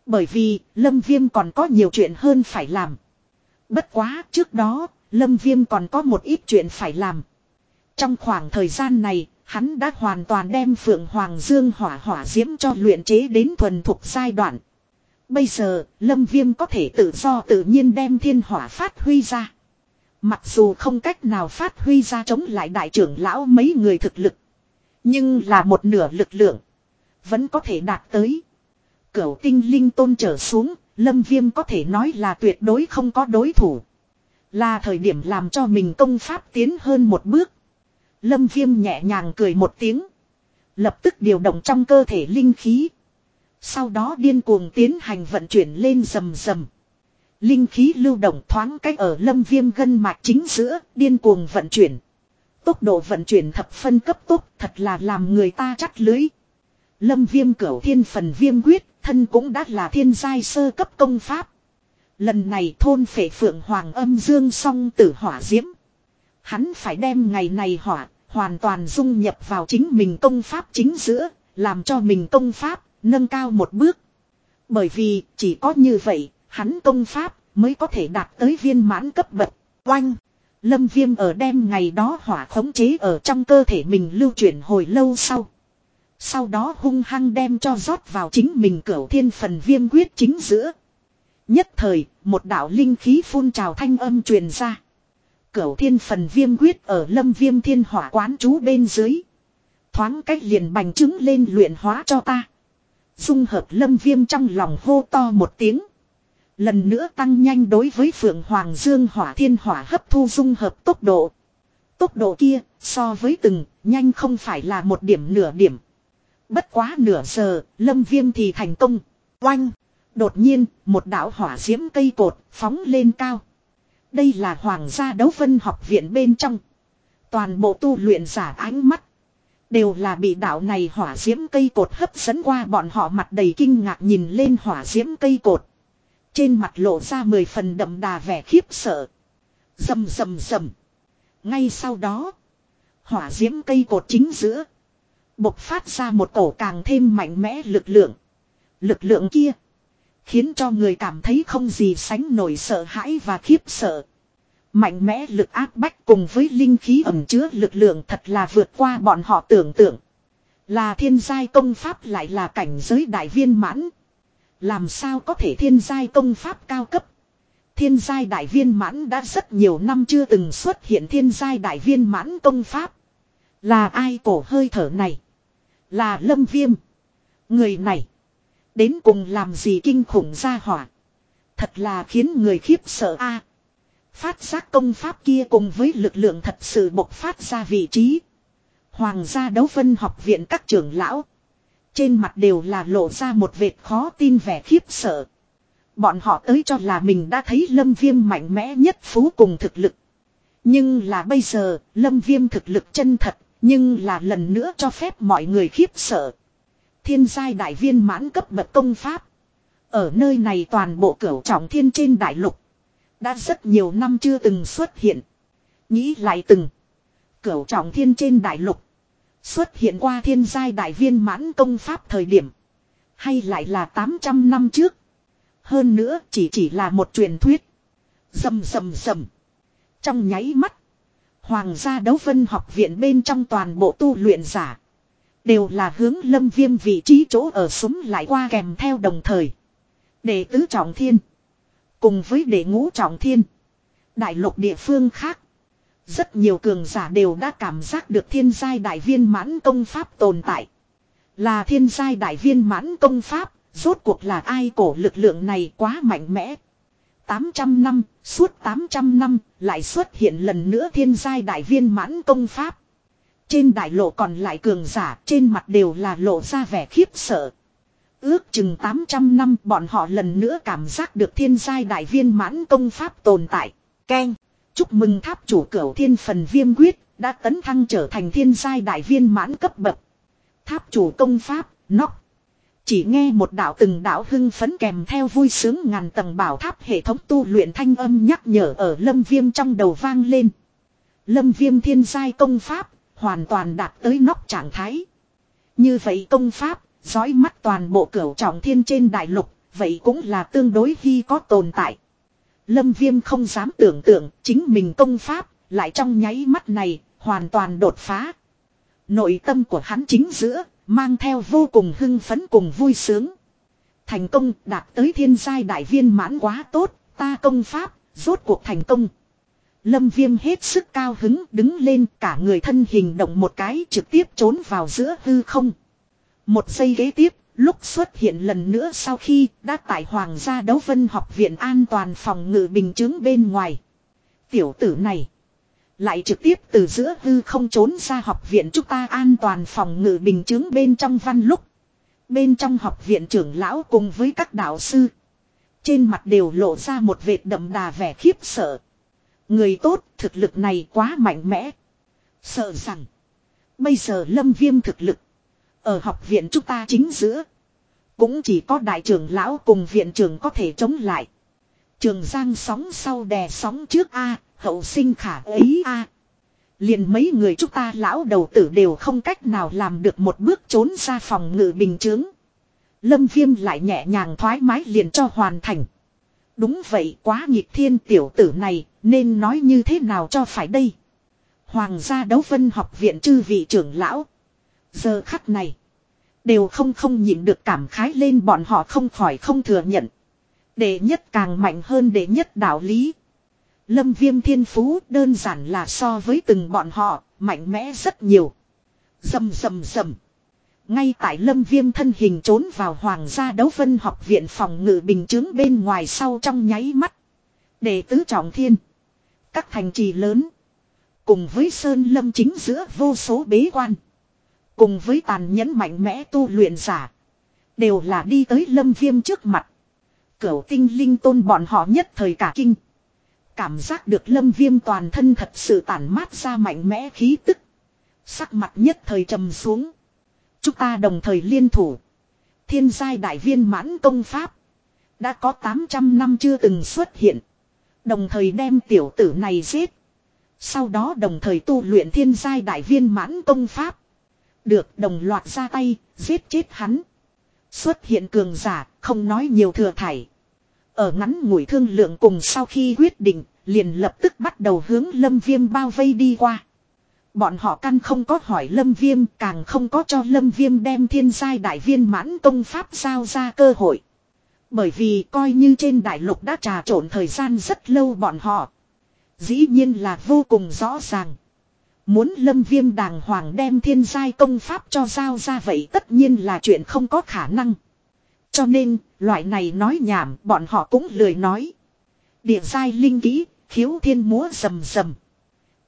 Bởi vì Lâm Viêm còn có nhiều chuyện hơn phải làm. Bất quá trước đó, Lâm Viêm còn có một ít chuyện phải làm. Trong khoảng thời gian này, hắn đã hoàn toàn đem Phượng Hoàng Dương hỏa hỏa diễm cho luyện chế đến thuần thuộc giai đoạn. Bây giờ, Lâm Viêm có thể tự do tự nhiên đem thiên hỏa phát huy ra. Mặc dù không cách nào phát huy ra chống lại đại trưởng lão mấy người thực lực. Nhưng là một nửa lực lượng. Vẫn có thể đạt tới. Cửu tinh linh tôn trở xuống. Lâm viêm có thể nói là tuyệt đối không có đối thủ. Là thời điểm làm cho mình công pháp tiến hơn một bước. Lâm viêm nhẹ nhàng cười một tiếng. Lập tức điều động trong cơ thể linh khí. Sau đó điên cuồng tiến hành vận chuyển lên rầm rầm. Linh khí lưu động thoáng cách ở lâm viêm gân mạch chính giữa, điên cuồng vận chuyển. Tốc độ vận chuyển thập phân cấp tốc thật là làm người ta chắt lưới. Lâm viêm cửu thiên phần viêm quyết, thân cũng đã là thiên giai sơ cấp công pháp. Lần này thôn phệ phượng hoàng âm dương song tử hỏa diễm. Hắn phải đem ngày này hỏa, hoàn toàn dung nhập vào chính mình công pháp chính giữa, làm cho mình công pháp, nâng cao một bước. Bởi vì, chỉ có như vậy, hắn công pháp mới có thể đạt tới viên mãn cấp bậc. Oanh! Lâm viêm ở đêm ngày đó hỏa khống chế ở trong cơ thể mình lưu chuyển hồi lâu sau. Sau đó hung hăng đem cho rót vào chính mình cửu thiên phần viêm quyết chính giữa. Nhất thời, một đạo linh khí phun trào thanh âm truyền ra. Cửu thiên phần viêm quyết ở lâm viêm thiên hỏa quán chú bên dưới. Thoáng cách liền bành trứng lên luyện hóa cho ta. Dung hợp lâm viêm trong lòng hô to một tiếng. Lần nữa tăng nhanh đối với Phượng Hoàng Dương Hỏa Thiên Hỏa hấp thu dung hợp tốc độ. Tốc độ kia, so với từng, nhanh không phải là một điểm nửa điểm. Bất quá nửa giờ, lâm viêm thì thành công. Oanh! Đột nhiên, một đảo hỏa diễm cây cột, phóng lên cao. Đây là Hoàng gia đấu vân học viện bên trong. Toàn bộ tu luyện giả ánh mắt. Đều là bị đảo này hỏa diễm cây cột hấp dẫn qua bọn họ mặt đầy kinh ngạc nhìn lên hỏa diễm cây cột. Trên mặt lộ ra mười phần đậm đà vẻ khiếp sợ. Rầm rầm rầm. Ngay sau đó. Hỏa diễm cây cột chính giữa. Bộc phát ra một cổ càng thêm mạnh mẽ lực lượng. Lực lượng kia. Khiến cho người cảm thấy không gì sánh nổi sợ hãi và khiếp sợ. Mạnh mẽ lực áp bách cùng với linh khí ẩm chứa lực lượng thật là vượt qua bọn họ tưởng tượng. Là thiên giai công pháp lại là cảnh giới đại viên mãn. Làm sao có thể thiên giai công pháp cao cấp. Thiên giai đại viên mãn đã rất nhiều năm chưa từng xuất hiện thiên giai đại viên mãn công pháp. Là ai cổ hơi thở này? Là lâm viêm. Người này. Đến cùng làm gì kinh khủng ra hỏa. Thật là khiến người khiếp sợ a Phát giác công pháp kia cùng với lực lượng thật sự bộc phát ra vị trí. Hoàng gia đấu vân học viện các trưởng lão. Trên mặt đều là lộ ra một vệt khó tin vẻ khiếp sợ. Bọn họ tới cho là mình đã thấy lâm viêm mạnh mẽ nhất phú cùng thực lực. Nhưng là bây giờ, lâm viêm thực lực chân thật, nhưng là lần nữa cho phép mọi người khiếp sợ. Thiên giai đại viên mãn cấp bậc công pháp. Ở nơi này toàn bộ cửu trọng thiên trên đại lục. Đã rất nhiều năm chưa từng xuất hiện. Nghĩ lại từng. Cửu trọng thiên trên đại lục. Xuất hiện qua thiên giai đại viên mãn công pháp thời điểm. Hay lại là 800 năm trước. Hơn nữa chỉ chỉ là một truyền thuyết. Dầm dầm dầm. Trong nháy mắt. Hoàng gia đấu vân học viện bên trong toàn bộ tu luyện giả. Đều là hướng lâm viêm vị trí chỗ ở súng lại qua kèm theo đồng thời. Đệ tứ trọng thiên. Cùng với đệ ngũ trọng thiên. Đại lục địa phương khác. Rất nhiều cường giả đều đã cảm giác được thiên giai đại viên mãn công pháp tồn tại. Là thiên giai đại viên mãn công pháp, rốt cuộc là ai cổ lực lượng này quá mạnh mẽ. 800 năm, suốt 800 năm, lại xuất hiện lần nữa thiên giai đại viên mãn công pháp. Trên đại lộ còn lại cường giả, trên mặt đều là lộ ra vẻ khiếp sợ. Ước chừng 800 năm bọn họ lần nữa cảm giác được thiên giai đại viên mãn công pháp tồn tại. Keng chúc mừng tháp chủ cửu thiên phần viêm quyết, đã tấn thăng trở thành thiên giai đại viên mãn cấp bậc. Tháp chủ công pháp, nóc. Chỉ nghe một đạo từng đạo hưng phấn kèm theo vui sướng ngàn tầng bảo tháp hệ thống tu luyện thanh âm nhắc nhở ở lâm viêm trong đầu vang lên. Lâm viêm thiên giai công pháp, hoàn toàn đạt tới nóc trạng thái. Như vậy công pháp, dõi mắt toàn bộ cửu trọng thiên trên đại lục, vậy cũng là tương đối khi có tồn tại. Lâm viêm không dám tưởng tượng chính mình công pháp, lại trong nháy mắt này, hoàn toàn đột phá. Nội tâm của hắn chính giữa, mang theo vô cùng hưng phấn cùng vui sướng. Thành công đạt tới thiên giai đại viên mãn quá tốt, ta công pháp, rốt cuộc thành công. Lâm viêm hết sức cao hứng đứng lên cả người thân hình động một cái trực tiếp trốn vào giữa hư không. Một giây ghế tiếp, lúc xuất hiện lần nữa sau khi đã tại Hoàng gia đấu vân học viện an toàn phòng ngự bình chứng bên ngoài. Tiểu tử này. Lại trực tiếp từ giữa hư không trốn ra học viện chúng ta an toàn phòng ngự bình chứng bên trong văn lúc. Bên trong học viện trưởng lão cùng với các đạo sư. Trên mặt đều lộ ra một vệt đậm đà vẻ khiếp sợ. Người tốt, thực lực này quá mạnh mẽ. Sợ rằng. Bây giờ lâm viêm thực lực. Ở học viện chúng ta chính giữa. Cũng chỉ có đại trưởng lão cùng viện trưởng có thể chống lại. Trường giang sóng sau đè sóng trước A, hậu sinh khả ấy A. Liền mấy người chúng ta lão đầu tử đều không cách nào làm được một bước trốn ra phòng ngự bình chướng. Lâm viêm lại nhẹ nhàng thoải mái liền cho hoàn thành. Đúng vậy quá nghịch thiên tiểu tử này nên nói như thế nào cho phải đây. Hoàng gia đấu vân học viện chư vị trưởng lão. Giờ khắc này. Đều không không nhịn được cảm khái lên bọn họ không khỏi không thừa nhận. Đệ nhất càng mạnh hơn đệ nhất đạo lý. Lâm viêm thiên phú đơn giản là so với từng bọn họ, mạnh mẽ rất nhiều. Dầm dầm dầm. Ngay tại lâm viêm thân hình trốn vào hoàng gia đấu vân học viện phòng ngự bình chứng bên ngoài sau trong nháy mắt. Đệ tứ trọng thiên. Các thành trì lớn. Cùng với sơn lâm chính giữa vô số bế quan. Cùng với tàn nhẫn mạnh mẽ tu luyện giả. Đều là đi tới lâm viêm trước mặt. Cửu tinh linh tôn bọn họ nhất thời cả kinh. Cảm giác được lâm viêm toàn thân thật sự tản mát ra mạnh mẽ khí tức. Sắc mặt nhất thời trầm xuống. Chúng ta đồng thời liên thủ. Thiên giai đại viên mãn công pháp. Đã có 800 năm chưa từng xuất hiện. Đồng thời đem tiểu tử này giết. Sau đó đồng thời tu luyện thiên giai đại viên mãn công pháp. Được đồng loạt ra tay, giết chết hắn. Xuất hiện cường giả, không nói nhiều thừa thải. Ở ngắn ngủi thương lượng cùng sau khi quyết định, liền lập tức bắt đầu hướng lâm viêm bao vây đi qua. Bọn họ căn không có hỏi lâm viêm, càng không có cho lâm viêm đem thiên giai đại viên mãn công pháp giao ra cơ hội. Bởi vì coi như trên đại lục đã trà trộn thời gian rất lâu bọn họ. Dĩ nhiên là vô cùng rõ ràng. Muốn lâm viêm đàng hoàng đem thiên giai công pháp cho giao ra vậy tất nhiên là chuyện không có khả năng. Cho nên, loại này nói nhảm bọn họ cũng lười nói. Địa giai linh kỹ, khiếu thiên múa rầm rầm.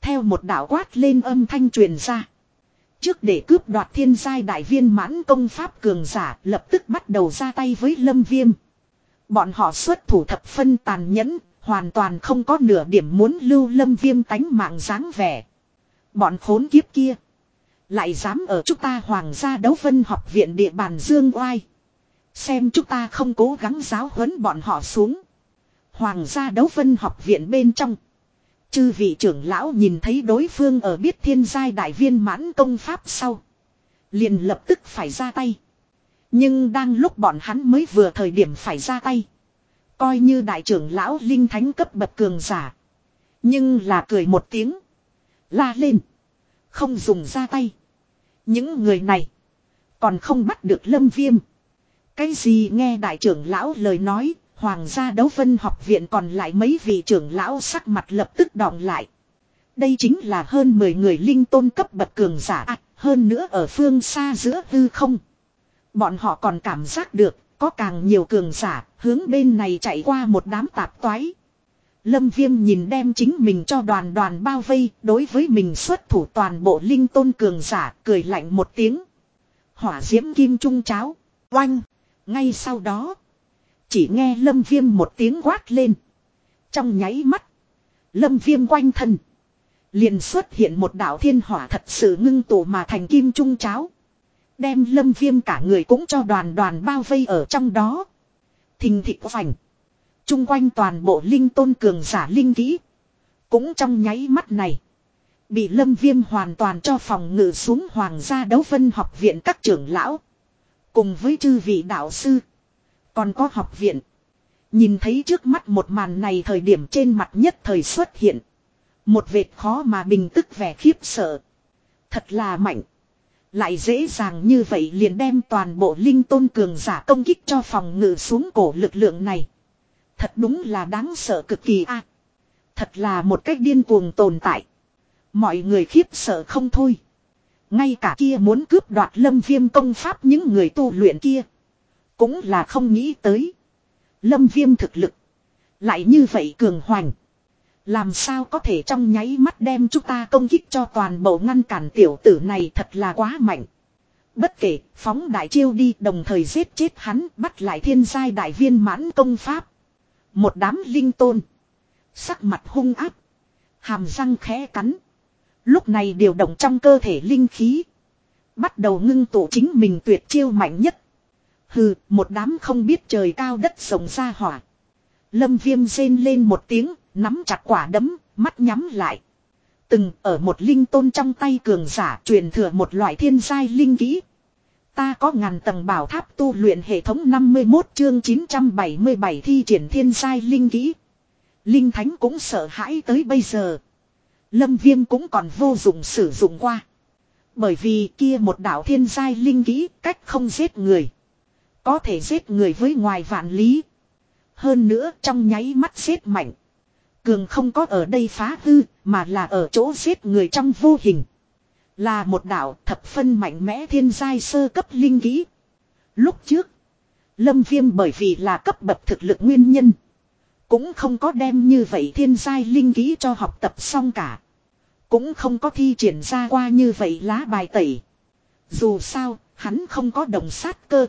Theo một đạo quát lên âm thanh truyền ra. Trước để cướp đoạt thiên giai đại viên mãn công pháp cường giả lập tức bắt đầu ra tay với lâm viêm. Bọn họ xuất thủ thập phân tàn nhẫn, hoàn toàn không có nửa điểm muốn lưu lâm viêm tánh mạng dáng vẻ. Bọn khốn kiếp kia. Lại dám ở chúng ta hoàng gia đấu vân học viện địa bàn Dương Oai. Xem chúng ta không cố gắng giáo huấn bọn họ xuống. Hoàng gia đấu vân học viện bên trong. Chư vị trưởng lão nhìn thấy đối phương ở biết thiên giai đại viên mãn công pháp sau. Liền lập tức phải ra tay. Nhưng đang lúc bọn hắn mới vừa thời điểm phải ra tay. Coi như đại trưởng lão linh thánh cấp bậc cường giả. Nhưng là cười một tiếng. La lên. Không dùng ra tay. Những người này. Còn không bắt được lâm viêm. Cái gì nghe đại trưởng lão lời nói. Hoàng gia đấu vân học viện còn lại mấy vị trưởng lão sắc mặt lập tức đọng lại. Đây chính là hơn 10 người linh tôn cấp bậc cường giả à, hơn nữa ở phương xa giữa hư không. Bọn họ còn cảm giác được, có càng nhiều cường giả, hướng bên này chạy qua một đám tạp toái. Lâm Viêm nhìn đem chính mình cho đoàn đoàn bao vây, đối với mình xuất thủ toàn bộ linh tôn cường giả, cười lạnh một tiếng. Hỏa diễm kim trung cháo, oanh, ngay sau đó. Chỉ nghe Lâm Viêm một tiếng quát lên. Trong nháy mắt, Lâm Viêm quanh thân. Liền xuất hiện một đạo thiên hỏa thật sự ngưng tụ mà thành kim trung cháo. Đem lâm viêm cả người cũng cho đoàn đoàn bao vây ở trong đó. Thình thịt vành. Trung quanh toàn bộ linh tôn cường giả linh kỹ. Cũng trong nháy mắt này. Bị lâm viêm hoàn toàn cho phòng ngự xuống hoàng gia đấu phân học viện các trưởng lão. Cùng với chư vị đạo sư. Còn có học viện. Nhìn thấy trước mắt một màn này thời điểm trên mặt nhất thời xuất hiện. Một vệt khó mà bình tức vẻ khiếp sợ. Thật là mạnh. Lại dễ dàng như vậy liền đem toàn bộ linh tôn cường giả công kích cho phòng ngự xuống cổ lực lượng này. Thật đúng là đáng sợ cực kỳ a. thật là một cách điên cuồng tồn tại. Mọi người khiếp sợ không thôi. Ngay cả kia muốn cướp đoạt lâm viêm công pháp những người tu luyện kia. Cũng là không nghĩ tới. Lâm viêm thực lực. Lại như vậy cường hoành. Làm sao có thể trong nháy mắt đem chúng ta công kích cho toàn bộ ngăn cản tiểu tử này thật là quá mạnh. Bất kể, phóng đại chiêu đi đồng thời giết chết hắn bắt lại thiên giai đại viên mãn công pháp. Một đám linh tôn. Sắc mặt hung áp. Hàm răng khẽ cắn. Lúc này điều động trong cơ thể linh khí. Bắt đầu ngưng tụ chính mình tuyệt chiêu mạnh nhất. Hừ, một đám không biết trời cao đất rộng ra hỏa. Lâm viêm rên lên một tiếng, Nắm chặt quả đấm, mắt nhắm lại. Từng ở một linh tôn trong tay cường giả truyền thừa một loại thiên giai linh kỹ. Ta có ngàn tầng bảo tháp tu luyện hệ thống 51 chương 977 thi triển thiên giai linh kỹ. Linh thánh cũng sợ hãi tới bây giờ. Lâm viêm cũng còn vô dụng sử dụng qua. Bởi vì kia một đảo thiên giai linh kỹ cách không giết người. Có thể giết người với ngoài vạn lý. Hơn nữa trong nháy mắt giết mạnh. Cường không có ở đây phá hư, mà là ở chỗ giết người trong vô hình. Là một đạo thập phân mạnh mẽ thiên giai sơ cấp linh kỹ. Lúc trước, Lâm Viêm bởi vì là cấp bậc thực lực nguyên nhân. Cũng không có đem như vậy thiên giai linh kỹ cho học tập xong cả. Cũng không có thi triển ra qua như vậy lá bài tẩy. Dù sao, hắn không có đồng sát cơ.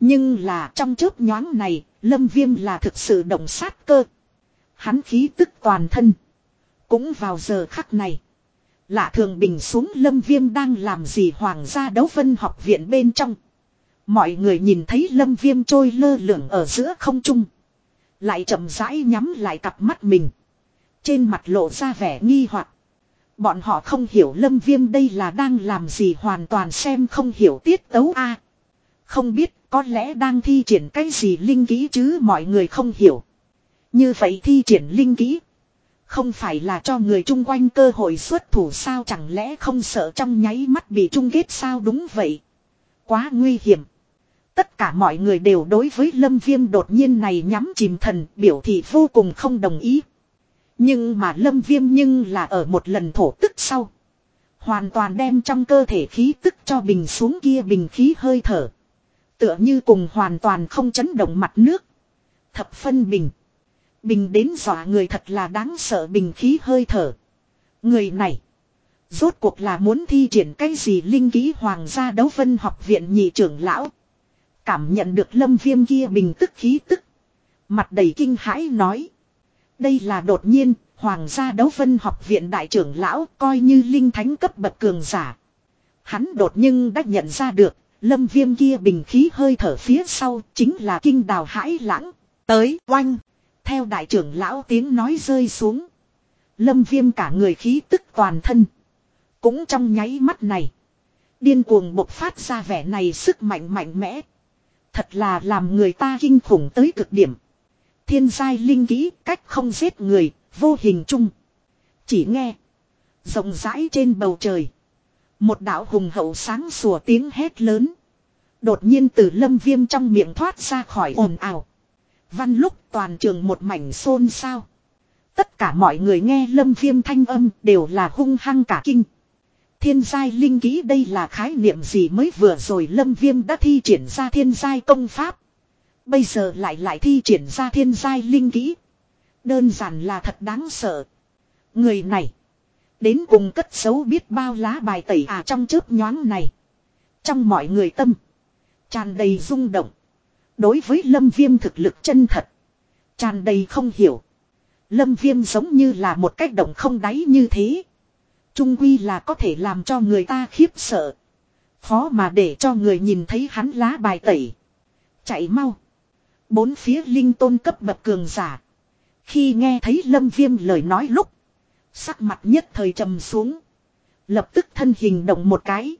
Nhưng là trong chớp nhoáng này, Lâm Viêm là thực sự đồng sát cơ. Hắn khí tức toàn thân. Cũng vào giờ khắc này. Lạ thường bình xuống lâm viêm đang làm gì hoàng gia đấu vân học viện bên trong. Mọi người nhìn thấy lâm viêm trôi lơ lửng ở giữa không trung. Lại chậm rãi nhắm lại cặp mắt mình. Trên mặt lộ ra vẻ nghi hoặc Bọn họ không hiểu lâm viêm đây là đang làm gì hoàn toàn xem không hiểu tiết tấu a Không biết có lẽ đang thi triển cái gì linh kỹ chứ mọi người không hiểu. Như vậy thi triển linh kỹ. Không phải là cho người chung quanh cơ hội xuất thủ sao chẳng lẽ không sợ trong nháy mắt bị chung kết sao đúng vậy. Quá nguy hiểm. Tất cả mọi người đều đối với lâm viêm đột nhiên này nhắm chìm thần biểu thị vô cùng không đồng ý. Nhưng mà lâm viêm nhưng là ở một lần thổ tức sau. Hoàn toàn đem trong cơ thể khí tức cho bình xuống kia bình khí hơi thở. Tựa như cùng hoàn toàn không chấn động mặt nước. Thập phân bình. Bình đến dọa người thật là đáng sợ bình khí hơi thở. Người này. Rốt cuộc là muốn thi triển cái gì linh ký hoàng gia đấu vân học viện nhị trưởng lão. Cảm nhận được lâm viêm kia bình tức khí tức. Mặt đầy kinh hãi nói. Đây là đột nhiên, hoàng gia đấu vân học viện đại trưởng lão coi như linh thánh cấp bậc cường giả. Hắn đột nhưng đã nhận ra được, lâm viêm kia bình khí hơi thở phía sau chính là kinh đào hãi lãng. Tới, oanh. Theo đại trưởng lão tiếng nói rơi xuống. Lâm viêm cả người khí tức toàn thân. Cũng trong nháy mắt này. Điên cuồng bộc phát ra vẻ này sức mạnh mạnh mẽ. Thật là làm người ta kinh khủng tới cực điểm. Thiên giai linh kỹ cách không giết người, vô hình chung. Chỉ nghe. Rộng rãi trên bầu trời. Một đạo hùng hậu sáng sủa tiếng hét lớn. Đột nhiên từ lâm viêm trong miệng thoát ra khỏi ồn ào. Văn lúc toàn trường một mảnh xôn xao. Tất cả mọi người nghe lâm viêm thanh âm đều là hung hăng cả kinh. Thiên giai linh ký đây là khái niệm gì mới vừa rồi lâm viêm đã thi triển ra thiên giai công pháp. Bây giờ lại lại thi triển ra thiên giai linh kỹ. Đơn giản là thật đáng sợ. Người này. Đến cùng cất xấu biết bao lá bài tẩy à trong chớp nhoáng này. Trong mọi người tâm. Tràn đầy rung động. Đối với lâm viêm thực lực chân thật. Tràn đầy không hiểu. Lâm viêm giống như là một cách động không đáy như thế. Trung quy là có thể làm cho người ta khiếp sợ. Khó mà để cho người nhìn thấy hắn lá bài tẩy. Chạy mau. Bốn phía linh tôn cấp bậc cường giả. Khi nghe thấy lâm viêm lời nói lúc. Sắc mặt nhất thời trầm xuống. Lập tức thân hình động một cái.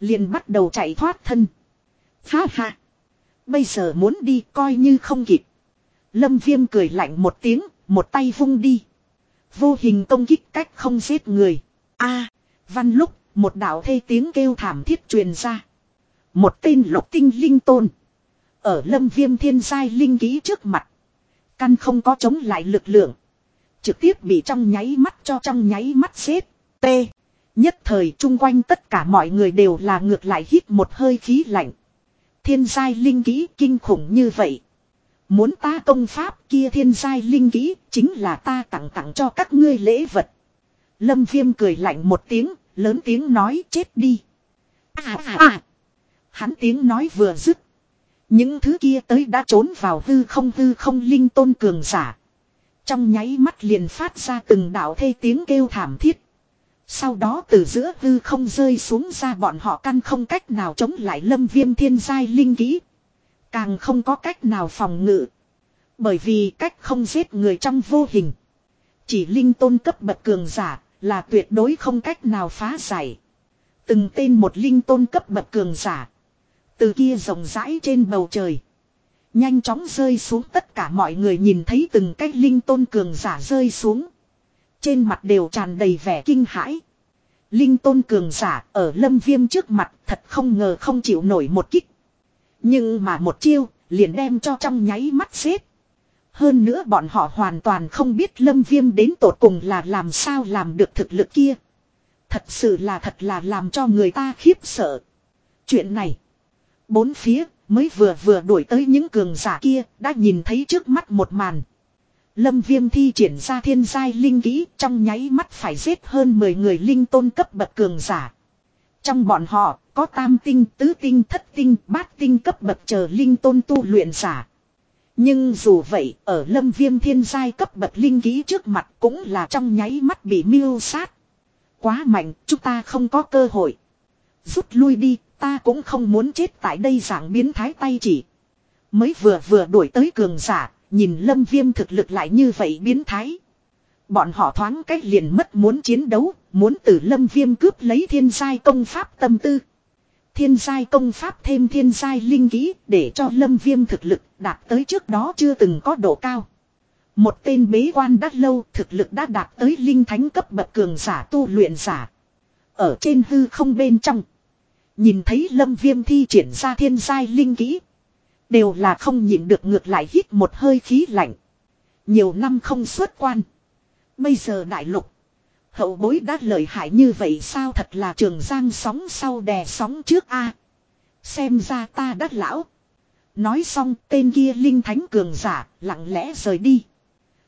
liền bắt đầu chạy thoát thân. Ha ha. Bây giờ muốn đi coi như không kịp. Lâm viêm cười lạnh một tiếng, một tay vung đi. Vô hình công kích cách không giết người. a văn lúc, một đạo thê tiếng kêu thảm thiết truyền ra. Một tên lục tinh linh tôn. Ở lâm viêm thiên giai linh ký trước mặt. Căn không có chống lại lực lượng. Trực tiếp bị trong nháy mắt cho trong nháy mắt xếp. T. Nhất thời chung quanh tất cả mọi người đều là ngược lại hít một hơi khí lạnh. Thiên giai linh kỹ kinh khủng như vậy. Muốn ta công pháp kia thiên giai linh kỹ chính là ta tặng tặng cho các ngươi lễ vật. Lâm viêm cười lạnh một tiếng, lớn tiếng nói chết đi. À à à. Hắn tiếng nói vừa dứt. Những thứ kia tới đã trốn vào hư không hư không linh tôn cường giả. Trong nháy mắt liền phát ra từng đạo thê tiếng kêu thảm thiết. Sau đó từ giữa hư không rơi xuống ra bọn họ căn không cách nào chống lại lâm viêm thiên giai linh kỹ. Càng không có cách nào phòng ngự. Bởi vì cách không giết người trong vô hình. Chỉ linh tôn cấp bậc cường giả là tuyệt đối không cách nào phá giải. Từng tên một linh tôn cấp bậc cường giả. Từ kia rộng rãi trên bầu trời. Nhanh chóng rơi xuống tất cả mọi người nhìn thấy từng cái linh tôn cường giả rơi xuống. Trên mặt đều tràn đầy vẻ kinh hãi. Linh tôn cường giả ở lâm viêm trước mặt thật không ngờ không chịu nổi một kích. Nhưng mà một chiêu liền đem cho trong nháy mắt xếp. Hơn nữa bọn họ hoàn toàn không biết lâm viêm đến tột cùng là làm sao làm được thực lực kia. Thật sự là thật là làm cho người ta khiếp sợ. Chuyện này. Bốn phía mới vừa vừa đuổi tới những cường giả kia đã nhìn thấy trước mắt một màn. Lâm viêm thi triển ra thiên giai linh kỹ trong nháy mắt phải giết hơn 10 người linh tôn cấp bậc cường giả. Trong bọn họ có tam tinh, tứ tinh, thất tinh, bát tinh cấp bậc chờ linh tôn tu luyện giả. Nhưng dù vậy, ở lâm viêm thiên giai cấp bậc linh kỹ trước mặt cũng là trong nháy mắt bị miêu sát. Quá mạnh, chúng ta không có cơ hội. Rút lui đi, ta cũng không muốn chết tại đây dạng biến thái tay chỉ. Mới vừa vừa đuổi tới cường giả, nhìn lâm viêm thực lực lại như vậy biến thái. Bọn họ thoáng cách liền mất muốn chiến đấu, muốn từ lâm viêm cướp lấy thiên giai công pháp tâm tư. Thiên giai công pháp thêm thiên giai linh kỹ để cho lâm viêm thực lực đạt tới trước đó chưa từng có độ cao. Một tên bế quan đắt lâu thực lực đã đạt tới linh thánh cấp bậc cường giả tu luyện giả. Ở trên hư không bên trong. Nhìn thấy lâm viêm thi triển ra thiên giai linh kỹ. Đều là không nhịn được ngược lại hít một hơi khí lạnh. Nhiều năm không xuất quan. Bây giờ đại lục. Hậu bối đã lợi hại như vậy sao thật là trường giang sóng sau đè sóng trước a Xem ra ta đắt lão. Nói xong tên kia linh thánh cường giả lặng lẽ rời đi.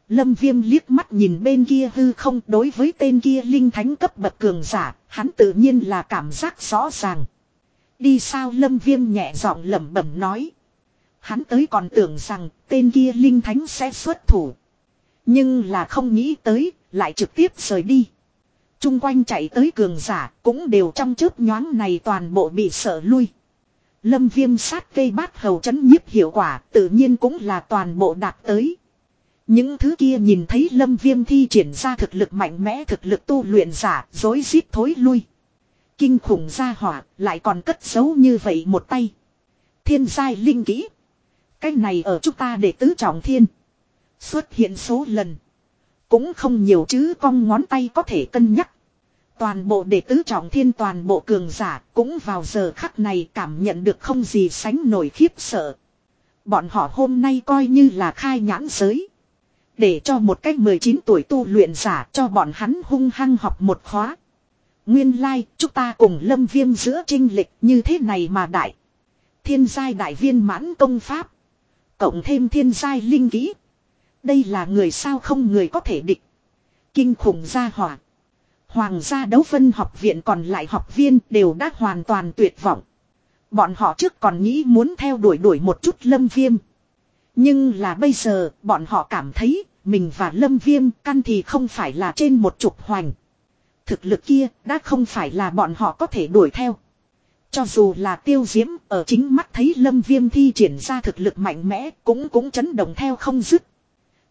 Lâm viêm liếc mắt nhìn bên kia hư không đối với tên kia linh thánh cấp bậc cường giả, hắn tự nhiên là cảm giác rõ ràng. Đi sao lâm viêm nhẹ giọng lẩm bẩm nói. Hắn tới còn tưởng rằng tên kia linh thánh sẽ xuất thủ. Nhưng là không nghĩ tới, lại trực tiếp rời đi. Trung quanh chạy tới cường giả cũng đều trong chớp nhoáng này toàn bộ bị sợ lui. Lâm viêm sát cây bát hầu chấn nhiếp hiệu quả tự nhiên cũng là toàn bộ đạt tới. Những thứ kia nhìn thấy lâm viêm thi triển ra thực lực mạnh mẽ thực lực tu luyện giả dối rít thối lui. Kinh khủng ra hỏa lại còn cất giấu như vậy một tay. Thiên giai linh kỹ. Cái này ở chúng ta để tứ trọng thiên. Xuất hiện số lần. Cũng không nhiều chứ con ngón tay có thể cân nhắc. Toàn bộ đệ tứ trọng thiên toàn bộ cường giả cũng vào giờ khắc này cảm nhận được không gì sánh nổi khiếp sợ. Bọn họ hôm nay coi như là khai nhãn giới. Để cho một cách 19 tuổi tu luyện giả cho bọn hắn hung hăng học một khóa. Nguyên lai, like, chúng ta cùng lâm viêm giữa trinh lịch như thế này mà đại. Thiên giai đại viên mãn công pháp. Cộng thêm thiên giai linh kỹ. Đây là người sao không người có thể địch. Kinh khủng gia hỏa. Hoàng gia đấu phân học viện còn lại học viên đều đã hoàn toàn tuyệt vọng. Bọn họ trước còn nghĩ muốn theo đuổi đuổi một chút lâm viêm. Nhưng là bây giờ bọn họ cảm thấy mình và lâm viêm căn thì không phải là trên một trục hoành. Thực lực kia đã không phải là bọn họ có thể đuổi theo. Cho dù là tiêu diễm, ở chính mắt thấy lâm viêm thi triển ra thực lực mạnh mẽ, cũng cũng chấn động theo không dứt.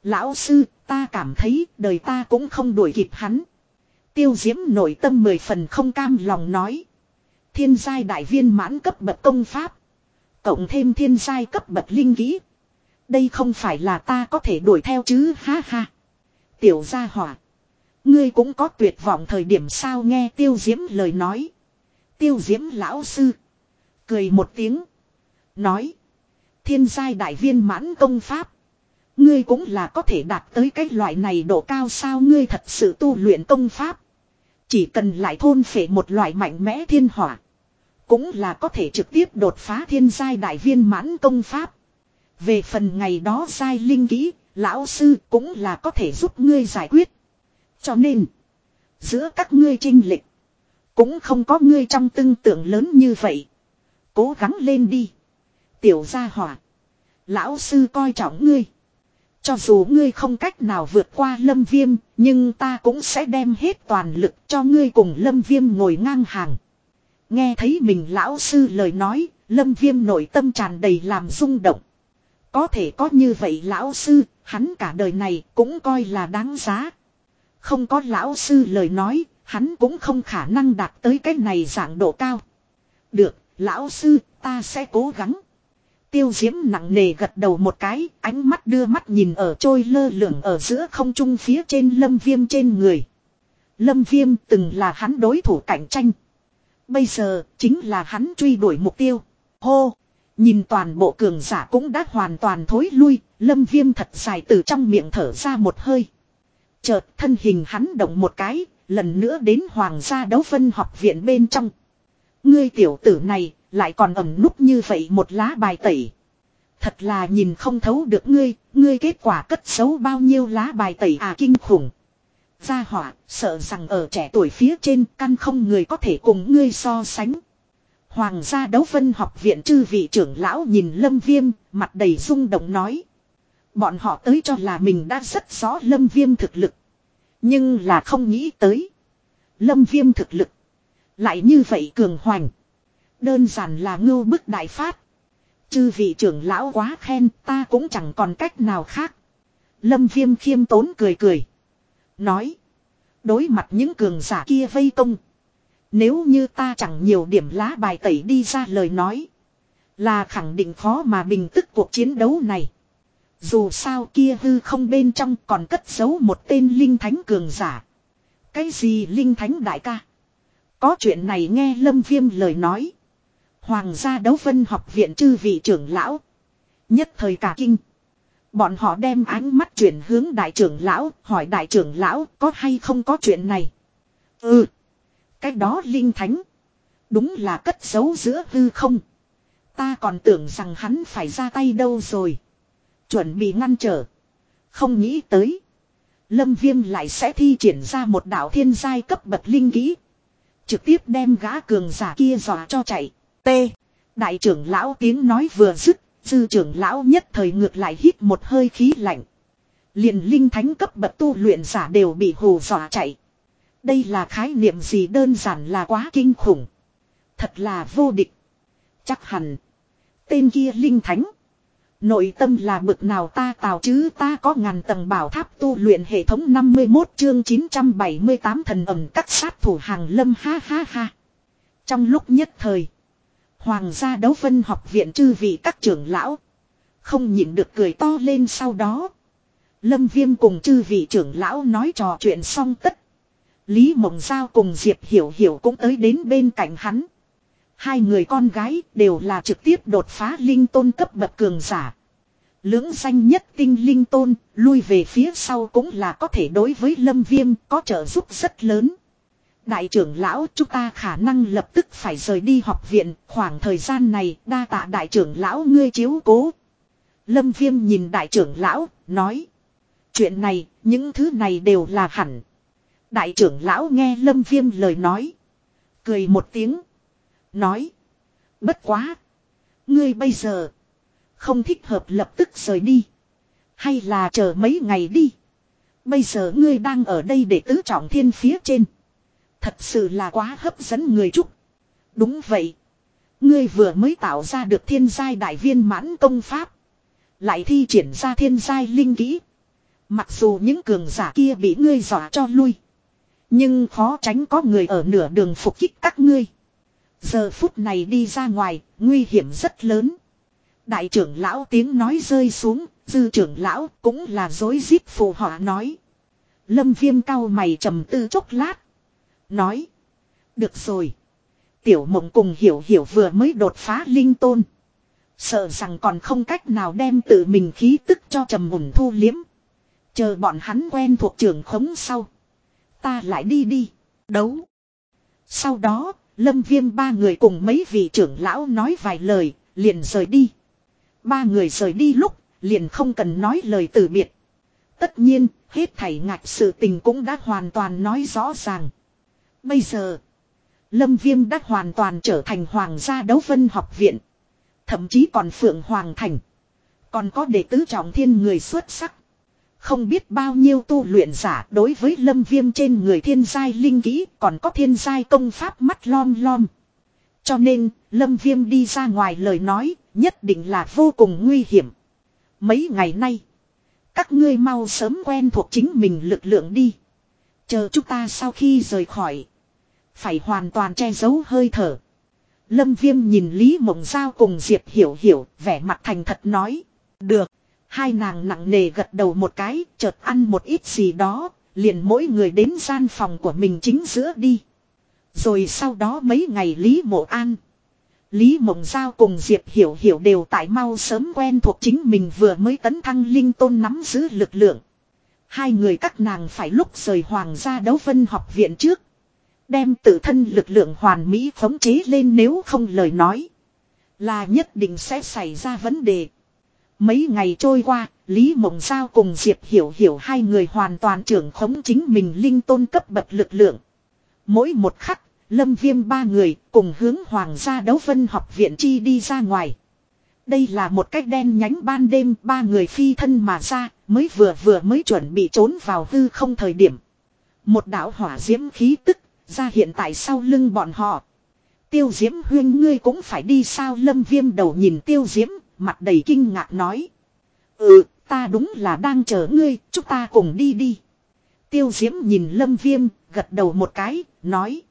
Lão sư, ta cảm thấy đời ta cũng không đuổi kịp hắn. Tiêu diễm nội tâm mười phần không cam lòng nói. Thiên giai đại viên mãn cấp bậc công pháp. Cộng thêm thiên giai cấp bậc linh kỹ. Đây không phải là ta có thể đuổi theo chứ, ha ha. Tiểu gia hỏa. Ngươi cũng có tuyệt vọng thời điểm sao nghe tiêu diễm lời nói. Tiêu diễm lão sư. Cười một tiếng. Nói. Thiên giai đại viên mãn công pháp. Ngươi cũng là có thể đạt tới cái loại này độ cao sao ngươi thật sự tu luyện công pháp. Chỉ cần lại thôn phệ một loại mạnh mẽ thiên hỏa. Cũng là có thể trực tiếp đột phá thiên giai đại viên mãn công pháp. Về phần ngày đó giai linh kỹ, lão sư cũng là có thể giúp ngươi giải quyết. Cho nên, giữa các ngươi trinh lịch, cũng không có ngươi trong tương tượng lớn như vậy. Cố gắng lên đi. Tiểu gia hỏa. Lão sư coi trọng ngươi. Cho dù ngươi không cách nào vượt qua lâm viêm, nhưng ta cũng sẽ đem hết toàn lực cho ngươi cùng lâm viêm ngồi ngang hàng. Nghe thấy mình lão sư lời nói, lâm viêm nội tâm tràn đầy làm rung động. Có thể có như vậy lão sư, hắn cả đời này cũng coi là đáng giá. Không có lão sư lời nói, hắn cũng không khả năng đạt tới cái này dạng độ cao. Được, lão sư, ta sẽ cố gắng. Tiêu diễm nặng nề gật đầu một cái, ánh mắt đưa mắt nhìn ở trôi lơ lửng ở giữa không trung phía trên lâm viêm trên người. Lâm viêm từng là hắn đối thủ cạnh tranh. Bây giờ, chính là hắn truy đuổi mục tiêu. Hô! Nhìn toàn bộ cường giả cũng đã hoàn toàn thối lui, lâm viêm thật dài từ trong miệng thở ra một hơi. Chợt thân hình hắn động một cái, lần nữa đến hoàng gia đấu phân học viện bên trong. Ngươi tiểu tử này, lại còn ẩm núp như vậy một lá bài tẩy. Thật là nhìn không thấu được ngươi, ngươi kết quả cất xấu bao nhiêu lá bài tẩy à kinh khủng. Gia hỏa, sợ rằng ở trẻ tuổi phía trên căn không người có thể cùng ngươi so sánh. Hoàng gia đấu phân học viện chư vị trưởng lão nhìn lâm viêm, mặt đầy rung động nói. Bọn họ tới cho là mình đã rất rõ lâm viêm thực lực. Nhưng là không nghĩ tới. Lâm viêm thực lực. Lại như vậy cường hoành. Đơn giản là ngưu bức đại phát. Chư vị trưởng lão quá khen, ta cũng chẳng còn cách nào khác. Lâm viêm khiêm tốn cười cười. Nói. Đối mặt những cường giả kia vây công. Nếu như ta chẳng nhiều điểm lá bài tẩy đi ra lời nói. Là khẳng định khó mà bình tức cuộc chiến đấu này. Dù sao kia hư không bên trong còn cất giấu một tên linh thánh cường giả. Cái gì linh thánh đại ca? Có chuyện này nghe Lâm Viêm lời nói. Hoàng gia đấu vân học viện chư vị trưởng lão. Nhất thời cả kinh. Bọn họ đem ánh mắt chuyển hướng đại trưởng lão, hỏi đại trưởng lão có hay không có chuyện này. Ừ. Cái đó linh thánh. Đúng là cất giấu giữa hư không. Ta còn tưởng rằng hắn phải ra tay đâu rồi. Chuẩn bị ngăn trở. Không nghĩ tới. Lâm viêm lại sẽ thi triển ra một đạo thiên giai cấp bậc linh kỹ. Trực tiếp đem gã cường giả kia dò cho chạy. T. Đại trưởng lão tiếng nói vừa dứt. Dư trưởng lão nhất thời ngược lại hít một hơi khí lạnh. Liền linh thánh cấp bậc tu luyện giả đều bị hù dọa chạy. Đây là khái niệm gì đơn giản là quá kinh khủng. Thật là vô địch. Chắc hẳn. Tên kia linh thánh. Nội tâm là bực nào ta tào chứ ta có ngàn tầng bảo tháp tu luyện hệ thống 51 chương 978 thần ẩm các sát thủ hàng lâm ha ha ha. Trong lúc nhất thời. Hoàng gia đấu vân học viện chư vị các trưởng lão. Không nhịn được cười to lên sau đó. Lâm viêm cùng chư vị trưởng lão nói trò chuyện xong tất. Lý Mộng Giao cùng Diệp Hiểu Hiểu cũng tới đến bên cạnh hắn. Hai người con gái đều là trực tiếp đột phá linh tôn cấp bậc cường giả. Lưỡng danh nhất tinh linh tôn, lui về phía sau cũng là có thể đối với lâm viêm có trợ giúp rất lớn. Đại trưởng lão chúng ta khả năng lập tức phải rời đi học viện, khoảng thời gian này đa tạ đại trưởng lão ngươi chiếu cố. Lâm viêm nhìn đại trưởng lão, nói. Chuyện này, những thứ này đều là hẳn. Đại trưởng lão nghe lâm viêm lời nói. Cười một tiếng. Nói. Bất quá. Ngươi bây giờ. Không thích hợp lập tức rời đi. Hay là chờ mấy ngày đi. Bây giờ ngươi đang ở đây để tứ trọng thiên phía trên. Thật sự là quá hấp dẫn người chút. Đúng vậy. Ngươi vừa mới tạo ra được thiên giai đại viên mãn công pháp. Lại thi triển ra thiên giai linh kỹ. Mặc dù những cường giả kia bị ngươi dọa cho lui. Nhưng khó tránh có người ở nửa đường phục kích các ngươi. Giờ phút này đi ra ngoài, nguy hiểm rất lớn. Đại trưởng lão tiếng nói rơi xuống, dư trưởng lão cũng là dối rít phù họa nói. Lâm viêm cao mày trầm tư chốc lát. Nói. Được rồi. Tiểu mộng cùng hiểu hiểu vừa mới đột phá linh tôn. Sợ rằng còn không cách nào đem tự mình khí tức cho trầm mùn thu liếm. Chờ bọn hắn quen thuộc trường khống sau. Ta lại đi đi. Đấu. Sau đó, lâm viêm ba người cùng mấy vị trưởng lão nói vài lời, liền rời đi. Ba người rời đi lúc, liền không cần nói lời từ biệt. Tất nhiên, hết thảy ngạch sự tình cũng đã hoàn toàn nói rõ ràng. Bây giờ, Lâm Viêm đã hoàn toàn trở thành hoàng gia đấu vân học viện. Thậm chí còn phượng hoàng thành. Còn có đệ tứ trọng thiên người xuất sắc. Không biết bao nhiêu tu luyện giả đối với lâm viêm trên người thiên giai linh kỹ còn có thiên giai công pháp mắt lom lom. Cho nên, lâm viêm đi ra ngoài lời nói, nhất định là vô cùng nguy hiểm. Mấy ngày nay, các ngươi mau sớm quen thuộc chính mình lực lượng đi. Chờ chúng ta sau khi rời khỏi. Phải hoàn toàn che giấu hơi thở. Lâm Viêm nhìn Lý Mộng Giao cùng Diệp Hiểu Hiểu, vẻ mặt thành thật nói. Được. Hai nàng nặng nề gật đầu một cái, chợt ăn một ít gì đó, liền mỗi người đến gian phòng của mình chính giữa đi. Rồi sau đó mấy ngày Lý Mộ An. Lý Mộng Giao cùng Diệp Hiểu Hiểu đều tại mau sớm quen thuộc chính mình vừa mới tấn thăng linh tôn nắm giữ lực lượng. Hai người các nàng phải lúc rời hoàng gia đấu vân học viện trước. Đem tự thân lực lượng hoàn mỹ khống chế lên nếu không lời nói. Là nhất định sẽ xảy ra vấn đề. Mấy ngày trôi qua, Lý Mộng Giao cùng Diệp Hiểu Hiểu hai người hoàn toàn trưởng khống chính mình linh tôn cấp bậc lực lượng. Mỗi một khắc, Lâm Viêm ba người cùng hướng Hoàng gia đấu vân học viện chi đi ra ngoài. Đây là một cách đen nhánh ban đêm ba người phi thân mà ra, mới vừa vừa mới chuẩn bị trốn vào hư không thời điểm. Một đảo hỏa diễm khí tức ra hiện tại sau lưng bọn họ. Tiêu diễm huyên ngươi cũng phải đi sao lâm viêm đầu nhìn tiêu diễm, mặt đầy kinh ngạc nói. Ừ, ta đúng là đang chờ ngươi, chúng ta cùng đi đi. Tiêu diễm nhìn lâm viêm, gật đầu một cái, nói.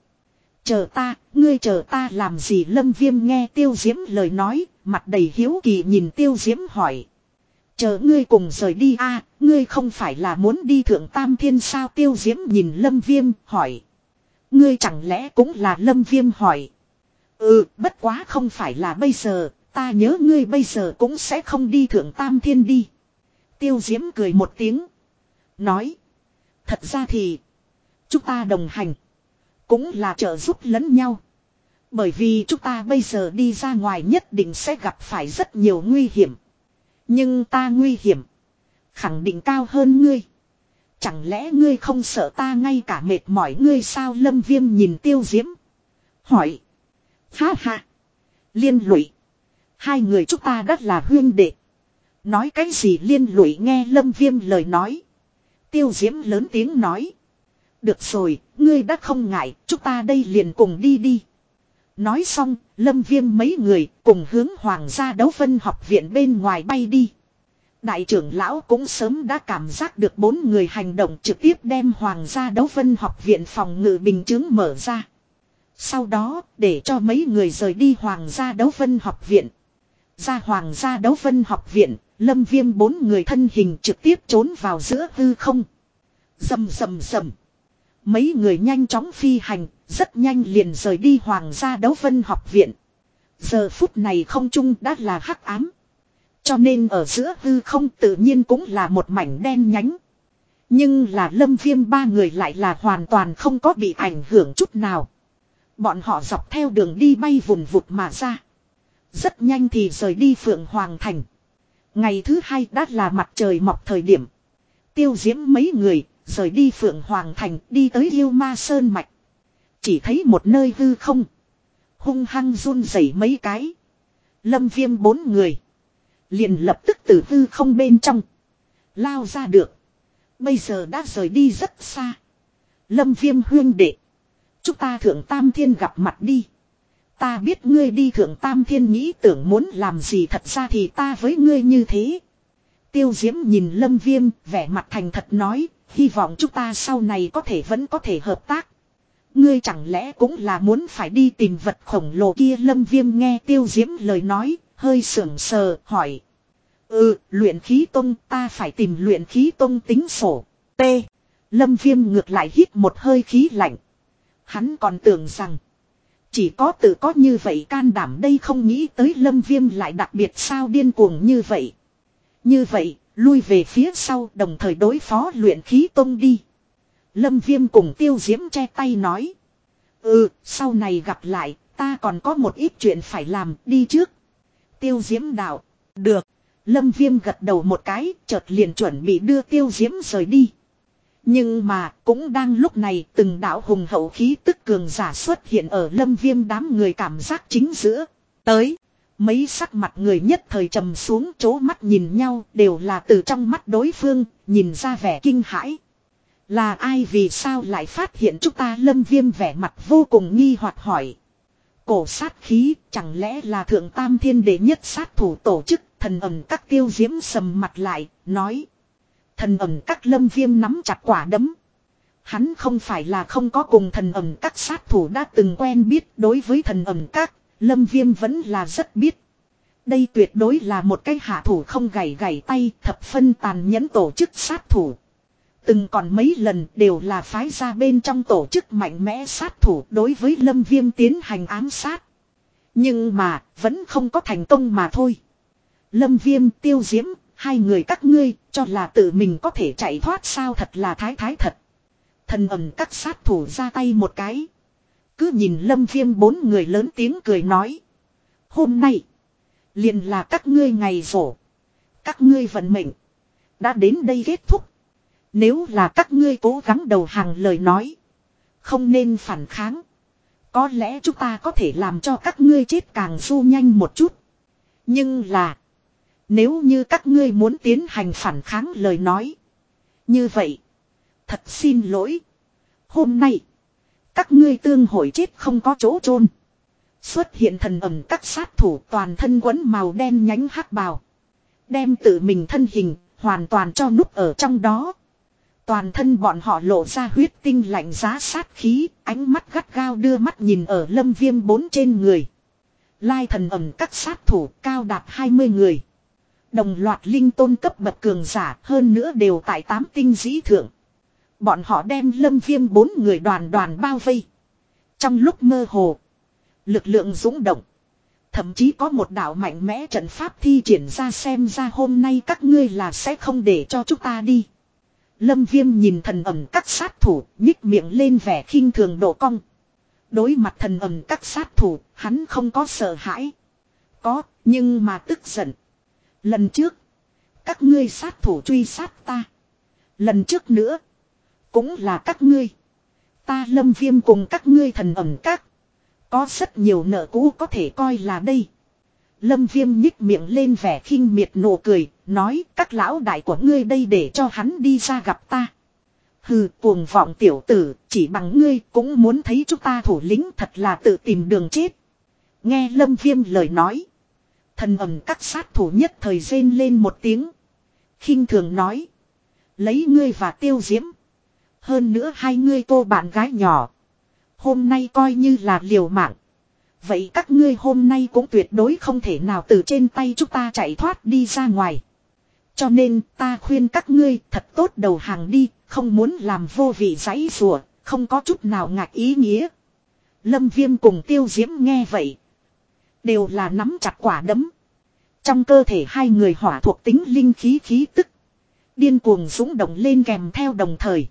Chờ ta, ngươi chờ ta làm gì lâm viêm nghe tiêu diễm lời nói, mặt đầy hiếu kỳ nhìn tiêu diễm hỏi. Chờ ngươi cùng rời đi a ngươi không phải là muốn đi thượng tam thiên sao tiêu diễm nhìn lâm viêm, hỏi. Ngươi chẳng lẽ cũng là lâm viêm hỏi. Ừ, bất quá không phải là bây giờ, ta nhớ ngươi bây giờ cũng sẽ không đi thượng tam thiên đi. Tiêu diễm cười một tiếng. Nói. Thật ra thì, chúng ta đồng hành. Cũng là trợ giúp lẫn nhau. Bởi vì chúng ta bây giờ đi ra ngoài nhất định sẽ gặp phải rất nhiều nguy hiểm. Nhưng ta nguy hiểm. Khẳng định cao hơn ngươi. Chẳng lẽ ngươi không sợ ta ngay cả mệt mỏi ngươi sao lâm viêm nhìn tiêu diễm. Hỏi. Ha ha. Liên lụy. Hai người chúng ta đất là huyên đệ. Nói cái gì liên lụy nghe lâm viêm lời nói. Tiêu diễm lớn tiếng nói. Được rồi, ngươi đã không ngại, chúng ta đây liền cùng đi đi. Nói xong, lâm viêm mấy người cùng hướng hoàng gia đấu phân học viện bên ngoài bay đi. Đại trưởng lão cũng sớm đã cảm giác được bốn người hành động trực tiếp đem hoàng gia đấu vân học viện phòng ngự bình chứng mở ra. Sau đó, để cho mấy người rời đi hoàng gia đấu vân học viện. Ra hoàng gia đấu vân học viện, lâm viêm bốn người thân hình trực tiếp trốn vào giữa hư không. Dầm dầm dầm. Mấy người nhanh chóng phi hành, rất nhanh liền rời đi hoàng gia đấu vân học viện. Giờ phút này không chung đã là hắc ám. Cho nên ở giữa hư không tự nhiên cũng là một mảnh đen nhánh. Nhưng là lâm viêm ba người lại là hoàn toàn không có bị ảnh hưởng chút nào. Bọn họ dọc theo đường đi bay vùng vụt mà ra. Rất nhanh thì rời đi Phượng Hoàng Thành. Ngày thứ hai đã là mặt trời mọc thời điểm. Tiêu diễm mấy người, rời đi Phượng Hoàng Thành đi tới yêu ma sơn mạch. Chỉ thấy một nơi hư không. Hung hăng run rẩy mấy cái. Lâm viêm bốn người. Liền lập tức từ hư không bên trong. Lao ra được. Bây giờ đã rời đi rất xa. Lâm viêm huyên đệ. Chúng ta thượng tam thiên gặp mặt đi. Ta biết ngươi đi thượng tam thiên nghĩ tưởng muốn làm gì thật ra thì ta với ngươi như thế. Tiêu diễm nhìn lâm viêm, vẻ mặt thành thật nói, hy vọng chúng ta sau này có thể vẫn có thể hợp tác. Ngươi chẳng lẽ cũng là muốn phải đi tìm vật khổng lồ kia lâm viêm nghe tiêu diễm lời nói, hơi sưởng sờ, hỏi. Ừ, luyện khí tông ta phải tìm luyện khí tông tính sổ. T. Lâm viêm ngược lại hít một hơi khí lạnh. Hắn còn tưởng rằng. Chỉ có tự có như vậy can đảm đây không nghĩ tới lâm viêm lại đặc biệt sao điên cuồng như vậy. Như vậy, lui về phía sau đồng thời đối phó luyện khí tông đi. Lâm viêm cùng tiêu diễm che tay nói. Ừ, sau này gặp lại, ta còn có một ít chuyện phải làm, đi trước. Tiêu diễm đạo. Được. Lâm viêm gật đầu một cái, chợt liền chuẩn bị đưa tiêu diễm rời đi. Nhưng mà, cũng đang lúc này từng đạo hùng hậu khí tức cường giả xuất hiện ở lâm viêm đám người cảm giác chính giữa. Tới, mấy sắc mặt người nhất thời trầm xuống chố mắt nhìn nhau đều là từ trong mắt đối phương, nhìn ra vẻ kinh hãi. Là ai vì sao lại phát hiện chúng ta lâm viêm vẻ mặt vô cùng nghi hoặc hỏi. Cổ sát khí chẳng lẽ là thượng tam thiên đệ nhất sát thủ tổ chức thần ẩm các tiêu diễm sầm mặt lại, nói. Thần ẩm các lâm viêm nắm chặt quả đấm. Hắn không phải là không có cùng thần ẩm các sát thủ đã từng quen biết đối với thần ẩm các, lâm viêm vẫn là rất biết. Đây tuyệt đối là một cái hạ thủ không gảy gảy tay thập phân tàn nhẫn tổ chức sát thủ. Từng còn mấy lần đều là phái ra bên trong tổ chức mạnh mẽ sát thủ đối với lâm viêm tiến hành ám sát. Nhưng mà vẫn không có thành công mà thôi. Lâm viêm tiêu diễm, hai người các ngươi cho là tự mình có thể chạy thoát sao thật là thái thái thật. Thần ẩm các sát thủ ra tay một cái. Cứ nhìn lâm viêm bốn người lớn tiếng cười nói. Hôm nay, liền là các ngươi ngày rổ. Các ngươi vận mệnh. Đã đến đây kết thúc. Nếu là các ngươi cố gắng đầu hàng lời nói. Không nên phản kháng. Có lẽ chúng ta có thể làm cho các ngươi chết càng du nhanh một chút. Nhưng là. Nếu như các ngươi muốn tiến hành phản kháng lời nói. Như vậy. Thật xin lỗi. Hôm nay. Các ngươi tương hội chết không có chỗ chôn Xuất hiện thần ẩm các sát thủ toàn thân quấn màu đen nhánh hắc bào. Đem tự mình thân hình hoàn toàn cho núp ở trong đó. Toàn thân bọn họ lộ ra huyết tinh lạnh giá sát khí, ánh mắt gắt gao đưa mắt nhìn ở lâm viêm bốn trên người. Lai thần ẩm các sát thủ cao đạt 20 người. Đồng loạt linh tôn cấp bậc cường giả hơn nữa đều tại tám tinh dĩ thượng. Bọn họ đem lâm viêm bốn người đoàn đoàn bao vây. Trong lúc mơ hồ. Lực lượng dũng động. Thậm chí có một đạo mạnh mẽ trận pháp thi triển ra xem ra hôm nay các ngươi là sẽ không để cho chúng ta đi. Lâm viêm nhìn thần ẩm các sát thủ, nhích miệng lên vẻ khinh thường độ cong. Đối mặt thần ẩm các sát thủ, hắn không có sợ hãi. Có, nhưng mà tức giận. Lần trước, các ngươi sát thủ truy sát ta. Lần trước nữa, cũng là các ngươi. Ta lâm viêm cùng các ngươi thần ẩm các. Có rất nhiều nợ cũ có thể coi là đây. Lâm viêm nhích miệng lên vẻ khinh miệt nụ cười, nói các lão đại của ngươi đây để cho hắn đi ra gặp ta. Hừ, cuồng vọng tiểu tử, chỉ bằng ngươi cũng muốn thấy chúng ta thủ lĩnh thật là tự tìm đường chết. Nghe lâm viêm lời nói. Thần ẩm các sát thủ nhất thời rên lên một tiếng. khinh thường nói. Lấy ngươi và tiêu diễm. Hơn nữa hai ngươi cô bạn gái nhỏ. Hôm nay coi như là liều mạng. Vậy các ngươi hôm nay cũng tuyệt đối không thể nào từ trên tay chúng ta chạy thoát đi ra ngoài. Cho nên ta khuyên các ngươi thật tốt đầu hàng đi, không muốn làm vô vị giấy rùa, không có chút nào ngạc ý nghĩa. Lâm Viêm cùng Tiêu Diễm nghe vậy. Đều là nắm chặt quả đấm. Trong cơ thể hai người hỏa thuộc tính linh khí khí tức. Điên cuồng dũng động lên kèm theo đồng thời.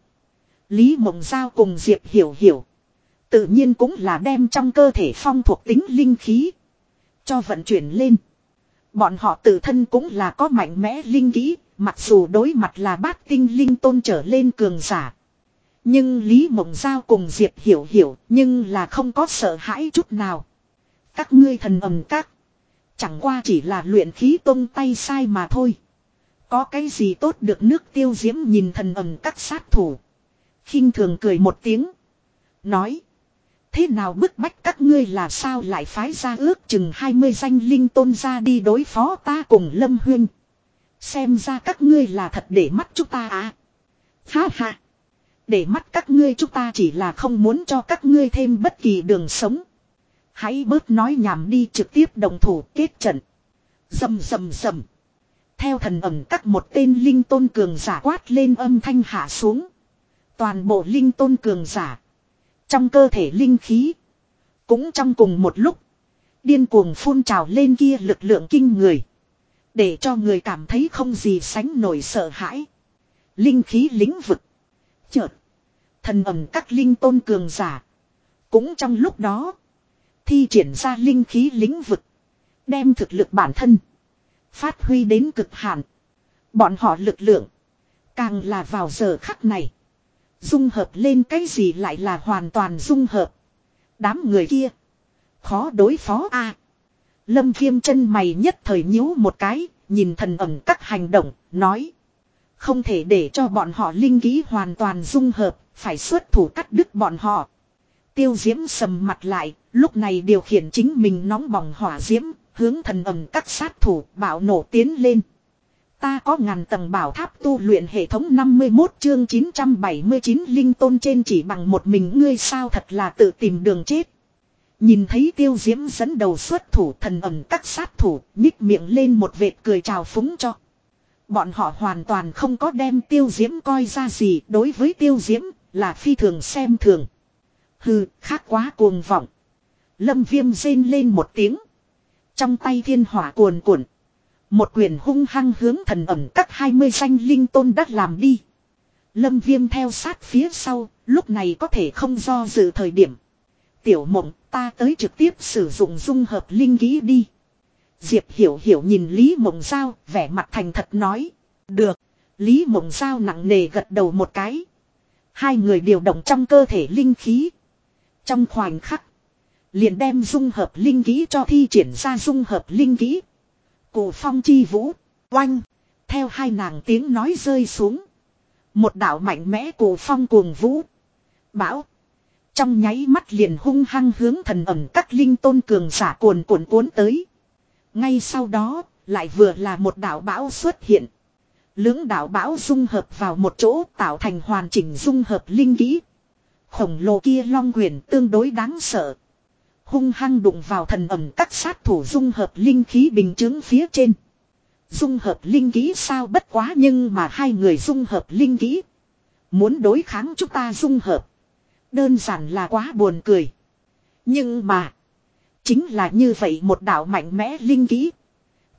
Lý Mộng Giao cùng Diệp Hiểu Hiểu. Tự nhiên cũng là đem trong cơ thể phong thuộc tính linh khí. Cho vận chuyển lên. Bọn họ tự thân cũng là có mạnh mẽ linh khí. Mặc dù đối mặt là bát tinh linh tôn trở lên cường giả. Nhưng Lý Mộng Giao cùng Diệp Hiểu Hiểu nhưng là không có sợ hãi chút nào. Các ngươi thần ầm các. Chẳng qua chỉ là luyện khí tông tay sai mà thôi. Có cái gì tốt được nước tiêu diễm nhìn thần ầm các sát thủ. khinh thường cười một tiếng. Nói. Thế nào bức bách các ngươi là sao lại phái ra ước chừng 20 danh linh tôn ra đi đối phó ta cùng Lâm Huyên. Xem ra các ngươi là thật để mắt chúng ta à. Ha ha. Để mắt các ngươi chúng ta chỉ là không muốn cho các ngươi thêm bất kỳ đường sống. Hãy bớt nói nhảm đi trực tiếp đồng thủ kết trận. Dầm dầm dầm. Theo thần ẩm các một tên linh tôn cường giả quát lên âm thanh hạ xuống. Toàn bộ linh tôn cường giả. Trong cơ thể linh khí. Cũng trong cùng một lúc. Điên cuồng phun trào lên kia lực lượng kinh người. Để cho người cảm thấy không gì sánh nổi sợ hãi. Linh khí lĩnh vực. Chợt. Thần ẩm các linh tôn cường giả. Cũng trong lúc đó. Thi triển ra linh khí lĩnh vực. Đem thực lực bản thân. Phát huy đến cực hạn. Bọn họ lực lượng. Càng là vào giờ khắc này. Dung hợp lên cái gì lại là hoàn toàn dung hợp. Đám người kia. Khó đối phó a Lâm viêm chân mày nhất thời nhíu một cái. Nhìn thần ẩm các hành động. Nói. Không thể để cho bọn họ linh ký hoàn toàn dung hợp. Phải xuất thủ cắt đứt bọn họ. Tiêu diễm sầm mặt lại. Lúc này điều khiển chính mình nóng bỏng hỏa diễm. Hướng thần ẩm các sát thủ bạo nổ tiến lên. Ta có ngàn tầng bảo tháp tu luyện hệ thống 51 chương 979 linh tôn trên chỉ bằng một mình ngươi sao thật là tự tìm đường chết. Nhìn thấy tiêu diễm dẫn đầu xuất thủ thần ẩm các sát thủ nhích miệng lên một vệt cười chào phúng cho. Bọn họ hoàn toàn không có đem tiêu diễm coi ra gì đối với tiêu diễm là phi thường xem thường. Hừ, khác quá cuồng vọng. Lâm viêm rên lên một tiếng. Trong tay thiên hỏa cuồn cuộn. Một quyền hung hăng hướng thần ẩm các 20 danh linh tôn đắc làm đi. Lâm viêm theo sát phía sau, lúc này có thể không do dự thời điểm. Tiểu mộng, ta tới trực tiếp sử dụng dung hợp linh ký đi. Diệp hiểu hiểu nhìn Lý mộng giao, vẻ mặt thành thật nói. Được, Lý mộng giao nặng nề gật đầu một cái. Hai người điều động trong cơ thể linh khí. Trong khoảnh khắc, liền đem dung hợp linh ký cho thi triển ra dung hợp linh ký. Cổ phong chi vũ, oanh, theo hai nàng tiếng nói rơi xuống. Một đạo mạnh mẽ cổ phong cuồng vũ. Bão. Trong nháy mắt liền hung hăng hướng thần ẩm các linh tôn cường giả cuồn cuộn cuốn tới. Ngay sau đó, lại vừa là một đạo bão xuất hiện. Lưỡng đạo bão dung hợp vào một chỗ tạo thành hoàn chỉnh dung hợp linh kỹ. Khổng lồ kia long quyền tương đối đáng sợ. Hung hăng đụng vào thần ẩm các sát thủ dung hợp linh khí bình chứng phía trên. Dung hợp linh khí sao bất quá nhưng mà hai người dung hợp linh khí. Muốn đối kháng chúng ta dung hợp. Đơn giản là quá buồn cười. Nhưng mà. Chính là như vậy một đạo mạnh mẽ linh khí.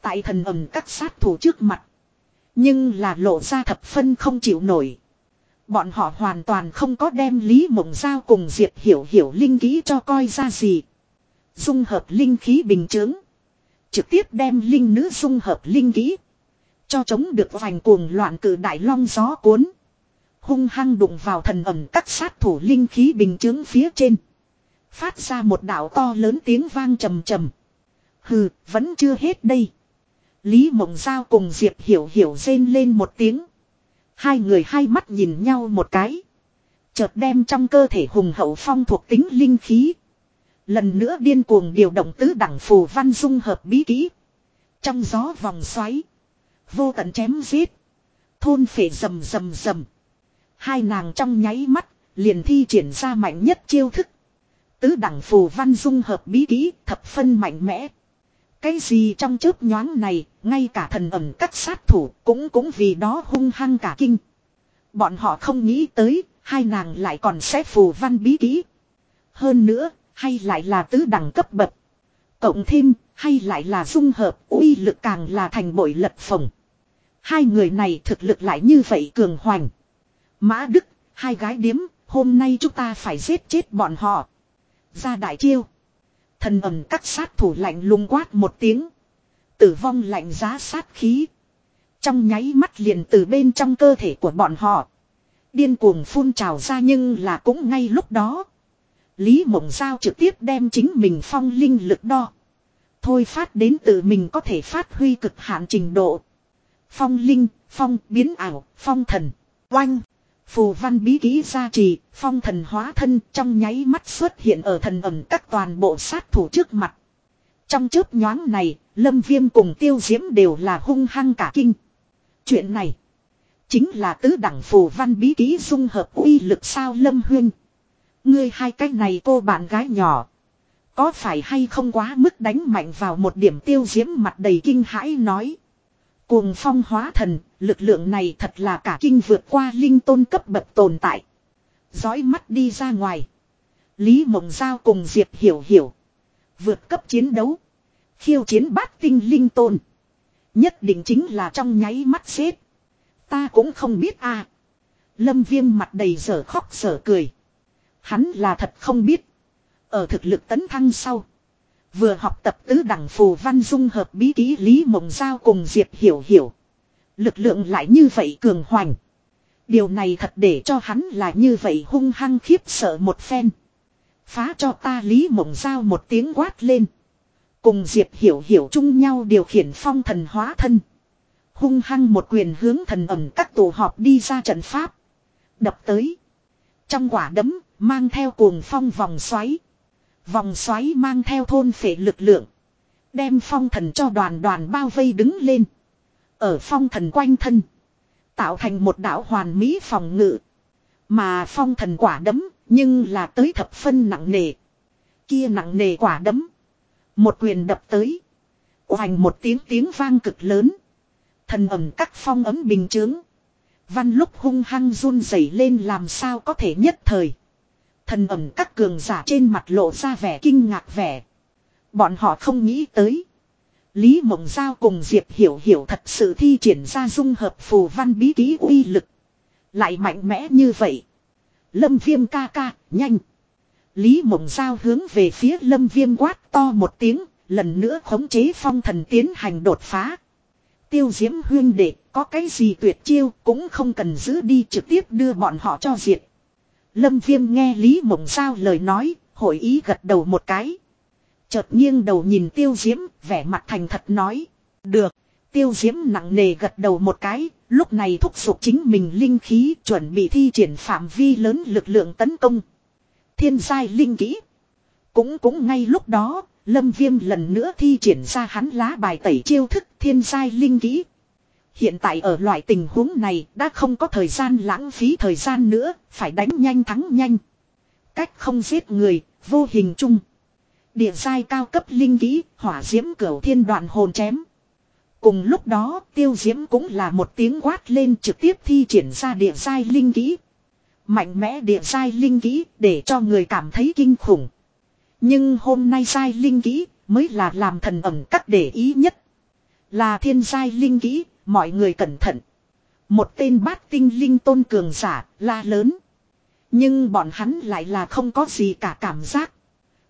Tại thần ẩm các sát thủ trước mặt. Nhưng là lộ ra thập phân không chịu nổi. Bọn họ hoàn toàn không có đem Lý Mộng Giao cùng Diệp Hiểu Hiểu linh khí cho coi ra gì. Dung hợp linh khí bình chướng. Trực tiếp đem linh nữ dung hợp linh khí. Cho chống được vành cuồng loạn cử đại long gió cuốn. Hung hăng đụng vào thần ẩm các sát thủ linh khí bình chướng phía trên. Phát ra một đạo to lớn tiếng vang trầm trầm. Hừ, vẫn chưa hết đây. Lý Mộng Giao cùng Diệp Hiểu Hiểu rên lên một tiếng. Hai người hai mắt nhìn nhau một cái. Chợt đem trong cơ thể hùng hậu phong thuộc tính linh khí. Lần nữa điên cuồng điều động tứ đẳng phù văn dung hợp bí kỹ. Trong gió vòng xoáy. Vô tận chém giết. Thôn phệ rầm rầm rầm. Hai nàng trong nháy mắt. Liền thi triển ra mạnh nhất chiêu thức. Tứ đẳng phù văn dung hợp bí kỹ thập phân mạnh mẽ. Cái gì trong chớp nhoáng này, ngay cả thần ẩm các sát thủ cũng cũng vì đó hung hăng cả kinh. Bọn họ không nghĩ tới, hai nàng lại còn sẽ phù văn bí kỹ. Hơn nữa, hay lại là tứ đẳng cấp bậc. Cộng thêm, Hay lại là dung hợp uy lực càng là thành bội lật phồng. Hai người này thực lực lại như vậy cường hoành. Mã Đức, hai gái điếm, hôm nay chúng ta phải giết chết bọn họ. Ra đại chiêu. Thần ẩm các sát thủ lạnh lùng quát một tiếng. Tử vong lạnh giá sát khí. Trong nháy mắt liền từ bên trong cơ thể của bọn họ. Điên cuồng phun trào ra nhưng là cũng ngay lúc đó. Lý Mộng Giao trực tiếp đem chính mình phong linh lực đo. Thôi phát đến tự mình có thể phát huy cực hạn trình độ. Phong linh, phong biến ảo, phong thần, oanh. Phù văn bí kỹ gia trì, phong thần hóa thân trong nháy mắt xuất hiện ở thần ẩm các toàn bộ sát thủ trước mặt. Trong chớp nhoáng này, Lâm Viêm cùng Tiêu Diễm đều là hung hăng cả kinh. Chuyện này, chính là tứ đẳng phù văn bí kỹ dung hợp uy lực sao Lâm Huyên. Ngươi hai cái này cô bạn gái nhỏ. Có phải hay không quá mức đánh mạnh vào một điểm tiêu diễm mặt đầy kinh hãi nói. Cuồng phong hóa thần, lực lượng này thật là cả kinh vượt qua linh tôn cấp bậc tồn tại. Dõi mắt đi ra ngoài. Lý Mộng Giao cùng Diệp Hiểu Hiểu. Vượt cấp chiến đấu. Khiêu chiến bát tinh linh tôn. Nhất định chính là trong nháy mắt xếp. Ta cũng không biết à. Lâm viêm mặt đầy sở khóc sở cười. Hắn là thật không biết. Ở thực lực tấn thăng sau. Vừa học tập tứ đẳng phù văn dung hợp bí ký Lý Mộng Giao cùng Diệp Hiểu Hiểu. Lực lượng lại như vậy cường hoành. Điều này thật để cho hắn là như vậy hung hăng khiếp sợ một phen. Phá cho ta Lý Mộng Giao một tiếng quát lên. Cùng Diệp Hiểu Hiểu chung nhau điều khiển phong thần hóa thân. Hung hăng một quyền hướng thần ẩm các tổ họp đi ra trận pháp. Đập tới. Trong quả đấm, mang theo cuồng phong vòng xoáy. Vòng xoáy mang theo thôn phệ lực lượng. Đem phong thần cho đoàn đoàn bao vây đứng lên. Ở phong thần quanh thân. Tạo thành một đảo hoàn mỹ phòng ngự. Mà phong thần quả đấm, nhưng là tới thập phân nặng nề. Kia nặng nề quả đấm. Một quyền đập tới. Hoành một tiếng tiếng vang cực lớn. Thần ẩm các phong ấm bình chướng. Văn lúc hung hăng run rẩy lên làm sao có thể nhất thời. Thần ẩm các cường giả trên mặt lộ ra vẻ kinh ngạc vẻ. Bọn họ không nghĩ tới. Lý Mộng Giao cùng Diệp Hiểu Hiểu thật sự thi triển ra dung hợp phù văn bí ký uy lực. Lại mạnh mẽ như vậy. Lâm viêm ca ca, nhanh. Lý Mộng Giao hướng về phía lâm viêm quát to một tiếng, lần nữa khống chế phong thần tiến hành đột phá. Tiêu diễm huyên đệ, có cái gì tuyệt chiêu cũng không cần giữ đi trực tiếp đưa bọn họ cho diệt. Lâm Viêm nghe Lý Mộng Giao lời nói, hội ý gật đầu một cái. Chợt nghiêng đầu nhìn Tiêu Diễm, vẻ mặt thành thật nói. Được, Tiêu Diễm nặng nề gật đầu một cái, lúc này thúc giục chính mình linh khí chuẩn bị thi triển phạm vi lớn lực lượng tấn công. Thiên giai linh kỹ. Cũng cũng ngay lúc đó, Lâm Viêm lần nữa thi triển ra hắn lá bài tẩy chiêu thức thiên giai linh kỹ. Hiện tại ở loại tình huống này đã không có thời gian lãng phí thời gian nữa, phải đánh nhanh thắng nhanh. Cách không giết người, vô hình chung. Địa giai cao cấp linh kỹ, hỏa diễm cửu thiên đoạn hồn chém. Cùng lúc đó, tiêu diễm cũng là một tiếng quát lên trực tiếp thi triển ra địa giai linh kỹ. Mạnh mẽ địa giai linh kỹ để cho người cảm thấy kinh khủng. Nhưng hôm nay giai linh kỹ mới là làm thần ẩm các để ý nhất. Là thiên giai linh kỹ Mọi người cẩn thận. Một tên bát tinh linh tôn cường giả, la lớn. Nhưng bọn hắn lại là không có gì cả cảm giác.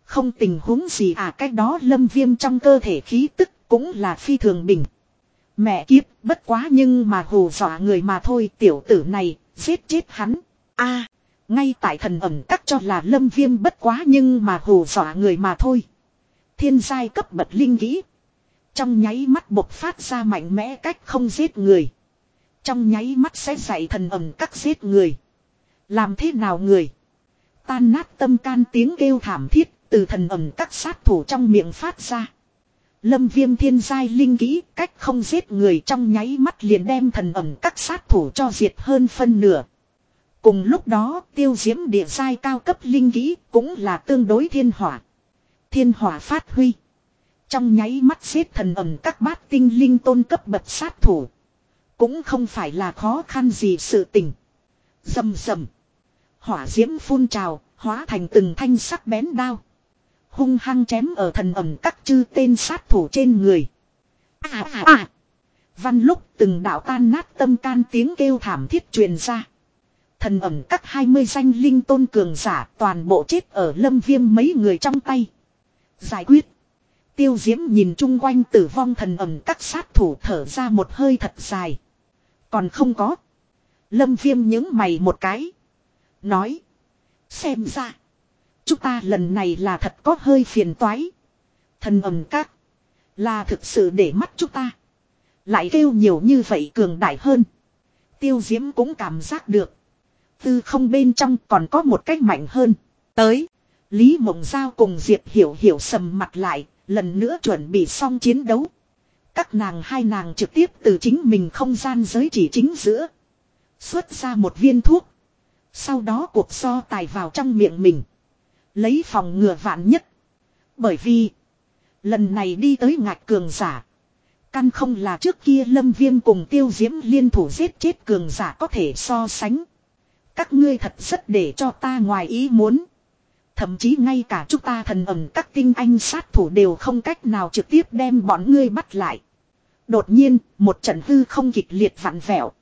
Không tình huống gì à cái đó lâm viêm trong cơ thể khí tức cũng là phi thường bình. Mẹ kiếp bất quá nhưng mà hù dọa người mà thôi tiểu tử này, giết chết hắn. a ngay tại thần ẩm cắt cho là lâm viêm bất quá nhưng mà hù dọa người mà thôi. Thiên giai cấp bậc linh kỹ. Trong nháy mắt bộc phát ra mạnh mẽ cách không giết người. Trong nháy mắt sẽ dạy thần ẩm các giết người. Làm thế nào người? Tan nát tâm can tiếng kêu thảm thiết từ thần ẩm các sát thủ trong miệng phát ra. Lâm viêm thiên giai linh kỹ cách không giết người trong nháy mắt liền đem thần ẩm các sát thủ cho diệt hơn phân nửa. Cùng lúc đó, tiêu diễm địa giai cao cấp linh kỹ cũng là tương đối thiên hỏa. Thiên hỏa phát huy. Trong nháy mắt xếp thần ẩm các bát tinh linh tôn cấp bậc sát thủ. Cũng không phải là khó khăn gì sự tình. Dầm dầm. Hỏa diễm phun trào, hóa thành từng thanh sắc bén đao. Hung hăng chém ở thần ẩm các chư tên sát thủ trên người. À à à. Văn lúc từng đạo tan nát tâm can tiếng kêu thảm thiết truyền ra. Thần ẩm các 20 danh linh tôn cường giả toàn bộ chết ở lâm viêm mấy người trong tay. Giải quyết. Tiêu diễm nhìn chung quanh tử vong thần ẩm, các sát thủ thở ra một hơi thật dài. Còn không có. Lâm viêm những mày một cái. Nói. Xem ra. Chúng ta lần này là thật có hơi phiền toái. Thần ẩm các. Là thực sự để mắt chúng ta. Lại kêu nhiều như vậy cường đại hơn. Tiêu diễm cũng cảm giác được. Tư không bên trong còn có một cách mạnh hơn. Tới. Lý Mộng Giao cùng Diệp Hiểu Hiểu sầm mặt lại. Lần nữa chuẩn bị xong chiến đấu. Các nàng hai nàng trực tiếp từ chính mình không gian giới chỉ chính giữa. Xuất ra một viên thuốc. Sau đó cuộc so tài vào trong miệng mình. Lấy phòng ngừa vạn nhất. Bởi vì. Lần này đi tới ngạch cường giả. Căn không là trước kia lâm viêm cùng tiêu diễm liên thủ giết chết cường giả có thể so sánh. Các ngươi thật rất để cho ta ngoài ý muốn. Thậm chí ngay cả chúng ta thần ẩm các tinh anh sát thủ đều không cách nào trực tiếp đem bọn ngươi bắt lại. Đột nhiên, một trận hư không kịch liệt vặn vẹo.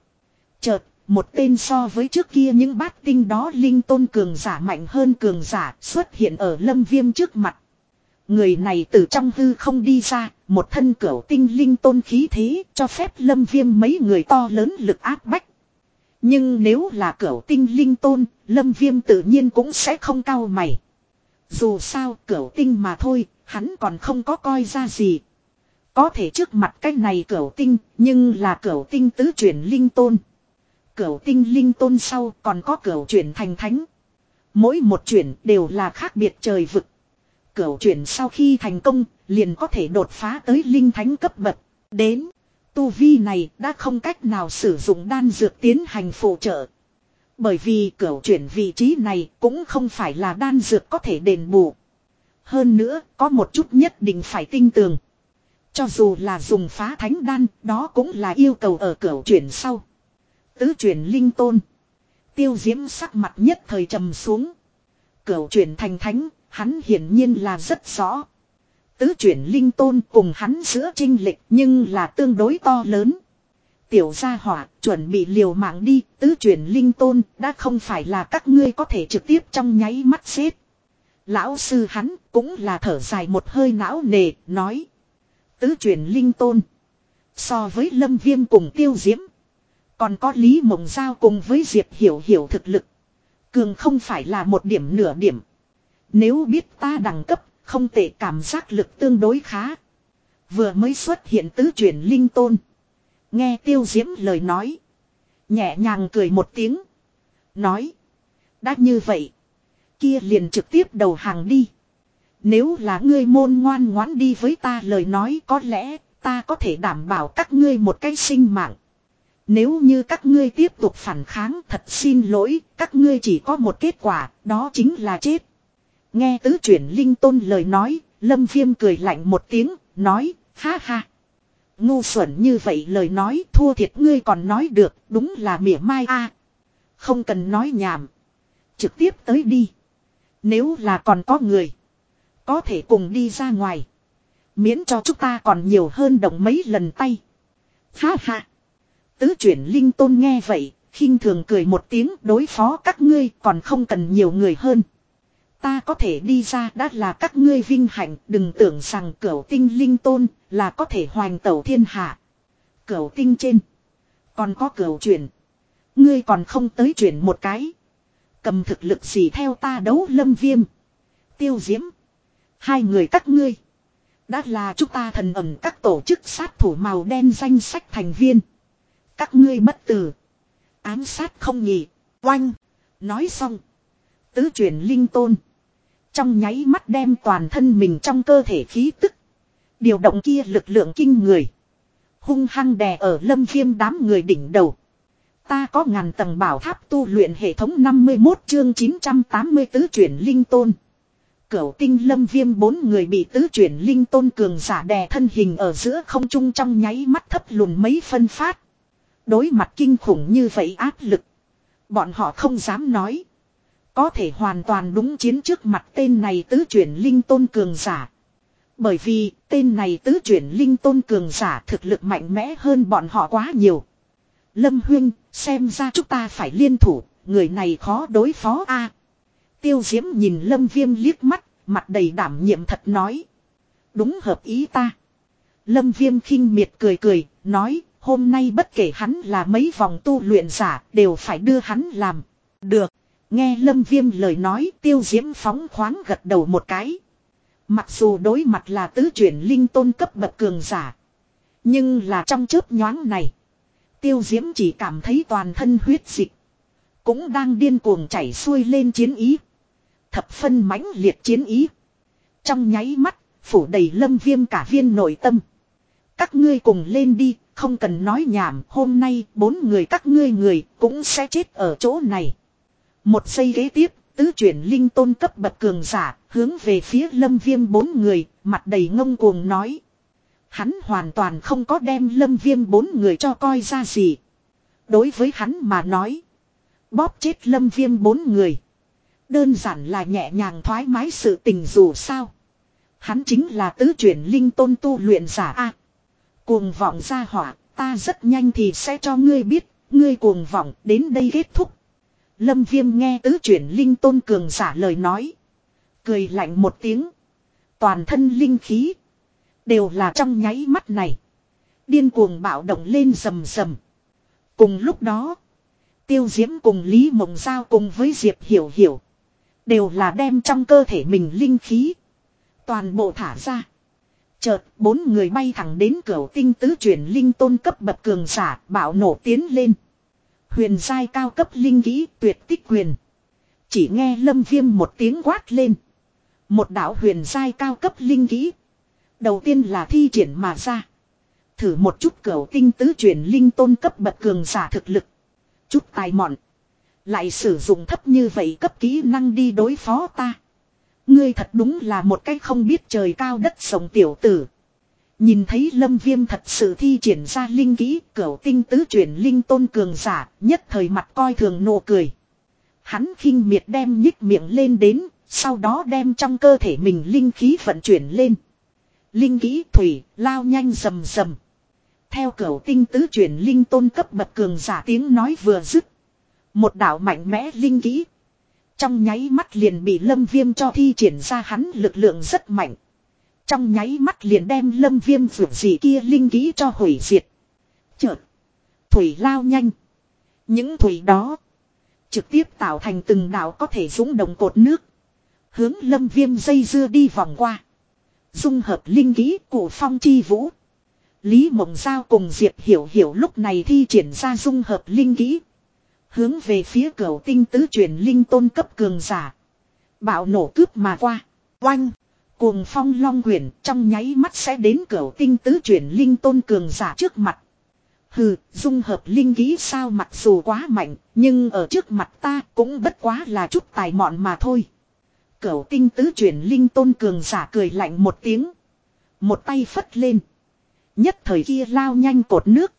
Chợt, một tên so với trước kia những bát tinh đó linh tôn cường giả mạnh hơn cường giả xuất hiện ở lâm viêm trước mặt. Người này từ trong hư không đi ra, một thân cửu tinh linh tôn khí thế cho phép lâm viêm mấy người to lớn lực áp bách. Nhưng nếu là cửu tinh linh tôn, lâm viêm tự nhiên cũng sẽ không cao mày. Dù sao cửu tinh mà thôi, hắn còn không có coi ra gì. Có thể trước mặt cái này cửu tinh, nhưng là cửu tinh tứ chuyển linh tôn. Cửu tinh linh tôn sau còn có cửu chuyển thành thánh. Mỗi một chuyển đều là khác biệt trời vực. Cửu chuyển sau khi thành công, liền có thể đột phá tới linh thánh cấp bậc. Đến, tu vi này đã không cách nào sử dụng đan dược tiến hành phụ trợ. Bởi vì cửu chuyển vị trí này cũng không phải là đan dược có thể đền bù. Hơn nữa, có một chút nhất định phải tinh tường. Cho dù là dùng phá thánh đan, đó cũng là yêu cầu ở cửu chuyển sau. Tứ chuyển linh tôn. Tiêu diễm sắc mặt nhất thời trầm xuống. Cửu chuyển thành thánh, hắn hiển nhiên là rất rõ. Tứ chuyển linh tôn cùng hắn giữa trinh lịch nhưng là tương đối to lớn. Tiểu gia hỏa chuẩn bị liều mạng đi, tứ chuyển linh tôn đã không phải là các ngươi có thể trực tiếp trong nháy mắt xếp. Lão sư hắn cũng là thở dài một hơi não nề, nói. Tứ chuyển linh tôn. So với lâm viêm cùng tiêu diễm. Còn có Lý Mộng Giao cùng với Diệp Hiểu Hiểu thực lực. Cường không phải là một điểm nửa điểm. Nếu biết ta đẳng cấp, không tệ cảm giác lực tương đối khá. Vừa mới xuất hiện tứ chuyển linh tôn. Nghe tiêu diễm lời nói. Nhẹ nhàng cười một tiếng. Nói. Đã như vậy. Kia liền trực tiếp đầu hàng đi. Nếu là ngươi môn ngoan ngoãn đi với ta lời nói có lẽ ta có thể đảm bảo các ngươi một cái sinh mạng. Nếu như các ngươi tiếp tục phản kháng thật xin lỗi, các ngươi chỉ có một kết quả, đó chính là chết. Nghe tứ chuyển linh tôn lời nói, lâm viêm cười lạnh một tiếng, nói, ha ha. Ngu xuẩn như vậy lời nói thua thiệt ngươi còn nói được, đúng là mỉa mai a Không cần nói nhảm. Trực tiếp tới đi. Nếu là còn có người, có thể cùng đi ra ngoài. Miễn cho chúng ta còn nhiều hơn động mấy lần tay. Ha ha. Tứ chuyển linh tôn nghe vậy, khinh thường cười một tiếng đối phó các ngươi còn không cần nhiều người hơn. Ta có thể đi ra đã là các ngươi vinh hạnh, đừng tưởng rằng cửu tinh linh tôn là có thể hoành tẩu thiên hạ. Cửu tinh trên, còn có cửu chuyển. Ngươi còn không tới chuyển một cái. Cầm thực lực gì theo ta đấu lâm viêm. Tiêu diễm. Hai người các ngươi. Đã là chúng ta thần ẩn các tổ chức sát thủ màu đen danh sách thành viên. Các ngươi bất tử. Ám sát không nhỉ. Oanh. Nói xong. Tứ chuyển linh tôn. Trong nháy mắt đem toàn thân mình trong cơ thể khí tức. Điều động kia lực lượng kinh người. Hung hăng đè ở lâm viêm đám người đỉnh đầu. Ta có ngàn tầng bảo tháp tu luyện hệ thống 51 chương 984 chuyển linh tôn. Cửu tinh lâm viêm bốn người bị tứ chuyển linh tôn cường giả đè thân hình ở giữa không trung trong nháy mắt thấp lùn mấy phân phát. Đối mặt kinh khủng như vậy áp lực. Bọn họ không dám nói. Có thể hoàn toàn đúng chiến trước mặt tên này tứ chuyển linh tôn cường giả. Bởi vì tên này tứ chuyển linh tôn cường giả thực lực mạnh mẽ hơn bọn họ quá nhiều. Lâm Huyên, xem ra chúng ta phải liên thủ, người này khó đối phó a. Tiêu Diễm nhìn Lâm Viêm liếc mắt, mặt đầy đảm nhiệm thật nói. Đúng hợp ý ta. Lâm Viêm khinh miệt cười cười, nói, hôm nay bất kể hắn là mấy vòng tu luyện giả, đều phải đưa hắn làm. Được. Nghe Lâm Viêm lời nói, tiêu diễm phóng khoáng gật đầu một cái. Mặc dù đối mặt là tứ chuyển linh tôn cấp bậc cường giả. Nhưng là trong chớp nhoáng này. Tiêu diễm chỉ cảm thấy toàn thân huyết dịch. Cũng đang điên cuồng chảy xuôi lên chiến ý. Thập phân mãnh liệt chiến ý. Trong nháy mắt, phủ đầy lâm viêm cả viên nội tâm. Các ngươi cùng lên đi, không cần nói nhảm, hôm nay bốn người các ngươi người cũng sẽ chết ở chỗ này. Một giây ghế tiếp, tứ chuyển linh tôn cấp bậc cường giả, hướng về phía lâm viêm bốn người, mặt đầy ngông cuồng nói. Hắn hoàn toàn không có đem lâm viêm bốn người cho coi ra gì. Đối với hắn mà nói. Bóp chết lâm viêm bốn người. Đơn giản là nhẹ nhàng thoải mái sự tình dù sao. Hắn chính là tứ chuyển linh tôn tu luyện giả A. cuồng vọng ra hỏa, ta rất nhanh thì sẽ cho ngươi biết, ngươi cuồng vọng đến đây kết thúc. Lâm viêm nghe tứ chuyển linh tôn cường giả lời nói. Cười lạnh một tiếng. Toàn thân linh khí. Đều là trong nháy mắt này. Điên cuồng bạo động lên rầm rầm. Cùng lúc đó. Tiêu diễm cùng Lý Mộng Giao cùng với Diệp Hiểu Hiểu. Đều là đem trong cơ thể mình linh khí. Toàn bộ thả ra. Chợt, bốn người bay thẳng đến cửa tinh tứ chuyển linh tôn cấp bậc cường giả, bạo nổ tiến lên. Huyền giai cao cấp linh kỹ tuyệt tích quyền. Chỉ nghe lâm viêm một tiếng quát lên. Một đạo huyền giai cao cấp linh kỹ. Đầu tiên là thi triển mà ra. Thử một chút cẩu tinh tứ chuyển linh tôn cấp bậc cường giả thực lực. Chút tài mọn. Lại sử dụng thấp như vậy cấp kỹ năng đi đối phó ta. Ngươi thật đúng là một cách không biết trời cao đất sống tiểu tử. Nhìn thấy lâm viêm thật sự thi triển ra linh kỹ cửu tinh tứ chuyển linh tôn cường giả nhất thời mặt coi thường nụ cười. Hắn khinh miệt đem nhích miệng lên đến, sau đó đem trong cơ thể mình linh khí vận chuyển lên. Linh kỹ thủy lao nhanh rầm rầm. Theo cửu tinh tứ chuyển linh tôn cấp bậc cường giả tiếng nói vừa dứt. Một đạo mạnh mẽ linh kỹ. Trong nháy mắt liền bị lâm viêm cho thi triển ra hắn lực lượng rất mạnh. Trong nháy mắt liền đem lâm viêm vượt gì kia linh ký cho hủy diệt. Chợt. Thủy lao nhanh. Những thủy đó. Trực tiếp tạo thành từng đảo có thể dũng động cột nước. Hướng lâm viêm dây dưa đi vòng qua. Dung hợp linh ký của phong chi vũ. Lý Mộng Giao cùng Diệp Hiểu Hiểu lúc này thi triển ra dung hợp linh kỹ. Hướng về phía cửa tinh tứ chuyển linh tôn cấp cường giả. Bạo nổ cướp mà qua. Oanh. Cuồng phong long quyển trong nháy mắt sẽ đến cửa tinh tứ chuyển linh tôn cường giả trước mặt. Hừ, dung hợp linh khí sao mặc dù quá mạnh, nhưng ở trước mặt ta cũng bất quá là chút tài mọn mà thôi. Cửu tinh tứ chuyển linh tôn cường giả cười lạnh một tiếng. Một tay phất lên. Nhất thời kia lao nhanh cột nước.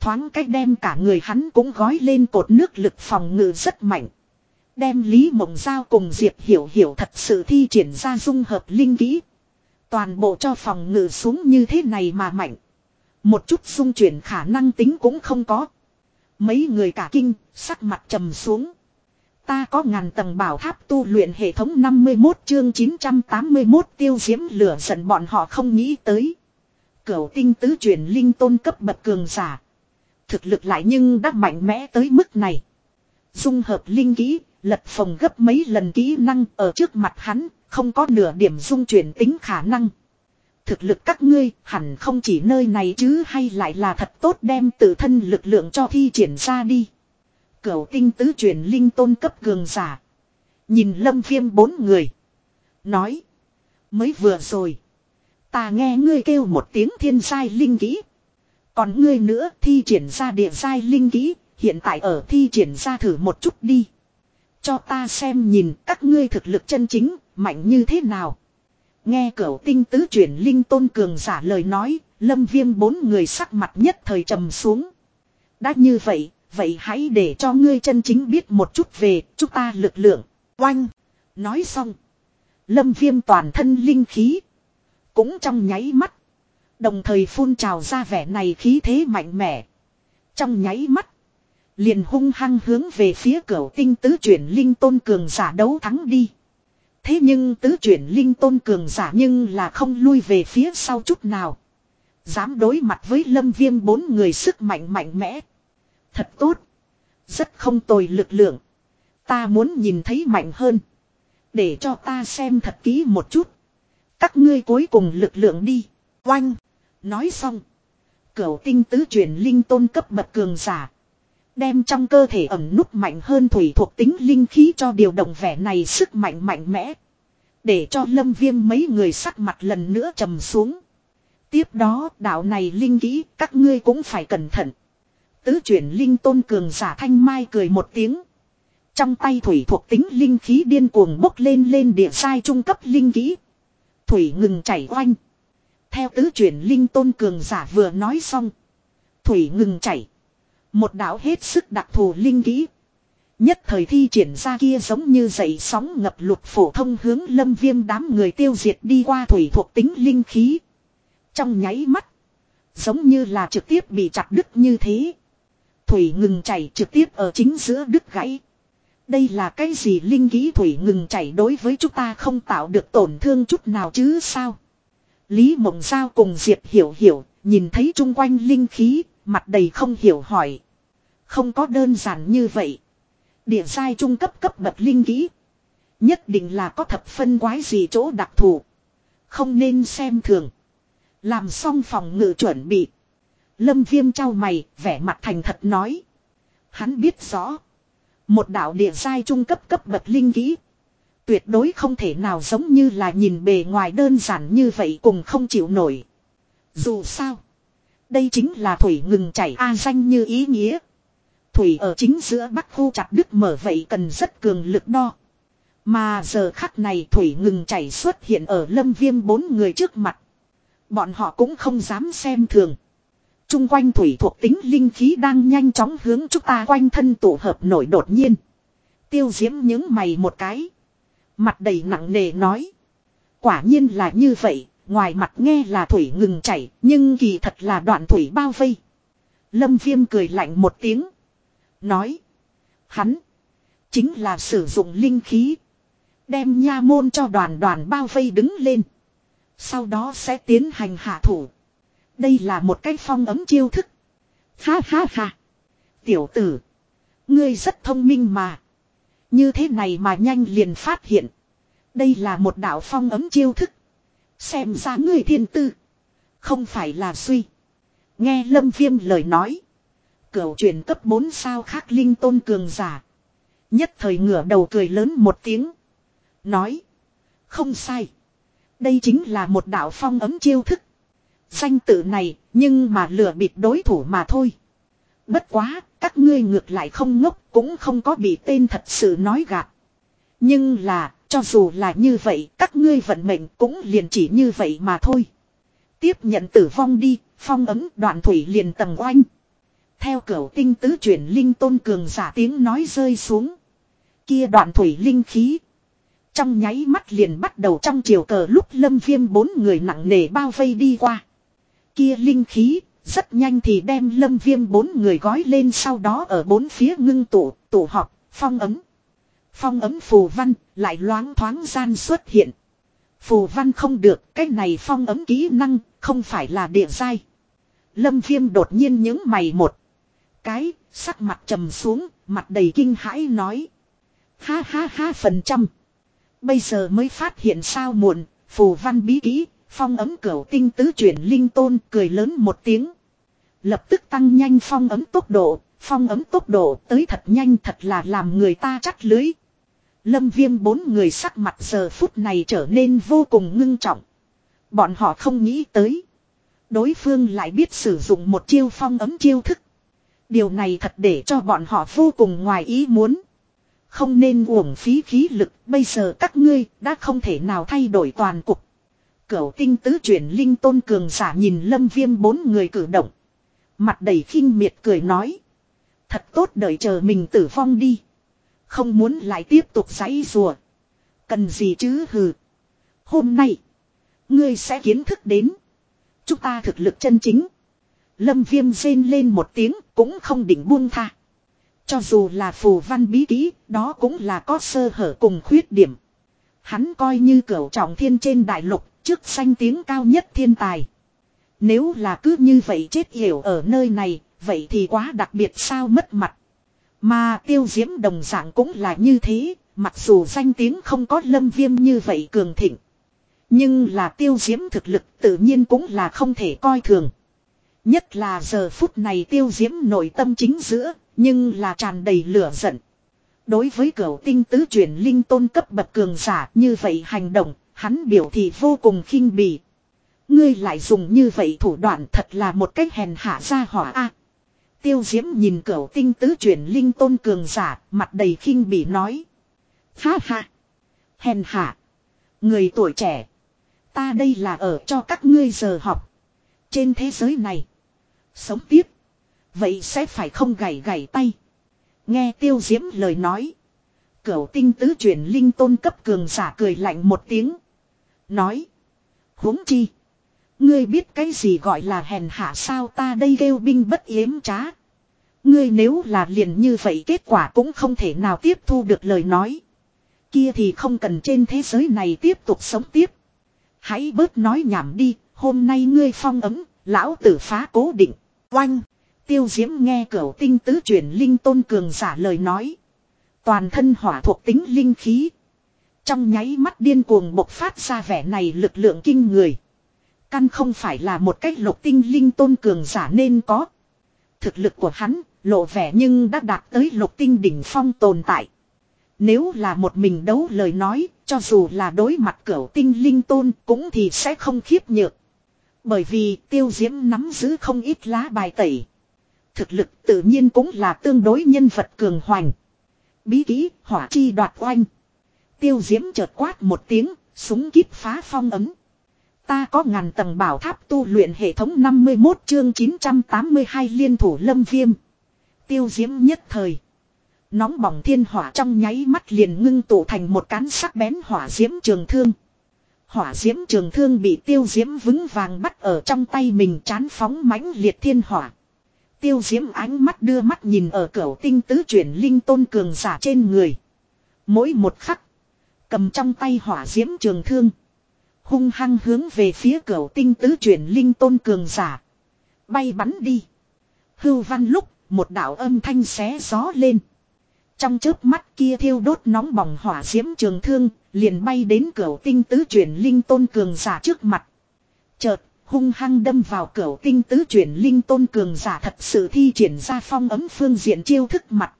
Thoáng cách đem cả người hắn cũng gói lên cột nước lực phòng ngự rất mạnh. Đem Lý Mộng Giao cùng Diệp Hiểu Hiểu thật sự thi triển ra dung hợp linh kỹ. Toàn bộ cho phòng ngự xuống như thế này mà mạnh. Một chút dung chuyển khả năng tính cũng không có. Mấy người cả kinh, sắc mặt trầm xuống. Ta có ngàn tầng bảo tháp tu luyện hệ thống 51 chương 981 tiêu diễm lửa giận bọn họ không nghĩ tới. Cửu tinh tứ chuyển linh tôn cấp bậc cường giả. Thực lực lại nhưng đã mạnh mẽ tới mức này. Dung hợp linh kỹ, lật phòng gấp mấy lần kỹ năng ở trước mặt hắn, không có nửa điểm dung chuyển tính khả năng. Thực lực các ngươi hẳn không chỉ nơi này chứ hay lại là thật tốt đem tự thân lực lượng cho thi triển ra đi. Cửu tinh tứ truyền linh tôn cấp cường giả. Nhìn lâm viêm bốn người. Nói. Mới vừa rồi. Ta nghe ngươi kêu một tiếng thiên sai linh kỹ. Còn ngươi nữa thi triển ra địa sai linh kỹ. Hiện tại ở thi triển ra thử một chút đi. Cho ta xem nhìn các ngươi thực lực chân chính, mạnh như thế nào. Nghe cửu tinh tứ chuyển linh tôn cường giả lời nói, lâm viêm bốn người sắc mặt nhất thời trầm xuống. Đã như vậy, vậy hãy để cho ngươi chân chính biết một chút về chúng ta lực lượng. Oanh. Nói xong. Lâm viêm toàn thân linh khí. Cũng trong nháy mắt. Đồng thời phun trào ra vẻ này khí thế mạnh mẽ. Trong nháy mắt. Liền hung hăng hướng về phía cửa tinh tứ chuyển linh tôn cường giả đấu thắng đi. Thế nhưng tứ chuyển linh tôn cường giả nhưng là không lui về phía sau chút nào. Dám đối mặt với lâm viêm bốn người sức mạnh mạnh mẽ. Thật tốt. Rất không tồi lực lượng. Ta muốn nhìn thấy mạnh hơn. Để cho ta xem thật kỹ một chút. Các ngươi cuối cùng lực lượng đi. Oanh. Nói xong. Cửu tinh tứ chuyển linh tôn cấp bậc cường giả. Đem trong cơ thể ẩm nút mạnh hơn thủy thuộc tính linh khí cho điều động vẻ này sức mạnh mạnh mẽ. Để cho lâm viêm mấy người sắc mặt lần nữa trầm xuống. Tiếp đó, đạo này linh kỹ, các ngươi cũng phải cẩn thận. Tứ chuyển linh tôn cường giả thanh mai cười một tiếng. Trong tay thủy thuộc tính linh khí điên cuồng bốc lên lên địa sai trung cấp linh kỹ. Thủy ngừng chảy oanh. Theo tứ chuyển linh tôn cường giả vừa nói xong. Thủy ngừng chảy. Một đạo hết sức đặc thù linh kỹ. Nhất thời thi triển ra kia giống như dậy sóng ngập lụt phổ thông hướng lâm viêm đám người tiêu diệt đi qua thủy thuộc tính linh khí. Trong nháy mắt. Giống như là trực tiếp bị chặt đứt như thế. Thủy ngừng chảy trực tiếp ở chính giữa đứt gãy. Đây là cái gì linh kỹ thủy ngừng chảy đối với chúng ta không tạo được tổn thương chút nào chứ sao. Lý Mộng Giao cùng Diệp Hiểu Hiểu, nhìn thấy chung quanh linh khí, mặt đầy không hiểu hỏi. Không có đơn giản như vậy. Địa sai trung cấp cấp bậc linh kỹ. Nhất định là có thập phân quái gì chỗ đặc thù. Không nên xem thường. Làm xong phòng ngự chuẩn bị. Lâm viêm trao mày, vẻ mặt thành thật nói. Hắn biết rõ. Một đạo địa sai trung cấp cấp bậc linh kỹ. Tuyệt đối không thể nào giống như là nhìn bề ngoài đơn giản như vậy cùng không chịu nổi. Dù sao. Đây chính là thủy ngừng chảy A danh như ý nghĩa. Thủy ở chính giữa bắc khu chặt đứt mở vậy cần rất cường lực đo. Mà giờ khắc này thủy ngừng chảy xuất hiện ở lâm viêm bốn người trước mặt. Bọn họ cũng không dám xem thường. Trung quanh thủy thuộc tính linh khí đang nhanh chóng hướng chúng ta quanh thân tụ hợp nổi đột nhiên. Tiêu diễm những mày một cái. Mặt đầy nặng nề nói. Quả nhiên là như vậy, ngoài mặt nghe là thủy ngừng chảy, nhưng kỳ thật là đoạn thủy bao vây. Lâm viêm cười lạnh một tiếng. Nói. Hắn. Chính là sử dụng linh khí. Đem nha môn cho đoàn đoàn bao vây đứng lên. Sau đó sẽ tiến hành hạ thủ. Đây là một cái phong ấm chiêu thức. Ha ha ha. Tiểu tử. Ngươi rất thông minh mà. Như thế này mà nhanh liền phát hiện. Đây là một đạo phong ấm chiêu thức. Xem ra ngươi thiên tư. Không phải là suy. Nghe lâm viêm lời nói. Cửu truyền cấp 4 sao khác linh tôn cường giả. Nhất thời ngửa đầu cười lớn một tiếng. Nói. Không sai. Đây chính là một đạo phong ấm chiêu thức. Danh tự này, nhưng mà lừa bịp đối thủ mà thôi. Bất quá, các ngươi ngược lại không ngốc, cũng không có bị tên thật sự nói gạt. Nhưng là, cho dù là như vậy, các ngươi vận mệnh cũng liền chỉ như vậy mà thôi. Tiếp nhận tử vong đi, phong ấm đoạn thủy liền tầng oanh. Theo cửa tinh tứ chuyển linh tôn cường giả tiếng nói rơi xuống. Kia đoạn thủy linh khí. Trong nháy mắt liền bắt đầu trong chiều cờ lúc lâm viêm bốn người nặng nề bao vây đi qua. Kia linh khí, rất nhanh thì đem lâm viêm bốn người gói lên sau đó ở bốn phía ngưng tụ, tụ họp, phong ấm. Phong ấm phù văn, lại loáng thoáng gian xuất hiện. Phù văn không được, cái này phong ấm kỹ năng, không phải là địa giai. Lâm viêm đột nhiên những mày một. Cái, sắc mặt trầm xuống, mặt đầy kinh hãi nói. Ha ha ha phần trăm. Bây giờ mới phát hiện sao muộn, phù văn bí kỹ, phong ấm cửu tinh tứ chuyển linh tôn cười lớn một tiếng. Lập tức tăng nhanh phong ấm tốc độ, phong ấm tốc độ tới thật nhanh thật là làm người ta chắc lưới. Lâm viêm bốn người sắc mặt giờ phút này trở nên vô cùng ngưng trọng. Bọn họ không nghĩ tới. Đối phương lại biết sử dụng một chiêu phong ấm chiêu thức. Điều này thật để cho bọn họ vô cùng ngoài ý muốn. Không nên uổng phí khí lực, bây giờ các ngươi đã không thể nào thay đổi toàn cục. Cửu tinh tứ chuyển linh tôn cường giả nhìn lâm viêm bốn người cử động. Mặt đầy khinh miệt cười nói. Thật tốt đợi chờ mình tử vong đi. Không muốn lại tiếp tục giấy rùa. Cần gì chứ hừ. Hôm nay. Ngươi sẽ kiến thức đến. Chúng ta thực lực chân chính. Lâm viêm rên lên một tiếng cũng không định buông tha. Cho dù là phù văn bí kỹ, đó cũng là có sơ hở cùng khuyết điểm. Hắn coi như cửu trọng thiên trên đại lục, trước danh tiếng cao nhất thiên tài. Nếu là cứ như vậy chết hiểu ở nơi này, vậy thì quá đặc biệt sao mất mặt. Mà tiêu diễm đồng dạng cũng là như thế, mặc dù danh tiếng không có lâm viêm như vậy cường thịnh. Nhưng là tiêu diễm thực lực tự nhiên cũng là không thể coi thường. Nhất là giờ phút này tiêu diễm nội tâm chính giữa, nhưng là tràn đầy lửa giận. Đối với cửu tinh tứ chuyển linh tôn cấp bậc cường giả như vậy hành động, hắn biểu thị vô cùng khinh bỉ. Ngươi lại dùng như vậy thủ đoạn thật là một cách hèn hạ ra hỏa a tiêu diễm nhìn cửu tinh tứ chuyển linh tôn cường giả, mặt đầy khinh bỉ nói. Ha ha. Hèn hạ. Người tuổi trẻ. Ta đây là ở cho các ngươi giờ học. Trên thế giới này. Sống tiếp. Vậy sẽ phải không gảy gảy tay. Nghe tiêu diễm lời nói. Cửu tinh tứ chuyển linh tôn cấp cường giả cười lạnh một tiếng. Nói. huống chi. Ngươi biết cái gì gọi là hèn hạ sao ta đây kêu binh bất yếm trá. Ngươi nếu là liền như vậy kết quả cũng không thể nào tiếp thu được lời nói. Kia thì không cần trên thế giới này tiếp tục sống tiếp. Hãy bớt nói nhảm đi, hôm nay ngươi phong ấm, lão tử phá cố định. Oanh! Tiêu diễm nghe cửu tinh tứ chuyển linh tôn cường giả lời nói. Toàn thân hỏa thuộc tính linh khí. Trong nháy mắt điên cuồng bộc phát ra vẻ này lực lượng kinh người. Căn không phải là một cách lục tinh linh tôn cường giả nên có. Thực lực của hắn lộ vẻ nhưng đã đạt tới lục tinh đỉnh phong tồn tại. Nếu là một mình đấu lời nói, cho dù là đối mặt cửu tinh linh tôn cũng thì sẽ không khiếp nhược. Bởi vì tiêu diễm nắm giữ không ít lá bài tẩy. Thực lực tự nhiên cũng là tương đối nhân vật cường hoành. Bí kỹ, hỏa chi đoạt oanh. Tiêu diễm chợt quát một tiếng, súng kíp phá phong ấm. Ta có ngàn tầng bảo tháp tu luyện hệ thống 51 chương 982 liên thủ lâm viêm. Tiêu diễm nhất thời. Nóng bỏng thiên hỏa trong nháy mắt liền ngưng tụ thành một cán sắc bén hỏa diễm trường thương. Hỏa diễm trường thương bị tiêu diễm vững vàng bắt ở trong tay mình chán phóng mãnh liệt thiên hỏa. Tiêu diễm ánh mắt đưa mắt nhìn ở cửa tinh tứ chuyển linh tôn cường giả trên người. Mỗi một khắc. Cầm trong tay hỏa diễm trường thương. Hung hăng hướng về phía cửa tinh tứ chuyển linh tôn cường giả. Bay bắn đi. Hưu văn lúc một đạo âm thanh xé gió lên. Trong chớp mắt kia thiêu đốt nóng bỏng hỏa diễm trường thương, liền bay đến cửa tinh tứ chuyển linh tôn cường giả trước mặt. Chợt, hung hăng đâm vào cửa tinh tứ chuyển linh tôn cường giả thật sự thi triển ra phong ấm phương diện chiêu thức mặt.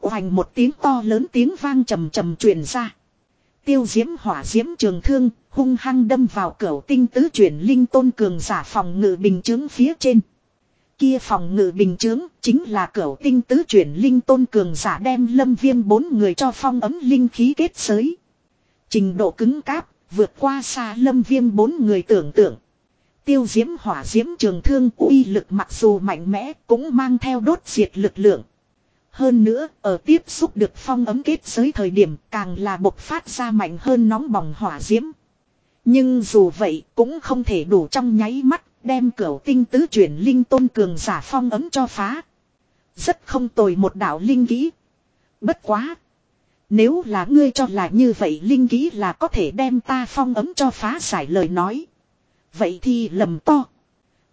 Hoành một tiếng to lớn tiếng vang trầm trầm truyền ra. Tiêu diễm hỏa diễm trường thương, hung hăng đâm vào cửa tinh tứ chuyển linh tôn cường giả phòng ngự bình chứng phía trên kia phòng ngự bình chướng chính là cửa tinh tứ chuyển linh tôn cường giả đem lâm viêm bốn người cho phong ấm linh khí kết giới. Trình độ cứng cáp, vượt qua xa lâm viêm bốn người tưởng tượng. Tiêu diễm hỏa diễm trường thương uy lực mặc dù mạnh mẽ cũng mang theo đốt diệt lực lượng. Hơn nữa, ở tiếp xúc được phong ấm kết giới thời điểm càng là bộc phát ra mạnh hơn nóng bỏng hỏa diễm. Nhưng dù vậy cũng không thể đủ trong nháy mắt Đem cửa tinh tứ chuyển linh tôn cường giả phong ấm cho phá. Rất không tồi một đạo linh kỹ. Bất quá. Nếu là ngươi cho là như vậy linh kỹ là có thể đem ta phong ấm cho phá giải lời nói. Vậy thì lầm to.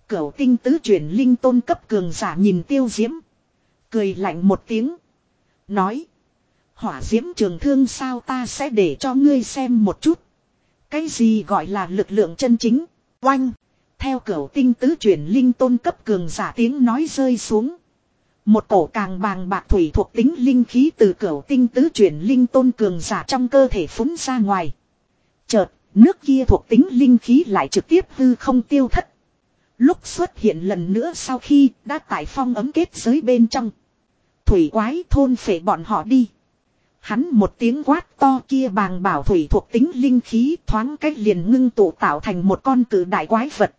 Cửu tinh tứ chuyển linh tôn cấp cường giả nhìn tiêu diễm. Cười lạnh một tiếng. Nói. Hỏa diễm trường thương sao ta sẽ để cho ngươi xem một chút. Cái gì gọi là lực lượng chân chính. Oanh. Theo cửa tinh tứ chuyển linh tôn cấp cường giả tiếng nói rơi xuống. Một cổ càng bàng bạc thủy thuộc tính linh khí từ cửa tinh tứ chuyển linh tôn cường giả trong cơ thể phúng ra ngoài. Chợt, nước kia thuộc tính linh khí lại trực tiếp hư không tiêu thất. Lúc xuất hiện lần nữa sau khi đã tại phong ấm kết giới bên trong. Thủy quái thôn phệ bọn họ đi. Hắn một tiếng quát to kia bàng bảo thủy thuộc tính linh khí thoáng cách liền ngưng tụ tạo thành một con cử đại quái vật.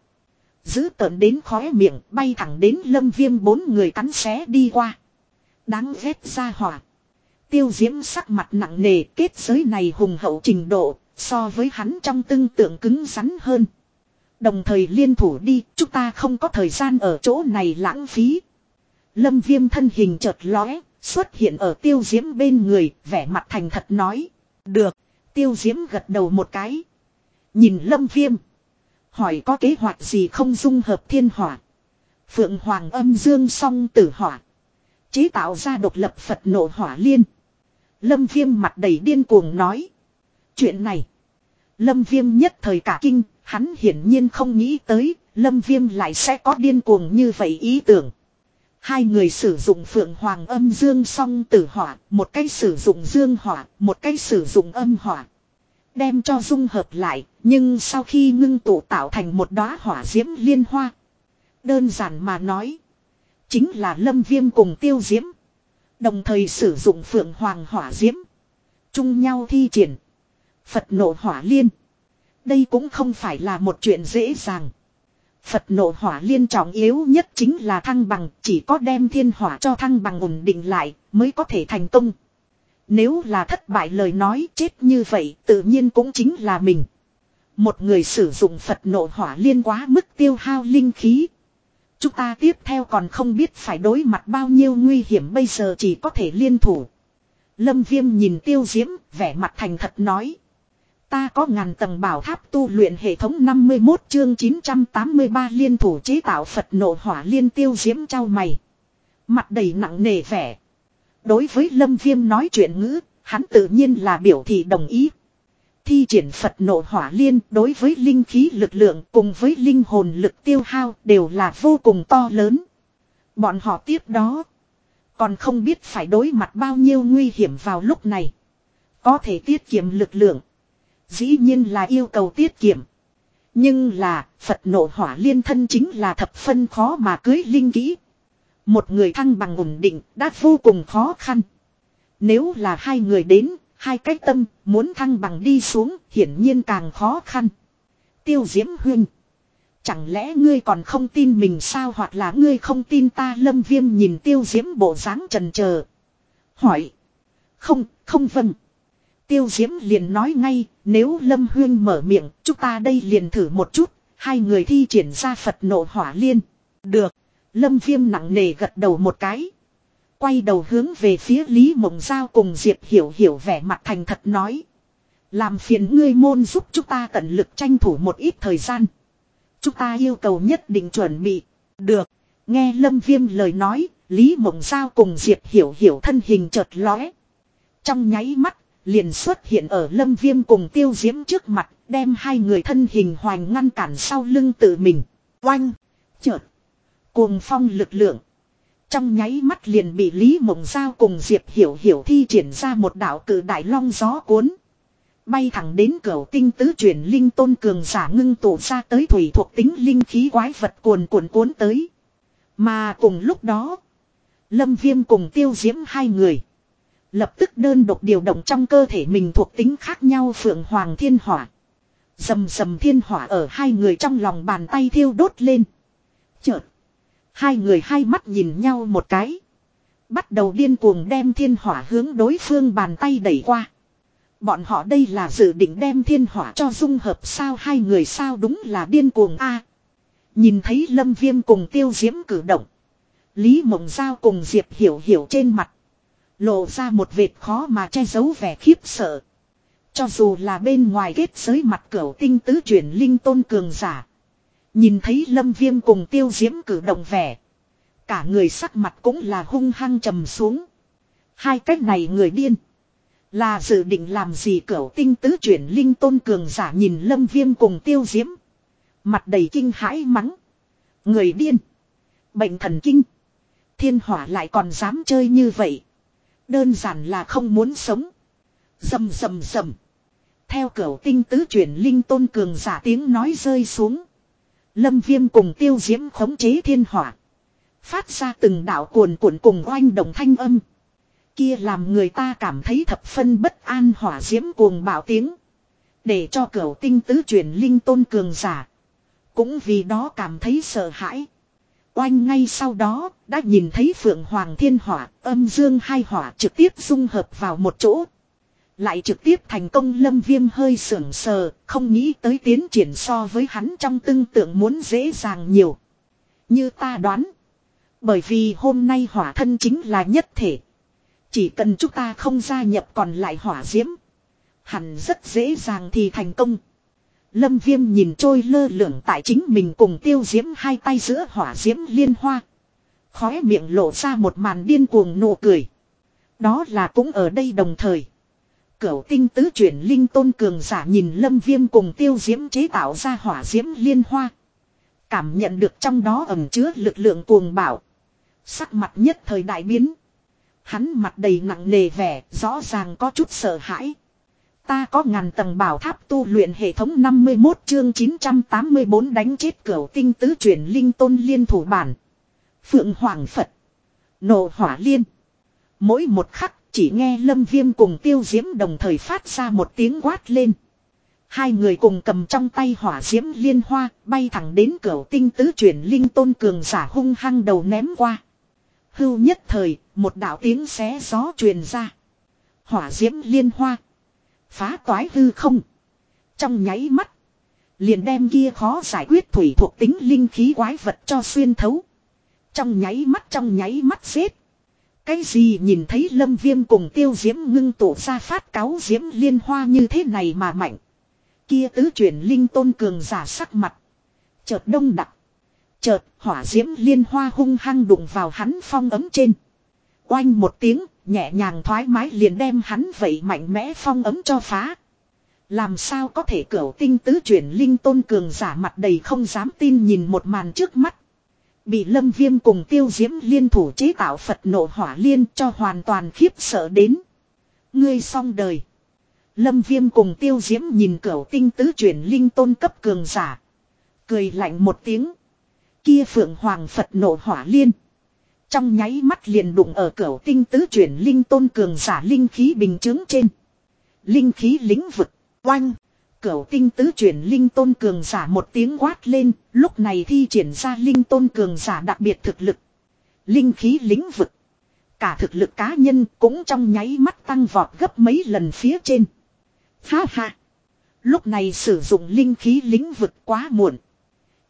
Giữ tợn đến khóe miệng bay thẳng đến lâm viêm bốn người cắn xé đi qua. Đáng ghét ra hỏa. Tiêu diễm sắc mặt nặng nề kết giới này hùng hậu trình độ, so với hắn trong tương tượng cứng rắn hơn. Đồng thời liên thủ đi, chúng ta không có thời gian ở chỗ này lãng phí. Lâm viêm thân hình chợt lóe, xuất hiện ở tiêu diễm bên người, vẻ mặt thành thật nói. Được, tiêu diễm gật đầu một cái. Nhìn lâm viêm. Hỏi có kế hoạch gì không dung hợp thiên hỏa. Phượng Hoàng âm dương song tử hỏa. Chế tạo ra độc lập Phật nộ hỏa liên. Lâm viêm mặt đầy điên cuồng nói. Chuyện này. Lâm viêm nhất thời cả kinh, hắn hiển nhiên không nghĩ tới, lâm viêm lại sẽ có điên cuồng như vậy ý tưởng. Hai người sử dụng phượng hoàng âm dương song tử hỏa, một cái sử dụng dương hỏa, một cái sử dụng âm hỏa. Đem cho dung hợp lại, nhưng sau khi ngưng tụ tạo thành một đóa hỏa diễm liên hoa. Đơn giản mà nói, chính là lâm viêm cùng tiêu diễm. Đồng thời sử dụng phượng hoàng hỏa diễm. Chung nhau thi triển. Phật nộ hỏa liên. Đây cũng không phải là một chuyện dễ dàng. Phật nộ hỏa liên trọng yếu nhất chính là thăng bằng, chỉ có đem thiên hỏa cho thăng bằng ổn định lại, mới có thể thành công. Nếu là thất bại lời nói chết như vậy, tự nhiên cũng chính là mình. Một người sử dụng Phật nộ hỏa liên quá mức tiêu hao linh khí. Chúng ta tiếp theo còn không biết phải đối mặt bao nhiêu nguy hiểm bây giờ chỉ có thể liên thủ. Lâm Viêm nhìn tiêu diễm, vẻ mặt thành thật nói. Ta có ngàn tầng bảo tháp tu luyện hệ thống 51 chương 983 liên thủ chế tạo Phật nộ hỏa liên tiêu diễm trao mày. Mặt đầy nặng nề vẻ. Đối với Lâm Viêm nói chuyện ngữ, hắn tự nhiên là biểu thị đồng ý. Thi triển Phật nộ hỏa liên đối với linh khí lực lượng cùng với linh hồn lực tiêu hao đều là vô cùng to lớn. Bọn họ tiếp đó. Còn không biết phải đối mặt bao nhiêu nguy hiểm vào lúc này. Có thể tiết kiệm lực lượng. Dĩ nhiên là yêu cầu tiết kiệm. Nhưng là, Phật nộ hỏa liên thân chính là thập phân khó mà cưới linh kỹ. Một người thăng bằng ổn định đã vô cùng khó khăn. Nếu là hai người đến, hai cái tâm, muốn thăng bằng đi xuống, hiển nhiên càng khó khăn. Tiêu diễm huynh. Chẳng lẽ ngươi còn không tin mình sao hoặc là ngươi không tin ta lâm viêm nhìn tiêu diễm bộ dáng trần chờ Hỏi. Không, không vâng. Tiêu diễm liền nói ngay, nếu lâm huyên mở miệng, chúng ta đây liền thử một chút, hai người thi triển ra Phật nộ hỏa liên. Được, lâm viêm nặng nề gật đầu một cái. Quay đầu hướng về phía Lý Mộng Giao cùng Diệp Hiểu Hiểu vẻ mặt thành thật nói. Làm phiền ngươi môn giúp chúng ta tận lực tranh thủ một ít thời gian. Chúng ta yêu cầu nhất định chuẩn bị. Được. Nghe Lâm Viêm lời nói, Lý Mộng Giao cùng Diệp Hiểu Hiểu thân hình chợt lóe. Trong nháy mắt, liền xuất hiện ở Lâm Viêm cùng Tiêu Diễm trước mặt, đem hai người thân hình hoành ngăn cản sau lưng tự mình. Oanh! Chợt! Cuồng phong lực lượng. Trong nháy mắt liền bị Lý Mộng Giao cùng Diệp Hiểu Hiểu thi triển ra một đảo cử đại long gió cuốn. Bay thẳng đến cửa tinh tứ chuyển linh tôn cường giả ngưng tụ ra tới thủy thuộc tính linh khí quái vật cuồn cuộn cuốn tới. Mà cùng lúc đó, Lâm Viêm cùng tiêu diễm hai người. Lập tức đơn độc điều động trong cơ thể mình thuộc tính khác nhau phượng hoàng thiên hỏa. Dầm dầm thiên hỏa ở hai người trong lòng bàn tay thiêu đốt lên. Chợt. Hai người hai mắt nhìn nhau một cái. Bắt đầu điên cuồng đem thiên hỏa hướng đối phương bàn tay đẩy qua. Bọn họ đây là dự định đem thiên hỏa cho dung hợp sao hai người sao đúng là điên cuồng a Nhìn thấy lâm viêm cùng tiêu diễm cử động. Lý mộng giao cùng Diệp hiểu hiểu trên mặt. Lộ ra một vệt khó mà che giấu vẻ khiếp sợ. Cho dù là bên ngoài kết giới mặt cửa tinh tứ chuyển linh tôn cường giả. Nhìn thấy lâm viêm cùng tiêu diễm cử động vẻ. Cả người sắc mặt cũng là hung hăng trầm xuống. Hai cách này người điên. Là dự định làm gì cửa tinh tứ chuyển linh tôn cường giả nhìn lâm viêm cùng tiêu diễm. Mặt đầy kinh hãi mắng. Người điên. Bệnh thần kinh. Thiên hỏa lại còn dám chơi như vậy. Đơn giản là không muốn sống. Dầm dầm dầm. Theo cửu tinh tứ chuyển linh tôn cường giả tiếng nói rơi xuống. Lâm viêm cùng tiêu diễm khống chế thiên hỏa. Phát ra từng đạo cuồn cuộn cùng oanh đồng thanh âm. Kia làm người ta cảm thấy thập phân bất an hỏa diễm cuồng bảo tiếng. Để cho cửu tinh tứ chuyển linh tôn cường giả. Cũng vì đó cảm thấy sợ hãi. Oanh ngay sau đó, đã nhìn thấy Phượng Hoàng Thiên Hỏa, âm dương hai hỏa trực tiếp dung hợp vào một chỗ. Lại trực tiếp thành công lâm viêm hơi sưởng sờ, không nghĩ tới tiến triển so với hắn trong tương tượng muốn dễ dàng nhiều. Như ta đoán. Bởi vì hôm nay hỏa thân chính là nhất thể. Chỉ cần chúng ta không gia nhập còn lại hỏa diễm. Hẳn rất dễ dàng thì thành công. Lâm viêm nhìn trôi lơ lửng tại chính mình cùng tiêu diễm hai tay giữa hỏa diễm liên hoa. Khóe miệng lộ ra một màn điên cuồng nụ cười. Đó là cũng ở đây đồng thời. Cửu tinh tứ chuyển linh tôn cường giả nhìn lâm viêm cùng tiêu diễm chế tạo ra hỏa diễm liên hoa. Cảm nhận được trong đó ẩm chứa lực lượng cuồng bảo. Sắc mặt nhất thời đại biến. Hắn mặt đầy nặng nề vẻ, rõ ràng có chút sợ hãi. Ta có ngàn tầng bảo tháp tu luyện hệ thống 51 chương 984 đánh chết cửu tinh tứ chuyển linh tôn liên thủ bản. Phượng Hoàng Phật. Nộ hỏa liên. Mỗi một khắc chỉ nghe lâm viêm cùng tiêu diễm đồng thời phát ra một tiếng quát lên. Hai người cùng cầm trong tay hỏa diễm liên hoa bay thẳng đến cửu tinh tứ chuyển linh tôn cường giả hung hăng đầu ném qua. Hưu nhất thời, một đạo tiếng xé gió truyền ra. Hỏa diễm liên hoa. Phá toái hư không. Trong nháy mắt. Liền đem kia khó giải quyết thủy thuộc tính linh khí quái vật cho xuyên thấu. Trong nháy mắt trong nháy mắt xếp. Cái gì nhìn thấy lâm viêm cùng tiêu diễm ngưng tổ ra phát cáo diễm liên hoa như thế này mà mạnh. Kia tứ chuyển linh tôn cường giả sắc mặt. Chợt đông đặc. Chợt hỏa diễm liên hoa hung hăng đụng vào hắn phong ấm trên. Oanh một tiếng, nhẹ nhàng thoải mái liền đem hắn vậy mạnh mẽ phong ấm cho phá. Làm sao có thể cửu tinh tứ chuyển linh tôn cường giả mặt đầy không dám tin nhìn một màn trước mắt. Bị lâm viêm cùng tiêu diễm liên thủ chế tạo Phật nộ hỏa liên cho hoàn toàn khiếp sợ đến. Ngươi xong đời. Lâm viêm cùng tiêu diễm nhìn cửu tinh tứ chuyển linh tôn cấp cường giả. Cười lạnh một tiếng. Kia phượng hoàng Phật nộ hỏa liên. Trong nháy mắt liền đụng ở cửa tinh tứ chuyển linh tôn cường giả linh khí bình chứng trên. Linh khí lĩnh vực, oanh. Cửu tinh tứ chuyển linh tôn cường giả một tiếng quát lên, lúc này thi triển ra linh tôn cường giả đặc biệt thực lực. Linh khí lĩnh vực. Cả thực lực cá nhân cũng trong nháy mắt tăng vọt gấp mấy lần phía trên. Ha ha. Lúc này sử dụng linh khí lĩnh vực quá muộn.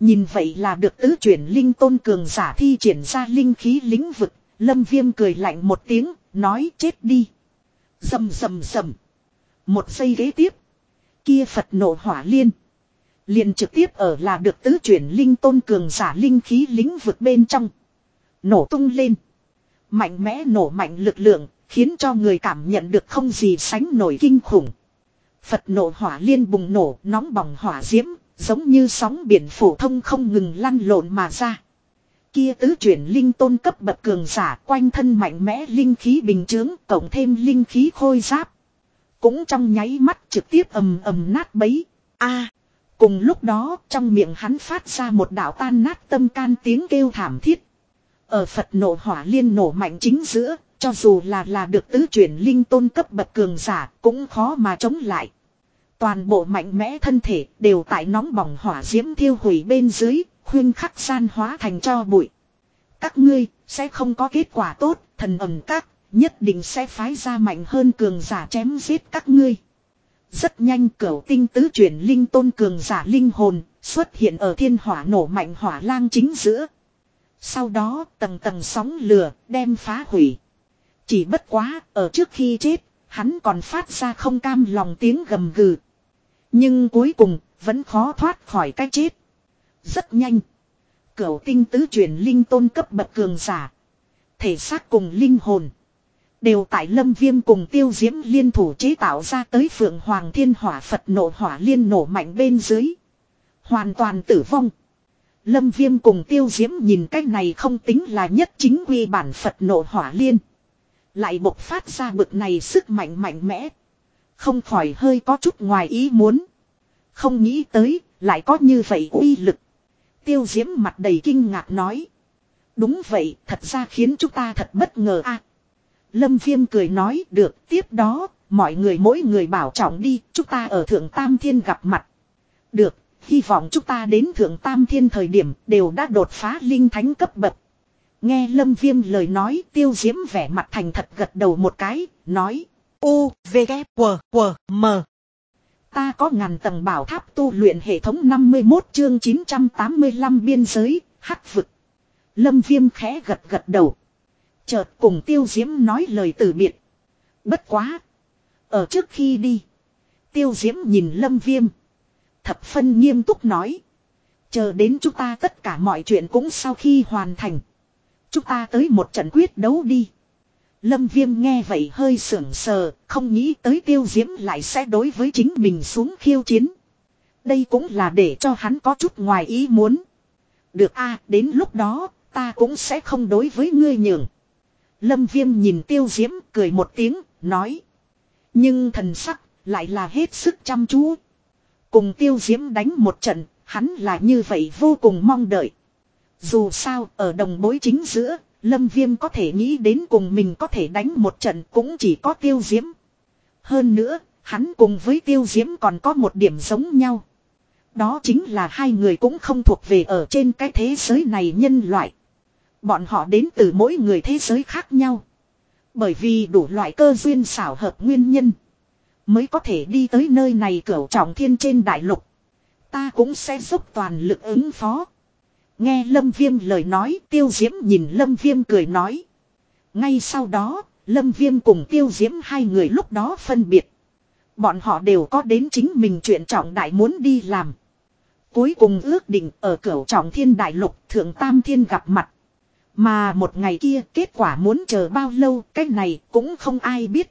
Nhìn vậy là được tứ chuyển linh tôn cường giả thi triển ra linh khí lĩnh vực. Lâm viêm cười lạnh một tiếng, nói chết đi. Dầm dầm dầm. Một giây ghế tiếp. Kia Phật nộ hỏa liên. Liền trực tiếp ở là được tứ chuyển linh tôn cường giả linh khí lĩnh vực bên trong. Nổ tung lên. Mạnh mẽ nổ mạnh lực lượng, khiến cho người cảm nhận được không gì sánh nổi kinh khủng. Phật nộ hỏa liên bùng nổ, nóng bỏng hỏa diễm, giống như sóng biển phổ thông không ngừng lăn lộn mà ra. Kia tứ chuyển linh tôn cấp bậc cường giả quanh thân mạnh mẽ linh khí bình chướng, cộng thêm linh khí khôi giáp. Cũng trong nháy mắt trực tiếp ầm ầm nát bấy. a cùng lúc đó trong miệng hắn phát ra một đạo tan nát tâm can tiếng kêu thảm thiết. Ở Phật nổ hỏa liên nổ mạnh chính giữa, cho dù là là được tứ chuyển linh tôn cấp bậc cường giả cũng khó mà chống lại. Toàn bộ mạnh mẽ thân thể đều tại nóng bỏng hỏa diễm thiêu hủy bên dưới, khuyên khắc san hóa thành cho bụi. Các ngươi sẽ không có kết quả tốt, thần ẩm các nhất định sẽ phái ra mạnh hơn cường giả chém giết các ngươi. Rất nhanh cửu tinh tứ chuyển linh tôn cường giả linh hồn xuất hiện ở thiên hỏa nổ mạnh hỏa lang chính giữa. Sau đó tầng tầng sóng lửa đem phá hủy. Chỉ bất quá ở trước khi chết hắn còn phát ra không cam lòng tiếng gầm gừ. Nhưng cuối cùng, vẫn khó thoát khỏi cái chết. Rất nhanh. Cửu tinh tứ truyền linh tôn cấp bậc cường giả. Thể xác cùng linh hồn. Đều tại lâm viêm cùng tiêu diễm liên thủ chế tạo ra tới phượng hoàng thiên hỏa Phật nổ hỏa liên nổ mạnh bên dưới. Hoàn toàn tử vong. Lâm viêm cùng tiêu diễm nhìn cách này không tính là nhất chính quy bản Phật nổ hỏa liên. Lại bộc phát ra bực này sức mạnh mạnh mẽ. Không khỏi hơi có chút ngoài ý muốn. Không nghĩ tới, lại có như vậy uy lực. Tiêu diễm mặt đầy kinh ngạc nói. Đúng vậy, thật ra khiến chúng ta thật bất ngờ a Lâm Viêm cười nói được tiếp đó, mọi người mỗi người bảo trọng đi, chúng ta ở Thượng Tam Thiên gặp mặt. Được, hy vọng chúng ta đến thượng tam thiên thời điểm đều đã đột phá linh thánh cấp bậc. Nghe lâm viêm lời nói tiêu diễm vẻ mặt thành thật gật đầu một cái, nói. U, V, K, W, W, M. Ta có ngàn tầng bảo tháp tu luyện hệ thống 51 chương 985 biên giới, hắc vực. Lâm viêm khẽ gật gật đầu. Chợt cùng tiêu diễm nói lời từ biệt. Bất quá. Ở trước khi đi. Tiêu diễm nhìn lâm viêm. Thập phân nghiêm túc nói. Chờ đến chúng ta tất cả mọi chuyện cũng sau khi hoàn thành. Chúng ta tới một trận quyết đấu đi. Lâm viêm nghe vậy hơi sưởng sờ, không nghĩ tới tiêu diễm lại sẽ đối với chính mình xuống khiêu chiến. Đây cũng là để cho hắn có chút ngoài ý muốn. Được a đến lúc đó, ta cũng sẽ không đối với ngươi nhường. Lâm viêm nhìn tiêu diễm, cười một tiếng, nói. Nhưng thần sắc, lại là hết sức chăm chú. Cùng tiêu diễm đánh một trận, hắn là như vậy vô cùng mong đợi. Dù sao, ở đồng bối chính giữa, Lâm Viêm có thể nghĩ đến cùng mình có thể đánh một trận cũng chỉ có tiêu diễm. Hơn nữa, hắn cùng với tiêu diễm còn có một điểm giống nhau. Đó chính là hai người cũng không thuộc về ở trên cái thế giới này nhân loại. Bọn họ đến từ mỗi người thế giới khác nhau. Bởi vì đủ loại cơ duyên xảo hợp nguyên nhân. Mới có thể đi tới nơi này cửu trọng thiên trên đại lục. Ta cũng sẽ giúp toàn lực ứng phó. Nghe Lâm Viêm lời nói tiêu diễm nhìn Lâm Viêm cười nói. Ngay sau đó, Lâm Viêm cùng tiêu diễm hai người lúc đó phân biệt. Bọn họ đều có đến chính mình chuyện trọng đại muốn đi làm. Cuối cùng ước định ở cửu trọng thiên đại lục thượng tam thiên gặp mặt. Mà một ngày kia kết quả muốn chờ bao lâu cái này cũng không ai biết.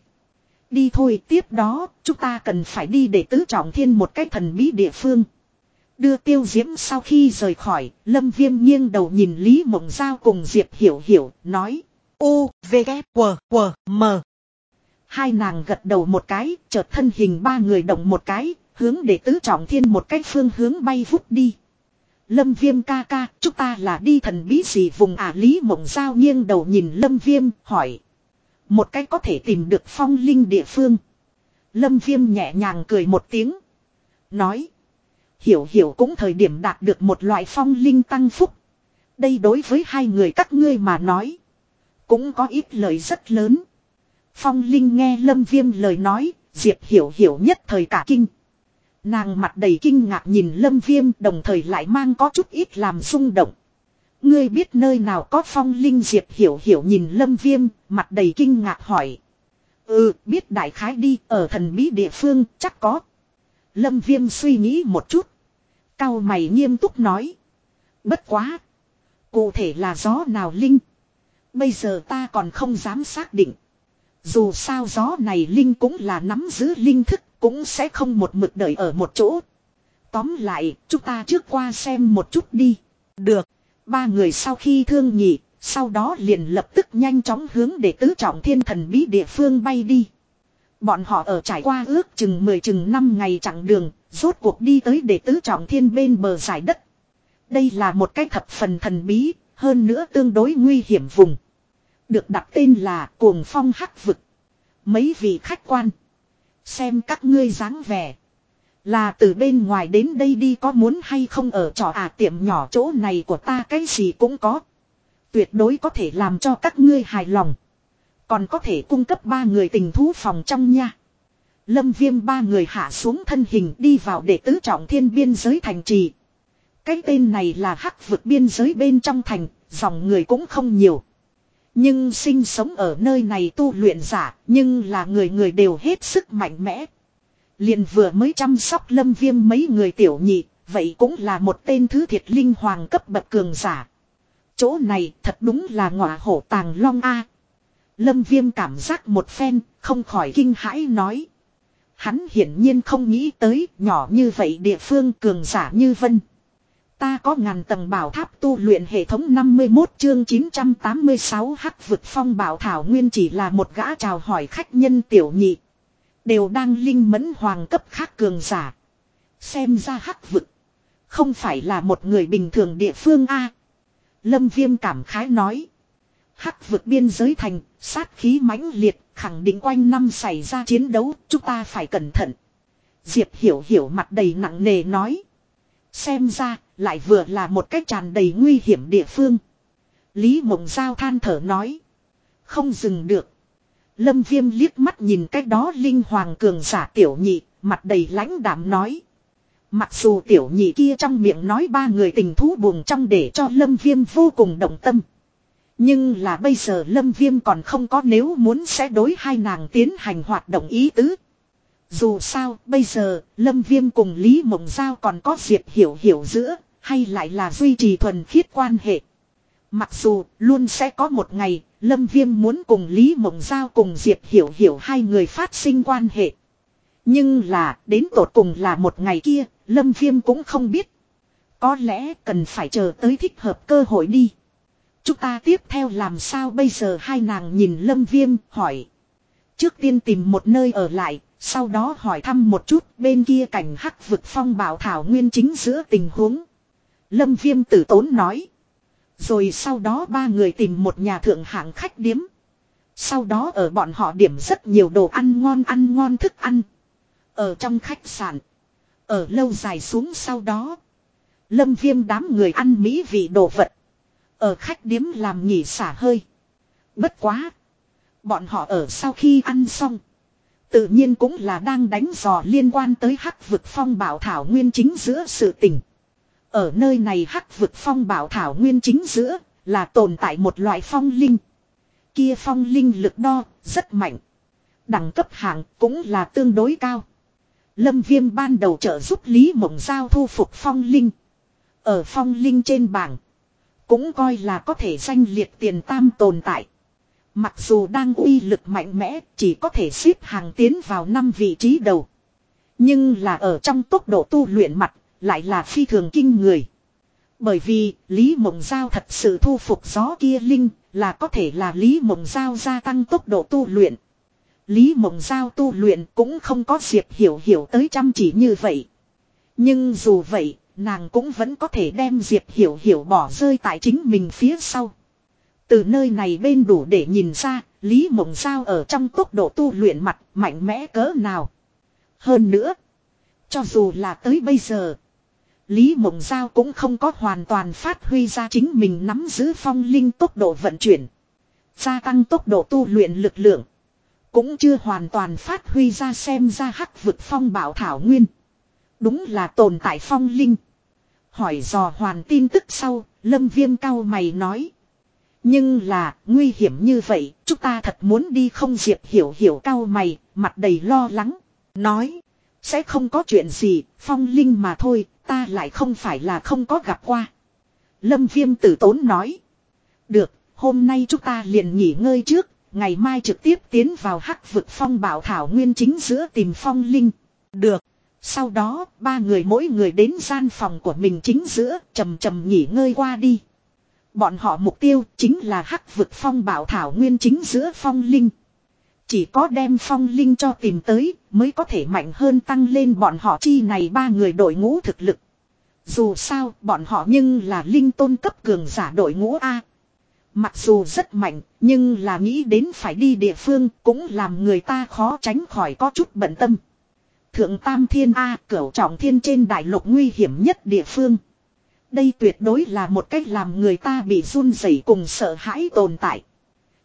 Đi thôi tiếp đó chúng ta cần phải đi để tứ trọng thiên một cái thần bí địa phương. Đưa tiêu diễm sau khi rời khỏi, lâm viêm nghiêng đầu nhìn Lý Mộng Giao cùng Diệp Hiểu Hiểu, nói. U, V, K, W, W, M. Hai nàng gật đầu một cái, chợt thân hình ba người động một cái, hướng để tứ trọng thiên một cách phương hướng bay vút đi. Lâm viêm ca ca, chúng ta là đi thần bí gì vùng ả Lý Mộng Giao nghiêng đầu nhìn Lâm viêm, hỏi. Một cách có thể tìm được phong linh địa phương. Lâm viêm nhẹ nhàng cười một tiếng. Nói. Hiểu hiểu cũng thời điểm đạt được một loại phong linh tăng phúc. Đây đối với hai người các ngươi mà nói. Cũng có ít lời rất lớn. Phong linh nghe lâm viêm lời nói. Diệp hiểu hiểu nhất thời cả kinh. Nàng mặt đầy kinh ngạc nhìn lâm viêm đồng thời lại mang có chút ít làm rung động. Ngươi biết nơi nào có phong linh diệp hiểu hiểu nhìn lâm viêm, mặt đầy kinh ngạc hỏi. Ừ, biết đại khái đi, ở thần bí địa phương, chắc có. Lâm viêm suy nghĩ một chút. Cao mày nghiêm túc nói. Bất quá. Cụ thể là gió nào linh. Bây giờ ta còn không dám xác định. Dù sao gió này linh cũng là nắm giữ linh thức, cũng sẽ không một mực đợi ở một chỗ. Tóm lại, chúng ta trước qua xem một chút đi. Được. Ba người sau khi thương nhị, sau đó liền lập tức nhanh chóng hướng để tứ trọng thiên thần bí địa phương bay đi. Bọn họ ở trải qua ước chừng 10 chừng 5 ngày chặng đường, rốt cuộc đi tới để tứ trọng thiên bên bờ giải đất. Đây là một cái thập phần thần bí, hơn nữa tương đối nguy hiểm vùng. Được đặt tên là cuồng phong hắc vực. Mấy vị khách quan. Xem các ngươi dáng vẻ. Là từ bên ngoài đến đây đi có muốn hay không ở trò à tiệm nhỏ chỗ này của ta cái gì cũng có. Tuyệt đối có thể làm cho các ngươi hài lòng. Còn có thể cung cấp ba người tình thú phòng trong nha. Lâm viêm ba người hạ xuống thân hình đi vào để tứ trọng thiên biên giới thành trì. Cái tên này là hắc vực biên giới bên trong thành, dòng người cũng không nhiều. Nhưng sinh sống ở nơi này tu luyện giả, nhưng là người người đều hết sức mạnh mẽ. Liền vừa mới chăm sóc lâm viêm mấy người tiểu nhị, vậy cũng là một tên thứ thiệt linh hoàng cấp bậc cường giả. Chỗ này thật đúng là ngọa hổ tàng long A. Lâm viêm cảm giác một phen, không khỏi kinh hãi nói. Hắn hiển nhiên không nghĩ tới nhỏ như vậy địa phương cường giả như vân. Ta có ngàn tầng bảo tháp tu luyện hệ thống 51 chương 986 hắc vực phong bảo thảo nguyên chỉ là một gã chào hỏi khách nhân tiểu nhị. Đều đang linh mẫn hoàng cấp khác cường giả. Xem ra hắc vực. Không phải là một người bình thường địa phương A. Lâm viêm cảm khái nói. Hắc vượt biên giới thành, sát khí mãnh liệt, khẳng định quanh năm xảy ra chiến đấu, chúng ta phải cẩn thận. Diệp hiểu hiểu mặt đầy nặng nề nói. Xem ra, lại vừa là một cách tràn đầy nguy hiểm địa phương. Lý Mộng Giao than thở nói. Không dừng được. Lâm Viêm liếc mắt nhìn cách đó Linh Hoàng cường giả tiểu nhị, mặt đầy lãnh đảm nói. Mặc dù tiểu nhị kia trong miệng nói ba người tình thú buồn trong để cho Lâm Viêm vô cùng động tâm. Nhưng là bây giờ Lâm Viêm còn không có nếu muốn sẽ đối hai nàng tiến hành hoạt động ý tứ. Dù sao, bây giờ, Lâm Viêm cùng Lý Mộng Giao còn có Diệp Hiểu Hiểu giữa, hay lại là duy trì thuần khiết quan hệ. Mặc dù, luôn sẽ có một ngày, Lâm Viêm muốn cùng Lý Mộng Giao cùng Diệp Hiểu Hiểu hai người phát sinh quan hệ. Nhưng là, đến tột cùng là một ngày kia, Lâm Viêm cũng không biết. Có lẽ cần phải chờ tới thích hợp cơ hội đi. Chúng ta tiếp theo làm sao bây giờ hai nàng nhìn Lâm Viêm hỏi. Trước tiên tìm một nơi ở lại, sau đó hỏi thăm một chút bên kia cảnh hắc vực phong bảo thảo nguyên chính giữa tình huống. Lâm Viêm tử tốn nói. Rồi sau đó ba người tìm một nhà thượng hạng khách điếm. Sau đó ở bọn họ điểm rất nhiều đồ ăn ngon ăn ngon thức ăn. Ở trong khách sạn. Ở lâu dài xuống sau đó. Lâm viêm đám người ăn mỹ vị đồ vật. Ở khách điếm làm nghỉ xả hơi. Bất quá. Bọn họ ở sau khi ăn xong. Tự nhiên cũng là đang đánh dò liên quan tới hắc vực phong bảo thảo nguyên chính giữa sự tình. Ở nơi này hắc vực phong bảo thảo nguyên chính giữa là tồn tại một loại phong linh. Kia phong linh lực đo rất mạnh. Đẳng cấp hạng cũng là tương đối cao. Lâm Viêm ban đầu trợ giúp Lý Mộng Giao thu phục phong linh. Ở phong linh trên bảng. Cũng coi là có thể danh liệt tiền tam tồn tại. Mặc dù đang uy lực mạnh mẽ chỉ có thể xếp hàng tiến vào năm vị trí đầu. Nhưng là ở trong tốc độ tu luyện mặt lại là phi thường kinh người. Bởi vì Lý Mộng Giao thật sự thu phục gió kia linh là có thể là Lý Mộng Giao gia tăng tốc độ tu luyện. Lý Mộng Giao tu luyện cũng không có Diệp Hiểu Hiểu tới chăm chỉ như vậy. Nhưng dù vậy, nàng cũng vẫn có thể đem Diệp Hiểu Hiểu bỏ rơi tại chính mình phía sau. Từ nơi này bên đủ để nhìn ra, Lý Mộng Giao ở trong tốc độ tu luyện mặt mạnh mẽ cỡ nào. Hơn nữa, cho dù là tới bây giờ, Lý Mộng Giao cũng không có hoàn toàn phát huy ra chính mình nắm giữ phong linh tốc độ vận chuyển. Gia tăng tốc độ tu luyện lực lượng. Cũng chưa hoàn toàn phát huy ra xem ra hắc vực phong bảo thảo nguyên. Đúng là tồn tại phong linh. Hỏi dò hoàn tin tức sau, lâm viêm cao mày nói. Nhưng là, nguy hiểm như vậy, chúng ta thật muốn đi không diệp hiểu hiểu cao mày, mặt đầy lo lắng. Nói, sẽ không có chuyện gì, phong linh mà thôi, ta lại không phải là không có gặp qua. Lâm viêm tử tốn nói. Được, hôm nay chúng ta liền nghỉ ngơi trước, ngày mai trực tiếp tiến vào hắc vực phong bảo thảo nguyên chính giữa tìm phong linh. Được. Sau đó, ba người mỗi người đến gian phòng của mình chính giữa, trầm trầm nghỉ ngơi qua đi. Bọn họ mục tiêu chính là hắc vực phong bảo thảo nguyên chính giữa phong linh. Chỉ có đem phong linh cho tìm tới mới có thể mạnh hơn tăng lên bọn họ chi này ba người đội ngũ thực lực. Dù sao bọn họ nhưng là linh tôn cấp cường giả đội ngũ A. Mặc dù rất mạnh nhưng là nghĩ đến phải đi địa phương cũng làm người ta khó tránh khỏi có chút bận tâm. Thượng Tam Thiên A cửu trọng thiên trên đại lục nguy hiểm nhất địa phương. Đây tuyệt đối là một cách làm người ta bị run rẩy cùng sợ hãi tồn tại.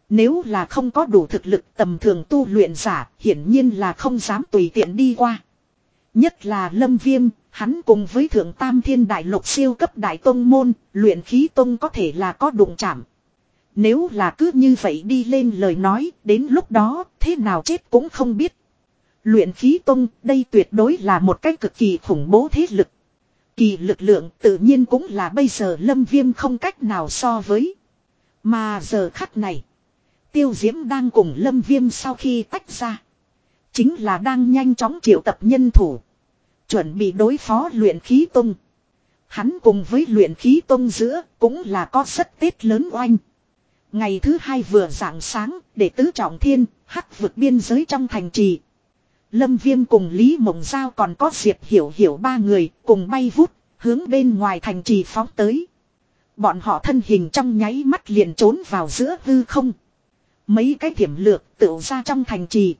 Nếu là không có đủ thực lực tầm thường tu luyện giả, hiển nhiên là không dám tùy tiện đi qua. Nhất là Lâm Viêm, hắn cùng với Thượng Tam Thiên Đại Lục siêu cấp Đại Tông Môn, luyện khí Tông có thể là có đụng chạm. Nếu là cứ như vậy đi lên lời nói, đến lúc đó, thế nào chết cũng không biết. Luyện khí Tông, đây tuyệt đối là một cách cực kỳ khủng bố thế lực. Kỳ lực lượng tự nhiên cũng là bây giờ Lâm Viêm không cách nào so với. Mà giờ khắc này. Tiêu Diễm đang cùng Lâm Viêm sau khi tách ra. Chính là đang nhanh chóng triệu tập nhân thủ. Chuẩn bị đối phó luyện khí tông Hắn cùng với luyện khí tông giữa cũng là có rất tết lớn oanh. Ngày thứ hai vừa rạng sáng để tứ trọng thiên hắc vượt biên giới trong thành trì. Lâm Viêm cùng Lý Mộng Giao còn có Diệp Hiểu Hiểu ba người cùng bay vút hướng bên ngoài thành trì phóng tới. Bọn họ thân hình trong nháy mắt liền trốn vào giữa hư không. Mấy cái thiểm lược tựu ra trong thành trì.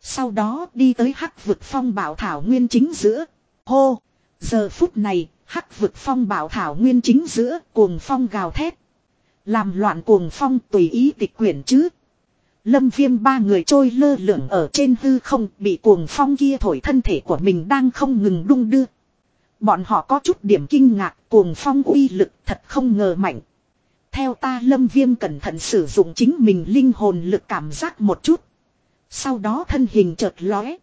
Sau đó đi tới hắc vực phong bảo thảo nguyên chính giữa. Hô! Giờ phút này, Hắc vực phong bảo thảo nguyên chính giữa cuồng phong gào thét. Làm loạn cuồng phong tùy ý tịch quyển chứ. Lâm viêm ba người trôi lơ lửng ở trên hư không bị cuồng phong kia thổi thân thể của mình đang không ngừng đung đưa. Bọn họ có chút điểm kinh ngạc cuồng phong uy lực thật không ngờ mạnh. Theo ta lâm viêm cẩn thận sử dụng chính mình linh hồn lực cảm giác một chút. Sau đó thân hình chợt lóe.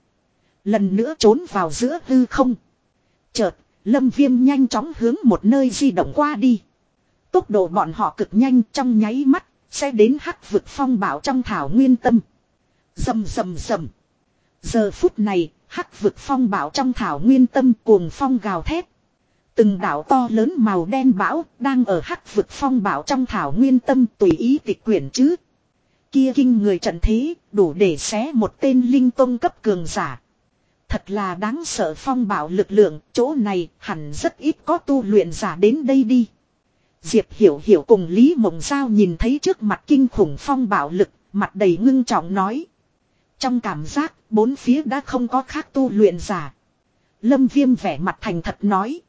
Lần nữa trốn vào giữa hư không. Chợt, lâm viêm nhanh chóng hướng một nơi di động qua đi. Tốc độ bọn họ cực nhanh trong nháy mắt, sẽ đến hắc vực phong bảo trong thảo nguyên tâm. Dầm dầm dầm. Giờ phút này, hắc vực phong bảo trong thảo nguyên tâm cuồng phong gào thét. Từng đảo to lớn màu đen bão đang ở hắc vực phong bảo trong thảo nguyên tâm tùy ý tịch quyển chứ. Kia kinh người trận thế đủ để xé một tên linh tông cấp cường giả. Thật là đáng sợ phong bảo lực lượng, chỗ này hẳn rất ít có tu luyện giả đến đây đi. Diệp Hiểu Hiểu cùng Lý Mộng Giao nhìn thấy trước mặt kinh khủng phong bạo lực, mặt đầy ngưng trọng nói. Trong cảm giác, bốn phía đã không có khác tu luyện giả. Lâm Viêm vẻ mặt thành thật nói.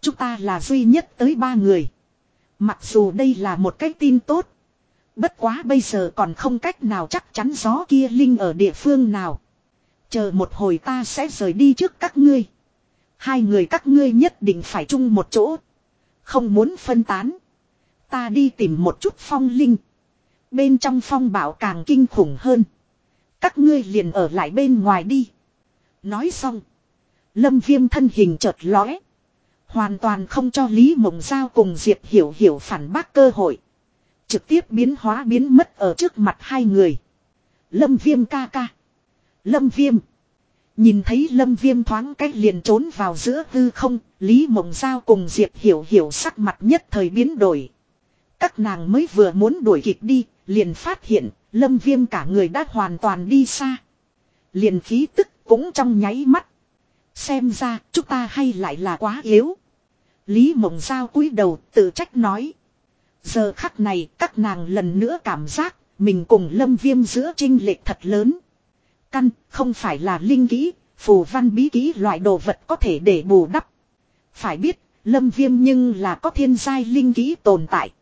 Chúng ta là duy nhất tới ba người. Mặc dù đây là một cách tin tốt. Bất quá bây giờ còn không cách nào chắc chắn gió kia linh ở địa phương nào. Chờ một hồi ta sẽ rời đi trước các ngươi. Hai người các ngươi nhất định phải chung một chỗ. Không muốn phân tán. Ta đi tìm một chút phong linh. Bên trong phong bảo càng kinh khủng hơn. Các ngươi liền ở lại bên ngoài đi. Nói xong. Lâm viêm thân hình chợt lóe. Hoàn toàn không cho Lý Mộng Giao cùng Diệp Hiểu Hiểu phản bác cơ hội. Trực tiếp biến hóa biến mất ở trước mặt hai người. Lâm viêm ca ca. Lâm viêm. Nhìn thấy lâm viêm thoáng cách liền trốn vào giữa hư không, Lý Mộng Giao cùng Diệp Hiểu Hiểu sắc mặt nhất thời biến đổi. Các nàng mới vừa muốn đuổi kịp đi, liền phát hiện, lâm viêm cả người đã hoàn toàn đi xa. Liền khí tức cũng trong nháy mắt. Xem ra, chúng ta hay lại là quá yếu. Lý Mộng Giao cúi đầu tự trách nói. Giờ khắc này, các nàng lần nữa cảm giác, mình cùng lâm viêm giữa trinh lệch thật lớn. Căn không phải là linh kỹ, phù văn bí kỹ loại đồ vật có thể để bù đắp. Phải biết, lâm viêm nhưng là có thiên giai linh kỹ tồn tại.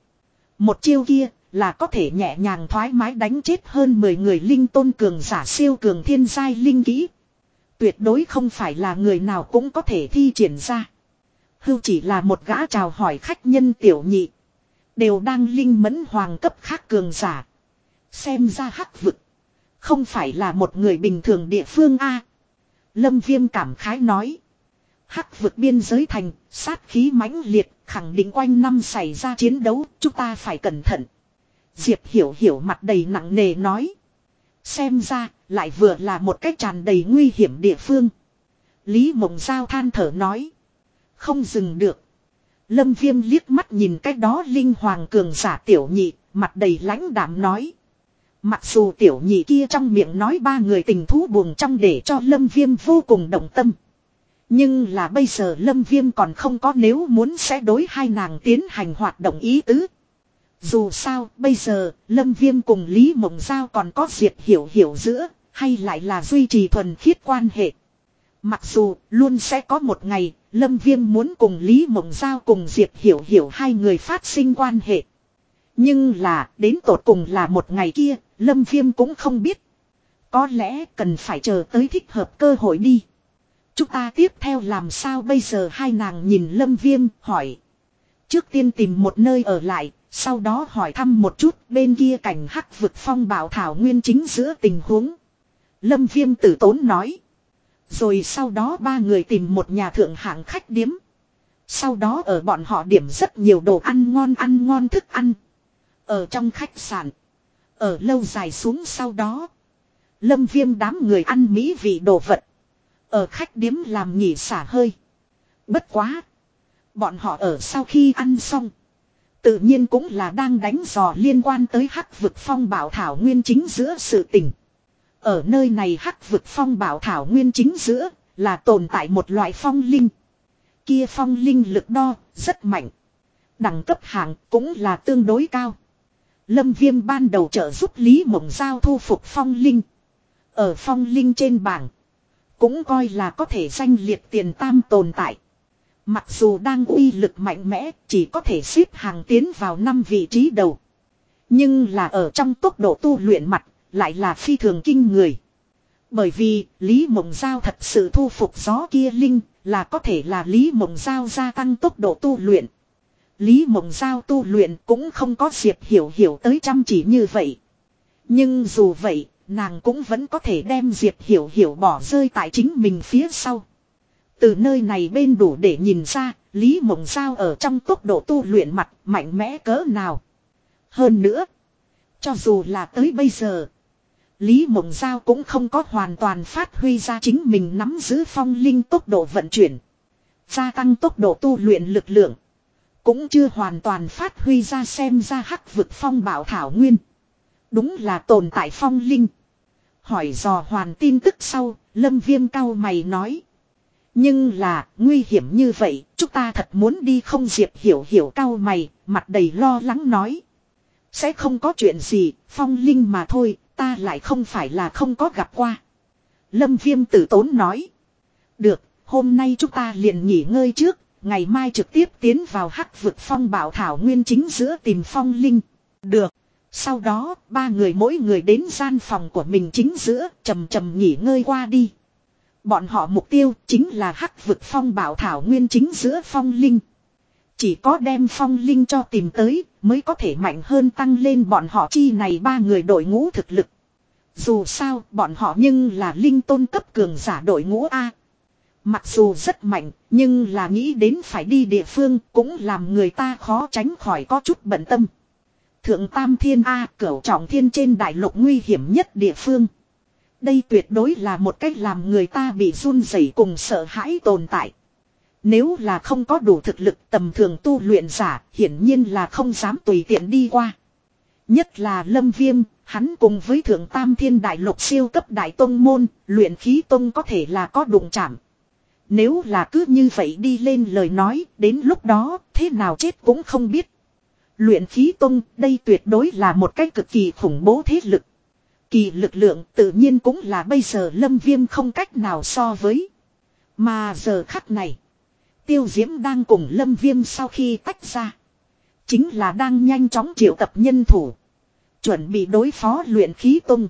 Một chiêu kia là có thể nhẹ nhàng thoải mái đánh chết hơn 10 người linh tôn cường giả siêu cường thiên giai linh kỹ. Tuyệt đối không phải là người nào cũng có thể thi triển ra. Hưu chỉ là một gã chào hỏi khách nhân tiểu nhị. Đều đang linh mẫn hoàng cấp khác cường giả. Xem ra hắc vực. Không phải là một người bình thường địa phương A. Lâm Viêm cảm khái nói. Hắc vượt biên giới thành, sát khí mãnh liệt, khẳng định quanh năm xảy ra chiến đấu, chúng ta phải cẩn thận. Diệp hiểu hiểu mặt đầy nặng nề nói. Xem ra, lại vừa là một cách tràn đầy nguy hiểm địa phương. Lý Mộng Giao than thở nói. Không dừng được. Lâm Viêm liếc mắt nhìn cách đó Linh Hoàng cường giả tiểu nhị, mặt đầy lãnh đạm nói. Mặc dù tiểu nhị kia trong miệng nói ba người tình thú buồn trong để cho Lâm Viêm vô cùng động tâm. Nhưng là bây giờ Lâm Viêm còn không có nếu muốn sẽ đối hai nàng tiến hành hoạt động ý tứ. Dù sao, bây giờ, Lâm Viêm cùng Lý Mộng Giao còn có diệt hiểu hiểu giữa, hay lại là duy trì thuần khiết quan hệ. Mặc dù, luôn sẽ có một ngày, Lâm Viêm muốn cùng Lý Mộng Giao cùng Diệp Hiểu Hiểu hai người phát sinh quan hệ. Nhưng là, đến tột cùng là một ngày kia, Lâm Viêm cũng không biết. Có lẽ cần phải chờ tới thích hợp cơ hội đi. Chúng ta tiếp theo làm sao bây giờ hai nàng nhìn Lâm Viêm hỏi. Trước tiên tìm một nơi ở lại, sau đó hỏi thăm một chút bên kia cảnh hắc vực phong bảo thảo nguyên chính giữa tình huống. Lâm Viêm tử tốn nói. Rồi sau đó ba người tìm một nhà thượng hạng khách điếm. Sau đó ở bọn họ điểm rất nhiều đồ ăn ngon ăn ngon thức ăn. Ở trong khách sạn. Ở lâu dài xuống sau đó. Lâm viêm đám người ăn mỹ vị đồ vật. Ở khách điếm làm nghỉ xả hơi. Bất quá. Bọn họ ở sau khi ăn xong. Tự nhiên cũng là đang đánh dò liên quan tới hắc vực phong bảo thảo nguyên chính giữa sự tình. Ở nơi này hắc vực phong bảo thảo nguyên chính giữa là tồn tại một loại phong linh. Kia phong linh lực đo rất mạnh. Đẳng cấp hạng cũng là tương đối cao. Lâm Viêm ban đầu trợ giúp Lý Mộng Giao thu phục phong linh. Ở phong linh trên bảng. Cũng coi là có thể danh liệt tiền tam tồn tại. Mặc dù đang uy lực mạnh mẽ, chỉ có thể xếp hàng tiến vào năm vị trí đầu. Nhưng là ở trong tốc độ tu luyện mặt, lại là phi thường kinh người. Bởi vì, Lý Mộng Giao thật sự thu phục gió kia linh, là có thể là Lý Mộng Giao gia tăng tốc độ tu luyện. Lý Mộng Giao tu luyện cũng không có Diệp Hiểu Hiểu tới chăm chỉ như vậy. Nhưng dù vậy, nàng cũng vẫn có thể đem Diệp Hiểu Hiểu bỏ rơi tại chính mình phía sau. Từ nơi này bên đủ để nhìn ra, Lý Mộng Giao ở trong tốc độ tu luyện mặt mạnh mẽ cỡ nào. Hơn nữa, cho dù là tới bây giờ, Lý Mộng Giao cũng không có hoàn toàn phát huy ra chính mình nắm giữ phong linh tốc độ vận chuyển. Gia tăng tốc độ tu luyện lực lượng. Cũng chưa hoàn toàn phát huy ra xem ra hắc vực phong bảo thảo nguyên. Đúng là tồn tại phong linh. Hỏi dò hoàn tin tức sau, lâm viêm cao mày nói. Nhưng là, nguy hiểm như vậy, chúng ta thật muốn đi không diệp hiểu hiểu cao mày, mặt đầy lo lắng nói. Sẽ không có chuyện gì, phong linh mà thôi, ta lại không phải là không có gặp qua. Lâm viêm tử tốn nói. Được, hôm nay chúng ta liền nghỉ ngơi trước, ngày mai trực tiếp tiến vào hắc vực phong bảo thảo nguyên chính giữa tìm phong linh. Được. Sau đó, ba người mỗi người đến gian phòng của mình chính giữa, chầm chầm nghỉ ngơi qua đi. Bọn họ mục tiêu chính là hắc vực phong bảo thảo nguyên chính giữa phong linh. Chỉ có đem phong linh cho tìm tới mới có thể mạnh hơn tăng lên bọn họ chi này ba người đội ngũ thực lực. Dù sao bọn họ nhưng là linh tôn cấp cường giả đội ngũ A. Mặc dù rất mạnh nhưng là nghĩ đến phải đi địa phương cũng làm người ta khó tránh khỏi có chút bận tâm. Thượng Tam Thiên A cửu trọng thiên trên đại lục nguy hiểm nhất địa phương. Đây tuyệt đối là một cách làm người ta bị run rẩy cùng sợ hãi tồn tại. Nếu là không có đủ thực lực tầm thường tu luyện giả, hiển nhiên là không dám tùy tiện đi qua. Nhất là Lâm Viêm, hắn cùng với Thượng Tam Thiên Đại Lục siêu cấp Đại Tông Môn, luyện khí Tông có thể là có đụng chạm. Nếu là cứ như vậy đi lên lời nói, đến lúc đó, thế nào chết cũng không biết. Luyện khí Tông, đây tuyệt đối là một cách cực kỳ khủng bố thế lực. Kỳ lực lượng tự nhiên cũng là bây giờ Lâm Viêm không cách nào so với. Mà giờ khắc này. Tiêu Diễm đang cùng Lâm Viêm sau khi tách ra. Chính là đang nhanh chóng triệu tập nhân thủ. Chuẩn bị đối phó luyện khí tông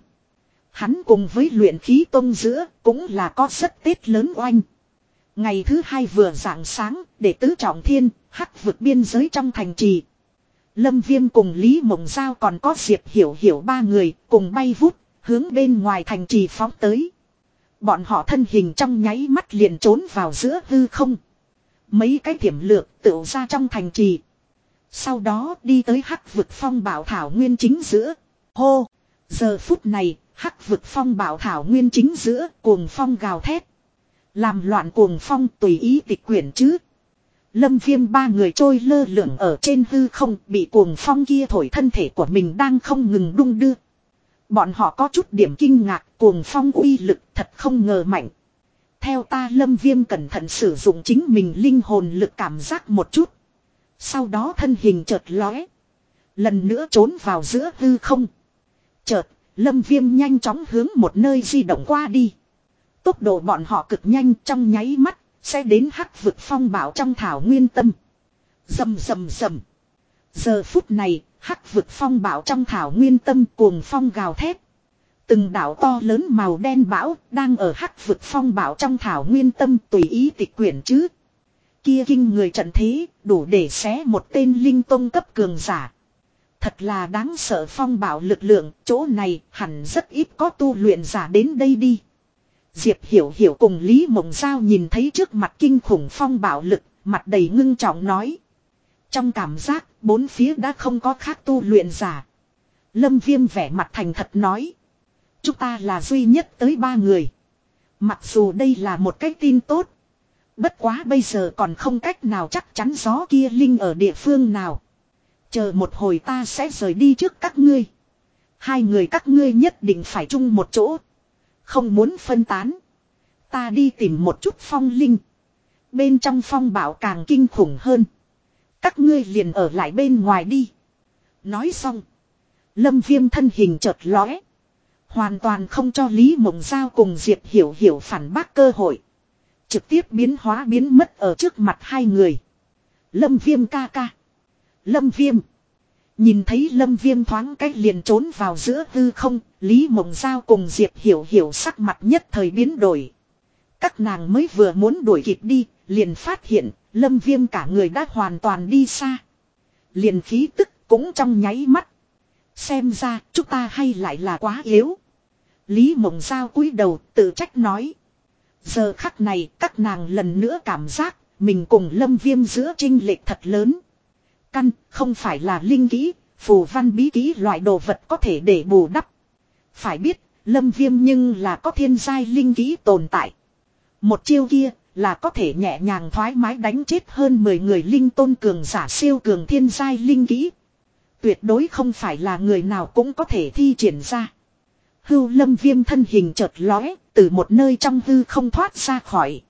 Hắn cùng với luyện khí tông giữa cũng là có rất tết lớn oanh. Ngày thứ hai vừa rạng sáng để tứ trọng thiên hắc vượt biên giới trong thành trì. Lâm Viêm cùng Lý Mộng Giao còn có Diệp Hiểu Hiểu ba người cùng bay vút hướng bên ngoài thành trì phóng tới. Bọn họ thân hình trong nháy mắt liền trốn vào giữa hư không. Mấy cái thiểm lược tựu ra trong thành trì. Sau đó đi tới hắc vực phong bảo thảo nguyên chính giữa. Hô! Giờ phút này, hắc vực phong bảo thảo nguyên chính giữa cuồng phong gào thét. Làm loạn cuồng phong tùy ý tịch quyển chứ. Lâm viêm ba người trôi lơ lửng ở trên hư không bị cuồng phong kia thổi thân thể của mình đang không ngừng đung đưa. Bọn họ có chút điểm kinh ngạc cuồng phong uy lực thật không ngờ mạnh. Theo ta lâm viêm cẩn thận sử dụng chính mình linh hồn lực cảm giác một chút. Sau đó thân hình chợt lóe. Lần nữa trốn vào giữa hư không. Chợt, lâm viêm nhanh chóng hướng một nơi di động qua đi. Tốc độ bọn họ cực nhanh trong nháy mắt, sẽ đến hắc vực phong bảo trong thảo nguyên tâm. Dầm dầm dầm. Giờ phút này, hắc vực phong bảo trong thảo nguyên tâm cuồng phong gào thét. Từng đảo to lớn màu đen bão đang ở hắc vực phong bảo trong thảo nguyên tâm tùy ý tịch quyển chứ. Kia kinh người trận thế đủ để xé một tên linh tông cấp cường giả. Thật là đáng sợ phong bảo lực lượng, chỗ này hẳn rất ít có tu luyện giả đến đây đi. Diệp Hiểu Hiểu cùng Lý Mộng Giao nhìn thấy trước mặt kinh khủng phong bạo lực, mặt đầy ngưng trọng nói. Trong cảm giác, bốn phía đã không có khác tu luyện giả. Lâm Viêm vẻ mặt thành thật nói. Chúng ta là duy nhất tới ba người. Mặc dù đây là một cái tin tốt. Bất quá bây giờ còn không cách nào chắc chắn gió kia linh ở địa phương nào. Chờ một hồi ta sẽ rời đi trước các ngươi. Hai người các ngươi nhất định phải chung một chỗ. Không muốn phân tán. Ta đi tìm một chút phong linh. Bên trong phong bảo càng kinh khủng hơn. Các ngươi liền ở lại bên ngoài đi. Nói xong. Lâm viêm thân hình chợt lóe. Hoàn toàn không cho Lý Mộng Giao cùng Diệp Hiểu Hiểu phản bác cơ hội. Trực tiếp biến hóa biến mất ở trước mặt hai người. Lâm viêm ca ca. Lâm viêm. Nhìn thấy lâm viêm thoáng cách liền trốn vào giữa hư không, Lý Mộng Giao cùng Diệp Hiểu Hiểu sắc mặt nhất thời biến đổi. Các nàng mới vừa muốn đuổi kịp đi, liền phát hiện, lâm viêm cả người đã hoàn toàn đi xa. Liền khí tức cũng trong nháy mắt. Xem ra, chúng ta hay lại là quá yếu. Lý Mộng Giao cúi đầu tự trách nói. Giờ khắc này các nàng lần nữa cảm giác mình cùng lâm viêm giữa trinh lệch thật lớn. Căn không phải là linh kỹ, phù văn bí kỹ loại đồ vật có thể để bù đắp. Phải biết, lâm viêm nhưng là có thiên giai linh kỹ tồn tại. Một chiêu kia là có thể nhẹ nhàng thoải mái đánh chết hơn 10 người linh tôn cường giả siêu cường thiên giai linh kỹ. Tuyệt đối không phải là người nào cũng có thể thi triển ra. Hưu lâm viêm thân hình chợt lóe, từ một nơi trong hư không thoát ra khỏi.